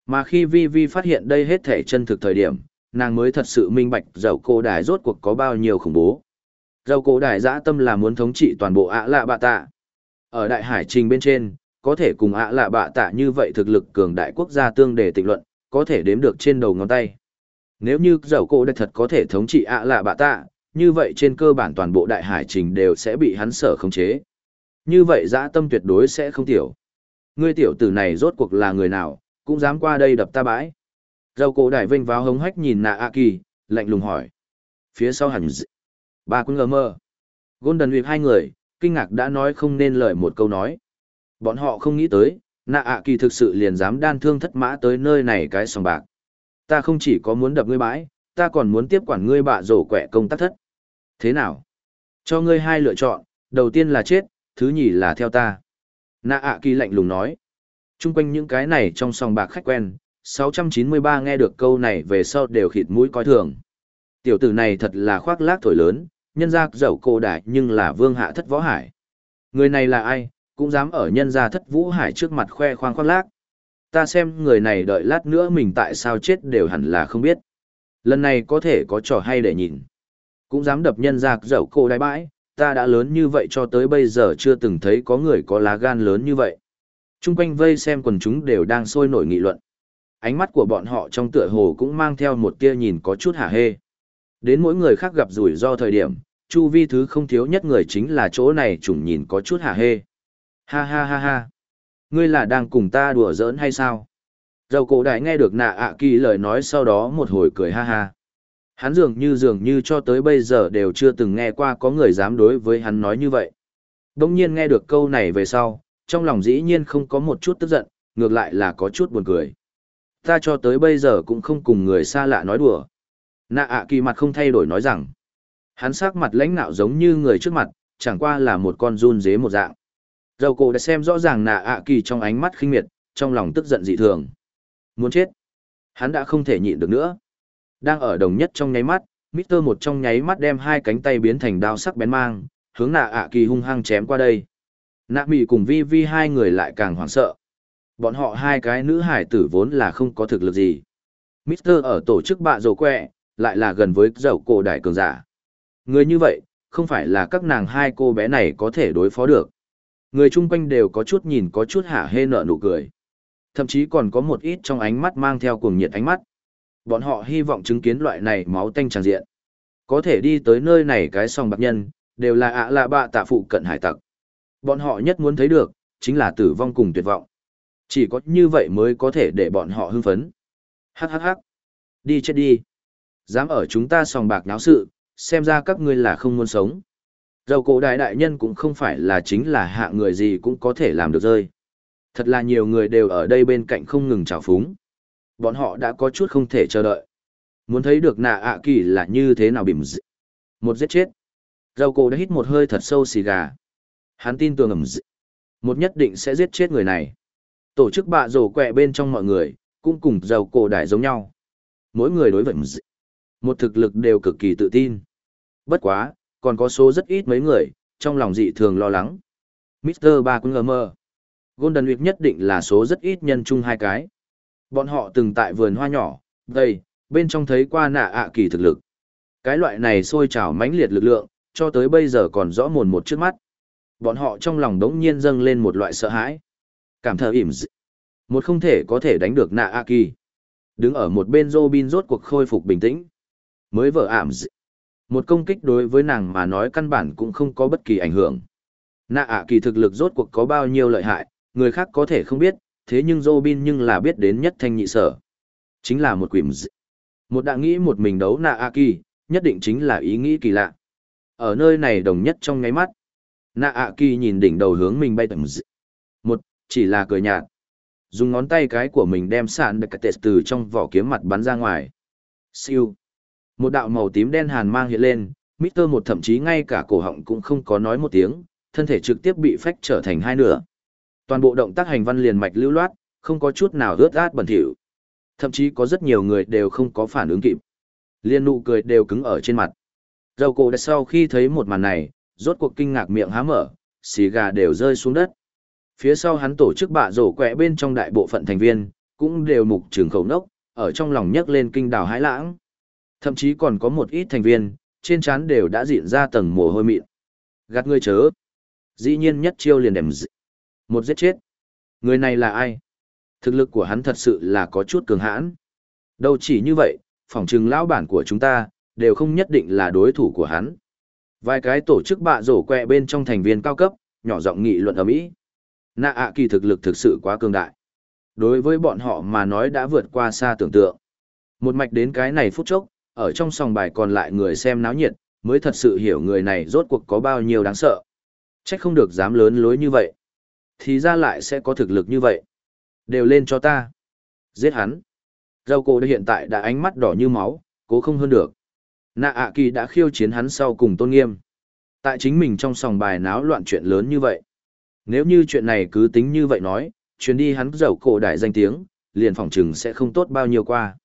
Mà khi Vi Vi phát hiện đây hết thể chân thực thời điểm, nàng mới thật sự minh bạch dậu cổ đại rốt cuộc có bao nhiêu khủng bố. dậu cổ đại dã tâm là muốn thống trị toàn bộ ạ lạ bạ tạ. Ở đại hải trình bên trên, có thể cùng ạ lạ bạ tạ như vậy thực lực cường đại quốc gia tương đề tịnh luận, có thể đếm được trên đầu ngón tay. Nếu như dầu cổ đại thật có thể thống trị ạ lạ bạ tạ, như vậy trên cơ bản toàn bộ đại hải trình đều sẽ bị hắn sở khống chế. Như vậy dã tâm tuyệt đối sẽ không tiểu. Ngươi tiểu tử này rốt cuộc là người nào, cũng dám qua đây đập ta bãi. Dầu cổ đại vinh vào hống hách nhìn nạ A Kỳ, lạnh lùng hỏi. Phía sau hẳn dị. Ba quân ngờ mơ. Golden Week hai người, kinh ngạc đã nói không nên lời một câu nói. Bọn họ không nghĩ tới, nạ A Kỳ thực sự liền dám đan thương thất mã tới nơi này cái sòng bạc. Ta không chỉ có muốn đập ngươi bãi, ta còn muốn tiếp quản ngươi bạ rổ quẹ công tác thất. Thế nào? Cho ngươi hai lựa chọn, đầu tiên là chết, thứ nhì là theo ta. Nạ ạ kỳ lạnh lùng nói. Trung quanh những cái này trong sòng bạc khách quen, 693 nghe được câu này về sau đều khịt mũi coi thường. Tiểu tử này thật là khoác lác thổi lớn, nhân gia dẫu cô đại nhưng là vương hạ thất võ hải. Người này là ai, cũng dám ở nhân gia thất vũ hải trước mặt khoe khoang khoác lác. Ta xem người này đợi lát nữa mình tại sao chết đều hẳn là không biết. Lần này có thể có trò hay để nhìn. Cũng dám đập nhân ra dẫu cô đái bãi, ta đã lớn như vậy cho tới bây giờ chưa từng thấy có người có lá gan lớn như vậy. Trung quanh vây xem quần chúng đều đang sôi nổi nghị luận. Ánh mắt của bọn họ trong tựa hồ cũng mang theo một tia nhìn có chút hả hê. Đến mỗi người khác gặp rủi ro thời điểm, chu vi thứ không thiếu nhất người chính là chỗ này trùng nhìn có chút hả hê. Ha ha ha ha. Ngươi là đang cùng ta đùa giỡn hay sao? Dầu cổ đại nghe được nạ ạ kỳ lời nói sau đó một hồi cười ha ha. Hắn dường như dường như cho tới bây giờ đều chưa từng nghe qua có người dám đối với hắn nói như vậy. Đông nhiên nghe được câu này về sau, trong lòng dĩ nhiên không có một chút tức giận, ngược lại là có chút buồn cười. Ta cho tới bây giờ cũng không cùng người xa lạ nói đùa. Nạ ạ kỳ mặt không thay đổi nói rằng, hắn sắc mặt lãnh nạo giống như người trước mặt, chẳng qua là một con run dế một dạng. Dầu cổ đã xem rõ ràng nạ ạ kỳ trong ánh mắt khinh miệt, trong lòng tức giận dị thường. Muốn chết. Hắn đã không thể nhịn được nữa. Đang ở đồng nhất trong nháy mắt, Mister một trong nháy mắt đem hai cánh tay biến thành đao sắc bén mang, hướng nạ ạ kỳ hung hăng chém qua đây. Nạ mị cùng vi vi hai người lại càng hoảng sợ. Bọn họ hai cái nữ hải tử vốn là không có thực lực gì. Mister ở tổ chức bạ dầu quẹ, lại là gần với dầu cổ đại cường giả. Người như vậy, không phải là các nàng hai cô bé này có thể đối phó được. Người chung quanh đều có chút nhìn có chút hả hê nợ nụ cười. Thậm chí còn có một ít trong ánh mắt mang theo cuồng nhiệt ánh mắt. Bọn họ hy vọng chứng kiến loại này máu tanh tràn diện. Có thể đi tới nơi này cái song bạc nhân, đều là ạ lạ bạ tạ phụ cận hải tặc. Bọn họ nhất muốn thấy được, chính là tử vong cùng tuyệt vọng. Chỉ có như vậy mới có thể để bọn họ hưng phấn. Hắc hắc hắc. Đi chết đi. Dám ở chúng ta sòng bạc náo sự, xem ra các ngươi là không muốn sống. Dầu cổ đại đại nhân cũng không phải là chính là hạ người gì cũng có thể làm được rơi. Thật là nhiều người đều ở đây bên cạnh không ngừng trào phúng. Bọn họ đã có chút không thể chờ đợi. Muốn thấy được nạ ạ kỳ là như thế nào bìm dị. Một giết chết. Dầu cổ đã hít một hơi thật sâu xì gà. Hắn tin tưởng ẩm dị. Một nhất định sẽ giết chết người này. Tổ chức bạ rổ quẹ bên trong mọi người, cũng cùng dầu cổ đại giống nhau. Mỗi người đối với dị. Một thực lực đều cực kỳ tự tin. Bất quá, còn có số rất ít mấy người, trong lòng dị thường lo lắng. Mr. Ba cũng ngờ mơ. Golden Week nhất định là số rất ít nhân chung hai cái. Bọn họ từng tại vườn hoa nhỏ, đây, bên trong thấy qua nạ ạ kỳ thực lực. Cái loại này sôi trào mãnh liệt lực lượng, cho tới bây giờ còn rõ mồn một trước mắt. Bọn họ trong lòng đống nhiên dâng lên một loại sợ hãi. Cảm thờ ỉm dị. Một không thể có thể đánh được nạ ạ kỳ. Đứng ở một bên Robin rốt cuộc khôi phục bình tĩnh. Mới vợ ảm dị. Một công kích đối với nàng mà nói căn bản cũng không có bất kỳ ảnh hưởng. Nạ ạ kỳ thực lực rốt cuộc có bao nhiêu lợi hại, người khác có thể không biết, thế nhưng Robin nhưng là biết đến nhất thanh nhị sở. Chính là một quỷ dị. Một đã nghĩ một mình đấu nạ ạ kỳ, nhất định chính là ý nghĩ kỳ lạ. Ở nơi này đồng nhất trong ngáy mắt. Nạ ạ kỳ nhìn đỉnh đầu hướng mình bay tầm dị. Một, chỉ là cười nhạt. Dùng ngón tay cái của mình đem sạn được tệ từ trong vỏ kiếm mặt bắn ra ngoài. Siêu. Một đạo màu tím đen hàn mang hiện lên, Mr. một thậm chí ngay cả cổ họng cũng không có nói một tiếng, thân thể trực tiếp bị phách trở thành hai nửa. Toàn bộ động tác hành văn liền mạch lưu loát, không có chút nào rớt át bẩn thỉu. Thậm chí có rất nhiều người đều không có phản ứng kịp. Liên nụ cười đều cứng ở trên mặt. Râu cổ đã sau khi thấy một màn này, rốt cuộc kinh ngạc miệng há mở, xì gà đều rơi xuống đất. Phía sau hắn tổ chức bạ rổ quẹ bên trong đại bộ phận thành viên, cũng đều mục trường khẩu nốc, ở trong lòng nhấc lên kinh đảo hãi lãng. Thậm chí còn có một ít thành viên, trên trán đều đã diện ra tầng mồ hôi mịn. Gạt ngươi chớ. Dĩ nhiên nhất chiêu liền đèm dị. Một giết chết. Người này là ai? Thực lực của hắn thật sự là có chút cường hãn. Đâu chỉ như vậy, phỏng chừng lão bản của chúng ta, đều không nhất định là đối thủ của hắn. Vài cái tổ chức bạ rổ quẹ bên trong thành viên cao cấp, nhỏ giọng nghị luận ở Mỹ. Nạ ạ kỳ thực lực thực sự quá cường đại. Đối với bọn họ mà nói đã vượt qua xa tưởng tượng. Một mạch đến cái này phút chốc, ở trong sòng bài còn lại người xem náo nhiệt, mới thật sự hiểu người này rốt cuộc có bao nhiêu đáng sợ. Trách không được dám lớn lối như vậy. Thì ra lại sẽ có thực lực như vậy. Đều lên cho ta. Giết hắn. râu cổ hiện tại đã ánh mắt đỏ như máu, cố không hơn được. Nạ ạ kỳ đã khiêu chiến hắn sau cùng tôn nghiêm. Tại chính mình trong sòng bài náo loạn chuyện lớn như vậy. Nếu như chuyện này cứ tính như vậy nói, chuyến đi hắn dầu cổ đại danh tiếng, liền phỏng chừng sẽ không tốt bao nhiêu qua.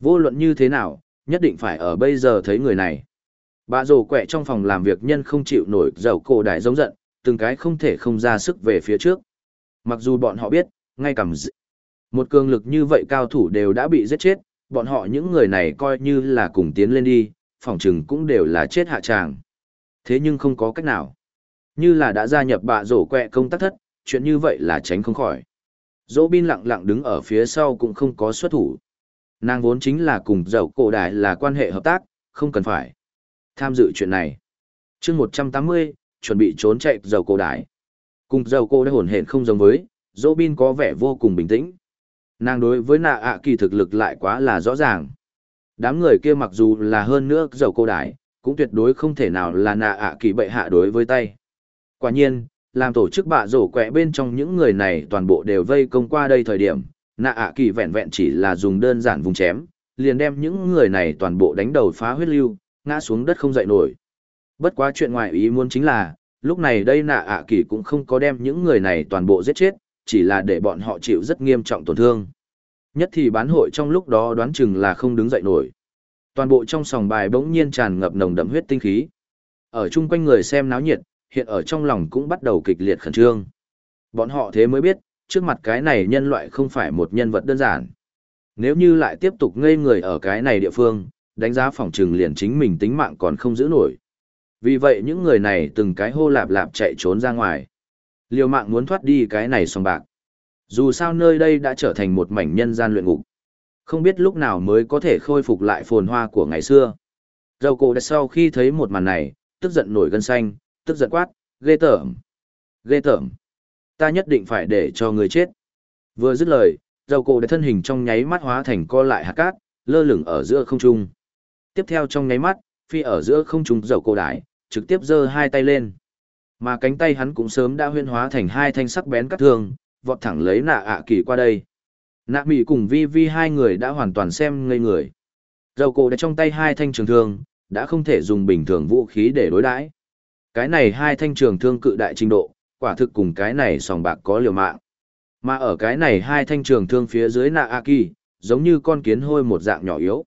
Vô luận như thế nào, nhất định phải ở bây giờ thấy người này. Bà rồ quẹ trong phòng làm việc nhân không chịu nổi dầu cổ đại giống giận, từng cái không thể không ra sức về phía trước. Mặc dù bọn họ biết, ngay cầm d... Một cường lực như vậy cao thủ đều đã bị giết chết, bọn họ những người này coi như là cùng tiến lên đi, phỏng chừng cũng đều là chết hạ tràng. Thế nhưng không có cách nào. Như là đã gia nhập bạ rổ quẹ công tác thất, chuyện như vậy là tránh không khỏi. Dỗ bin lặng lặng đứng ở phía sau cũng không có xuất thủ. Nàng vốn chính là cùng dậu cổ đại là quan hệ hợp tác, không cần phải tham dự chuyện này. chương 180, chuẩn bị trốn chạy dầu cổ đại. Cùng dầu cổ đã hồn hển không giống với, dỗ bin có vẻ vô cùng bình tĩnh. Nàng đối với nạ ạ kỳ thực lực lại quá là rõ ràng. Đám người kia mặc dù là hơn nữa dầu cổ đại, cũng tuyệt đối không thể nào là nạ ạ kỳ bệ hạ đối với tay. Quả nhiên, làm tổ chức bạ rổ quẹ bên trong những người này toàn bộ đều vây công qua đây thời điểm, nạ ạ kỳ vẹn vẹn chỉ là dùng đơn giản vùng chém, liền đem những người này toàn bộ đánh đầu phá huyết lưu, ngã xuống đất không dậy nổi. Bất quá chuyện ngoài ý muốn chính là, lúc này đây nạ ạ kỳ cũng không có đem những người này toàn bộ giết chết, chỉ là để bọn họ chịu rất nghiêm trọng tổn thương. Nhất thì bán hội trong lúc đó đoán chừng là không đứng dậy nổi. Toàn bộ trong sòng bài bỗng nhiên tràn ngập nồng đậm huyết tinh khí. Ở chung quanh người xem náo nhiệt, hiện ở trong lòng cũng bắt đầu kịch liệt khẩn trương. Bọn họ thế mới biết, trước mặt cái này nhân loại không phải một nhân vật đơn giản. Nếu như lại tiếp tục ngây người ở cái này địa phương, đánh giá phòng trừng liền chính mình tính mạng còn không giữ nổi. Vì vậy những người này từng cái hô lạp lạp chạy trốn ra ngoài. Liều mạng muốn thoát đi cái này sòng bạc. Dù sao nơi đây đã trở thành một mảnh nhân gian luyện ngục. Không biết lúc nào mới có thể khôi phục lại phồn hoa của ngày xưa. râu cổ đã sau khi thấy một màn này, tức giận nổi gân xanh, tức giận quát, ghê tởm. Ghê tởm. Ta nhất định phải để cho người chết. Vừa dứt lời, dầu cổ đã thân hình trong nháy mắt hóa thành co lại hạt cát, lơ lửng ở giữa không trung. Tiếp theo trong nháy mắt, phi ở giữa không trung dầu cổ đại trực tiếp giơ hai tay lên. Mà cánh tay hắn cũng sớm đã huyên hóa thành hai thanh sắc bén cắt thương, vọt thẳng lấy nạ ạ kỳ qua đây. Nạ mỉ cùng vi vi hai người đã hoàn toàn xem ngây người. Dầu cổ đã trong tay hai thanh trường thương, đã không thể dùng bình thường vũ khí để đối đãi. Cái này hai thanh trường thương cự đại trình độ, quả thực cùng cái này sòng bạc có liều mạng. Mà ở cái này hai thanh trường thương phía dưới nạ A Kỳ, giống như con kiến hôi một dạng nhỏ yếu.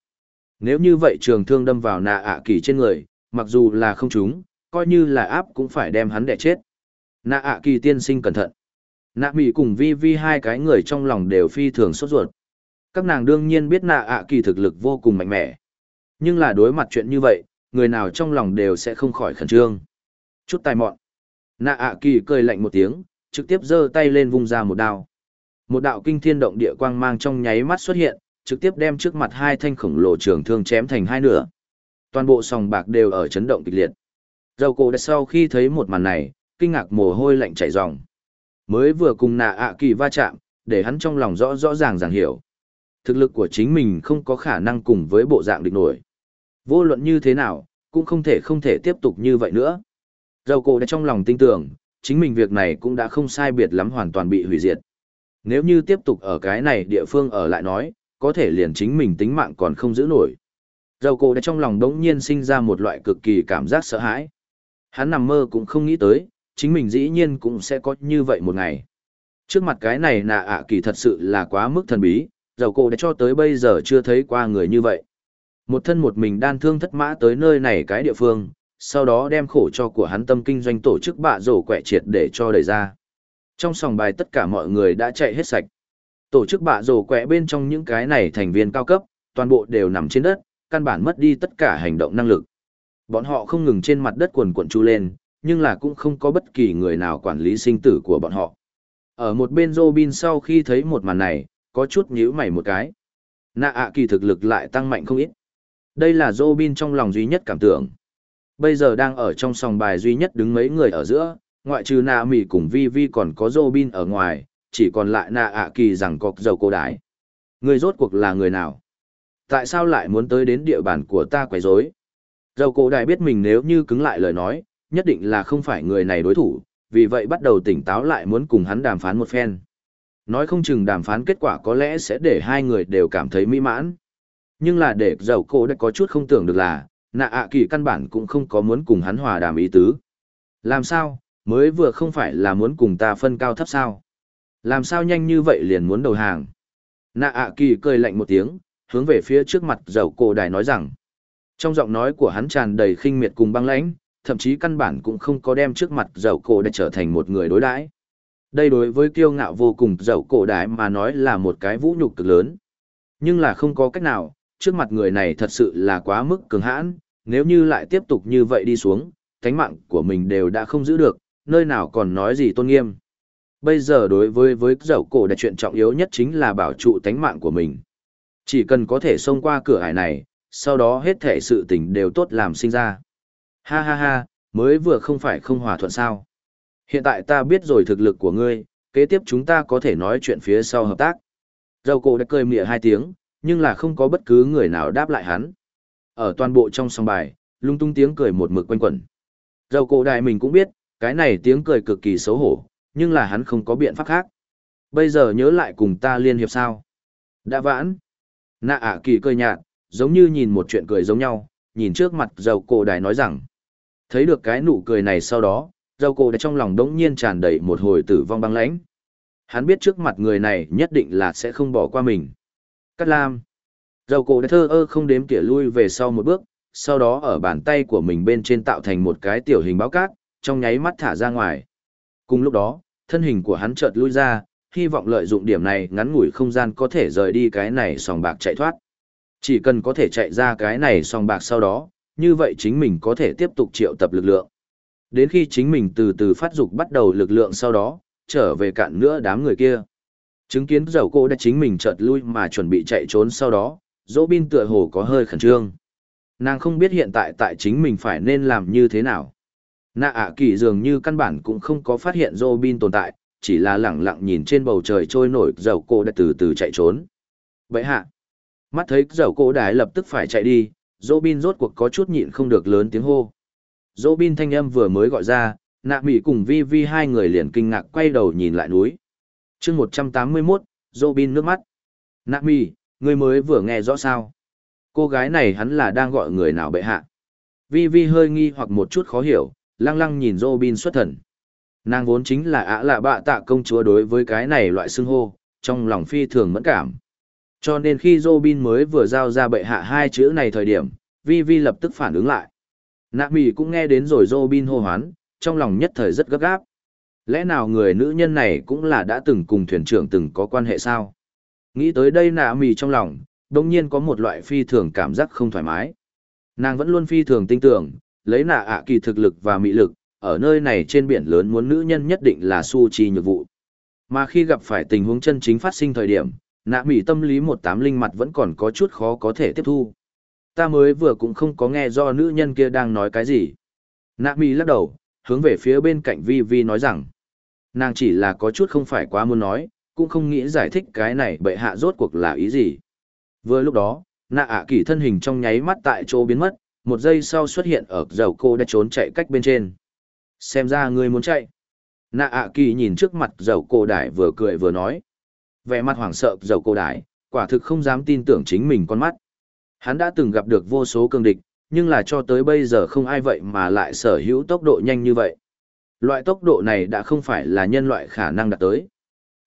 Nếu như vậy trường thương đâm vào nạ ạ kỳ trên người, mặc dù là không trúng, coi như là áp cũng phải đem hắn đẻ chết. Nạ ạ kỳ tiên sinh cẩn thận. Nạ mỉ cùng vi vi hai cái người trong lòng đều phi thường sốt ruột. Các nàng đương nhiên biết nạ ạ kỳ thực lực vô cùng mạnh mẽ. Nhưng là đối mặt chuyện như vậy, người nào trong lòng đều sẽ không khỏi khẩn trương. Chút tài mọn. Nạ ạ kỳ cười lạnh một tiếng, trực tiếp giơ tay lên vung ra một đao. Một đạo kinh thiên động địa quang mang trong nháy mắt xuất hiện, trực tiếp đem trước mặt hai thanh khổng lồ trường thương chém thành hai nửa. Toàn bộ sòng bạc đều ở chấn động kịch liệt. Dầu cổ đã sau khi thấy một màn này, kinh ngạc mồ hôi lạnh chảy ròng. Mới vừa cùng nạ ạ kỳ va chạm, để hắn trong lòng rõ rõ ràng ràng hiểu. Thực lực của chính mình không có khả năng cùng với bộ dạng địch nổi. Vô luận như thế nào, cũng không thể không thể tiếp tục như vậy nữa. Dầu cổ đã trong lòng tin tưởng, chính mình việc này cũng đã không sai biệt lắm hoàn toàn bị hủy diệt. Nếu như tiếp tục ở cái này địa phương ở lại nói, có thể liền chính mình tính mạng còn không giữ nổi. Dầu cổ đã trong lòng đống nhiên sinh ra một loại cực kỳ cảm giác sợ hãi. Hắn nằm mơ cũng không nghĩ tới, chính mình dĩ nhiên cũng sẽ có như vậy một ngày. Trước mặt cái này nạ ạ kỳ thật sự là quá mức thần bí, dầu cổ đã cho tới bây giờ chưa thấy qua người như vậy. Một thân một mình đan thương thất mã tới nơi này cái địa phương, sau đó đem khổ cho của hắn tâm kinh doanh tổ chức bạ rổ quẹ triệt để cho đẩy ra. Trong sòng bài tất cả mọi người đã chạy hết sạch. Tổ chức bạ rổ quẹ bên trong những cái này thành viên cao cấp, toàn bộ đều nằm trên đất, căn bản mất đi tất cả hành động năng lực. Bọn họ không ngừng trên mặt đất quần quần chu lên, nhưng là cũng không có bất kỳ người nào quản lý sinh tử của bọn họ. Ở một bên Robin sau khi thấy một màn này, có chút nhíu mày một cái. Nạ ạ kỳ thực lực lại tăng mạnh không ít. Đây là Robin trong lòng duy nhất cảm tưởng. Bây giờ đang ở trong sòng bài duy nhất đứng mấy người ở giữa, ngoại trừ nạ mỉ cùng vi vi còn có Robin ở ngoài, chỉ còn lại nạ ạ kỳ rằng cọc dầu cô đái. Người rốt cuộc là người nào? Tại sao lại muốn tới đến địa bàn của ta quấy rối? Dầu cổ đại biết mình nếu như cứng lại lời nói, nhất định là không phải người này đối thủ, vì vậy bắt đầu tỉnh táo lại muốn cùng hắn đàm phán một phen. Nói không chừng đàm phán kết quả có lẽ sẽ để hai người đều cảm thấy mỹ mãn. Nhưng là để dầu cổ đã có chút không tưởng được là, nạ ạ kỳ căn bản cũng không có muốn cùng hắn hòa đàm ý tứ. Làm sao, mới vừa không phải là muốn cùng ta phân cao thấp sao? Làm sao nhanh như vậy liền muốn đầu hàng? Nạ ạ kỳ cười lạnh một tiếng, hướng về phía trước mặt dầu cổ đài nói rằng, trong giọng nói của hắn tràn đầy khinh miệt cùng băng lãnh, thậm chí căn bản cũng không có đem trước mặt dầu cổ đài trở thành một người đối đãi. Đây đối với kiêu ngạo vô cùng dầu cổ đài mà nói là một cái vũ nhục cực lớn. Nhưng là không có cách nào, trước mặt người này thật sự là quá mức cường hãn, nếu như lại tiếp tục như vậy đi xuống, thánh mạng của mình đều đã không giữ được, nơi nào còn nói gì tôn nghiêm. Bây giờ đối với với dậu cổ đại chuyện trọng yếu nhất chính là bảo trụ tánh mạng của mình. Chỉ cần có thể xông qua cửa ải này, sau đó hết thể sự tình đều tốt làm sinh ra. Ha ha ha, mới vừa không phải không hòa thuận sao. Hiện tại ta biết rồi thực lực của ngươi, kế tiếp chúng ta có thể nói chuyện phía sau hợp tác. Dầu cổ đã cười mỉa hai tiếng, nhưng là không có bất cứ người nào đáp lại hắn. Ở toàn bộ trong song bài, lung tung tiếng cười một mực quanh quẩn. Râu cổ đại mình cũng biết, cái này tiếng cười cực kỳ xấu hổ, nhưng là hắn không có biện pháp khác. Bây giờ nhớ lại cùng ta liên hiệp sao. Đã vãn. Nạ ả kỳ cười nhạt, giống như nhìn một chuyện cười giống nhau, nhìn trước mặt râu cổ đài nói rằng. Thấy được cái nụ cười này sau đó, râu cổ đài trong lòng đống nhiên tràn đầy một hồi tử vong băng lãnh. Hắn biết trước mặt người này nhất định là sẽ không bỏ qua mình. Cắt lam. Dầu cổ thơ ơ không đếm tỉa lui về sau một bước, sau đó ở bàn tay của mình bên trên tạo thành một cái tiểu hình báo cát, trong nháy mắt thả ra ngoài. Cùng lúc đó, thân hình của hắn chợt lui ra, hy vọng lợi dụng điểm này ngắn ngủi không gian có thể rời đi cái này sòng bạc chạy thoát. Chỉ cần có thể chạy ra cái này sòng bạc sau đó, như vậy chính mình có thể tiếp tục triệu tập lực lượng. Đến khi chính mình từ từ phát dục bắt đầu lực lượng sau đó, trở về cạn nữa đám người kia. Chứng kiến dầu cô đã chính mình chợt lui mà chuẩn bị chạy trốn sau đó, dỗ bin tựa hồ có hơi khẩn trương. Nàng không biết hiện tại tại chính mình phải nên làm như thế nào. Nạ ạ kỳ dường như căn bản cũng không có phát hiện dỗ bin tồn tại, chỉ là lẳng lặng nhìn trên bầu trời trôi nổi dầu cô đã từ từ chạy trốn. Vậy hạ, mắt thấy dầu cô đái lập tức phải chạy đi, dỗ bin rốt cuộc có chút nhịn không được lớn tiếng hô. Dỗ bin thanh âm vừa mới gọi ra, nạ mỹ cùng vi vi hai người liền kinh ngạc quay đầu nhìn lại núi chương một trăm tám mươi 181, dô bin nước mắt. Nạ mi người mới vừa nghe rõ sao. Cô gái này hắn là đang gọi người nào bệ hạ. Vi vi hơi nghi hoặc một chút khó hiểu, lăng lăng nhìn dô bin xuất thần. Nàng vốn chính là ạ lạ bạ tạ công chúa đối với cái này loại xưng hô, trong lòng phi thường mẫn cảm. Cho nên khi Robin mới vừa giao ra bệ hạ hai chữ này thời điểm, Vi Vi lập tức phản ứng lại. Nạ mì cũng nghe đến rồi Robin hô hoán, trong lòng nhất thời rất gấp gáp. Lẽ nào người nữ nhân này cũng là đã từng cùng thuyền trưởng từng có quan hệ sao? Nghĩ tới đây nạ mì trong lòng, đồng nhiên có một loại phi thường cảm giác không thoải mái. Nàng vẫn luôn phi thường tin tưởng, lấy nạ ạ kỳ thực lực và mị lực, ở nơi này trên biển lớn muốn nữ nhân nhất định là su chi nhược vụ. Mà khi gặp phải tình huống chân chính phát sinh thời điểm, nạ mỉ tâm lý một tám linh mặt vẫn còn có chút khó có thể tiếp thu. Ta mới vừa cũng không có nghe do nữ nhân kia đang nói cái gì. Nạ mỉ lắc đầu, hướng về phía bên cạnh Vi Vi nói rằng, nàng chỉ là có chút không phải quá muốn nói, cũng không nghĩ giải thích cái này bệ hạ rốt cuộc là ý gì. Vừa lúc đó, nạ ạ kỳ thân hình trong nháy mắt tại chỗ biến mất, một giây sau xuất hiện ở dầu cô đã trốn chạy cách bên trên. Xem ra ngươi muốn chạy. Nạ ạ kỳ nhìn trước mặt dầu cô đải vừa cười vừa nói. Vẻ mặt hoảng sợ dầu cô đải, quả thực không dám tin tưởng chính mình con mắt. Hắn đã từng gặp được vô số cường địch, nhưng là cho tới bây giờ không ai vậy mà lại sở hữu tốc độ nhanh như vậy. Loại tốc độ này đã không phải là nhân loại khả năng đạt tới.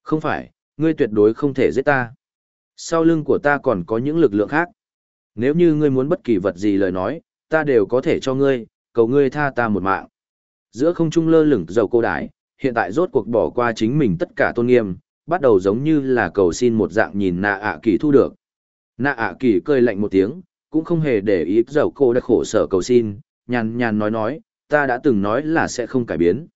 Không phải, ngươi tuyệt đối không thể giết ta. Sau lưng của ta còn có những lực lượng khác. Nếu như ngươi muốn bất kỳ vật gì lời nói, ta đều có thể cho ngươi, cầu ngươi tha ta một mạng. Giữa không trung lơ lửng dầu cô đái, hiện tại rốt cuộc bỏ qua chính mình tất cả tôn nghiêm, bắt đầu giống như là cầu xin một dạng nhìn nạ ạ kỳ thu được. Nạ ạ kỳ cười lạnh một tiếng, cũng không hề để ý dầu cô đã khổ sở cầu xin, nhàn nhàn nói nói, ta đã từng nói là sẽ không cải biến.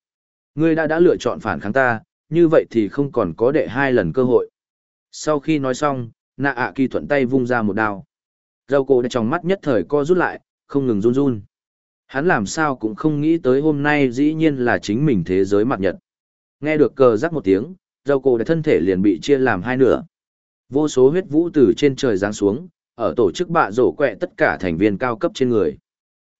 Ngươi đã đã lựa chọn phản kháng ta, như vậy thì không còn có đệ hai lần cơ hội. Sau khi nói xong, nạ ạ kỳ thuận tay vung ra một đao. Râu cổ đã trong mắt nhất thời co rút lại, không ngừng run run. Hắn làm sao cũng không nghĩ tới hôm nay dĩ nhiên là chính mình thế giới mặt nhật. Nghe được cờ rắc một tiếng, râu cổ đã thân thể liền bị chia làm hai nửa. Vô số huyết vũ từ trên trời giáng xuống, ở tổ chức bạ rổ quẹ tất cả thành viên cao cấp trên người.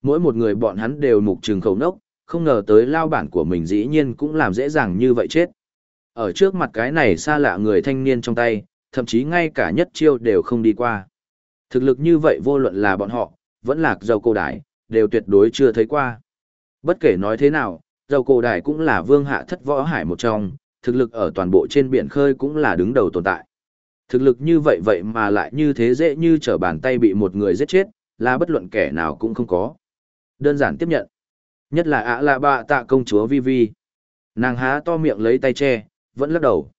Mỗi một người bọn hắn đều mục trừng khẩu nốc, không ngờ tới lao bản của mình dĩ nhiên cũng làm dễ dàng như vậy chết. Ở trước mặt cái này xa lạ người thanh niên trong tay, thậm chí ngay cả nhất chiêu đều không đi qua. Thực lực như vậy vô luận là bọn họ, vẫn là dầu cổ đại đều tuyệt đối chưa thấy qua. Bất kể nói thế nào, dầu cổ đại cũng là vương hạ thất võ hải một trong, thực lực ở toàn bộ trên biển khơi cũng là đứng đầu tồn tại. Thực lực như vậy vậy mà lại như thế dễ như trở bàn tay bị một người giết chết, là bất luận kẻ nào cũng không có. Đơn giản tiếp nhận. Nhất là ạ là bạ tạ công chúa Vi Vi. Nàng há to miệng lấy tay che, vẫn lắc đầu.